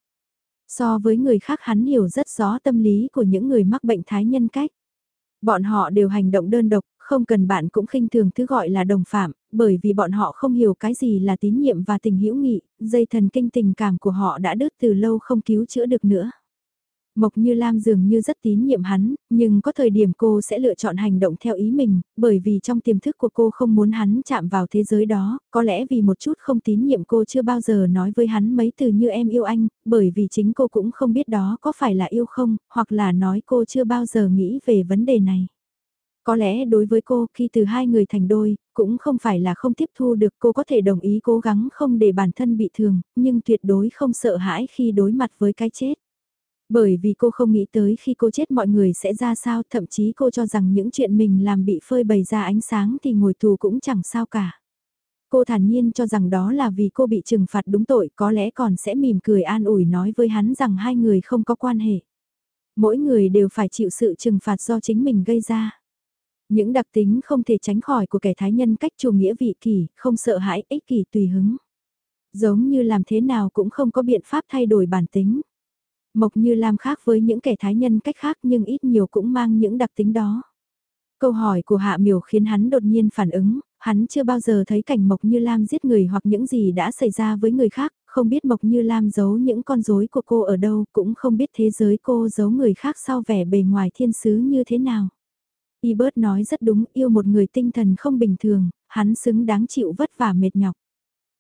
So với người khác hắn hiểu rất rõ tâm lý của những người mắc bệnh thái nhân cách. Bọn họ đều hành động đơn độc, không cần bạn cũng khinh thường thứ gọi là đồng phạm, bởi vì bọn họ không hiểu cái gì là tín nhiệm và tình hữu nghị, dây thần kinh tình cảm của họ đã đứt từ lâu không cứu chữa được nữa. Mộc Như Lam dường như rất tín nhiệm hắn, nhưng có thời điểm cô sẽ lựa chọn hành động theo ý mình, bởi vì trong tiềm thức của cô không muốn hắn chạm vào thế giới đó, có lẽ vì một chút không tín nhiệm cô chưa bao giờ nói với hắn mấy từ như em yêu anh, bởi vì chính cô cũng không biết đó có phải là yêu không, hoặc là nói cô chưa bao giờ nghĩ về vấn đề này. Có lẽ đối với cô khi từ hai người thành đôi, cũng không phải là không tiếp thu được cô có thể đồng ý cố gắng không để bản thân bị thương, nhưng tuyệt đối không sợ hãi khi đối mặt với cái chết. Bởi vì cô không nghĩ tới khi cô chết mọi người sẽ ra sao, thậm chí cô cho rằng những chuyện mình làm bị phơi bày ra ánh sáng thì ngồi tù cũng chẳng sao cả. Cô thản nhiên cho rằng đó là vì cô bị trừng phạt đúng tội có lẽ còn sẽ mỉm cười an ủi nói với hắn rằng hai người không có quan hệ. Mỗi người đều phải chịu sự trừng phạt do chính mình gây ra. Những đặc tính không thể tránh khỏi của kẻ thái nhân cách chủ nghĩa vị kỷ, không sợ hãi, ích kỷ tùy hứng. Giống như làm thế nào cũng không có biện pháp thay đổi bản tính. Mộc Như Lam khác với những kẻ thái nhân cách khác nhưng ít nhiều cũng mang những đặc tính đó. Câu hỏi của Hạ Miểu khiến hắn đột nhiên phản ứng, hắn chưa bao giờ thấy cảnh Mộc Như Lam giết người hoặc những gì đã xảy ra với người khác, không biết Mộc Như Lam giấu những con rối của cô ở đâu, cũng không biết thế giới cô giấu người khác sau vẻ bề ngoài thiên sứ như thế nào. Y bớt nói rất đúng, yêu một người tinh thần không bình thường, hắn xứng đáng chịu vất vả mệt nhọc.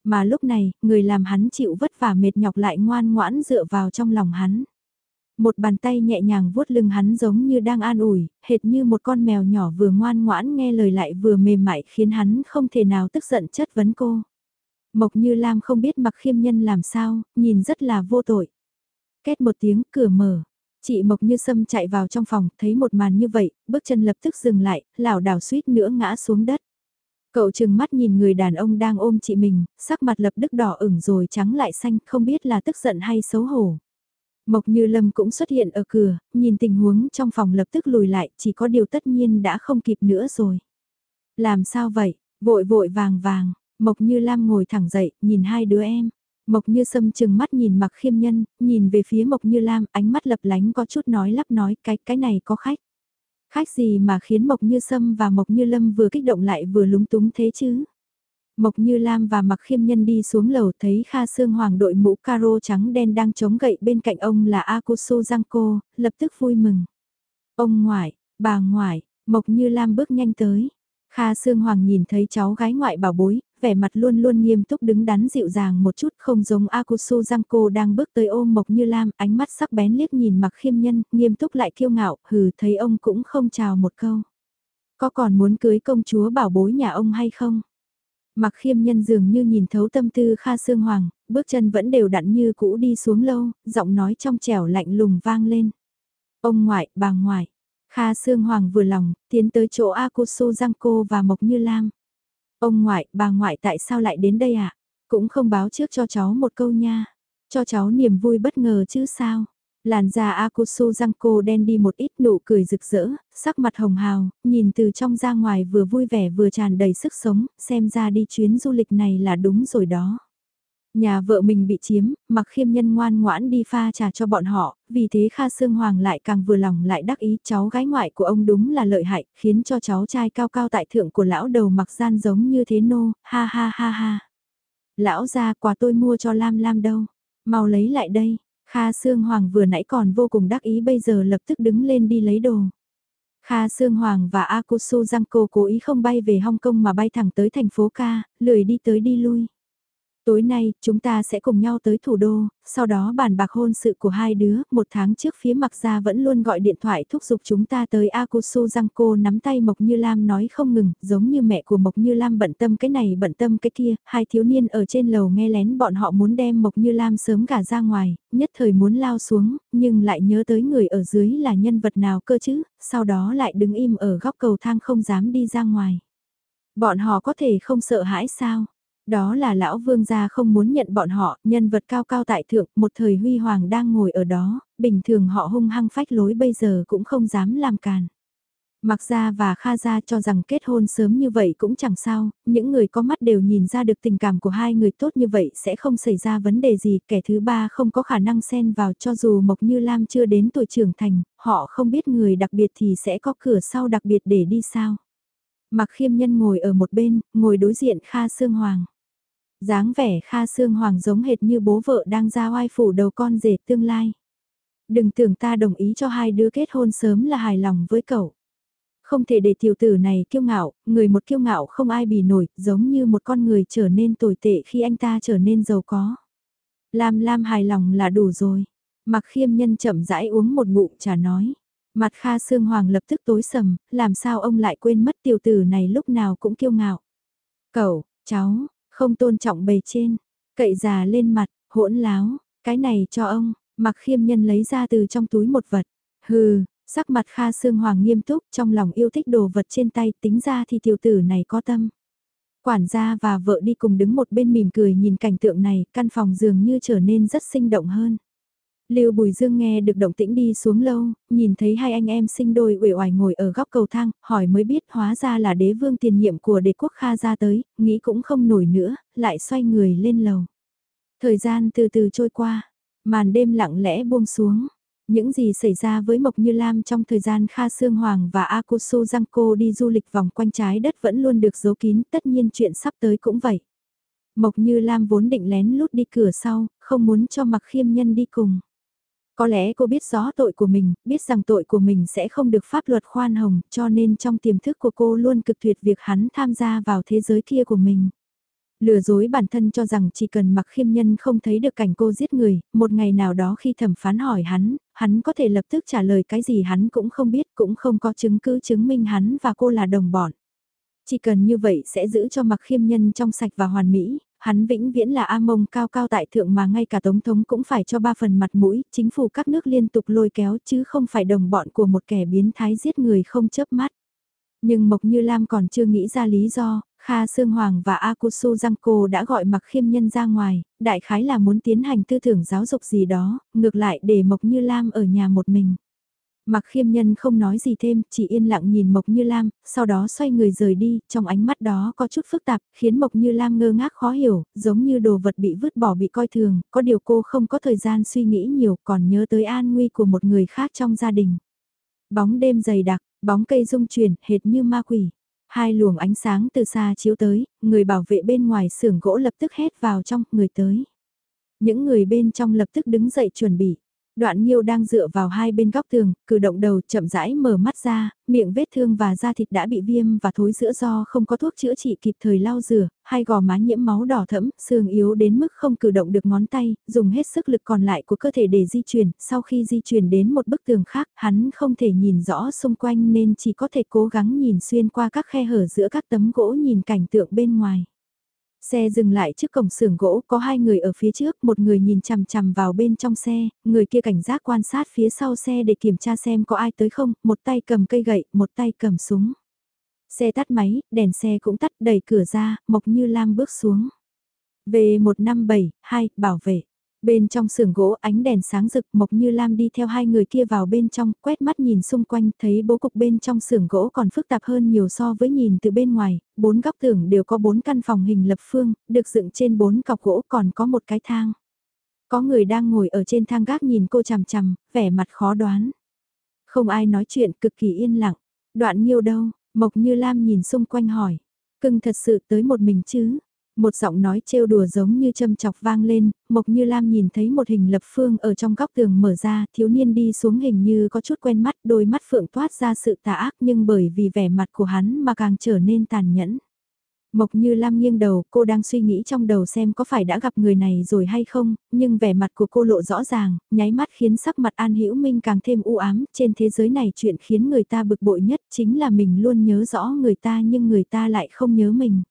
Mà lúc này, người làm hắn chịu vất vả mệt nhọc lại ngoan ngoãn dựa vào trong lòng hắn. Một bàn tay nhẹ nhàng vuốt lưng hắn giống như đang an ủi, hệt như một con mèo nhỏ vừa ngoan ngoãn nghe lời lại vừa mềm mại khiến hắn không thể nào tức giận chất vấn cô. Mộc như Lam không biết mặc khiêm nhân làm sao, nhìn rất là vô tội. Két một tiếng, cửa mở. Chị Mộc Như Sâm chạy vào trong phòng, thấy một màn như vậy, bước chân lập tức dừng lại, lảo đảo suýt nữa ngã xuống đất. Cậu chừng mắt nhìn người đàn ông đang ôm chị mình, sắc mặt lập tức đỏ ửng rồi trắng lại xanh, không biết là tức giận hay xấu hổ. Mộc Như Lâm cũng xuất hiện ở cửa, nhìn tình huống trong phòng lập tức lùi lại, chỉ có điều tất nhiên đã không kịp nữa rồi. Làm sao vậy? Vội vội vàng vàng, Mộc Như Lam ngồi thẳng dậy, nhìn hai đứa em. Mộc Như Sâm chừng mắt nhìn mặc khiêm nhân, nhìn về phía Mộc Như Lam, ánh mắt lập lánh có chút nói lắp nói, cái, cái này có khách. Khách gì mà khiến Mộc Như Sâm và Mộc Như Lâm vừa kích động lại vừa lúng túng thế chứ? Mộc Như Lam và Mặc Khiêm Nhân đi xuống lầu thấy Kha Sương Hoàng đội mũ caro trắng đen đang chống gậy bên cạnh ông là Akusu Giangco, lập tức vui mừng. Ông ngoại, bà ngoại, Mộc Như Lam bước nhanh tới. Kha Sương Hoàng nhìn thấy cháu gái ngoại bảo bối, vẻ mặt luôn luôn nghiêm túc đứng đắn dịu dàng một chút không giống Akusu Giangco đang bước tới ôm Mộc Như Lam, ánh mắt sắc bén liếc nhìn Mặc Khiêm Nhân, nghiêm túc lại kiêu ngạo, hừ thấy ông cũng không chào một câu. Có còn muốn cưới công chúa bảo bối nhà ông hay không? Mặc khiêm nhân dường như nhìn thấu tâm tư Kha Sương Hoàng, bước chân vẫn đều đặn như cũ đi xuống lâu, giọng nói trong trẻo lạnh lùng vang lên. Ông ngoại, bà ngoại. Kha Sương Hoàng vừa lòng, tiến tới chỗ Akusu Giangco và Mộc Như Lam. Ông ngoại, bà ngoại tại sao lại đến đây ạ? À? Cũng không báo trước cho cháu một câu nha. Cho cháu niềm vui bất ngờ chứ sao? Làn da Akusu cô đen đi một ít nụ cười rực rỡ, sắc mặt hồng hào, nhìn từ trong ra ngoài vừa vui vẻ vừa tràn đầy sức sống, xem ra đi chuyến du lịch này là đúng rồi đó. Nhà vợ mình bị chiếm, mặc khiêm nhân ngoan ngoãn đi pha trà cho bọn họ, vì thế Kha Sương Hoàng lại càng vừa lòng lại đắc ý cháu gái ngoại của ông đúng là lợi hại, khiến cho cháu trai cao cao tại thượng của lão đầu mặc gian giống như thế nô, ha ha ha ha. Lão ra quà tôi mua cho Lam Lam đâu, mau lấy lại đây, Kha Sương Hoàng vừa nãy còn vô cùng đắc ý bây giờ lập tức đứng lên đi lấy đồ. Kha Sương Hoàng và Akusu Giangco cố ý không bay về Hong Kong mà bay thẳng tới thành phố Ca, lười đi tới đi lui. Tối nay, chúng ta sẽ cùng nhau tới thủ đô, sau đó bàn bạc hôn sự của hai đứa, một tháng trước phía mặc gia vẫn luôn gọi điện thoại thúc giục chúng ta tới Akusu Giangco nắm tay Mộc Như Lam nói không ngừng, giống như mẹ của Mộc Như Lam bận tâm cái này bận tâm cái kia, hai thiếu niên ở trên lầu nghe lén bọn họ muốn đem Mộc Như Lam sớm gả ra ngoài, nhất thời muốn lao xuống, nhưng lại nhớ tới người ở dưới là nhân vật nào cơ chứ, sau đó lại đứng im ở góc cầu thang không dám đi ra ngoài. Bọn họ có thể không sợ hãi sao? Đó là lão vương gia không muốn nhận bọn họ, nhân vật cao cao tại thượng, một thời huy hoàng đang ngồi ở đó, bình thường họ hung hăng phách lối bây giờ cũng không dám làm càn. Mặc gia và Kha gia cho rằng kết hôn sớm như vậy cũng chẳng sao, những người có mắt đều nhìn ra được tình cảm của hai người tốt như vậy sẽ không xảy ra vấn đề gì, kẻ thứ ba không có khả năng xen vào cho dù Mộc Như Lam chưa đến tuổi trưởng thành, họ không biết người đặc biệt thì sẽ có cửa sau đặc biệt để đi sao. Mặc khiêm nhân ngồi ở một bên, ngồi đối diện Kha Sương Hoàng dáng vẻ Kha Sương Hoàng giống hệt như bố vợ đang ra oai phủ đầu con rể tương lai. Đừng tưởng ta đồng ý cho hai đứa kết hôn sớm là hài lòng với cậu. Không thể để tiểu tử này kiêu ngạo, người một kiêu ngạo không ai bì nổi, giống như một con người trở nên tồi tệ khi anh ta trở nên giàu có. Lam Lam hài lòng là đủ rồi. Mặc khiêm nhân chậm rãi uống một ngụm trà nói. Mặt Kha Sương Hoàng lập tức tối sầm, làm sao ông lại quên mất tiểu tử này lúc nào cũng kiêu ngạo. Cậu, cháu, không tôn trọng bề trên, cậy già lên mặt, hỗn láo, cái này cho ông, mặc khiêm nhân lấy ra từ trong túi một vật. Hừ, sắc mặt Kha Sương Hoàng nghiêm túc trong lòng yêu thích đồ vật trên tay tính ra thì tiểu tử này có tâm. Quản gia và vợ đi cùng đứng một bên mỉm cười nhìn cảnh tượng này, căn phòng dường như trở nên rất sinh động hơn. Lưu Bùi Dương nghe được động tĩnh đi xuống lâu, nhìn thấy hai anh em sinh đôi uể oải ngồi ở góc cầu thang, hỏi mới biết hóa ra là đế vương tiền nhiệm của đế quốc Kha ra tới, nghĩ cũng không nổi nữa, lại xoay người lên lầu. Thời gian từ từ trôi qua, màn đêm lặng lẽ buông xuống. Những gì xảy ra với Mộc Như Lam trong thời gian Kha Sương Hoàng và Akusu Giangco đi du lịch vòng quanh trái đất vẫn luôn được giấu kín, tất nhiên chuyện sắp tới cũng vậy. Mộc Như Lam vốn định lén lút đi cửa sau, không muốn cho mặc khiêm nhân đi cùng. Có lẽ cô biết rõ tội của mình, biết rằng tội của mình sẽ không được pháp luật khoan hồng, cho nên trong tiềm thức của cô luôn cực tuyệt việc hắn tham gia vào thế giới kia của mình. Lừa dối bản thân cho rằng chỉ cần mặc khiêm nhân không thấy được cảnh cô giết người, một ngày nào đó khi thẩm phán hỏi hắn, hắn có thể lập tức trả lời cái gì hắn cũng không biết, cũng không có chứng cứ chứng minh hắn và cô là đồng bọn. Chỉ cần như vậy sẽ giữ cho mặc khiêm nhân trong sạch và hoàn mỹ, hắn vĩnh viễn là A mông cao cao tại thượng mà ngay cả Tổng thống cũng phải cho ba phần mặt mũi, chính phủ các nước liên tục lôi kéo chứ không phải đồng bọn của một kẻ biến thái giết người không chớp mắt. Nhưng Mộc Như Lam còn chưa nghĩ ra lý do, Kha Sương Hoàng và Akusu Giangco đã gọi mặc khiêm nhân ra ngoài, đại khái là muốn tiến hành tư tưởng giáo dục gì đó, ngược lại để Mộc Như Lam ở nhà một mình. Mặc khiêm nhân không nói gì thêm, chỉ yên lặng nhìn Mộc Như Lam, sau đó xoay người rời đi, trong ánh mắt đó có chút phức tạp, khiến Mộc Như Lam ngơ ngác khó hiểu, giống như đồ vật bị vứt bỏ bị coi thường, có điều cô không có thời gian suy nghĩ nhiều, còn nhớ tới an nguy của một người khác trong gia đình. Bóng đêm dày đặc, bóng cây rung chuyển, hệt như ma quỷ. Hai luồng ánh sáng từ xa chiếu tới, người bảo vệ bên ngoài xưởng gỗ lập tức hét vào trong, người tới. Những người bên trong lập tức đứng dậy chuẩn bị. Đoạn Nhiêu đang dựa vào hai bên góc tường, cử động đầu chậm rãi mở mắt ra, miệng vết thương và da thịt đã bị viêm và thối giữa do không có thuốc chữa trị kịp thời lau rửa, hai gò má nhiễm máu đỏ thẫm, xương yếu đến mức không cử động được ngón tay, dùng hết sức lực còn lại của cơ thể để di chuyển, sau khi di chuyển đến một bức tường khác, hắn không thể nhìn rõ xung quanh nên chỉ có thể cố gắng nhìn xuyên qua các khe hở giữa các tấm gỗ nhìn cảnh tượng bên ngoài. Xe dừng lại trước cổng xưởng gỗ, có hai người ở phía trước, một người nhìn chằm chằm vào bên trong xe, người kia cảnh giác quan sát phía sau xe để kiểm tra xem có ai tới không, một tay cầm cây gậy, một tay cầm súng. Xe tắt máy, đèn xe cũng tắt, đẩy cửa ra, Mộc Như Lam bước xuống. V1572, bảo vệ. Bên trong xưởng gỗ ánh đèn sáng rực Mộc Như Lam đi theo hai người kia vào bên trong, quét mắt nhìn xung quanh, thấy bố cục bên trong xưởng gỗ còn phức tạp hơn nhiều so với nhìn từ bên ngoài, bốn góc tường đều có bốn căn phòng hình lập phương, được dựng trên bốn cọc gỗ còn có một cái thang. Có người đang ngồi ở trên thang gác nhìn cô chằm chằm, vẻ mặt khó đoán. Không ai nói chuyện, cực kỳ yên lặng. Đoạn nhiêu đâu, Mộc Như Lam nhìn xung quanh hỏi. Cưng thật sự tới một mình chứ? Một giọng nói trêu đùa giống như châm chọc vang lên, Mộc Như Lam nhìn thấy một hình lập phương ở trong góc tường mở ra, thiếu niên đi xuống hình như có chút quen mắt, đôi mắt phượng toát ra sự tà ác nhưng bởi vì vẻ mặt của hắn mà càng trở nên tàn nhẫn. Mộc Như Lam nghiêng đầu, cô đang suy nghĩ trong đầu xem có phải đã gặp người này rồi hay không, nhưng vẻ mặt của cô lộ rõ ràng, nháy mắt khiến sắc mặt An Hữu Minh càng thêm u ám, trên thế giới này chuyện khiến người ta bực bội nhất chính là mình luôn nhớ rõ người ta nhưng người ta lại không nhớ mình.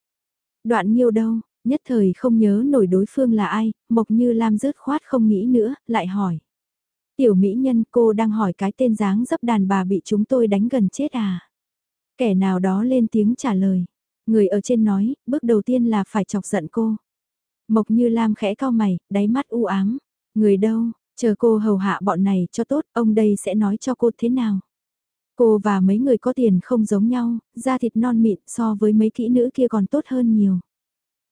Đoạn nhiêu đâu, nhất thời không nhớ nổi đối phương là ai, Mộc Như Lam rớt khoát không nghĩ nữa, lại hỏi. Tiểu mỹ nhân cô đang hỏi cái tên dáng dấp đàn bà bị chúng tôi đánh gần chết à? Kẻ nào đó lên tiếng trả lời. Người ở trên nói, bước đầu tiên là phải chọc giận cô. Mộc Như Lam khẽ cao mày, đáy mắt u ám. Người đâu, chờ cô hầu hạ bọn này cho tốt, ông đây sẽ nói cho cô thế nào. Cô và mấy người có tiền không giống nhau, da thịt non mịn so với mấy kỹ nữ kia còn tốt hơn nhiều.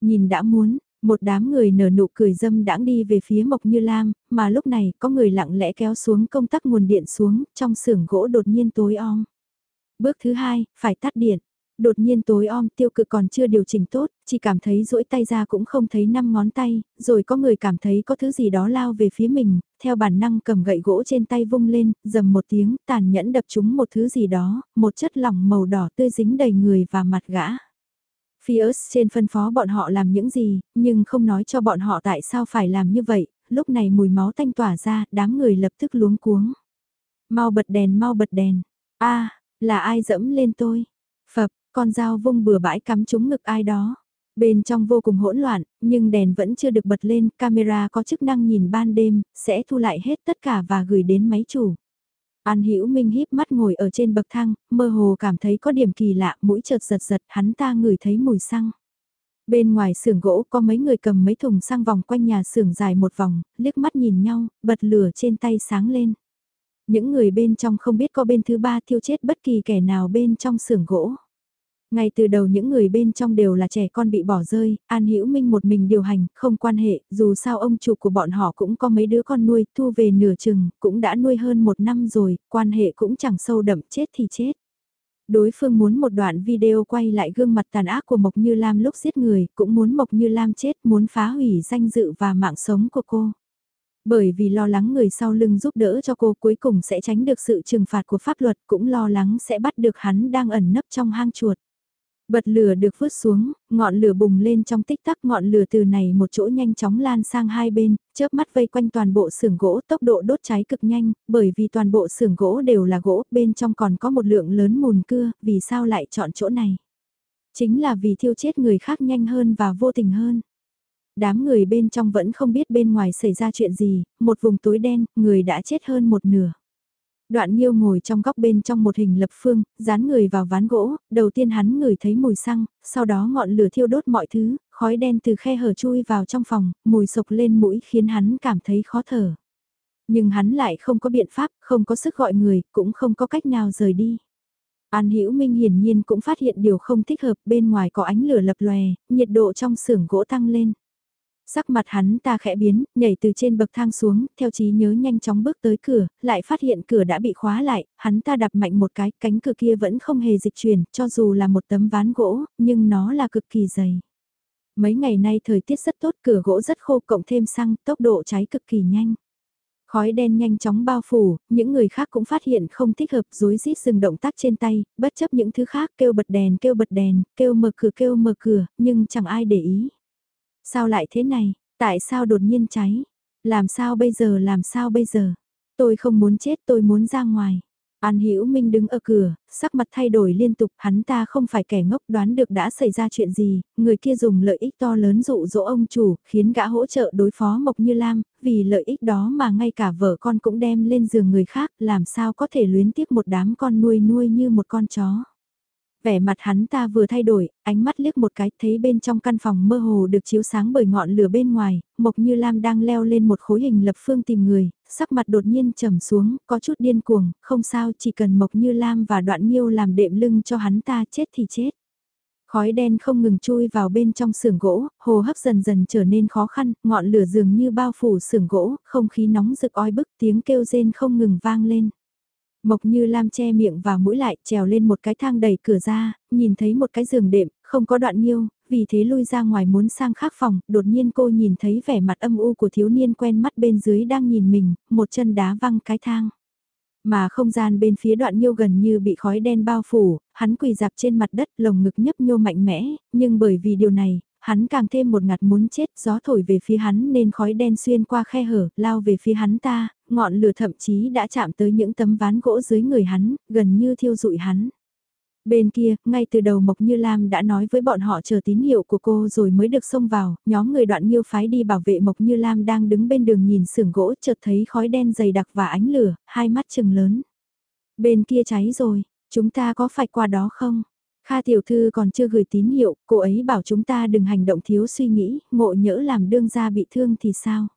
Nhìn đã muốn, một đám người nở nụ cười dâm đãng đi về phía Mộc Như Lam, mà lúc này có người lặng lẽ kéo xuống công tắc nguồn điện xuống, trong xưởng gỗ đột nhiên tối om. Bước thứ hai, phải tắt điện. Đột nhiên tối om tiêu cực còn chưa điều chỉnh tốt, chỉ cảm thấy duỗi tay ra cũng không thấy năm ngón tay, rồi có người cảm thấy có thứ gì đó lao về phía mình, theo bản năng cầm gậy gỗ trên tay vung lên, dầm một tiếng, tàn nhẫn đập trúng một thứ gì đó, một chất lỏng màu đỏ tươi dính đầy người và mặt gã. Fierce trên phân phó bọn họ làm những gì, nhưng không nói cho bọn họ tại sao phải làm như vậy, lúc này mùi máu tanh tỏa ra, đám người lập tức luống cuống. Mau bật đèn, mau bật đèn. a là ai dẫm lên tôi? Phập, con dao vung bừa bãi cắm trúng ngực ai đó. Bên trong vô cùng hỗn loạn, nhưng đèn vẫn chưa được bật lên, camera có chức năng nhìn ban đêm, sẽ thu lại hết tất cả và gửi đến máy chủ. An Hữu Minh híp mắt ngồi ở trên bậc thang, mơ hồ cảm thấy có điểm kỳ lạ, mũi chợt giật giật, hắn ta ngửi thấy mùi xăng. Bên ngoài xưởng gỗ có mấy người cầm mấy thùng xăng vòng quanh nhà xưởng dài một vòng, liếc mắt nhìn nhau, bật lửa trên tay sáng lên. Những người bên trong không biết có bên thứ ba thiêu chết bất kỳ kẻ nào bên trong xưởng gỗ. Ngay từ đầu những người bên trong đều là trẻ con bị bỏ rơi, An Hữu Minh một mình điều hành, không quan hệ, dù sao ông chủ của bọn họ cũng có mấy đứa con nuôi, thu về nửa chừng, cũng đã nuôi hơn một năm rồi, quan hệ cũng chẳng sâu đậm chết thì chết. Đối phương muốn một đoạn video quay lại gương mặt tàn ác của Mộc Như Lam lúc giết người, cũng muốn Mộc Như Lam chết, muốn phá hủy danh dự và mạng sống của cô. Bởi vì lo lắng người sau lưng giúp đỡ cho cô cuối cùng sẽ tránh được sự trừng phạt của pháp luật cũng lo lắng sẽ bắt được hắn đang ẩn nấp trong hang chuột. Bật lửa được vứt xuống, ngọn lửa bùng lên trong tích tắc ngọn lửa từ này một chỗ nhanh chóng lan sang hai bên, chớp mắt vây quanh toàn bộ xưởng gỗ tốc độ đốt cháy cực nhanh, bởi vì toàn bộ xưởng gỗ đều là gỗ, bên trong còn có một lượng lớn mùn cưa, vì sao lại chọn chỗ này? Chính là vì thiêu chết người khác nhanh hơn và vô tình hơn. Đám người bên trong vẫn không biết bên ngoài xảy ra chuyện gì, một vùng tối đen, người đã chết hơn một nửa. Đoạn Nhiêu ngồi trong góc bên trong một hình lập phương, dán người vào ván gỗ, đầu tiên hắn ngửi thấy mùi xăng, sau đó ngọn lửa thiêu đốt mọi thứ, khói đen từ khe hở chui vào trong phòng, mùi sộc lên mũi khiến hắn cảm thấy khó thở. Nhưng hắn lại không có biện pháp, không có sức gọi người, cũng không có cách nào rời đi. An Hữu Minh hiển nhiên cũng phát hiện điều không thích hợp, bên ngoài có ánh lửa lập lòe, nhiệt độ trong xưởng gỗ tăng lên. Sắc mặt hắn ta khẽ biến, nhảy từ trên bậc thang xuống, theo trí nhớ nhanh chóng bước tới cửa, lại phát hiện cửa đã bị khóa lại, hắn ta đập mạnh một cái, cánh cửa kia vẫn không hề dịch chuyển, cho dù là một tấm ván gỗ, nhưng nó là cực kỳ dày. Mấy ngày nay thời tiết rất tốt, cửa gỗ rất khô cộng thêm xăng, tốc độ cháy cực kỳ nhanh. Khói đen nhanh chóng bao phủ, những người khác cũng phát hiện không thích hợp rối rít dừng động tác trên tay, bất chấp những thứ khác kêu bật đèn kêu bật đèn, kêu mở cửa kêu mở cửa, nhưng chẳng ai để ý. Sao lại thế này? Tại sao đột nhiên cháy? Làm sao bây giờ làm sao bây giờ? Tôi không muốn chết tôi muốn ra ngoài. An Hữu Minh đứng ở cửa, sắc mặt thay đổi liên tục, hắn ta không phải kẻ ngốc đoán được đã xảy ra chuyện gì, người kia dùng lợi ích to lớn dụ dỗ ông chủ, khiến gã hỗ trợ đối phó Mộc Như Lam, vì lợi ích đó mà ngay cả vợ con cũng đem lên giường người khác, làm sao có thể luyến tiếc một đám con nuôi nuôi như một con chó. Vẻ mặt hắn ta vừa thay đổi, ánh mắt liếc một cái thấy bên trong căn phòng mơ hồ được chiếu sáng bởi ngọn lửa bên ngoài, Mộc Như Lam đang leo lên một khối hình lập phương tìm người, sắc mặt đột nhiên trầm xuống, có chút điên cuồng, không sao chỉ cần Mộc Như Lam và đoạn nghiêu làm đệm lưng cho hắn ta chết thì chết. Khói đen không ngừng chui vào bên trong xưởng gỗ, hồ hấp dần dần trở nên khó khăn, ngọn lửa dường như bao phủ xưởng gỗ, không khí nóng rực oi bức tiếng kêu rên không ngừng vang lên. Mộc như Lam che miệng và mũi lại trèo lên một cái thang đẩy cửa ra, nhìn thấy một cái giường đệm, không có đoạn nhiêu, vì thế lui ra ngoài muốn sang khác phòng, đột nhiên cô nhìn thấy vẻ mặt âm u của thiếu niên quen mắt bên dưới đang nhìn mình, một chân đá văng cái thang. Mà không gian bên phía đoạn nhiêu gần như bị khói đen bao phủ, hắn quỳ dạp trên mặt đất lồng ngực nhấp nhô mạnh mẽ, nhưng bởi vì điều này, hắn càng thêm một ngạt muốn chết, gió thổi về phía hắn nên khói đen xuyên qua khe hở, lao về phía hắn ta, ngọn lửa thậm chí đã chạm tới những tấm ván gỗ dưới người hắn, gần như thiêu rụi hắn. Bên kia, ngay từ đầu Mộc Như Lam đã nói với bọn họ chờ tín hiệu của cô rồi mới được xông vào, nhóm người đoạn nghiêu phái đi bảo vệ Mộc Như Lam đang đứng bên đường nhìn sưởng gỗ chợt thấy khói đen dày đặc và ánh lửa, hai mắt chừng lớn. Bên kia cháy rồi, chúng ta có phải qua đó không? Kha tiểu thư còn chưa gửi tín hiệu, cô ấy bảo chúng ta đừng hành động thiếu suy nghĩ, ngộ nhỡ làm đương gia bị thương thì sao?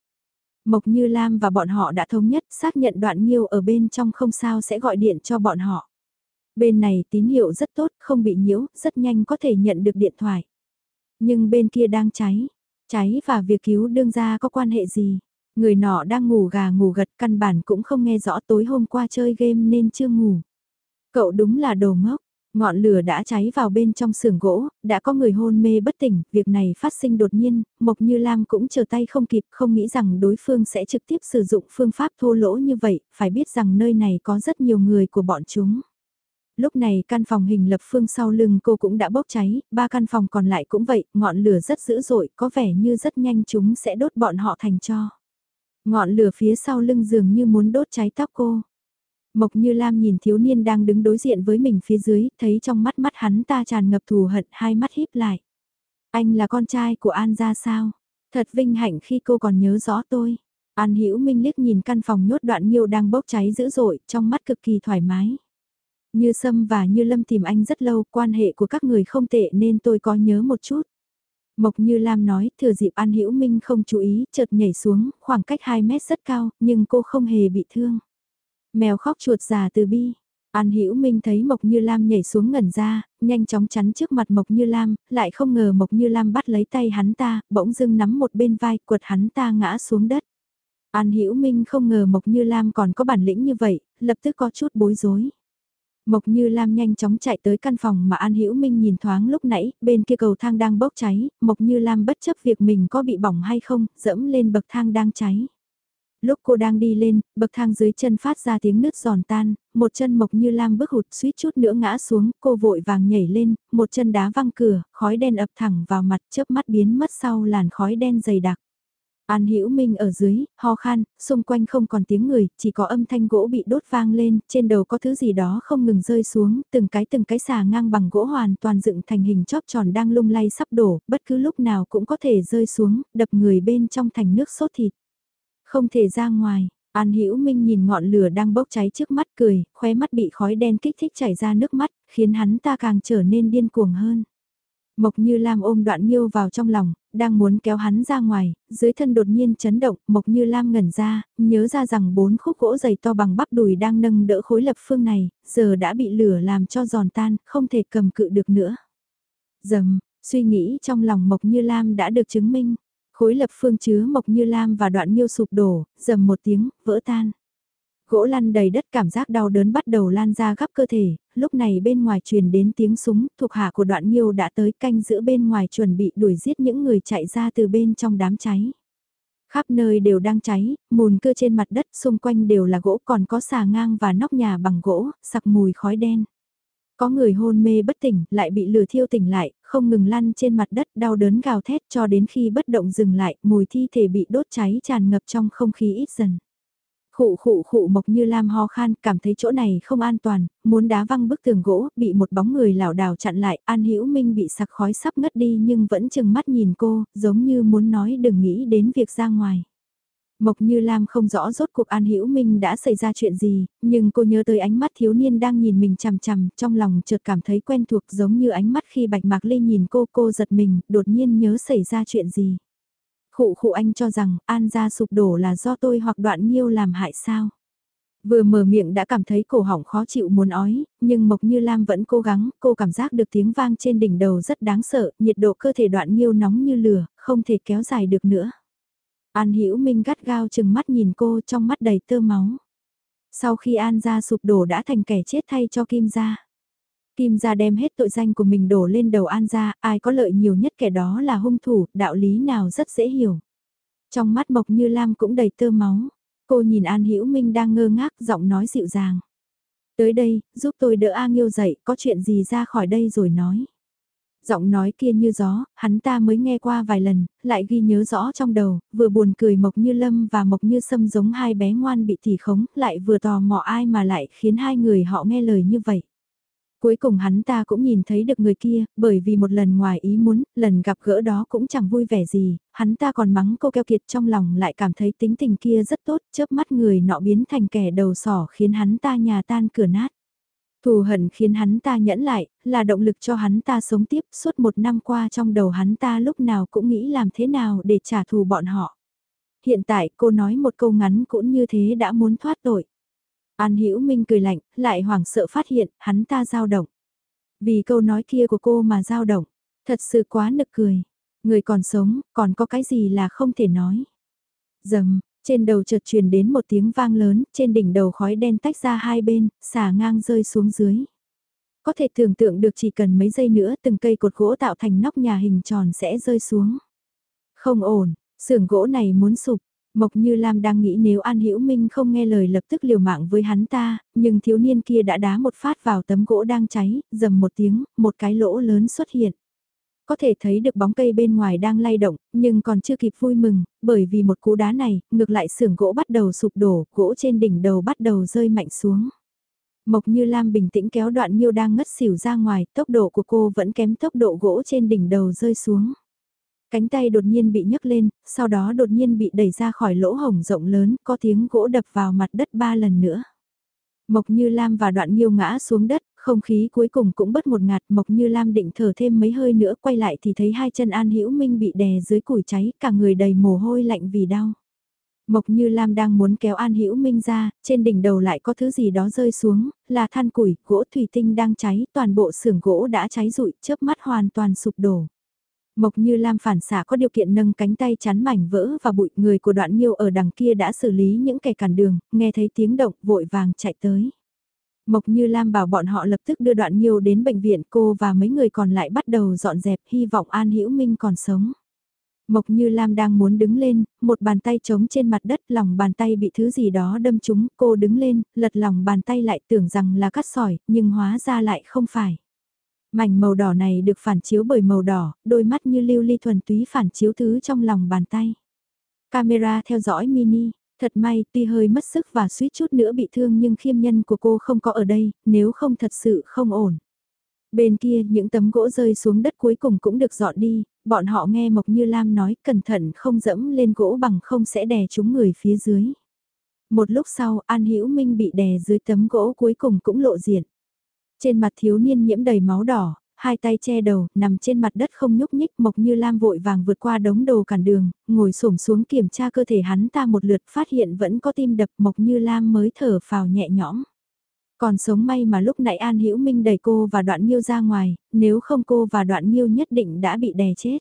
Mộc Như Lam và bọn họ đã thống nhất xác nhận đoạn nghiêu ở bên trong không sao sẽ gọi điện cho bọn họ. Bên này tín hiệu rất tốt, không bị nhiễu, rất nhanh có thể nhận được điện thoại. Nhưng bên kia đang cháy. Cháy và việc cứu đương gia có quan hệ gì? Người nọ đang ngủ gà ngủ gật căn bản cũng không nghe rõ tối hôm qua chơi game nên chưa ngủ. Cậu đúng là đồ ngốc. Ngọn lửa đã cháy vào bên trong xưởng gỗ, đã có người hôn mê bất tỉnh, việc này phát sinh đột nhiên, Mộc Như Lam cũng chờ tay không kịp, không nghĩ rằng đối phương sẽ trực tiếp sử dụng phương pháp thô lỗ như vậy, phải biết rằng nơi này có rất nhiều người của bọn chúng. Lúc này căn phòng hình lập phương sau lưng cô cũng đã bốc cháy, ba căn phòng còn lại cũng vậy, ngọn lửa rất dữ dội, có vẻ như rất nhanh chúng sẽ đốt bọn họ thành cho. Ngọn lửa phía sau lưng dường như muốn đốt cháy tóc cô. Mộc Như Lam nhìn thiếu niên đang đứng đối diện với mình phía dưới, thấy trong mắt mắt hắn ta tràn ngập thù hận, hai mắt híp lại. Anh là con trai của An gia sao? Thật vinh hạnh khi cô còn nhớ rõ tôi. An Hữu Minh liếc nhìn căn phòng nhốt đoạn nhiêu đang bốc cháy dữ dội, trong mắt cực kỳ thoải mái. Như Sâm và Như Lâm tìm anh rất lâu, quan hệ của các người không tệ nên tôi có nhớ một chút. Mộc Như Lam nói, thừa dịp An Hữu Minh không chú ý, chợt nhảy xuống, khoảng cách 2 mét rất cao, nhưng cô không hề bị thương. Mèo khóc chuột già từ bi. An Hữu Minh thấy Mộc Như Lam nhảy xuống ngẩn ra, nhanh chóng chắn trước mặt Mộc Như Lam, lại không ngờ Mộc Như Lam bắt lấy tay hắn ta, bỗng dưng nắm một bên vai, quật hắn ta ngã xuống đất. An Hữu Minh không ngờ Mộc Như Lam còn có bản lĩnh như vậy, lập tức có chút bối rối. Mộc Như Lam nhanh chóng chạy tới căn phòng mà An Hữu Minh nhìn thoáng lúc nãy, bên kia cầu thang đang bốc cháy, Mộc Như Lam bất chấp việc mình có bị bỏng hay không, dẫm lên bậc thang đang cháy. Lúc cô đang đi lên, bậc thang dưới chân phát ra tiếng nứt giòn tan, một chân Mộc Như Lam bước hụt suýt chút nữa ngã xuống, cô vội vàng nhảy lên, một chân đá văng cửa, khói đen ập thẳng vào mặt chớp mắt biến mất sau làn khói đen dày đặc. An Hữu Minh ở dưới, ho khan, xung quanh không còn tiếng người, chỉ có âm thanh gỗ bị đốt vang lên, trên đầu có thứ gì đó không ngừng rơi xuống, từng cái từng cái xà ngang bằng gỗ hoàn toàn dựng thành hình chóp tròn đang lung lay sắp đổ, bất cứ lúc nào cũng có thể rơi xuống, đập người bên trong thành nước sốt thịt. Không thể ra ngoài, An Hữu Minh nhìn ngọn lửa đang bốc cháy trước mắt cười, khóe mắt bị khói đen kích thích chảy ra nước mắt, khiến hắn ta càng trở nên điên cuồng hơn. Mộc Như Lam ôm đoạn Nhiêu vào trong lòng, đang muốn kéo hắn ra ngoài, dưới thân đột nhiên chấn động, Mộc Như Lam ngẩn ra, nhớ ra rằng bốn khúc gỗ dày to bằng bắp đùi đang nâng đỡ khối lập phương này, giờ đã bị lửa làm cho giòn tan, không thể cầm cự được nữa. Dầm, suy nghĩ trong lòng Mộc Như Lam đã được chứng minh, khối lập phương chứa Mộc Như Lam và đoạn miêu sụp đổ, dầm một tiếng, vỡ tan. Gỗ lăn đầy đất cảm giác đau đớn bắt đầu lan ra khắp cơ thể, lúc này bên ngoài truyền đến tiếng súng, thuộc hạ của đoạn miêu đã tới canh giữa bên ngoài chuẩn bị đuổi giết những người chạy ra từ bên trong đám cháy. Khắp nơi đều đang cháy, mùn cưa trên mặt đất xung quanh đều là gỗ còn có xà ngang và nóc nhà bằng gỗ, sặc mùi khói đen. Có người hôn mê bất tỉnh, lại bị lửa thiêu tỉnh lại, không ngừng lăn trên mặt đất đau đớn gào thét cho đến khi bất động dừng lại, mùi thi thể bị đốt cháy tràn ngập trong không khí ít dần. Khụ khụ khụ mộc như lam ho khan, cảm thấy chỗ này không an toàn, muốn đá văng bức tường gỗ, bị một bóng người lảo đảo chặn lại, An Hữu Minh bị sặc khói sắp ngất đi nhưng vẫn chừng mắt nhìn cô, giống như muốn nói đừng nghĩ đến việc ra ngoài. Mộc Như Lam không rõ rốt cuộc An Hữu Minh đã xảy ra chuyện gì, nhưng cô nhớ tới ánh mắt thiếu niên đang nhìn mình chằm chằm, trong lòng chợt cảm thấy quen thuộc giống như ánh mắt khi Bạch Mạc Ly nhìn cô, cô giật mình, đột nhiên nhớ xảy ra chuyện gì. Khụ khụ anh cho rằng An gia sụp đổ là do tôi hoặc đoạn nhiêu làm hại sao. Vừa mở miệng đã cảm thấy cổ họng khó chịu muốn ói, nhưng Mộc Như Lam vẫn cố gắng, cô cảm giác được tiếng vang trên đỉnh đầu rất đáng sợ, nhiệt độ cơ thể đoạn nhiêu nóng như lửa, không thể kéo dài được nữa. An Hữu Minh gắt gao chừng mắt nhìn cô trong mắt đầy tơ máu. Sau khi An gia sụp đổ đã thành kẻ chết thay cho Kim gia. Kim gia đem hết tội danh của mình đổ lên đầu An gia, ai có lợi nhiều nhất kẻ đó là hung thủ, đạo lý nào rất dễ hiểu. Trong mắt Mộc Như Lam cũng đầy tơ máu, cô nhìn An Hữu Minh đang ngơ ngác, giọng nói dịu dàng. Tới đây, giúp tôi đỡ A Nghiêu dậy, có chuyện gì ra khỏi đây rồi nói. Giọng nói kia như gió, hắn ta mới nghe qua vài lần, lại ghi nhớ rõ trong đầu, vừa buồn cười Mộc Như Lâm và Mộc Như Sâm giống hai bé ngoan bị tỉ khống, lại vừa tò mò ai mà lại khiến hai người họ nghe lời như vậy. Cuối cùng hắn ta cũng nhìn thấy được người kia, bởi vì một lần ngoài ý muốn, lần gặp gỡ đó cũng chẳng vui vẻ gì, hắn ta còn mắng cô keo kiệt trong lòng lại cảm thấy tính tình kia rất tốt, chớp mắt người nọ biến thành kẻ đầu sỏ khiến hắn ta nhà tan cửa nát. Thù hận khiến hắn ta nhẫn lại, là động lực cho hắn ta sống tiếp suốt một năm qua trong đầu hắn ta lúc nào cũng nghĩ làm thế nào để trả thù bọn họ. Hiện tại cô nói một câu ngắn cũng như thế đã muốn thoát tội. An Hữu Minh cười lạnh, lại hoảng sợ phát hiện, hắn ta dao động. Vì câu nói kia của cô mà dao động, thật sự quá nực cười. Người còn sống, còn có cái gì là không thể nói. Dầm, trên đầu chợt truyền đến một tiếng vang lớn, trên đỉnh đầu khói đen tách ra hai bên, xả ngang rơi xuống dưới. Có thể tưởng tượng được chỉ cần mấy giây nữa từng cây cột gỗ tạo thành nóc nhà hình tròn sẽ rơi xuống. Không ổn, xưởng gỗ này muốn sụp, Mộc Như Lam đang nghĩ nếu An Hữu Minh không nghe lời lập tức liều mạng với hắn ta, nhưng thiếu niên kia đã đá một phát vào tấm gỗ đang cháy, dầm một tiếng, một cái lỗ lớn xuất hiện. Có thể thấy được bóng cây bên ngoài đang lay động, nhưng còn chưa kịp vui mừng, bởi vì một cú đá này, ngược lại xưởng gỗ bắt đầu sụp đổ, gỗ trên đỉnh đầu bắt đầu rơi mạnh xuống. Mộc Như Lam bình tĩnh kéo đoạn nhiêu đang ngất xỉu ra ngoài, tốc độ của cô vẫn kém tốc độ gỗ trên đỉnh đầu rơi xuống. Cánh tay đột nhiên bị nhấc lên, sau đó đột nhiên bị đẩy ra khỏi lỗ hổng rộng lớn, có tiếng gỗ đập vào mặt đất ba lần nữa. Mộc Như Lam và Đoạn Nhiêu ngã xuống đất, không khí cuối cùng cũng bất một ngạt Mộc Như Lam định thở thêm mấy hơi nữa quay lại thì thấy hai chân An Hữu Minh bị đè dưới củi cháy cả người đầy mồ hôi lạnh vì đau. Mộc Như Lam đang muốn kéo An Hữu Minh ra, trên đỉnh đầu lại có thứ gì đó rơi xuống, là than củi, gỗ thủy tinh đang cháy, toàn bộ xưởng gỗ đã cháy rụi, chớp mắt hoàn toàn sụp đổ. Mộc Như Lam phản xạ có điều kiện nâng cánh tay chắn mảnh vỡ và bụi người của đoạn nhiêu ở đằng kia đã xử lý những kẻ cản đường, nghe thấy tiếng động vội vàng chạy tới. Mộc Như Lam bảo bọn họ lập tức đưa đoạn nhiều đến bệnh viện cô và mấy người còn lại bắt đầu dọn dẹp hy vọng An Hữu Minh còn sống. Mộc Như Lam đang muốn đứng lên, một bàn tay trống trên mặt đất lòng bàn tay bị thứ gì đó đâm trúng, cô đứng lên, lật lòng bàn tay lại tưởng rằng là cắt sỏi, nhưng hóa ra lại không phải. Mảnh màu đỏ này được phản chiếu bởi màu đỏ, đôi mắt như lưu ly thuần túy phản chiếu thứ trong lòng bàn tay. Camera theo dõi mini, thật may tuy hơi mất sức và suýt chút nữa bị thương nhưng khiêm nhân của cô không có ở đây, nếu không thật sự không ổn. Bên kia những tấm gỗ rơi xuống đất cuối cùng cũng được dọn đi, bọn họ nghe Mộc Như Lam nói cẩn thận không dẫm lên gỗ bằng không sẽ đè chúng người phía dưới. Một lúc sau An Hữu Minh bị đè dưới tấm gỗ cuối cùng cũng lộ diện. Trên mặt thiếu niên nhiễm đầy máu đỏ, hai tay che đầu, nằm trên mặt đất không nhúc nhích Mộc Như Lam vội vàng vượt qua đống đồ cản đường, ngồi xổm xuống kiểm tra cơ thể hắn ta một lượt phát hiện vẫn có tim đập Mộc Như Lam mới thở phào nhẹ nhõm. Còn sống may mà lúc nãy An Hữu Minh đẩy cô và đoạn Nhiêu ra ngoài, nếu không cô và đoạn Nhiêu nhất định đã bị đè chết.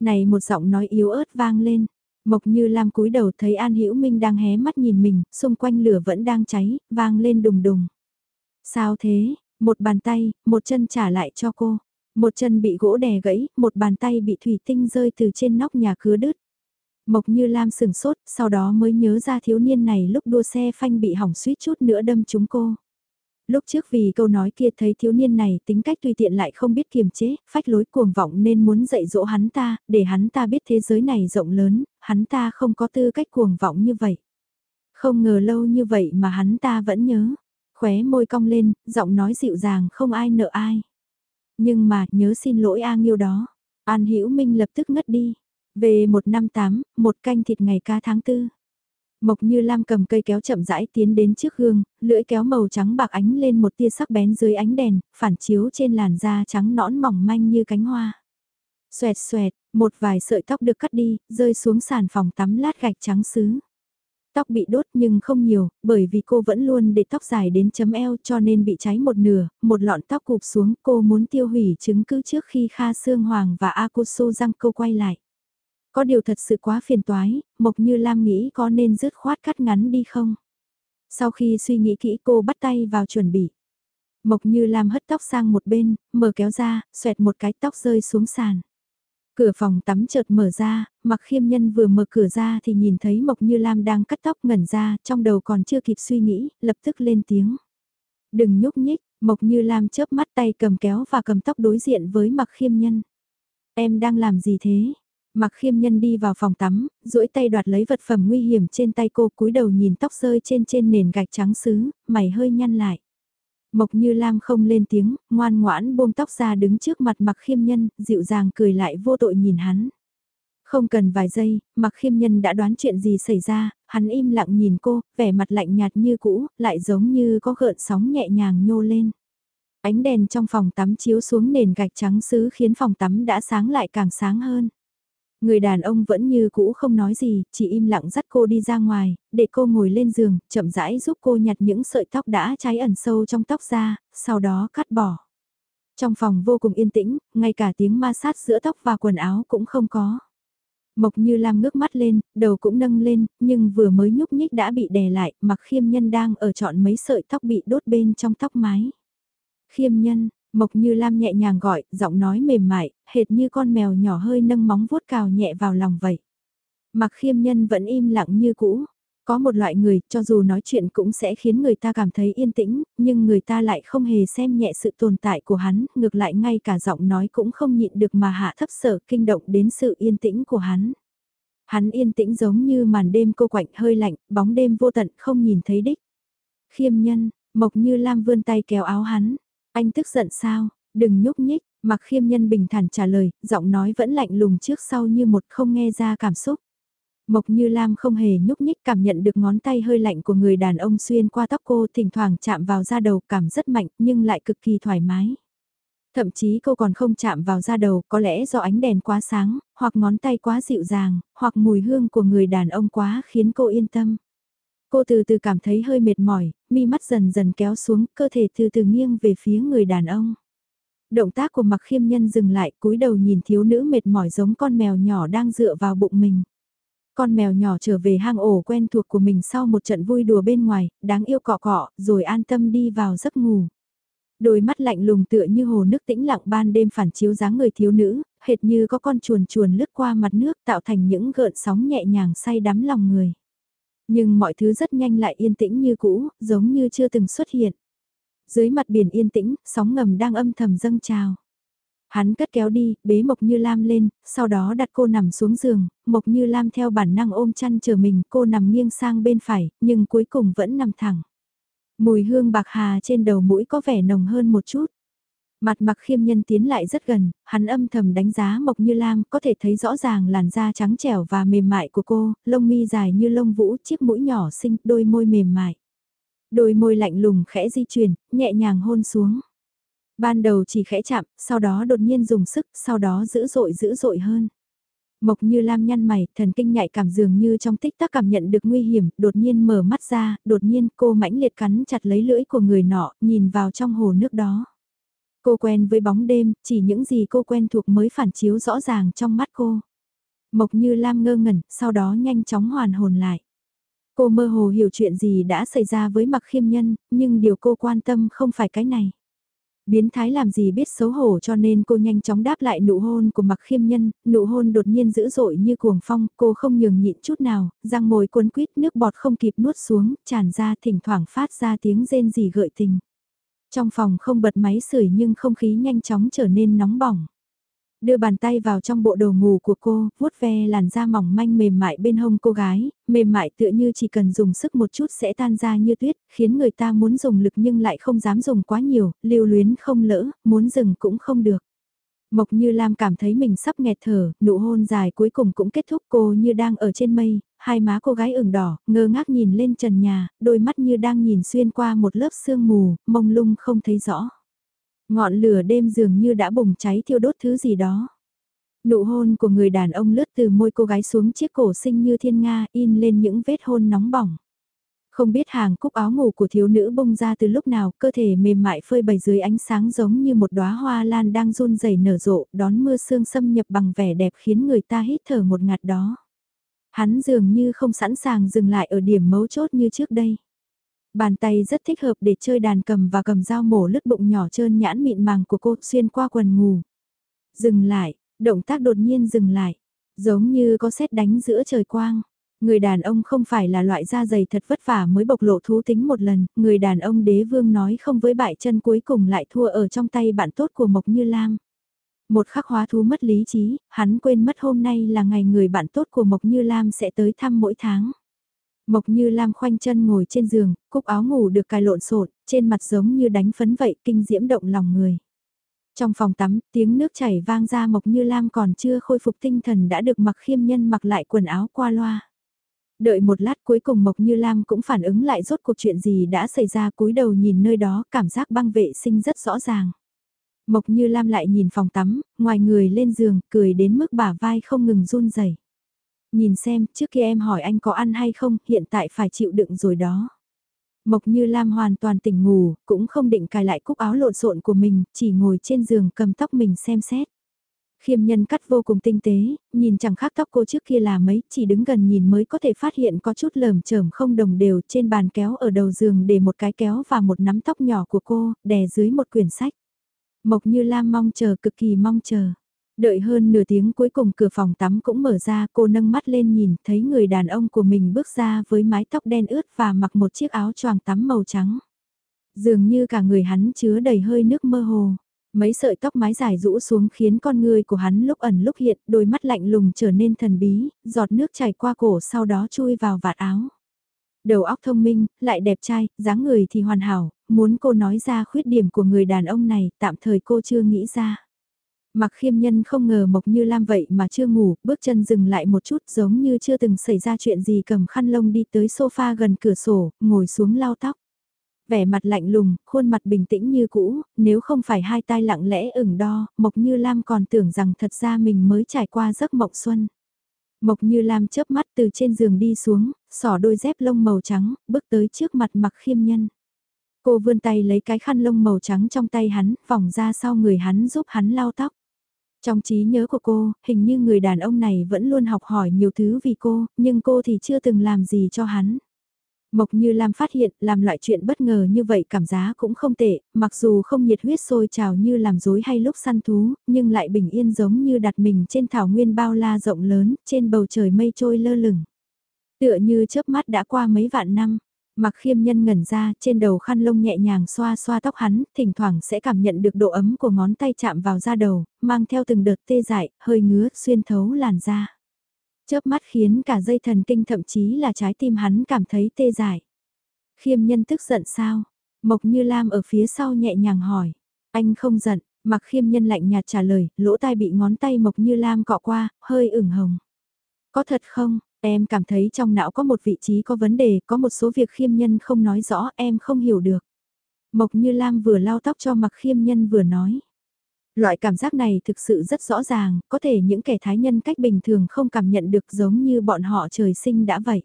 Này một giọng nói yếu ớt vang lên. Mộc Như Lam cúi đầu thấy An Hữu Minh đang hé mắt nhìn mình, xung quanh lửa vẫn đang cháy, vang lên đùng đùng. Sao thế? Một bàn tay, một chân trả lại cho cô. Một chân bị gỗ đè gãy, một bàn tay bị thủy tinh rơi từ trên nóc nhà cứa đứt. Mộc Như Lam sừng sốt, sau đó mới nhớ ra thiếu niên này lúc đua xe phanh bị hỏng suýt chút nữa đâm trúng cô. Lúc trước vì câu nói kia thấy thiếu niên này tính cách tùy tiện lại không biết kiềm chế, phách lối cuồng vọng nên muốn dạy dỗ hắn ta, để hắn ta biết thế giới này rộng lớn, hắn ta không có tư cách cuồng vọng như vậy. Không ngờ lâu như vậy mà hắn ta vẫn nhớ, khóe môi cong lên, giọng nói dịu dàng không ai nợ ai. Nhưng mà nhớ xin lỗi A Nghiêu đó, An Hữu Minh lập tức ngất đi. Về 158, một canh thịt ngày ca tháng tư. Mộc Như Lam cầm cây kéo chậm rãi tiến đến trước gương, lưỡi kéo màu trắng bạc ánh lên một tia sắc bén dưới ánh đèn, phản chiếu trên làn da trắng nõn mỏng manh như cánh hoa. Xoẹt xoẹt, một vài sợi tóc được cắt đi, rơi xuống sàn phòng tắm lát gạch trắng sứ. Tóc bị đốt nhưng không nhiều, bởi vì cô vẫn luôn để tóc dài đến chấm eo cho nên bị cháy một nửa, một lọn tóc cụp xuống cô muốn tiêu hủy chứng cứ trước khi Kha Sương Hoàng và Akusu răng cô quay lại. Có điều thật sự quá phiền toái, Mộc Như Lam nghĩ có nên dứt khoát cắt ngắn đi không? Sau khi suy nghĩ kỹ cô bắt tay vào chuẩn bị. Mộc Như Lam hất tóc sang một bên, mở kéo ra, xoẹt một cái tóc rơi xuống sàn. Cửa phòng tắm chợt mở ra, mặc khiêm nhân vừa mở cửa ra thì nhìn thấy Mộc Như Lam đang cắt tóc ngẩn ra, trong đầu còn chưa kịp suy nghĩ, lập tức lên tiếng. Đừng nhúc nhích, Mộc Như Lam chớp mắt tay cầm kéo và cầm tóc đối diện với mặc khiêm nhân. Em đang làm gì thế? Mặc khiêm nhân đi vào phòng tắm, duỗi tay đoạt lấy vật phẩm nguy hiểm trên tay cô cúi đầu nhìn tóc rơi trên trên nền gạch trắng sứ, mày hơi nhăn lại. Mộc như Lam không lên tiếng, ngoan ngoãn buông tóc ra đứng trước mặt mặc khiêm nhân, dịu dàng cười lại vô tội nhìn hắn. Không cần vài giây, mặc khiêm nhân đã đoán chuyện gì xảy ra, hắn im lặng nhìn cô, vẻ mặt lạnh nhạt như cũ, lại giống như có gợn sóng nhẹ nhàng nhô lên. Ánh đèn trong phòng tắm chiếu xuống nền gạch trắng sứ khiến phòng tắm đã sáng lại càng sáng hơn. Người đàn ông vẫn như cũ không nói gì, chỉ im lặng dắt cô đi ra ngoài, để cô ngồi lên giường, chậm rãi giúp cô nhặt những sợi tóc đã cháy ẩn sâu trong tóc ra, sau đó cắt bỏ. Trong phòng vô cùng yên tĩnh, ngay cả tiếng ma sát giữa tóc và quần áo cũng không có. Mộc như Lam ngước mắt lên, đầu cũng nâng lên, nhưng vừa mới nhúc nhích đã bị đè lại, mặc khiêm nhân đang ở chọn mấy sợi tóc bị đốt bên trong tóc mái. Khiêm nhân, Mộc như Lam nhẹ nhàng gọi, giọng nói mềm mại, hệt như con mèo nhỏ hơi nâng móng vuốt cào nhẹ vào lòng vậy. Mặc khiêm nhân vẫn im lặng như cũ. Có một loại người, cho dù nói chuyện cũng sẽ khiến người ta cảm thấy yên tĩnh, nhưng người ta lại không hề xem nhẹ sự tồn tại của hắn, ngược lại ngay cả giọng nói cũng không nhịn được mà hạ thấp sở kinh động đến sự yên tĩnh của hắn. Hắn yên tĩnh giống như màn đêm cô quạnh hơi lạnh, bóng đêm vô tận không nhìn thấy đích. Khiêm nhân, Mộc như Lam vươn tay kéo áo hắn, anh tức giận sao, đừng nhúc nhích, mặc khiêm nhân bình thản trả lời, giọng nói vẫn lạnh lùng trước sau như một không nghe ra cảm xúc. Mộc Như Lam không hề nhúc nhích cảm nhận được ngón tay hơi lạnh của người đàn ông xuyên qua tóc cô thỉnh thoảng chạm vào da đầu cảm rất mạnh nhưng lại cực kỳ thoải mái. Thậm chí cô còn không chạm vào da đầu có lẽ do ánh đèn quá sáng, hoặc ngón tay quá dịu dàng, hoặc mùi hương của người đàn ông quá khiến cô yên tâm. Cô từ từ cảm thấy hơi mệt mỏi, mi mắt dần dần kéo xuống, cơ thể từ từ nghiêng về phía người đàn ông. Động tác của mặc khiêm nhân dừng lại, cúi đầu nhìn thiếu nữ mệt mỏi giống con mèo nhỏ đang dựa vào bụng mình. Con mèo nhỏ trở về hang ổ quen thuộc của mình sau một trận vui đùa bên ngoài, đáng yêu cọ cọ, rồi an tâm đi vào giấc ngủ. Đôi mắt lạnh lùng tựa như hồ nước tĩnh lặng ban đêm phản chiếu dáng người thiếu nữ, hệt như có con chuồn chuồn lướt qua mặt nước tạo thành những gợn sóng nhẹ nhàng say đắm lòng người. Nhưng mọi thứ rất nhanh lại yên tĩnh như cũ, giống như chưa từng xuất hiện. Dưới mặt biển yên tĩnh, sóng ngầm đang âm thầm dâng trào. Hắn cất kéo đi, bế Mộc Như Lam lên, sau đó đặt cô nằm xuống giường, Mộc Như Lam theo bản năng ôm chăn chờ mình, cô nằm nghiêng sang bên phải, nhưng cuối cùng vẫn nằm thẳng. Mùi hương bạc hà trên đầu mũi có vẻ nồng hơn một chút. Mặt mặc khiêm nhân tiến lại rất gần, hắn âm thầm đánh giá Mộc Như Lam, có thể thấy rõ ràng làn da trắng trẻo và mềm mại của cô, lông mi dài như lông vũ, chiếc mũi nhỏ xinh, đôi môi mềm mại. Đôi môi lạnh lùng khẽ di chuyển, nhẹ nhàng hôn xuống. Ban đầu chỉ khẽ chạm, sau đó đột nhiên dùng sức, sau đó dữ dội dữ dội hơn. Mộc như lam nhăn mày, thần kinh nhạy cảm dường như trong tích tắc cảm nhận được nguy hiểm, đột nhiên mở mắt ra, đột nhiên cô mãnh liệt cắn chặt lấy lưỡi của người nọ, nhìn vào trong hồ nước đó. Cô quen với bóng đêm, chỉ những gì cô quen thuộc mới phản chiếu rõ ràng trong mắt cô. Mộc như lam ngơ ngẩn, sau đó nhanh chóng hoàn hồn lại. Cô mơ hồ hiểu chuyện gì đã xảy ra với mặc khiêm nhân, nhưng điều cô quan tâm không phải cái này. Biến thái làm gì biết xấu hổ cho nên cô nhanh chóng đáp lại nụ hôn của mặc khiêm nhân, nụ hôn đột nhiên dữ dội như cuồng phong, cô không nhường nhịn chút nào, răng môi cuốn quýt nước bọt không kịp nuốt xuống, tràn ra thỉnh thoảng phát ra tiếng rên rỉ gợi tình. Trong phòng không bật máy sưởi nhưng không khí nhanh chóng trở nên nóng bỏng. Đưa bàn tay vào trong bộ đồ ngủ của cô, vuốt ve làn da mỏng manh mềm mại bên hông cô gái, mềm mại tựa như chỉ cần dùng sức một chút sẽ tan ra như tuyết, khiến người ta muốn dùng lực nhưng lại không dám dùng quá nhiều, lưu luyến không lỡ, muốn dừng cũng không được. Mộc Như Lam cảm thấy mình sắp nghẹt thở, nụ hôn dài cuối cùng cũng kết thúc cô như đang ở trên mây, hai má cô gái ửng đỏ, ngơ ngác nhìn lên trần nhà, đôi mắt như đang nhìn xuyên qua một lớp sương mù, mông lung không thấy rõ. Ngọn lửa đêm dường như đã bùng cháy thiêu đốt thứ gì đó. Nụ hôn của người đàn ông lướt từ môi cô gái xuống chiếc cổ xinh như thiên nga in lên những vết hôn nóng bỏng. Không biết hàng cúc áo ngủ của thiếu nữ bông ra từ lúc nào, cơ thể mềm mại phơi bày dưới ánh sáng giống như một đóa hoa lan đang run rẩy nở rộ, đón mưa sương xâm nhập bằng vẻ đẹp khiến người ta hít thở một ngạt đó. Hắn dường như không sẵn sàng dừng lại ở điểm mấu chốt như trước đây. Bàn tay rất thích hợp để chơi đàn cầm và cầm dao mổ lứt bụng nhỏ trơn nhãn mịn màng của cô xuyên qua quần ngủ. Dừng lại, động tác đột nhiên dừng lại, giống như có xét đánh giữa trời quang. Người đàn ông không phải là loại da dày thật vất vả mới bộc lộ thú tính một lần, người đàn ông đế vương nói không với bại chân cuối cùng lại thua ở trong tay bạn tốt của Mộc Như Lam. Một khắc hóa thú mất lý trí, hắn quên mất hôm nay là ngày người bạn tốt của Mộc Như Lam sẽ tới thăm mỗi tháng. Mộc Như Lam khoanh chân ngồi trên giường, cúc áo ngủ được cài lộn xộn, trên mặt giống như đánh phấn vậy, kinh diễm động lòng người. Trong phòng tắm, tiếng nước chảy vang ra Mộc Như Lam còn chưa khôi phục tinh thần đã được mặc khiêm nhân mặc lại quần áo qua loa. Đợi một lát cuối cùng Mộc Như Lam cũng phản ứng lại rốt cuộc chuyện gì đã xảy ra cúi đầu nhìn nơi đó cảm giác băng vệ sinh rất rõ ràng. Mộc Như Lam lại nhìn phòng tắm, ngoài người lên giường, cười đến mức bả vai không ngừng run rẩy. Nhìn xem, trước kia em hỏi anh có ăn hay không, hiện tại phải chịu đựng rồi đó. Mộc Như Lam hoàn toàn tỉnh ngủ, cũng không định cài lại cúc áo lộn xộn của mình, chỉ ngồi trên giường cầm tóc mình xem xét. Khiêm nhân cắt vô cùng tinh tế, nhìn chẳng khác tóc cô trước kia là mấy, chỉ đứng gần nhìn mới có thể phát hiện có chút lởm chởm không đồng đều trên bàn kéo ở đầu giường để một cái kéo và một nắm tóc nhỏ của cô, đè dưới một quyển sách. Mộc Như Lam mong chờ cực kỳ mong chờ. Đợi hơn nửa tiếng cuối cùng cửa phòng tắm cũng mở ra cô nâng mắt lên nhìn thấy người đàn ông của mình bước ra với mái tóc đen ướt và mặc một chiếc áo choàng tắm màu trắng. Dường như cả người hắn chứa đầy hơi nước mơ hồ. Mấy sợi tóc mái dài rũ xuống khiến con người của hắn lúc ẩn lúc hiện, đôi mắt lạnh lùng trở nên thần bí, giọt nước chảy qua cổ sau đó chui vào vạt áo. Đầu óc thông minh, lại đẹp trai, dáng người thì hoàn hảo, muốn cô nói ra khuyết điểm của người đàn ông này, tạm thời cô chưa nghĩ ra. Mặc khiêm nhân không ngờ Mộc Như Lam vậy mà chưa ngủ, bước chân dừng lại một chút giống như chưa từng xảy ra chuyện gì cầm khăn lông đi tới sofa gần cửa sổ, ngồi xuống lau tóc. Vẻ mặt lạnh lùng, khuôn mặt bình tĩnh như cũ, nếu không phải hai tay lặng lẽ ửng đo, Mộc Như Lam còn tưởng rằng thật ra mình mới trải qua giấc mộng xuân. Mộc Như Lam chớp mắt từ trên giường đi xuống, xỏ đôi dép lông màu trắng, bước tới trước mặt mặc khiêm nhân. Cô vươn tay lấy cái khăn lông màu trắng trong tay hắn, vòng ra sau người hắn giúp hắn lau tóc. Trong trí nhớ của cô, hình như người đàn ông này vẫn luôn học hỏi nhiều thứ vì cô, nhưng cô thì chưa từng làm gì cho hắn. Mộc Như Lam phát hiện làm loại chuyện bất ngờ như vậy cảm giá cũng không tệ, mặc dù không nhiệt huyết sôi trào như làm dối hay lúc săn thú, nhưng lại bình yên giống như đặt mình trên thảo nguyên bao la rộng lớn, trên bầu trời mây trôi lơ lửng. Tựa như chớp mắt đã qua mấy vạn năm, Mặc khiêm nhân ngẩn ra, trên đầu khăn lông nhẹ nhàng xoa xoa tóc hắn, thỉnh thoảng sẽ cảm nhận được độ ấm của ngón tay chạm vào da đầu, mang theo từng đợt tê dại, hơi ngứa, xuyên thấu làn da. Chớp mắt khiến cả dây thần kinh thậm chí là trái tim hắn cảm thấy tê dại. Khiêm nhân tức giận sao? Mộc như Lam ở phía sau nhẹ nhàng hỏi. Anh không giận, mặc khiêm nhân lạnh nhạt trả lời, lỗ tai bị ngón tay Mộc như Lam cọ qua, hơi ửng hồng. Có thật không? Em cảm thấy trong não có một vị trí có vấn đề, có một số việc khiêm nhân không nói rõ, em không hiểu được. Mộc Như Lam vừa lau tóc cho mặc khiêm nhân vừa nói. Loại cảm giác này thực sự rất rõ ràng, có thể những kẻ thái nhân cách bình thường không cảm nhận được giống như bọn họ trời sinh đã vậy.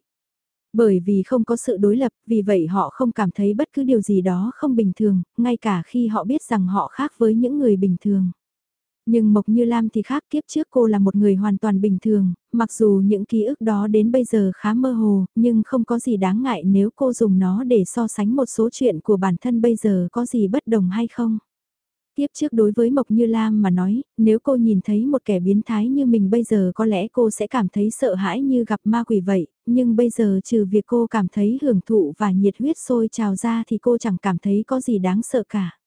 Bởi vì không có sự đối lập, vì vậy họ không cảm thấy bất cứ điều gì đó không bình thường, ngay cả khi họ biết rằng họ khác với những người bình thường. Nhưng Mộc Như Lam thì khác kiếp trước cô là một người hoàn toàn bình thường, mặc dù những ký ức đó đến bây giờ khá mơ hồ, nhưng không có gì đáng ngại nếu cô dùng nó để so sánh một số chuyện của bản thân bây giờ có gì bất đồng hay không. Tiếp trước đối với Mộc Như Lam mà nói, nếu cô nhìn thấy một kẻ biến thái như mình bây giờ có lẽ cô sẽ cảm thấy sợ hãi như gặp ma quỷ vậy, nhưng bây giờ trừ việc cô cảm thấy hưởng thụ và nhiệt huyết sôi trào ra thì cô chẳng cảm thấy có gì đáng sợ cả.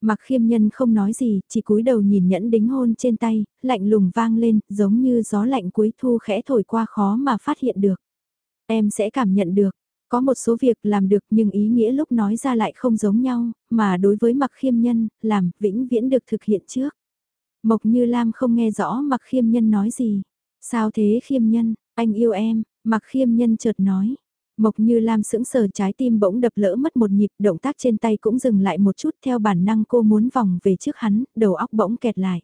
Mặc khiêm nhân không nói gì, chỉ cúi đầu nhìn nhẫn đính hôn trên tay, lạnh lùng vang lên, giống như gió lạnh cuối thu khẽ thổi qua khó mà phát hiện được. Em sẽ cảm nhận được, có một số việc làm được nhưng ý nghĩa lúc nói ra lại không giống nhau, mà đối với mặc khiêm nhân, làm vĩnh viễn được thực hiện trước. Mộc như Lam không nghe rõ mặc khiêm nhân nói gì. Sao thế khiêm nhân, anh yêu em, mặc khiêm nhân chợt nói. Mộc như Lam sững sờ trái tim bỗng đập lỡ mất một nhịp, động tác trên tay cũng dừng lại một chút theo bản năng cô muốn vòng về trước hắn, đầu óc bỗng kẹt lại.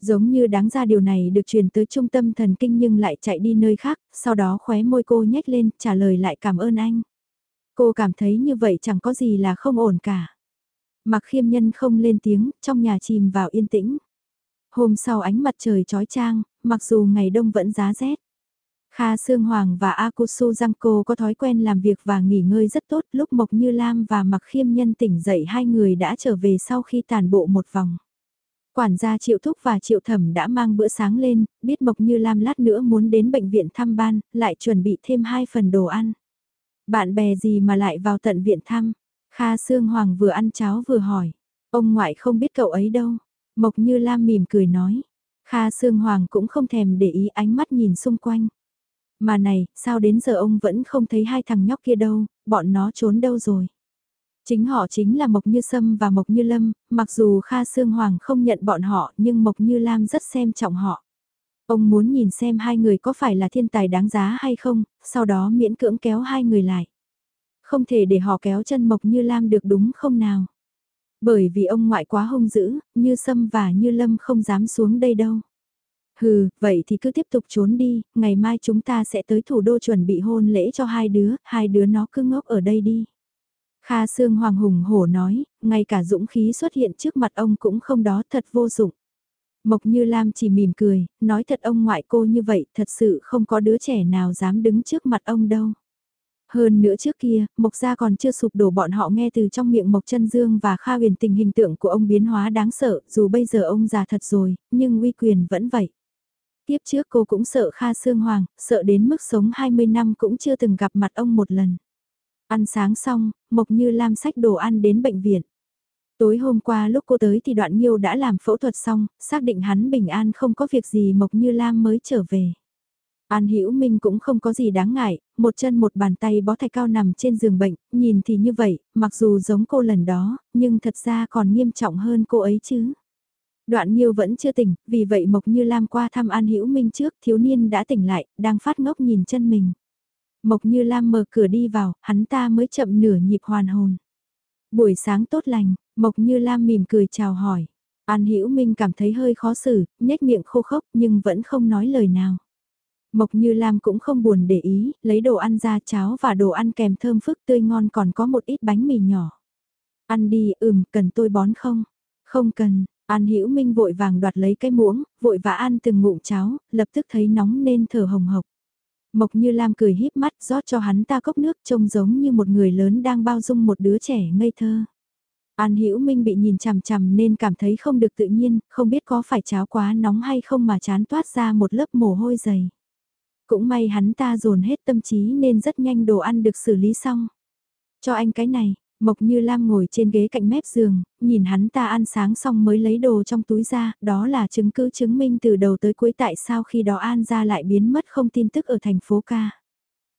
Giống như đáng ra điều này được truyền tới trung tâm thần kinh nhưng lại chạy đi nơi khác, sau đó khóe môi cô nhếch lên, trả lời lại cảm ơn anh. Cô cảm thấy như vậy chẳng có gì là không ổn cả. Mặc khiêm nhân không lên tiếng, trong nhà chìm vào yên tĩnh. Hôm sau ánh mặt trời trói trang, mặc dù ngày đông vẫn giá rét. Kha Sương Hoàng và Akusu Giangco có thói quen làm việc và nghỉ ngơi rất tốt lúc Mộc Như Lam và Mặc Khiêm Nhân tỉnh dậy hai người đã trở về sau khi tàn bộ một vòng. Quản gia Triệu Thúc và Triệu Thẩm đã mang bữa sáng lên, biết Mộc Như Lam lát nữa muốn đến bệnh viện thăm ban, lại chuẩn bị thêm hai phần đồ ăn. Bạn bè gì mà lại vào tận viện thăm? Kha Sương Hoàng vừa ăn cháo vừa hỏi. Ông ngoại không biết cậu ấy đâu. Mộc Như Lam mỉm cười nói. Kha Sương Hoàng cũng không thèm để ý ánh mắt nhìn xung quanh. Mà này, sao đến giờ ông vẫn không thấy hai thằng nhóc kia đâu, bọn nó trốn đâu rồi? Chính họ chính là Mộc Như Sâm và Mộc Như Lâm, mặc dù Kha Sương Hoàng không nhận bọn họ nhưng Mộc Như Lam rất xem trọng họ. Ông muốn nhìn xem hai người có phải là thiên tài đáng giá hay không, sau đó miễn cưỡng kéo hai người lại. Không thể để họ kéo chân Mộc Như Lam được đúng không nào? Bởi vì ông ngoại quá hung dữ, Như Sâm và Như Lâm không dám xuống đây đâu. Hừ, vậy thì cứ tiếp tục trốn đi, ngày mai chúng ta sẽ tới thủ đô chuẩn bị hôn lễ cho hai đứa, hai đứa nó cứ ngốc ở đây đi. Kha Sương Hoàng hùng hổ nói, ngay cả dũng khí xuất hiện trước mặt ông cũng không đó thật vô dụng. Mộc Như Lam chỉ mỉm cười, nói thật ông ngoại cô như vậy thật sự không có đứa trẻ nào dám đứng trước mặt ông đâu. Hơn nữa trước kia, Mộc Gia còn chưa sụp đổ bọn họ nghe từ trong miệng Mộc Chân Dương và Kha huyền tình hình tượng của ông biến hóa đáng sợ, dù bây giờ ông già thật rồi, nhưng uy quyền vẫn vậy. Tiếp trước cô cũng sợ Kha Sương Hoàng, sợ đến mức sống 20 năm cũng chưa từng gặp mặt ông một lần. Ăn sáng xong, Mộc Như Lam sách đồ ăn đến bệnh viện. Tối hôm qua lúc cô tới thì đoạn nghiêu đã làm phẫu thuật xong, xác định hắn bình an không có việc gì Mộc Như Lam mới trở về. An Hữu Minh cũng không có gì đáng ngại, một chân một bàn tay bó thạch cao nằm trên giường bệnh, nhìn thì như vậy, mặc dù giống cô lần đó, nhưng thật ra còn nghiêm trọng hơn cô ấy chứ. Đoạn Nhiêu vẫn chưa tỉnh, vì vậy Mộc Như Lam qua thăm An Hữu Minh trước, thiếu niên đã tỉnh lại, đang phát ngốc nhìn chân mình. Mộc Như Lam mở cửa đi vào, hắn ta mới chậm nửa nhịp hoàn hồn. Buổi sáng tốt lành, Mộc Như Lam mỉm cười chào hỏi. An Hữu Minh cảm thấy hơi khó xử, nhếch miệng khô khốc nhưng vẫn không nói lời nào. Mộc Như Lam cũng không buồn để ý, lấy đồ ăn ra cháo và đồ ăn kèm thơm phức tươi ngon còn có một ít bánh mì nhỏ. Ăn đi, ừm, cần tôi bón không? Không cần, An Hữu Minh vội vàng đoạt lấy cái muỗng, vội vã ăn từng ngụm cháo, lập tức thấy nóng nên thở hồng hộc. Mộc Như Lam cười híp mắt rót cho hắn ta cốc nước trông giống như một người lớn đang bao dung một đứa trẻ ngây thơ. An Hữu Minh bị nhìn chằm chằm nên cảm thấy không được tự nhiên, không biết có phải cháo quá nóng hay không mà chán toát ra một lớp mồ hôi dày. Cũng may hắn ta dồn hết tâm trí nên rất nhanh đồ ăn được xử lý xong. Cho anh cái này, Mộc Như Lam ngồi trên ghế cạnh mép giường, nhìn hắn ta ăn sáng xong mới lấy đồ trong túi ra, đó là chứng cứ chứng minh từ đầu tới cuối tại sao khi đó An ra lại biến mất không tin tức ở thành phố ca.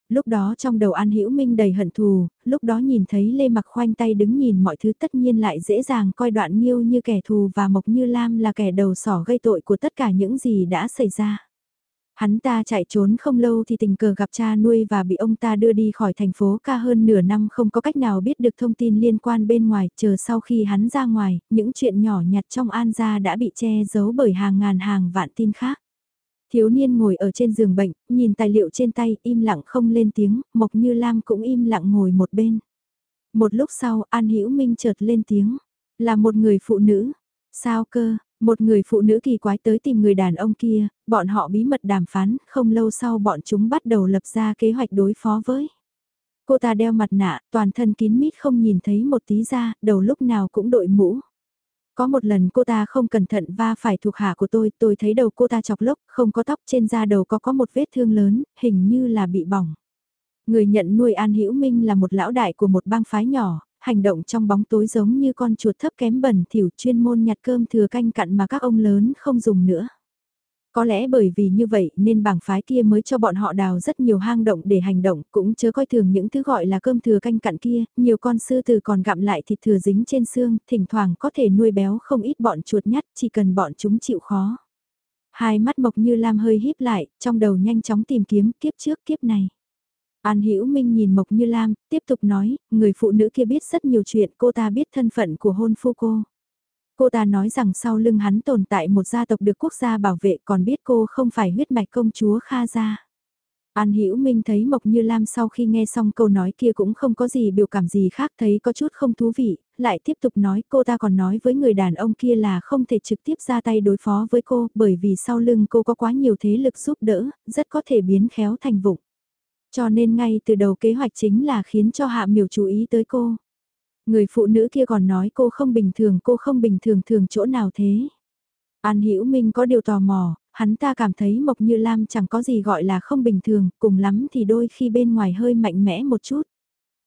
Lúc đó trong đầu An Hữu Minh đầy hận thù, lúc đó nhìn thấy Lê Mặc khoanh tay đứng nhìn mọi thứ tất nhiên lại dễ dàng coi đoạn Miêu như kẻ thù và Mộc Như Lam là kẻ đầu sỏ gây tội của tất cả những gì đã xảy ra. Hắn ta chạy trốn không lâu thì tình cờ gặp cha nuôi và bị ông ta đưa đi khỏi thành phố ca hơn nửa năm không có cách nào biết được thông tin liên quan bên ngoài, chờ sau khi hắn ra ngoài, những chuyện nhỏ nhặt trong An gia đã bị che giấu bởi hàng ngàn hàng vạn tin khác. Thiếu niên ngồi ở trên giường bệnh, nhìn tài liệu trên tay, im lặng không lên tiếng, Mộc Như Lam cũng im lặng ngồi một bên. Một lúc sau, An Hữu Minh chợt lên tiếng, là một người phụ nữ. Sao cơ, một người phụ nữ kỳ quái tới tìm người đàn ông kia, bọn họ bí mật đàm phán, không lâu sau bọn chúng bắt đầu lập ra kế hoạch đối phó với. Cô ta đeo mặt nạ, toàn thân kín mít không nhìn thấy một tí da, đầu lúc nào cũng đội mũ. Có một lần cô ta không cẩn thận va phải thuộc hạ của tôi, tôi thấy đầu cô ta chọc lốc, không có tóc trên da đầu có có một vết thương lớn, hình như là bị bỏng. Người nhận nuôi An Hữu Minh là một lão đại của một bang phái nhỏ, hành động trong bóng tối giống như con chuột thấp kém bẩn thỉu chuyên môn nhặt cơm thừa canh cặn mà các ông lớn không dùng nữa. Có lẽ bởi vì như vậy nên bảng phái kia mới cho bọn họ đào rất nhiều hang động để hành động, cũng chớ coi thường những thứ gọi là cơm thừa canh cặn kia, nhiều con sư tử còn gặm lại thịt thừa dính trên xương, thỉnh thoảng có thể nuôi béo không ít bọn chuột nhắt, chỉ cần bọn chúng chịu khó. Hai mắt mộc như lam hơi híp lại, trong đầu nhanh chóng tìm kiếm kiếp trước kiếp này. An Hữu Minh nhìn Mộc Như Lam, tiếp tục nói, người phụ nữ kia biết rất nhiều chuyện, cô ta biết thân phận của hôn phu cô. Cô ta nói rằng sau lưng hắn tồn tại một gia tộc được quốc gia bảo vệ còn biết cô không phải huyết mạch công chúa Kha gia. An Hữu Minh thấy Mộc Như Lam sau khi nghe xong câu nói kia cũng không có gì biểu cảm gì khác thấy có chút không thú vị, lại tiếp tục nói cô ta còn nói với người đàn ông kia là không thể trực tiếp ra tay đối phó với cô bởi vì sau lưng cô có quá nhiều thế lực giúp đỡ, rất có thể biến khéo thành vụng. Cho nên ngay từ đầu kế hoạch chính là khiến cho Hạ Miểu chú ý tới cô. Người phụ nữ kia còn nói cô không bình thường, cô không bình thường thường chỗ nào thế. An Hữu Minh có điều tò mò, hắn ta cảm thấy Mộc Như Lam chẳng có gì gọi là không bình thường, cùng lắm thì đôi khi bên ngoài hơi mạnh mẽ một chút.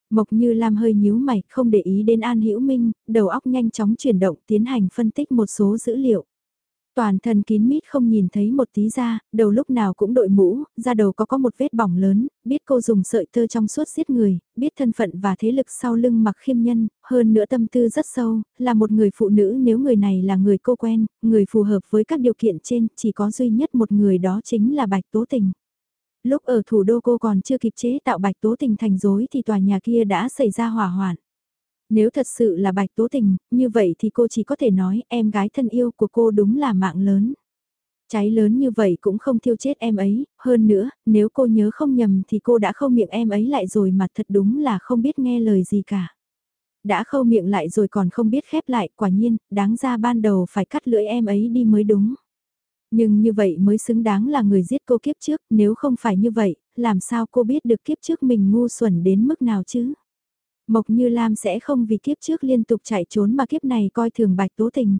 Mộc Như Lam hơi nhíu mày, không để ý đến An Hữu Minh, đầu óc nhanh chóng chuyển động tiến hành phân tích một số dữ liệu. Toàn thân kín mít không nhìn thấy một tí da, đầu lúc nào cũng đội mũ, da đầu có có một vết bỏng lớn, biết cô dùng sợi tơ trong suốt giết người, biết thân phận và thế lực sau lưng mặc khiêm nhân, hơn nữa tâm tư rất sâu, là một người phụ nữ nếu người này là người cô quen, người phù hợp với các điều kiện trên, chỉ có duy nhất một người đó chính là Bạch Tố Tình. Lúc ở thủ đô cô còn chưa kịp chế tạo Bạch Tố Tình thành dối thì tòa nhà kia đã xảy ra hỏa hoạn. Nếu thật sự là bạch tố tình, như vậy thì cô chỉ có thể nói em gái thân yêu của cô đúng là mạng lớn. Cháy lớn như vậy cũng không thiêu chết em ấy, hơn nữa, nếu cô nhớ không nhầm thì cô đã khâu miệng em ấy lại rồi mà thật đúng là không biết nghe lời gì cả. Đã khâu miệng lại rồi còn không biết khép lại, quả nhiên, đáng ra ban đầu phải cắt lưỡi em ấy đi mới đúng. Nhưng như vậy mới xứng đáng là người giết cô kiếp trước, nếu không phải như vậy, làm sao cô biết được kiếp trước mình ngu xuẩn đến mức nào chứ? Mộc Như Lam sẽ không vì kiếp trước liên tục chạy trốn mà kiếp này coi thường Bạch Tố Tình.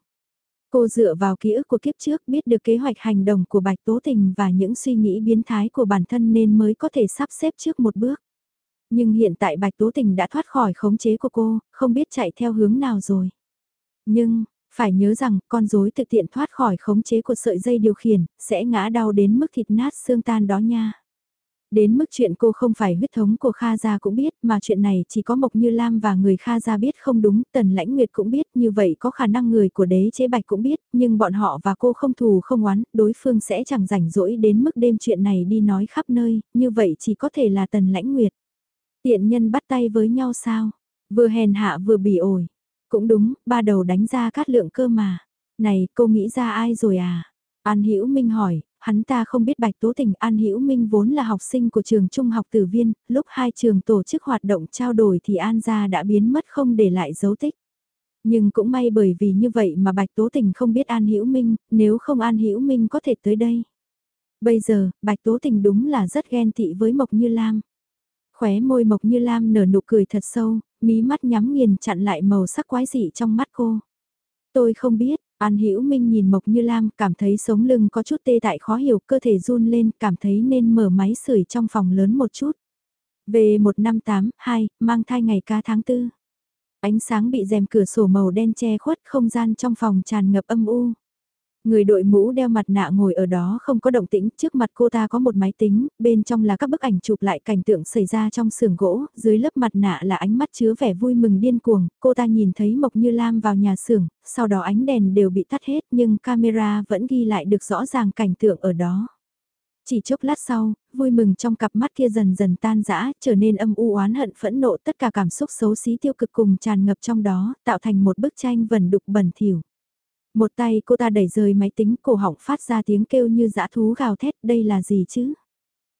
Cô dựa vào ký ức của kiếp trước biết được kế hoạch hành động của Bạch Tố Tình và những suy nghĩ biến thái của bản thân nên mới có thể sắp xếp trước một bước. Nhưng hiện tại Bạch Tố Tình đã thoát khỏi khống chế của cô, không biết chạy theo hướng nào rồi. Nhưng, phải nhớ rằng con rối thực tiện thoát khỏi khống chế của sợi dây điều khiển, sẽ ngã đau đến mức thịt nát xương tan đó nha. Đến mức chuyện cô không phải huyết thống của Kha Gia cũng biết mà chuyện này chỉ có Mộc Như Lam và người Kha Gia biết không đúng, Tần Lãnh Nguyệt cũng biết như vậy có khả năng người của đế chế bạch cũng biết, nhưng bọn họ và cô không thù không oán, đối phương sẽ chẳng rảnh rỗi đến mức đêm chuyện này đi nói khắp nơi, như vậy chỉ có thể là Tần Lãnh Nguyệt. Tiện nhân bắt tay với nhau sao? Vừa hèn hạ vừa bỉ ổi. Cũng đúng, ba đầu đánh ra cát lượng cơ mà. Này, cô nghĩ ra ai rồi à? An Hữu Minh hỏi, hắn ta không biết Bạch Tố Tình An Hữu Minh vốn là học sinh của trường trung học tử viên, lúc hai trường tổ chức hoạt động trao đổi thì An gia đã biến mất không để lại dấu tích. Nhưng cũng may bởi vì như vậy mà Bạch Tố Tình không biết An Hữu Minh, nếu không An Hữu Minh có thể tới đây. Bây giờ, Bạch Tố Tình đúng là rất ghen tị với Mộc Như Lam. Khóe môi Mộc Như Lam nở nụ cười thật sâu, mí mắt nhắm nghiền chặn lại màu sắc quái dị trong mắt cô. Tôi không biết, An Hữu Minh nhìn Mộc Như Lam, cảm thấy sống lưng có chút tê tại khó hiểu, cơ thể run lên, cảm thấy nên mở máy sưởi trong phòng lớn một chút. Về 1582, mang thai ngày ca tháng 4. Ánh sáng bị rèm cửa sổ màu đen che khuất, không gian trong phòng tràn ngập âm u. Người đội mũ đeo mặt nạ ngồi ở đó không có động tĩnh, trước mặt cô ta có một máy tính, bên trong là các bức ảnh chụp lại cảnh tượng xảy ra trong xưởng gỗ, dưới lớp mặt nạ là ánh mắt chứa vẻ vui mừng điên cuồng, cô ta nhìn thấy Mộc Như Lam vào nhà xưởng, sau đó ánh đèn đều bị tắt hết nhưng camera vẫn ghi lại được rõ ràng cảnh tượng ở đó. Chỉ chốc lát sau, vui mừng trong cặp mắt kia dần dần tan rã, trở nên âm u oán hận phẫn nộ tất cả cảm xúc xấu xí tiêu cực cùng tràn ngập trong đó, tạo thành một bức tranh vần đục bẩn thỉu. Một tay cô ta đẩy rời máy tính cổ họng phát ra tiếng kêu như dã thú gào thét đây là gì chứ?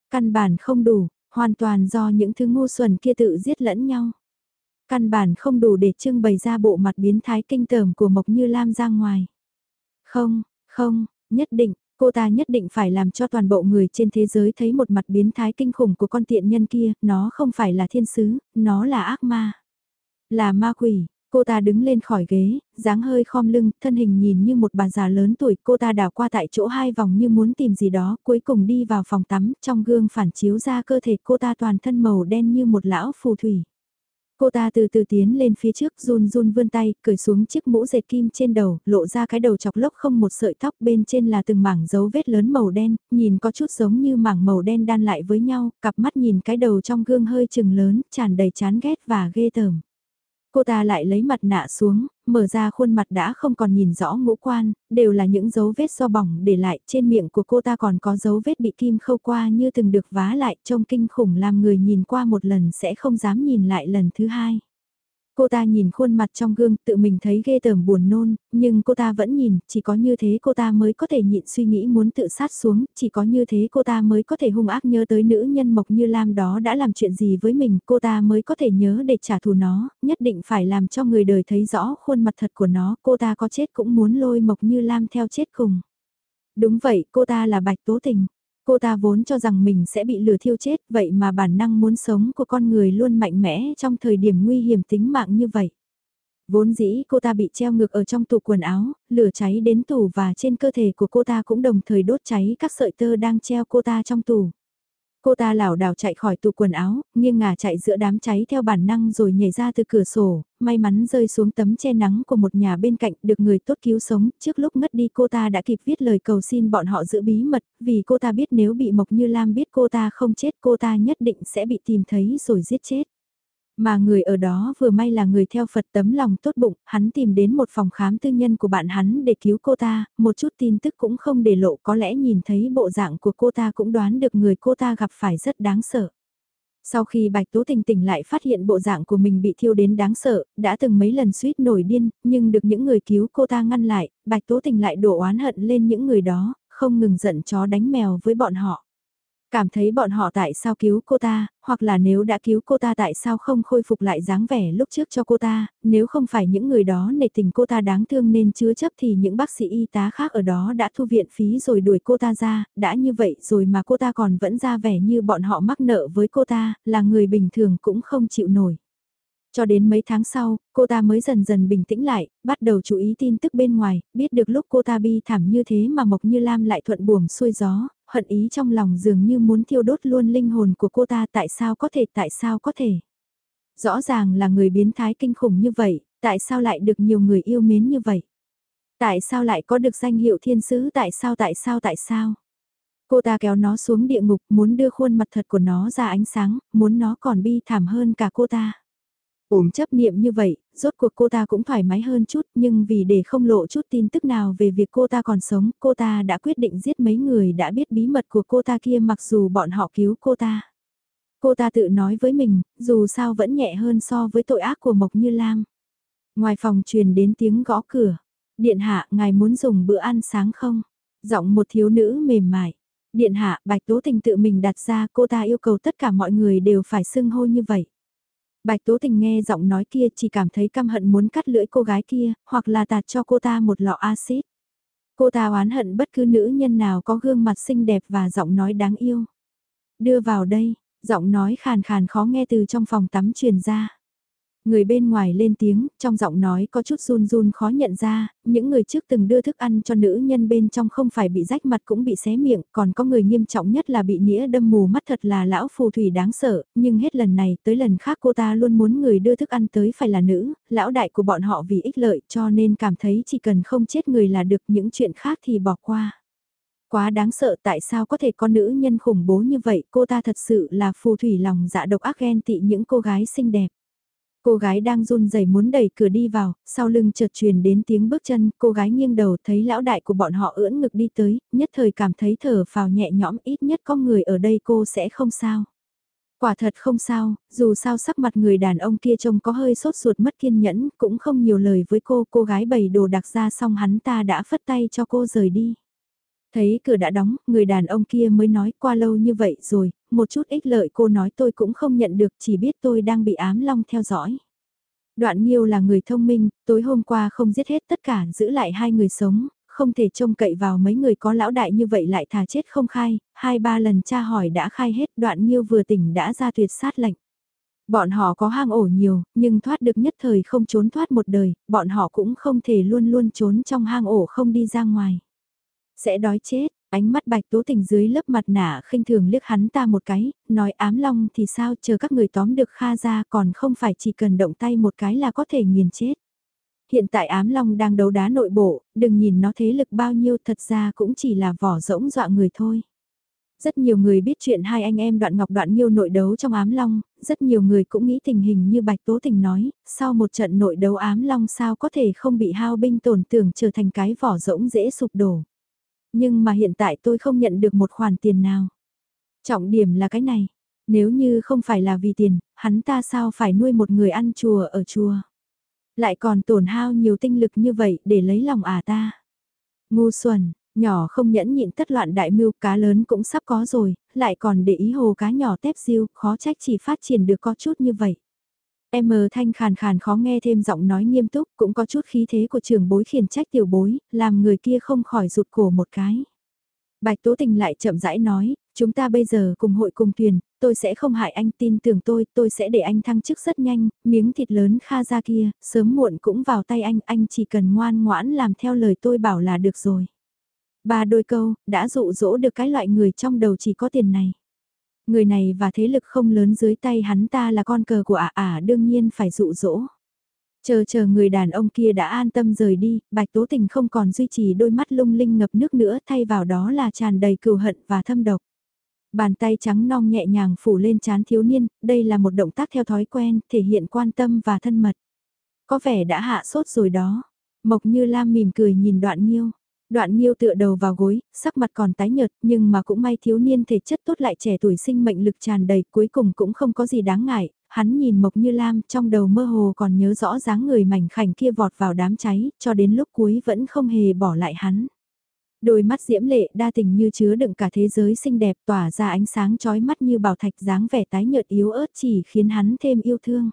Căn bản không đủ, hoàn toàn do những thứ ngu xuẩn kia tự giết lẫn nhau. Căn bản không đủ để trưng bày ra bộ mặt biến thái kinh tởm của Mộc Như Lam ra ngoài. Không, không, nhất định, cô ta nhất định phải làm cho toàn bộ người trên thế giới thấy một mặt biến thái kinh khủng của con tiện nhân kia, nó không phải là thiên sứ, nó là ác ma. Là ma quỷ, Cô ta đứng lên khỏi ghế, dáng hơi khom lưng, thân hình nhìn như một bà già lớn tuổi, cô ta đảo qua tại chỗ hai vòng như muốn tìm gì đó, cuối cùng đi vào phòng tắm, trong gương phản chiếu ra cơ thể cô ta toàn thân màu đen như một lão phù thủy. Cô ta từ từ tiến lên phía trước run run vươn tay, cởi xuống chiếc mũ dệt kim trên đầu, lộ ra cái đầu chọc lốc không một sợi tóc bên trên là từng mảng dấu vết lớn màu đen, nhìn có chút giống như mảng màu đen đan lại với nhau, cặp mắt nhìn cái đầu trong gương hơi chừng lớn, tràn đầy chán ghét và ghê tởm. Cô ta lại lấy mặt nạ xuống, mở ra khuôn mặt đã không còn nhìn rõ ngũ quan, đều là những dấu vết do bỏng để lại, trên miệng của cô ta còn có dấu vết bị kim khâu qua như từng được vá lại, trông kinh khủng làm người nhìn qua một lần sẽ không dám nhìn lại lần thứ hai. Cô ta nhìn khuôn mặt trong gương tự mình thấy ghê tởm buồn nôn, nhưng cô ta vẫn nhìn, chỉ có như thế cô ta mới có thể nhịn suy nghĩ muốn tự sát xuống, chỉ có như thế cô ta mới có thể hung ác nhớ tới nữ nhân Mộc Như Lam đó đã làm chuyện gì với mình, cô ta mới có thể nhớ để trả thù nó, nhất định phải làm cho người đời thấy rõ khuôn mặt thật của nó, cô ta có chết cũng muốn lôi Mộc Như Lam theo chết cùng. Đúng vậy, cô ta là Bạch Tố Tình. Cô ta vốn cho rằng mình sẽ bị lửa thiêu chết, vậy mà bản năng muốn sống của con người luôn mạnh mẽ trong thời điểm nguy hiểm tính mạng như vậy. Vốn dĩ cô ta bị treo ngược ở trong tủ quần áo, lửa cháy đến tủ và trên cơ thể của cô ta cũng đồng thời đốt cháy các sợi tơ đang treo cô ta trong tủ. Cô ta lảo đảo chạy khỏi tủ quần áo, nghiêng ngả chạy giữa đám cháy theo bản năng rồi nhảy ra từ cửa sổ, may mắn rơi xuống tấm che nắng của một nhà bên cạnh được người tốt cứu sống. Trước lúc ngất đi cô ta đã kịp viết lời cầu xin bọn họ giữ bí mật, vì cô ta biết nếu bị Mộc Như Lam biết cô ta không chết cô ta nhất định sẽ bị tìm thấy rồi giết chết. Mà người ở đó vừa may là người theo Phật tấm lòng tốt bụng, hắn tìm đến một phòng khám tư nhân của bạn hắn để cứu cô ta, một chút tin tức cũng không để lộ có lẽ nhìn thấy bộ dạng của cô ta cũng đoán được người cô ta gặp phải rất đáng sợ. Sau khi Bạch Tố Tình tỉnh lại phát hiện bộ dạng của mình bị thiêu đến đáng sợ, đã từng mấy lần suýt nổi điên, nhưng được những người cứu cô ta ngăn lại, Bạch Tố Tình lại đổ oán hận lên những người đó, không ngừng giận chó đánh mèo với bọn họ. Cảm thấy bọn họ tại sao cứu cô ta, hoặc là nếu đã cứu cô ta tại sao không khôi phục lại dáng vẻ lúc trước cho cô ta, nếu không phải những người đó nể tình cô ta đáng thương nên chứa chấp thì những bác sĩ y tá khác ở đó đã thu viện phí rồi đuổi cô ta ra, đã như vậy rồi mà cô ta còn vẫn ra vẻ như bọn họ mắc nợ với cô ta, là người bình thường cũng không chịu nổi. Cho đến mấy tháng sau, cô ta mới dần dần bình tĩnh lại, bắt đầu chú ý tin tức bên ngoài, biết được lúc cô ta bi thảm như thế mà Mộc Như Lam lại thuận buồm xuôi gió, hận ý trong lòng dường như muốn thiêu đốt luôn linh hồn của cô ta tại sao có thể tại sao có thể. Rõ ràng là người biến thái kinh khủng như vậy, tại sao lại được nhiều người yêu mến như vậy? Tại sao lại có được danh hiệu thiên sứ tại sao tại sao tại sao? Cô ta kéo nó xuống địa ngục muốn đưa khuôn mặt thật của nó ra ánh sáng, muốn nó còn bi thảm hơn cả cô ta. Ổm chấp niệm như vậy, rốt cuộc cô ta cũng thoải mái hơn chút nhưng vì để không lộ chút tin tức nào về việc cô ta còn sống, cô ta đã quyết định giết mấy người đã biết bí mật của cô ta kia mặc dù bọn họ cứu cô ta. Cô ta tự nói với mình, dù sao vẫn nhẹ hơn so với tội ác của Mộc Như Lam. Ngoài phòng truyền đến tiếng gõ cửa. Điện hạ, ngài muốn dùng bữa ăn sáng không? Giọng một thiếu nữ mềm mại. Điện hạ, Bạch Tố Tình tự mình đặt ra cô ta yêu cầu tất cả mọi người đều phải xưng hô như vậy. Bạch Tố Tình nghe giọng nói kia chỉ cảm thấy căm hận muốn cắt lưỡi cô gái kia, hoặc là tạt cho cô ta một lọ axit. Cô ta oán hận bất cứ nữ nhân nào có gương mặt xinh đẹp và giọng nói đáng yêu. Đưa vào đây, giọng nói khàn khàn khó nghe từ trong phòng tắm truyền ra. Người bên ngoài lên tiếng, trong giọng nói có chút run run khó nhận ra, những người trước từng đưa thức ăn cho nữ nhân bên trong không phải bị rách mặt cũng bị xé miệng, còn có người nghiêm trọng nhất là bị nghĩa đâm mù mắt thật là lão phù thủy đáng sợ, nhưng hết lần này tới lần khác cô ta luôn muốn người đưa thức ăn tới phải là nữ, lão đại của bọn họ vì ích lợi cho nên cảm thấy chỉ cần không chết người là được những chuyện khác thì bỏ qua. Quá đáng sợ tại sao có thể có nữ nhân khủng bố như vậy, cô ta thật sự là phù thủy lòng dạ độc ác ghen tị những cô gái xinh đẹp. Cô gái đang run rẩy muốn đẩy cửa đi vào, sau lưng chợt truyền đến tiếng bước chân, cô gái nghiêng đầu thấy lão đại của bọn họ ưỡn ngực đi tới, nhất thời cảm thấy thở phào nhẹ nhõm ít nhất có người ở đây cô sẽ không sao. Quả thật không sao, dù sao sắc mặt người đàn ông kia trông có hơi sốt ruột mất kiên nhẫn, cũng không nhiều lời với cô, cô gái bày đồ đặc ra xong hắn ta đã phất tay cho cô rời đi. Thấy cửa đã đóng, người đàn ông kia mới nói qua lâu như vậy rồi, một chút ích lợi cô nói tôi cũng không nhận được chỉ biết tôi đang bị ám long theo dõi. Đoạn Nhiêu là người thông minh, tối hôm qua không giết hết tất cả giữ lại hai người sống, không thể trông cậy vào mấy người có lão đại như vậy lại thà chết không khai, hai ba lần tra hỏi đã khai hết đoạn Nhiêu vừa tỉnh đã ra tuyệt sát lệnh. Bọn họ có hang ổ nhiều, nhưng thoát được nhất thời không trốn thoát một đời, bọn họ cũng không thể luôn luôn trốn trong hang ổ không đi ra ngoài. Sẽ đói chết, ánh mắt bạch tố tình dưới lớp mặt nạ khinh thường liếc hắn ta một cái, nói ám long thì sao chờ các người tóm được Kha ra còn không phải chỉ cần động tay một cái là có thể nghiền chết. Hiện tại ám long đang đấu đá nội bộ, đừng nhìn nó thế lực bao nhiêu thật ra cũng chỉ là vỏ rỗng dọa người thôi. Rất nhiều người biết chuyện hai anh em đoạn ngọc đoạn nhiêu nội đấu trong ám long, rất nhiều người cũng nghĩ tình hình như Bạch Tố Tình nói, sau một trận nội đấu ám long sao có thể không bị hao binh tổn tưởng trở thành cái vỏ rỗng dễ sụp đổ nhưng mà hiện tại tôi không nhận được một khoản tiền nào. Trọng điểm là cái này, nếu như không phải là vì tiền, hắn ta sao phải nuôi một người ăn chùa ở chùa. Lại còn tổn hao nhiều tinh lực như vậy để lấy lòng à ta. Ngu xuẩn, nhỏ không nhẫn nhịn tất loạn đại mưu cá lớn cũng sắp có rồi, lại còn để ý hồ cá nhỏ tép diêu, khó trách chỉ phát triển được có chút như vậy. M thanh khàn khàn khó nghe thêm giọng nói nghiêm túc, cũng có chút khí thế của trường bối khiển trách tiểu bối, làm người kia không khỏi rụt cổ một cái. Bạch Tố Tình lại chậm rãi nói, chúng ta bây giờ cùng hội cùng thuyền, tôi sẽ không hại anh tin tưởng tôi, tôi sẽ để anh thăng chức rất nhanh, miếng thịt lớn kha ra kia, sớm muộn cũng vào tay anh, anh chỉ cần ngoan ngoãn làm theo lời tôi bảo là được rồi. Ba đôi câu, đã dụ dỗ được cái loại người trong đầu chỉ có tiền này. Người này và thế lực không lớn dưới tay hắn ta là con cờ của ả ả đương nhiên phải dụ dỗ. Chờ chờ người đàn ông kia đã an tâm rời đi, bạch tố tình không còn duy trì đôi mắt lung linh ngập nước nữa thay vào đó là tràn đầy cừu hận và thâm độc. Bàn tay trắng non nhẹ nhàng phủ lên chán thiếu niên, đây là một động tác theo thói quen, thể hiện quan tâm và thân mật. Có vẻ đã hạ sốt rồi đó. Mộc như Lam mỉm cười nhìn đoạn nghiêu. Đoạn Nhiêu tựa đầu vào gối, sắc mặt còn tái nhợt, nhưng mà cũng may thiếu niên thể chất tốt lại trẻ tuổi sinh mệnh lực tràn đầy, cuối cùng cũng không có gì đáng ngại. Hắn nhìn Mộc Như Lam, trong đầu mơ hồ còn nhớ rõ dáng người mảnh khảnh kia vọt vào đám cháy, cho đến lúc cuối vẫn không hề bỏ lại hắn. Đôi mắt diễm lệ đa tình như chứa đựng cả thế giới xinh đẹp tỏa ra ánh sáng chói mắt như bảo thạch dáng vẻ tái nhợt yếu ớt chỉ khiến hắn thêm yêu thương.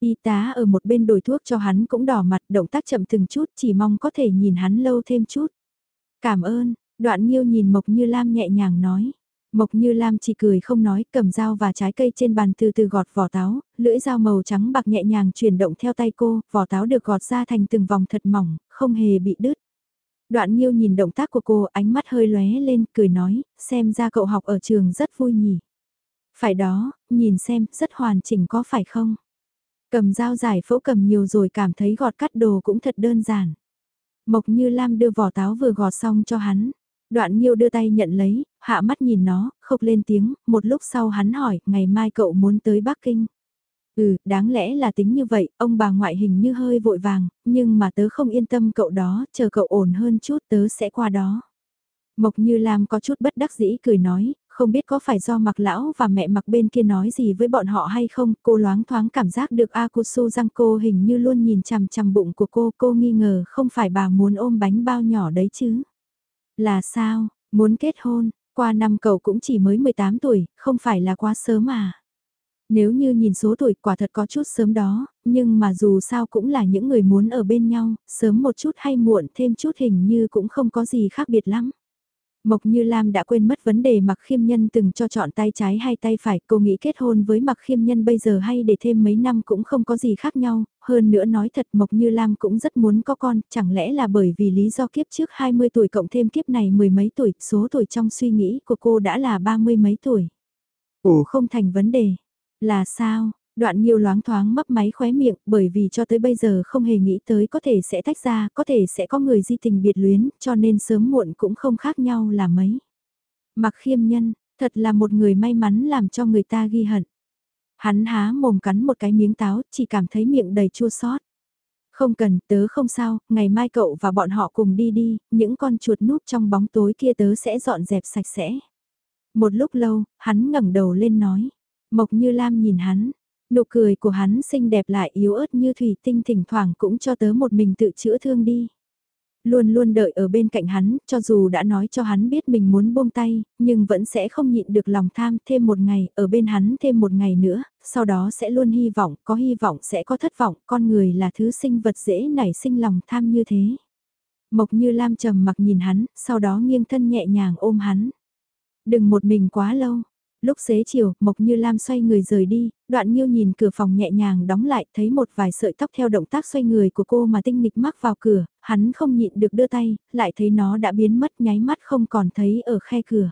Y tá ở một bên đổi thuốc cho hắn cũng đỏ mặt động tác chậm từng chút chỉ mong có thể nhìn hắn lâu thêm chút. Cảm ơn, đoạn nghiêu nhìn Mộc Như Lam nhẹ nhàng nói. Mộc Như Lam chỉ cười không nói, cầm dao và trái cây trên bàn từ từ gọt vỏ táo, lưỡi dao màu trắng bạc nhẹ nhàng chuyển động theo tay cô, vỏ táo được gọt ra thành từng vòng thật mỏng, không hề bị đứt. Đoạn Nhiêu nhìn động tác của cô, ánh mắt hơi lóe lên, cười nói, xem ra cậu học ở trường rất vui nhỉ. Phải đó, nhìn xem, rất hoàn chỉnh có phải không? Cầm dao giải phẫu cầm nhiều rồi cảm thấy gọt cắt đồ cũng thật đơn giản. Mộc Như Lam đưa vỏ táo vừa gọt xong cho hắn. Đoạn Nhiêu đưa tay nhận lấy, hạ mắt nhìn nó, khóc lên tiếng, một lúc sau hắn hỏi, ngày mai cậu muốn tới Bắc Kinh. Ừ, đáng lẽ là tính như vậy, ông bà ngoại hình như hơi vội vàng, nhưng mà tớ không yên tâm cậu đó, chờ cậu ổn hơn chút tớ sẽ qua đó. Mộc Như Lam có chút bất đắc dĩ cười nói, không biết có phải do mặc lão và mẹ mặc bên kia nói gì với bọn họ hay không, cô loáng thoáng cảm giác được Akusu răng cô hình như luôn nhìn chằm chằm bụng của cô, cô nghi ngờ không phải bà muốn ôm bánh bao nhỏ đấy chứ. Là sao, muốn kết hôn, qua năm cậu cũng chỉ mới 18 tuổi, không phải là quá sớm à. Nếu như nhìn số tuổi quả thật có chút sớm đó, nhưng mà dù sao cũng là những người muốn ở bên nhau, sớm một chút hay muộn thêm chút hình như cũng không có gì khác biệt lắm. Mộc Như Lam đã quên mất vấn đề Mặc Khiêm Nhân từng cho chọn tay trái hay tay phải, cô nghĩ kết hôn với Mặc Khiêm Nhân bây giờ hay để thêm mấy năm cũng không có gì khác nhau, hơn nữa nói thật Mộc Như Lam cũng rất muốn có con, chẳng lẽ là bởi vì lý do kiếp trước 20 tuổi cộng thêm kiếp này mười mấy tuổi, số tuổi trong suy nghĩ của cô đã là ba mươi mấy tuổi. Ồ không thành vấn đề, là sao? Đoạn nhiều loáng thoáng mấp máy khóe miệng bởi vì cho tới bây giờ không hề nghĩ tới có thể sẽ tách ra, có thể sẽ có người di tình biệt luyến, cho nên sớm muộn cũng không khác nhau là mấy. Mặc khiêm nhân, thật là một người may mắn làm cho người ta ghi hận. Hắn há mồm cắn một cái miếng táo, chỉ cảm thấy miệng đầy chua xót. Không cần, tớ không sao, ngày mai cậu và bọn họ cùng đi đi, những con chuột núp trong bóng tối kia tớ sẽ dọn dẹp sạch sẽ. Một lúc lâu, hắn ngẩng đầu lên nói. Mộc như Lam nhìn hắn, Nụ cười của hắn xinh đẹp lại yếu ớt như thủy tinh thỉnh thoảng cũng cho tớ một mình tự chữa thương đi. Luôn luôn đợi ở bên cạnh hắn, cho dù đã nói cho hắn biết mình muốn buông tay, nhưng vẫn sẽ không nhịn được lòng tham thêm một ngày, ở bên hắn thêm một ngày nữa, sau đó sẽ luôn hy vọng, có hy vọng sẽ có thất vọng, con người là thứ sinh vật dễ nảy sinh lòng tham như thế. Mộc như Lam trầm mặc nhìn hắn, sau đó nghiêng thân nhẹ nhàng ôm hắn. Đừng một mình quá lâu, Lúc xế chiều, Mộc Như Lam xoay người rời đi, đoạn Nhiêu nhìn cửa phòng nhẹ nhàng đóng lại, thấy một vài sợi tóc theo động tác xoay người của cô mà tinh nghịch mắc vào cửa, hắn không nhịn được đưa tay, lại thấy nó đã biến mất nháy mắt không còn thấy ở khe cửa.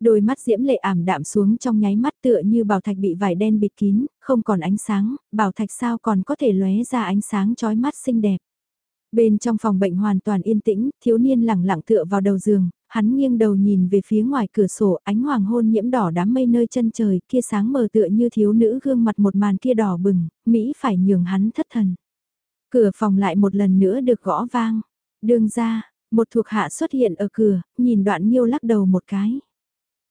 Đôi mắt diễm lệ ảm đạm xuống trong nháy mắt tựa như bảo thạch bị vải đen bịt kín, không còn ánh sáng, bảo thạch sao còn có thể lóe ra ánh sáng chói mắt xinh đẹp. Bên trong phòng bệnh hoàn toàn yên tĩnh, thiếu niên lẳng lặng tựa vào đầu giường, hắn nghiêng đầu nhìn về phía ngoài cửa sổ ánh hoàng hôn nhiễm đỏ đám mây nơi chân trời kia sáng mờ tựa như thiếu nữ gương mặt một màn kia đỏ bừng, Mỹ phải nhường hắn thất thần. Cửa phòng lại một lần nữa được gõ vang. Đường ra, một thuộc hạ xuất hiện ở cửa, nhìn đoạn miêu lắc đầu một cái.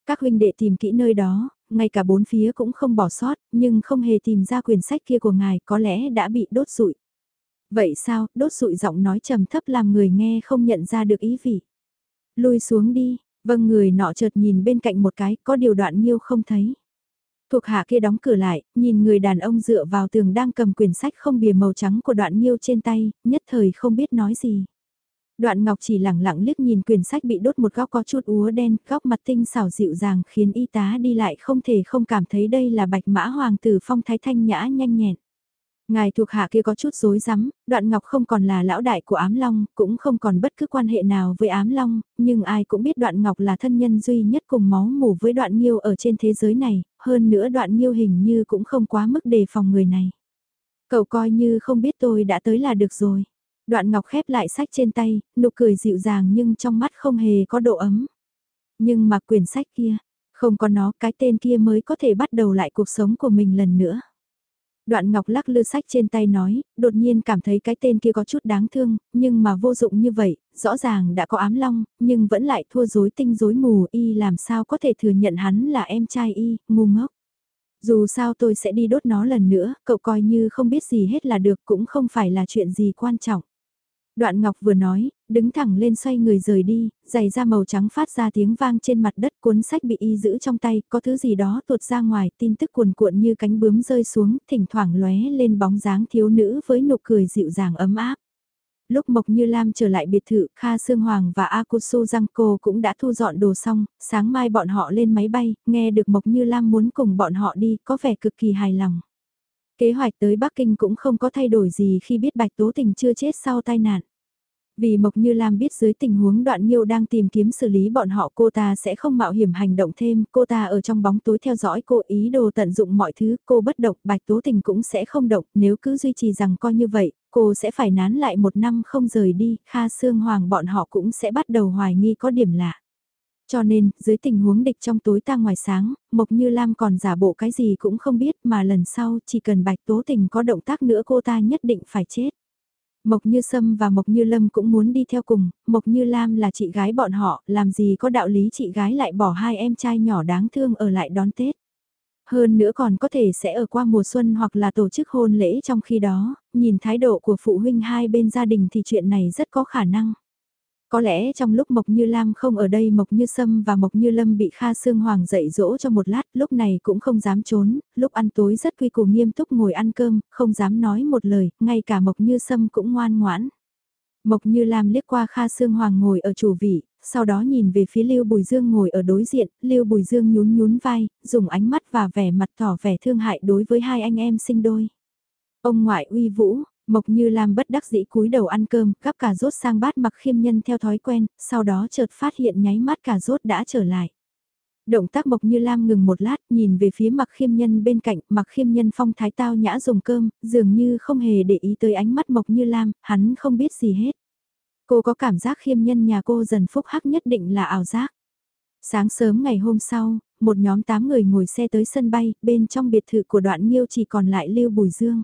Các huynh đệ tìm kỹ nơi đó, ngay cả bốn phía cũng không bỏ sót, nhưng không hề tìm ra quyển sách kia của ngài có lẽ đã bị đốt rụi. Vậy sao, đốt rụi giọng nói trầm thấp làm người nghe không nhận ra được ý vị. Lui xuống đi, vâng người nọ chợt nhìn bên cạnh một cái, có điều đoạn nhiêu không thấy. Thuộc hạ kia đóng cửa lại, nhìn người đàn ông dựa vào tường đang cầm quyển sách không bìa màu trắng của đoạn nhiêu trên tay, nhất thời không biết nói gì. Đoạn ngọc chỉ lẳng lặng liếc nhìn quyển sách bị đốt một góc có chút úa đen, góc mặt tinh xảo dịu dàng khiến y tá đi lại không thể không cảm thấy đây là bạch mã hoàng tử phong thái thanh nhã nhanh nhẹn. Ngài thuộc hạ kia có chút rối rắm, đoạn ngọc không còn là lão đại của ám long, cũng không còn bất cứ quan hệ nào với ám long, nhưng ai cũng biết đoạn ngọc là thân nhân duy nhất cùng máu mủ với đoạn nghiêu ở trên thế giới này, hơn nữa đoạn nghiêu hình như cũng không quá mức đề phòng người này. Cậu coi như không biết tôi đã tới là được rồi. Đoạn ngọc khép lại sách trên tay, nụ cười dịu dàng nhưng trong mắt không hề có độ ấm. Nhưng mà quyển sách kia, không có nó cái tên kia mới có thể bắt đầu lại cuộc sống của mình lần nữa. Đoạn Ngọc lắc lư sách trên tay nói, đột nhiên cảm thấy cái tên kia có chút đáng thương, nhưng mà vô dụng như vậy, rõ ràng đã có ám long, nhưng vẫn lại thua dối tinh dối mù y làm sao có thể thừa nhận hắn là em trai y, ngu ngốc. Dù sao tôi sẽ đi đốt nó lần nữa, cậu coi như không biết gì hết là được cũng không phải là chuyện gì quan trọng. Đoạn Ngọc vừa nói, đứng thẳng lên xoay người rời đi, giày da màu trắng phát ra tiếng vang trên mặt đất cuốn sách bị y giữ trong tay, có thứ gì đó tuột ra ngoài, tin tức cuồn cuộn như cánh bướm rơi xuống, thỉnh thoảng lóe lên bóng dáng thiếu nữ với nụ cười dịu dàng ấm áp. Lúc Mộc Như Lam trở lại biệt thự, Kha Sương Hoàng và Akusu Giangco cũng đã thu dọn đồ xong, sáng mai bọn họ lên máy bay, nghe được Mộc Như Lam muốn cùng bọn họ đi, có vẻ cực kỳ hài lòng. Kế hoạch tới Bắc Kinh cũng không có thay đổi gì khi biết Bạch Tố Tình chưa chết sau tai nạn. Vì Mộc Như Lam biết dưới tình huống đoạn nhiêu đang tìm kiếm xử lý bọn họ cô ta sẽ không mạo hiểm hành động thêm, cô ta ở trong bóng tối theo dõi cô ý đồ tận dụng mọi thứ, cô bất động, Bạch Tố Tình cũng sẽ không động, nếu cứ duy trì rằng coi như vậy, cô sẽ phải nán lại một năm không rời đi, Kha Sương Hoàng bọn họ cũng sẽ bắt đầu hoài nghi có điểm lạ. Cho nên, dưới tình huống địch trong tối ta ngoài sáng, Mộc Như Lam còn giả bộ cái gì cũng không biết mà lần sau chỉ cần Bạch Tố Tình có động tác nữa cô ta nhất định phải chết. Mộc Như Sâm và Mộc Như Lâm cũng muốn đi theo cùng, Mộc Như Lam là chị gái bọn họ, làm gì có đạo lý chị gái lại bỏ hai em trai nhỏ đáng thương ở lại đón Tết. Hơn nữa còn có thể sẽ ở qua mùa xuân hoặc là tổ chức hôn lễ trong khi đó, nhìn thái độ của phụ huynh hai bên gia đình thì chuyện này rất có khả năng. Có lẽ trong lúc Mộc Như Lam không ở đây Mộc Như Sâm và Mộc Như Lâm bị Kha Sương Hoàng dạy dỗ cho một lát, lúc này cũng không dám trốn, lúc ăn tối rất quy củ nghiêm túc ngồi ăn cơm, không dám nói một lời, ngay cả Mộc Như Sâm cũng ngoan ngoãn. Mộc Như Lam liếc qua Kha Sương Hoàng ngồi ở chủ vị, sau đó nhìn về phía Lưu Bùi Dương ngồi ở đối diện, Lưu Bùi Dương nhún nhún vai, dùng ánh mắt và vẻ mặt tỏ vẻ thương hại đối với hai anh em sinh đôi. Ông ngoại uy vũ, Mộc Như Lam bất đắc dĩ cúi đầu ăn cơm, gắp cà rốt sang bát mặc khiêm nhân theo thói quen, sau đó chợt phát hiện nháy mắt cà rốt đã trở lại. Động tác Mộc Như Lam ngừng một lát, nhìn về phía mặc khiêm nhân bên cạnh, mặc khiêm nhân phong thái tao nhã dùng cơm, dường như không hề để ý tới ánh mắt Mộc Như Lam, hắn không biết gì hết. Cô có cảm giác khiêm nhân nhà cô dần phúc hắc nhất định là ảo giác. Sáng sớm ngày hôm sau, một nhóm 8 người ngồi xe tới sân bay, bên trong biệt thự của đoạn Nhiêu chỉ còn lại Lưu Bùi Dương.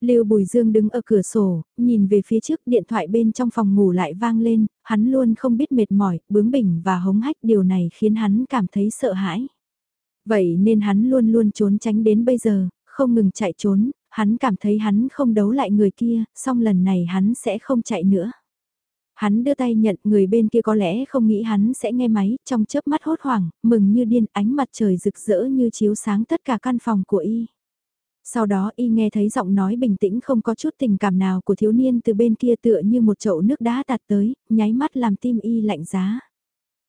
Lưu Bùi Dương đứng ở cửa sổ, nhìn về phía trước điện thoại bên trong phòng ngủ lại vang lên, hắn luôn không biết mệt mỏi, bướng bỉnh và hống hách điều này khiến hắn cảm thấy sợ hãi. Vậy nên hắn luôn luôn trốn tránh đến bây giờ, không ngừng chạy trốn, hắn cảm thấy hắn không đấu lại người kia, song lần này hắn sẽ không chạy nữa. Hắn đưa tay nhận người bên kia có lẽ không nghĩ hắn sẽ nghe máy, trong chớp mắt hốt hoảng, mừng như điên ánh mặt trời rực rỡ như chiếu sáng tất cả căn phòng của y. Sau đó y nghe thấy giọng nói bình tĩnh không có chút tình cảm nào của thiếu niên từ bên kia tựa như một chậu nước đá tạt tới, nháy mắt làm tim y lạnh giá.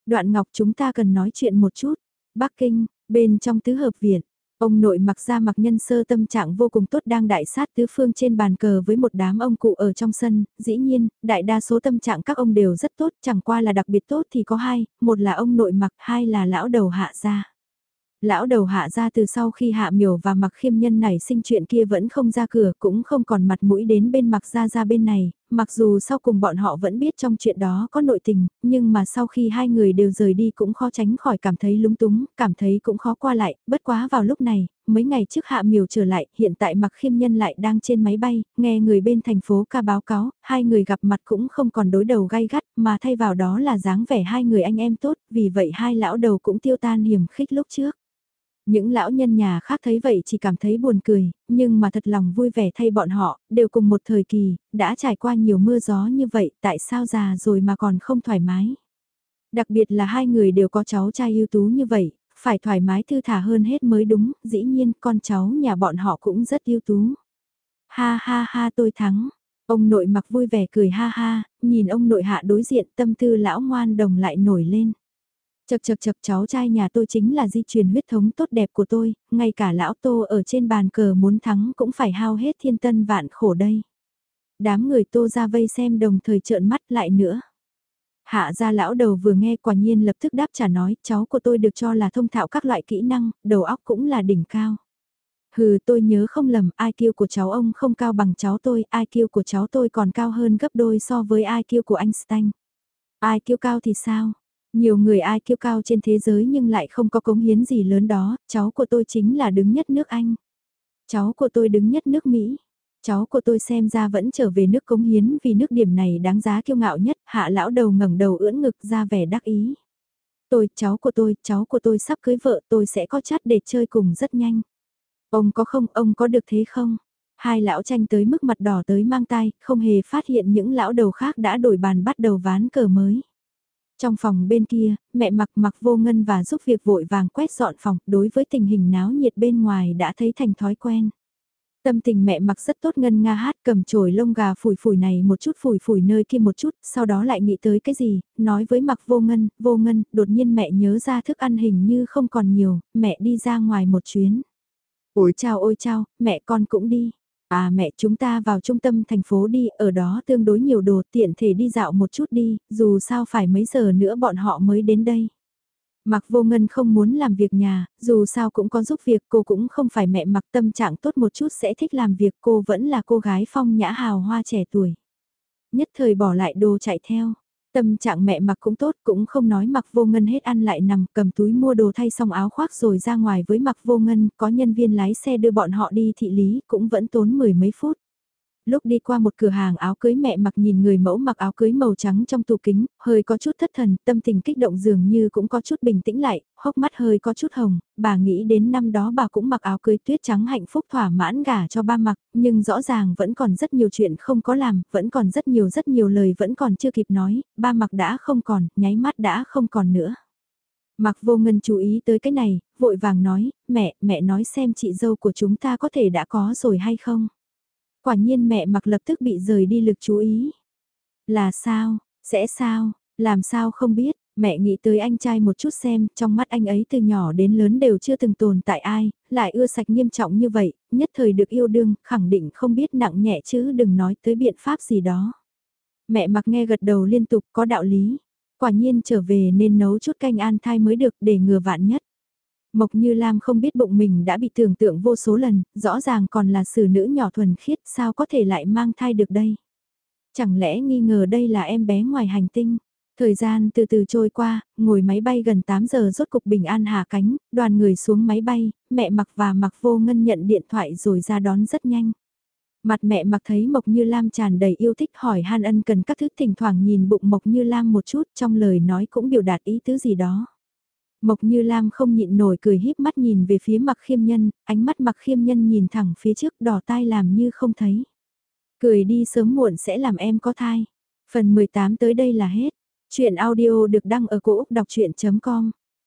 Đoạn ngọc chúng ta cần nói chuyện một chút. Bắc Kinh, bên trong tứ hợp viện, Ông nội mặc ra mặc nhân sơ tâm trạng vô cùng tốt đang đại sát tứ phương trên bàn cờ với một đám ông cụ ở trong sân, dĩ nhiên, đại đa số tâm trạng các ông đều rất tốt, chẳng qua là đặc biệt tốt thì có hai, một là ông nội mặc, hai là lão đầu hạ gia. Lão đầu hạ ra từ sau khi hạ miểu và mặc khiêm nhân này sinh chuyện kia vẫn không ra cửa cũng không còn mặt mũi đến bên mặc ra ra bên này, mặc dù sau cùng bọn họ vẫn biết trong chuyện đó có nội tình, nhưng mà sau khi hai người đều rời đi cũng khó tránh khỏi cảm thấy lúng túng, cảm thấy cũng khó qua lại, bất quá vào lúc này, mấy ngày trước hạ miều trở lại, hiện tại mặc khiêm nhân lại đang trên máy bay, nghe người bên thành phố ca báo cáo, hai người gặp mặt cũng không còn đối đầu gay gắt, mà thay vào đó là dáng vẻ hai người anh em tốt, vì vậy hai lão đầu cũng tiêu tan hiểm khích lúc trước. Những lão nhân nhà khác thấy vậy chỉ cảm thấy buồn cười, nhưng mà thật lòng vui vẻ thay bọn họ, đều cùng một thời kỳ, đã trải qua nhiều mưa gió như vậy, tại sao già rồi mà còn không thoải mái. Đặc biệt là hai người đều có cháu trai ưu tú như vậy, phải thoải mái thư thả hơn hết mới đúng, dĩ nhiên con cháu nhà bọn họ cũng rất ưu tú. Ha ha ha tôi thắng. Ông nội mặc vui vẻ cười ha ha, nhìn ông nội hạ đối diện tâm tư lão ngoan đồng lại nổi lên. Chật chật chật cháu trai nhà tôi chính là di truyền huyết thống tốt đẹp của tôi, ngay cả lão tô ở trên bàn cờ muốn thắng cũng phải hao hết thiên tân vạn khổ đây. Đám người tô ra vây xem đồng thời trợn mắt lại nữa. Hạ gia lão đầu vừa nghe quả nhiên lập tức đáp trả nói cháu của tôi được cho là thông thạo các loại kỹ năng, đầu óc cũng là đỉnh cao. Hừ tôi nhớ không lầm IQ của cháu ông không cao bằng cháu tôi, IQ của cháu tôi còn cao hơn gấp đôi so với IQ của Einstein. IQ cao thì sao? Nhiều người ai kiêu cao trên thế giới nhưng lại không có cống hiến gì lớn đó, cháu của tôi chính là đứng nhất nước Anh. Cháu của tôi đứng nhất nước Mỹ. Cháu của tôi xem ra vẫn trở về nước cống hiến vì nước điểm này đáng giá kiêu ngạo nhất, hạ lão đầu ngẩng đầu ưỡn ngực ra vẻ đắc ý. Tôi, cháu của tôi, cháu của tôi sắp cưới vợ tôi sẽ có chát để chơi cùng rất nhanh. Ông có không, ông có được thế không? Hai lão tranh tới mức mặt đỏ tới mang tay, không hề phát hiện những lão đầu khác đã đổi bàn bắt đầu ván cờ mới. Trong phòng bên kia, mẹ mặc mặc vô ngân và giúp việc vội vàng quét dọn phòng, đối với tình hình náo nhiệt bên ngoài đã thấy thành thói quen. Tâm tình mẹ mặc rất tốt ngân nga hát cầm chổi lông gà phủi phủi này một chút phủi phủi nơi kia một chút, sau đó lại nghĩ tới cái gì, nói với mặc vô ngân, vô ngân, đột nhiên mẹ nhớ ra thức ăn hình như không còn nhiều, mẹ đi ra ngoài một chuyến. Ôi chào ôi chào, mẹ con cũng đi. À mẹ chúng ta vào trung tâm thành phố đi, ở đó tương đối nhiều đồ tiện thể đi dạo một chút đi, dù sao phải mấy giờ nữa bọn họ mới đến đây. Mặc vô ngân không muốn làm việc nhà, dù sao cũng có giúp việc cô cũng không phải mẹ mặc tâm trạng tốt một chút sẽ thích làm việc cô vẫn là cô gái phong nhã hào hoa trẻ tuổi. Nhất thời bỏ lại đồ chạy theo, Tâm trạng mẹ mặc cũng tốt, cũng không nói mặc vô ngân hết ăn lại nằm cầm túi mua đồ thay xong áo khoác rồi ra ngoài với mặc vô ngân, có nhân viên lái xe đưa bọn họ đi thị lý, cũng vẫn tốn mười mấy phút lúc đi qua một cửa hàng áo cưới mẹ mặc nhìn người mẫu mặc áo cưới màu trắng trong tủ kính, hơi có chút thất thần, tâm tình kích động dường như cũng có chút bình tĩnh lại, hốc mắt hơi có chút hồng, bà nghĩ đến năm đó bà cũng mặc áo cưới tuyết trắng hạnh phúc thỏa mãn gả cho ba mặc, nhưng rõ ràng vẫn còn rất nhiều chuyện không có làm, vẫn còn rất nhiều rất nhiều lời vẫn còn chưa kịp nói, ba mặc đã không còn, nháy mắt đã không còn nữa. Mặc vô ngân chú ý tới cái này, vội vàng nói, mẹ, mẹ nói xem chị dâu của chúng ta có thể đã có rồi hay không? Quả nhiên mẹ mặc lập tức bị rời đi lực chú ý. Là sao, sẽ sao, làm sao không biết, mẹ nghĩ tới anh trai một chút xem, trong mắt anh ấy từ nhỏ đến lớn đều chưa từng tồn tại ai, lại ưa sạch nghiêm trọng như vậy, nhất thời được yêu đương, khẳng định không biết nặng nhẹ chứ đừng nói tới biện pháp gì đó. Mẹ mặc nghe gật đầu liên tục có đạo lý, quả nhiên trở về nên nấu chút canh an thai mới được để ngừa vạn nhất. Mộc Như Lam không biết bụng mình đã bị tưởng tượng vô số lần, rõ ràng còn là xử nữ nhỏ thuần khiết sao có thể lại mang thai được đây. Chẳng lẽ nghi ngờ đây là em bé ngoài hành tinh. Thời gian từ từ trôi qua, ngồi máy bay gần 8 giờ rốt cục bình an hạ cánh, đoàn người xuống máy bay, mẹ mặc và mặc vô ngân nhận điện thoại rồi ra đón rất nhanh. Mặt mẹ mặc thấy Mộc Như Lam tràn đầy yêu thích hỏi Han Ân cần các thứ thỉnh thoảng nhìn bụng Mộc Như Lam một chút trong lời nói cũng biểu đạt ý tứ gì đó. Mộc Như Lam không nhịn nổi cười híp mắt nhìn về phía mặc khiêm nhân, ánh mắt mặc khiêm nhân nhìn thẳng phía trước đỏ tai làm như không thấy. Cười đi sớm muộn sẽ làm em có thai. Phần 18 tới đây là hết. Chuyện audio được đăng ở cổ Úc đọc chuyện.com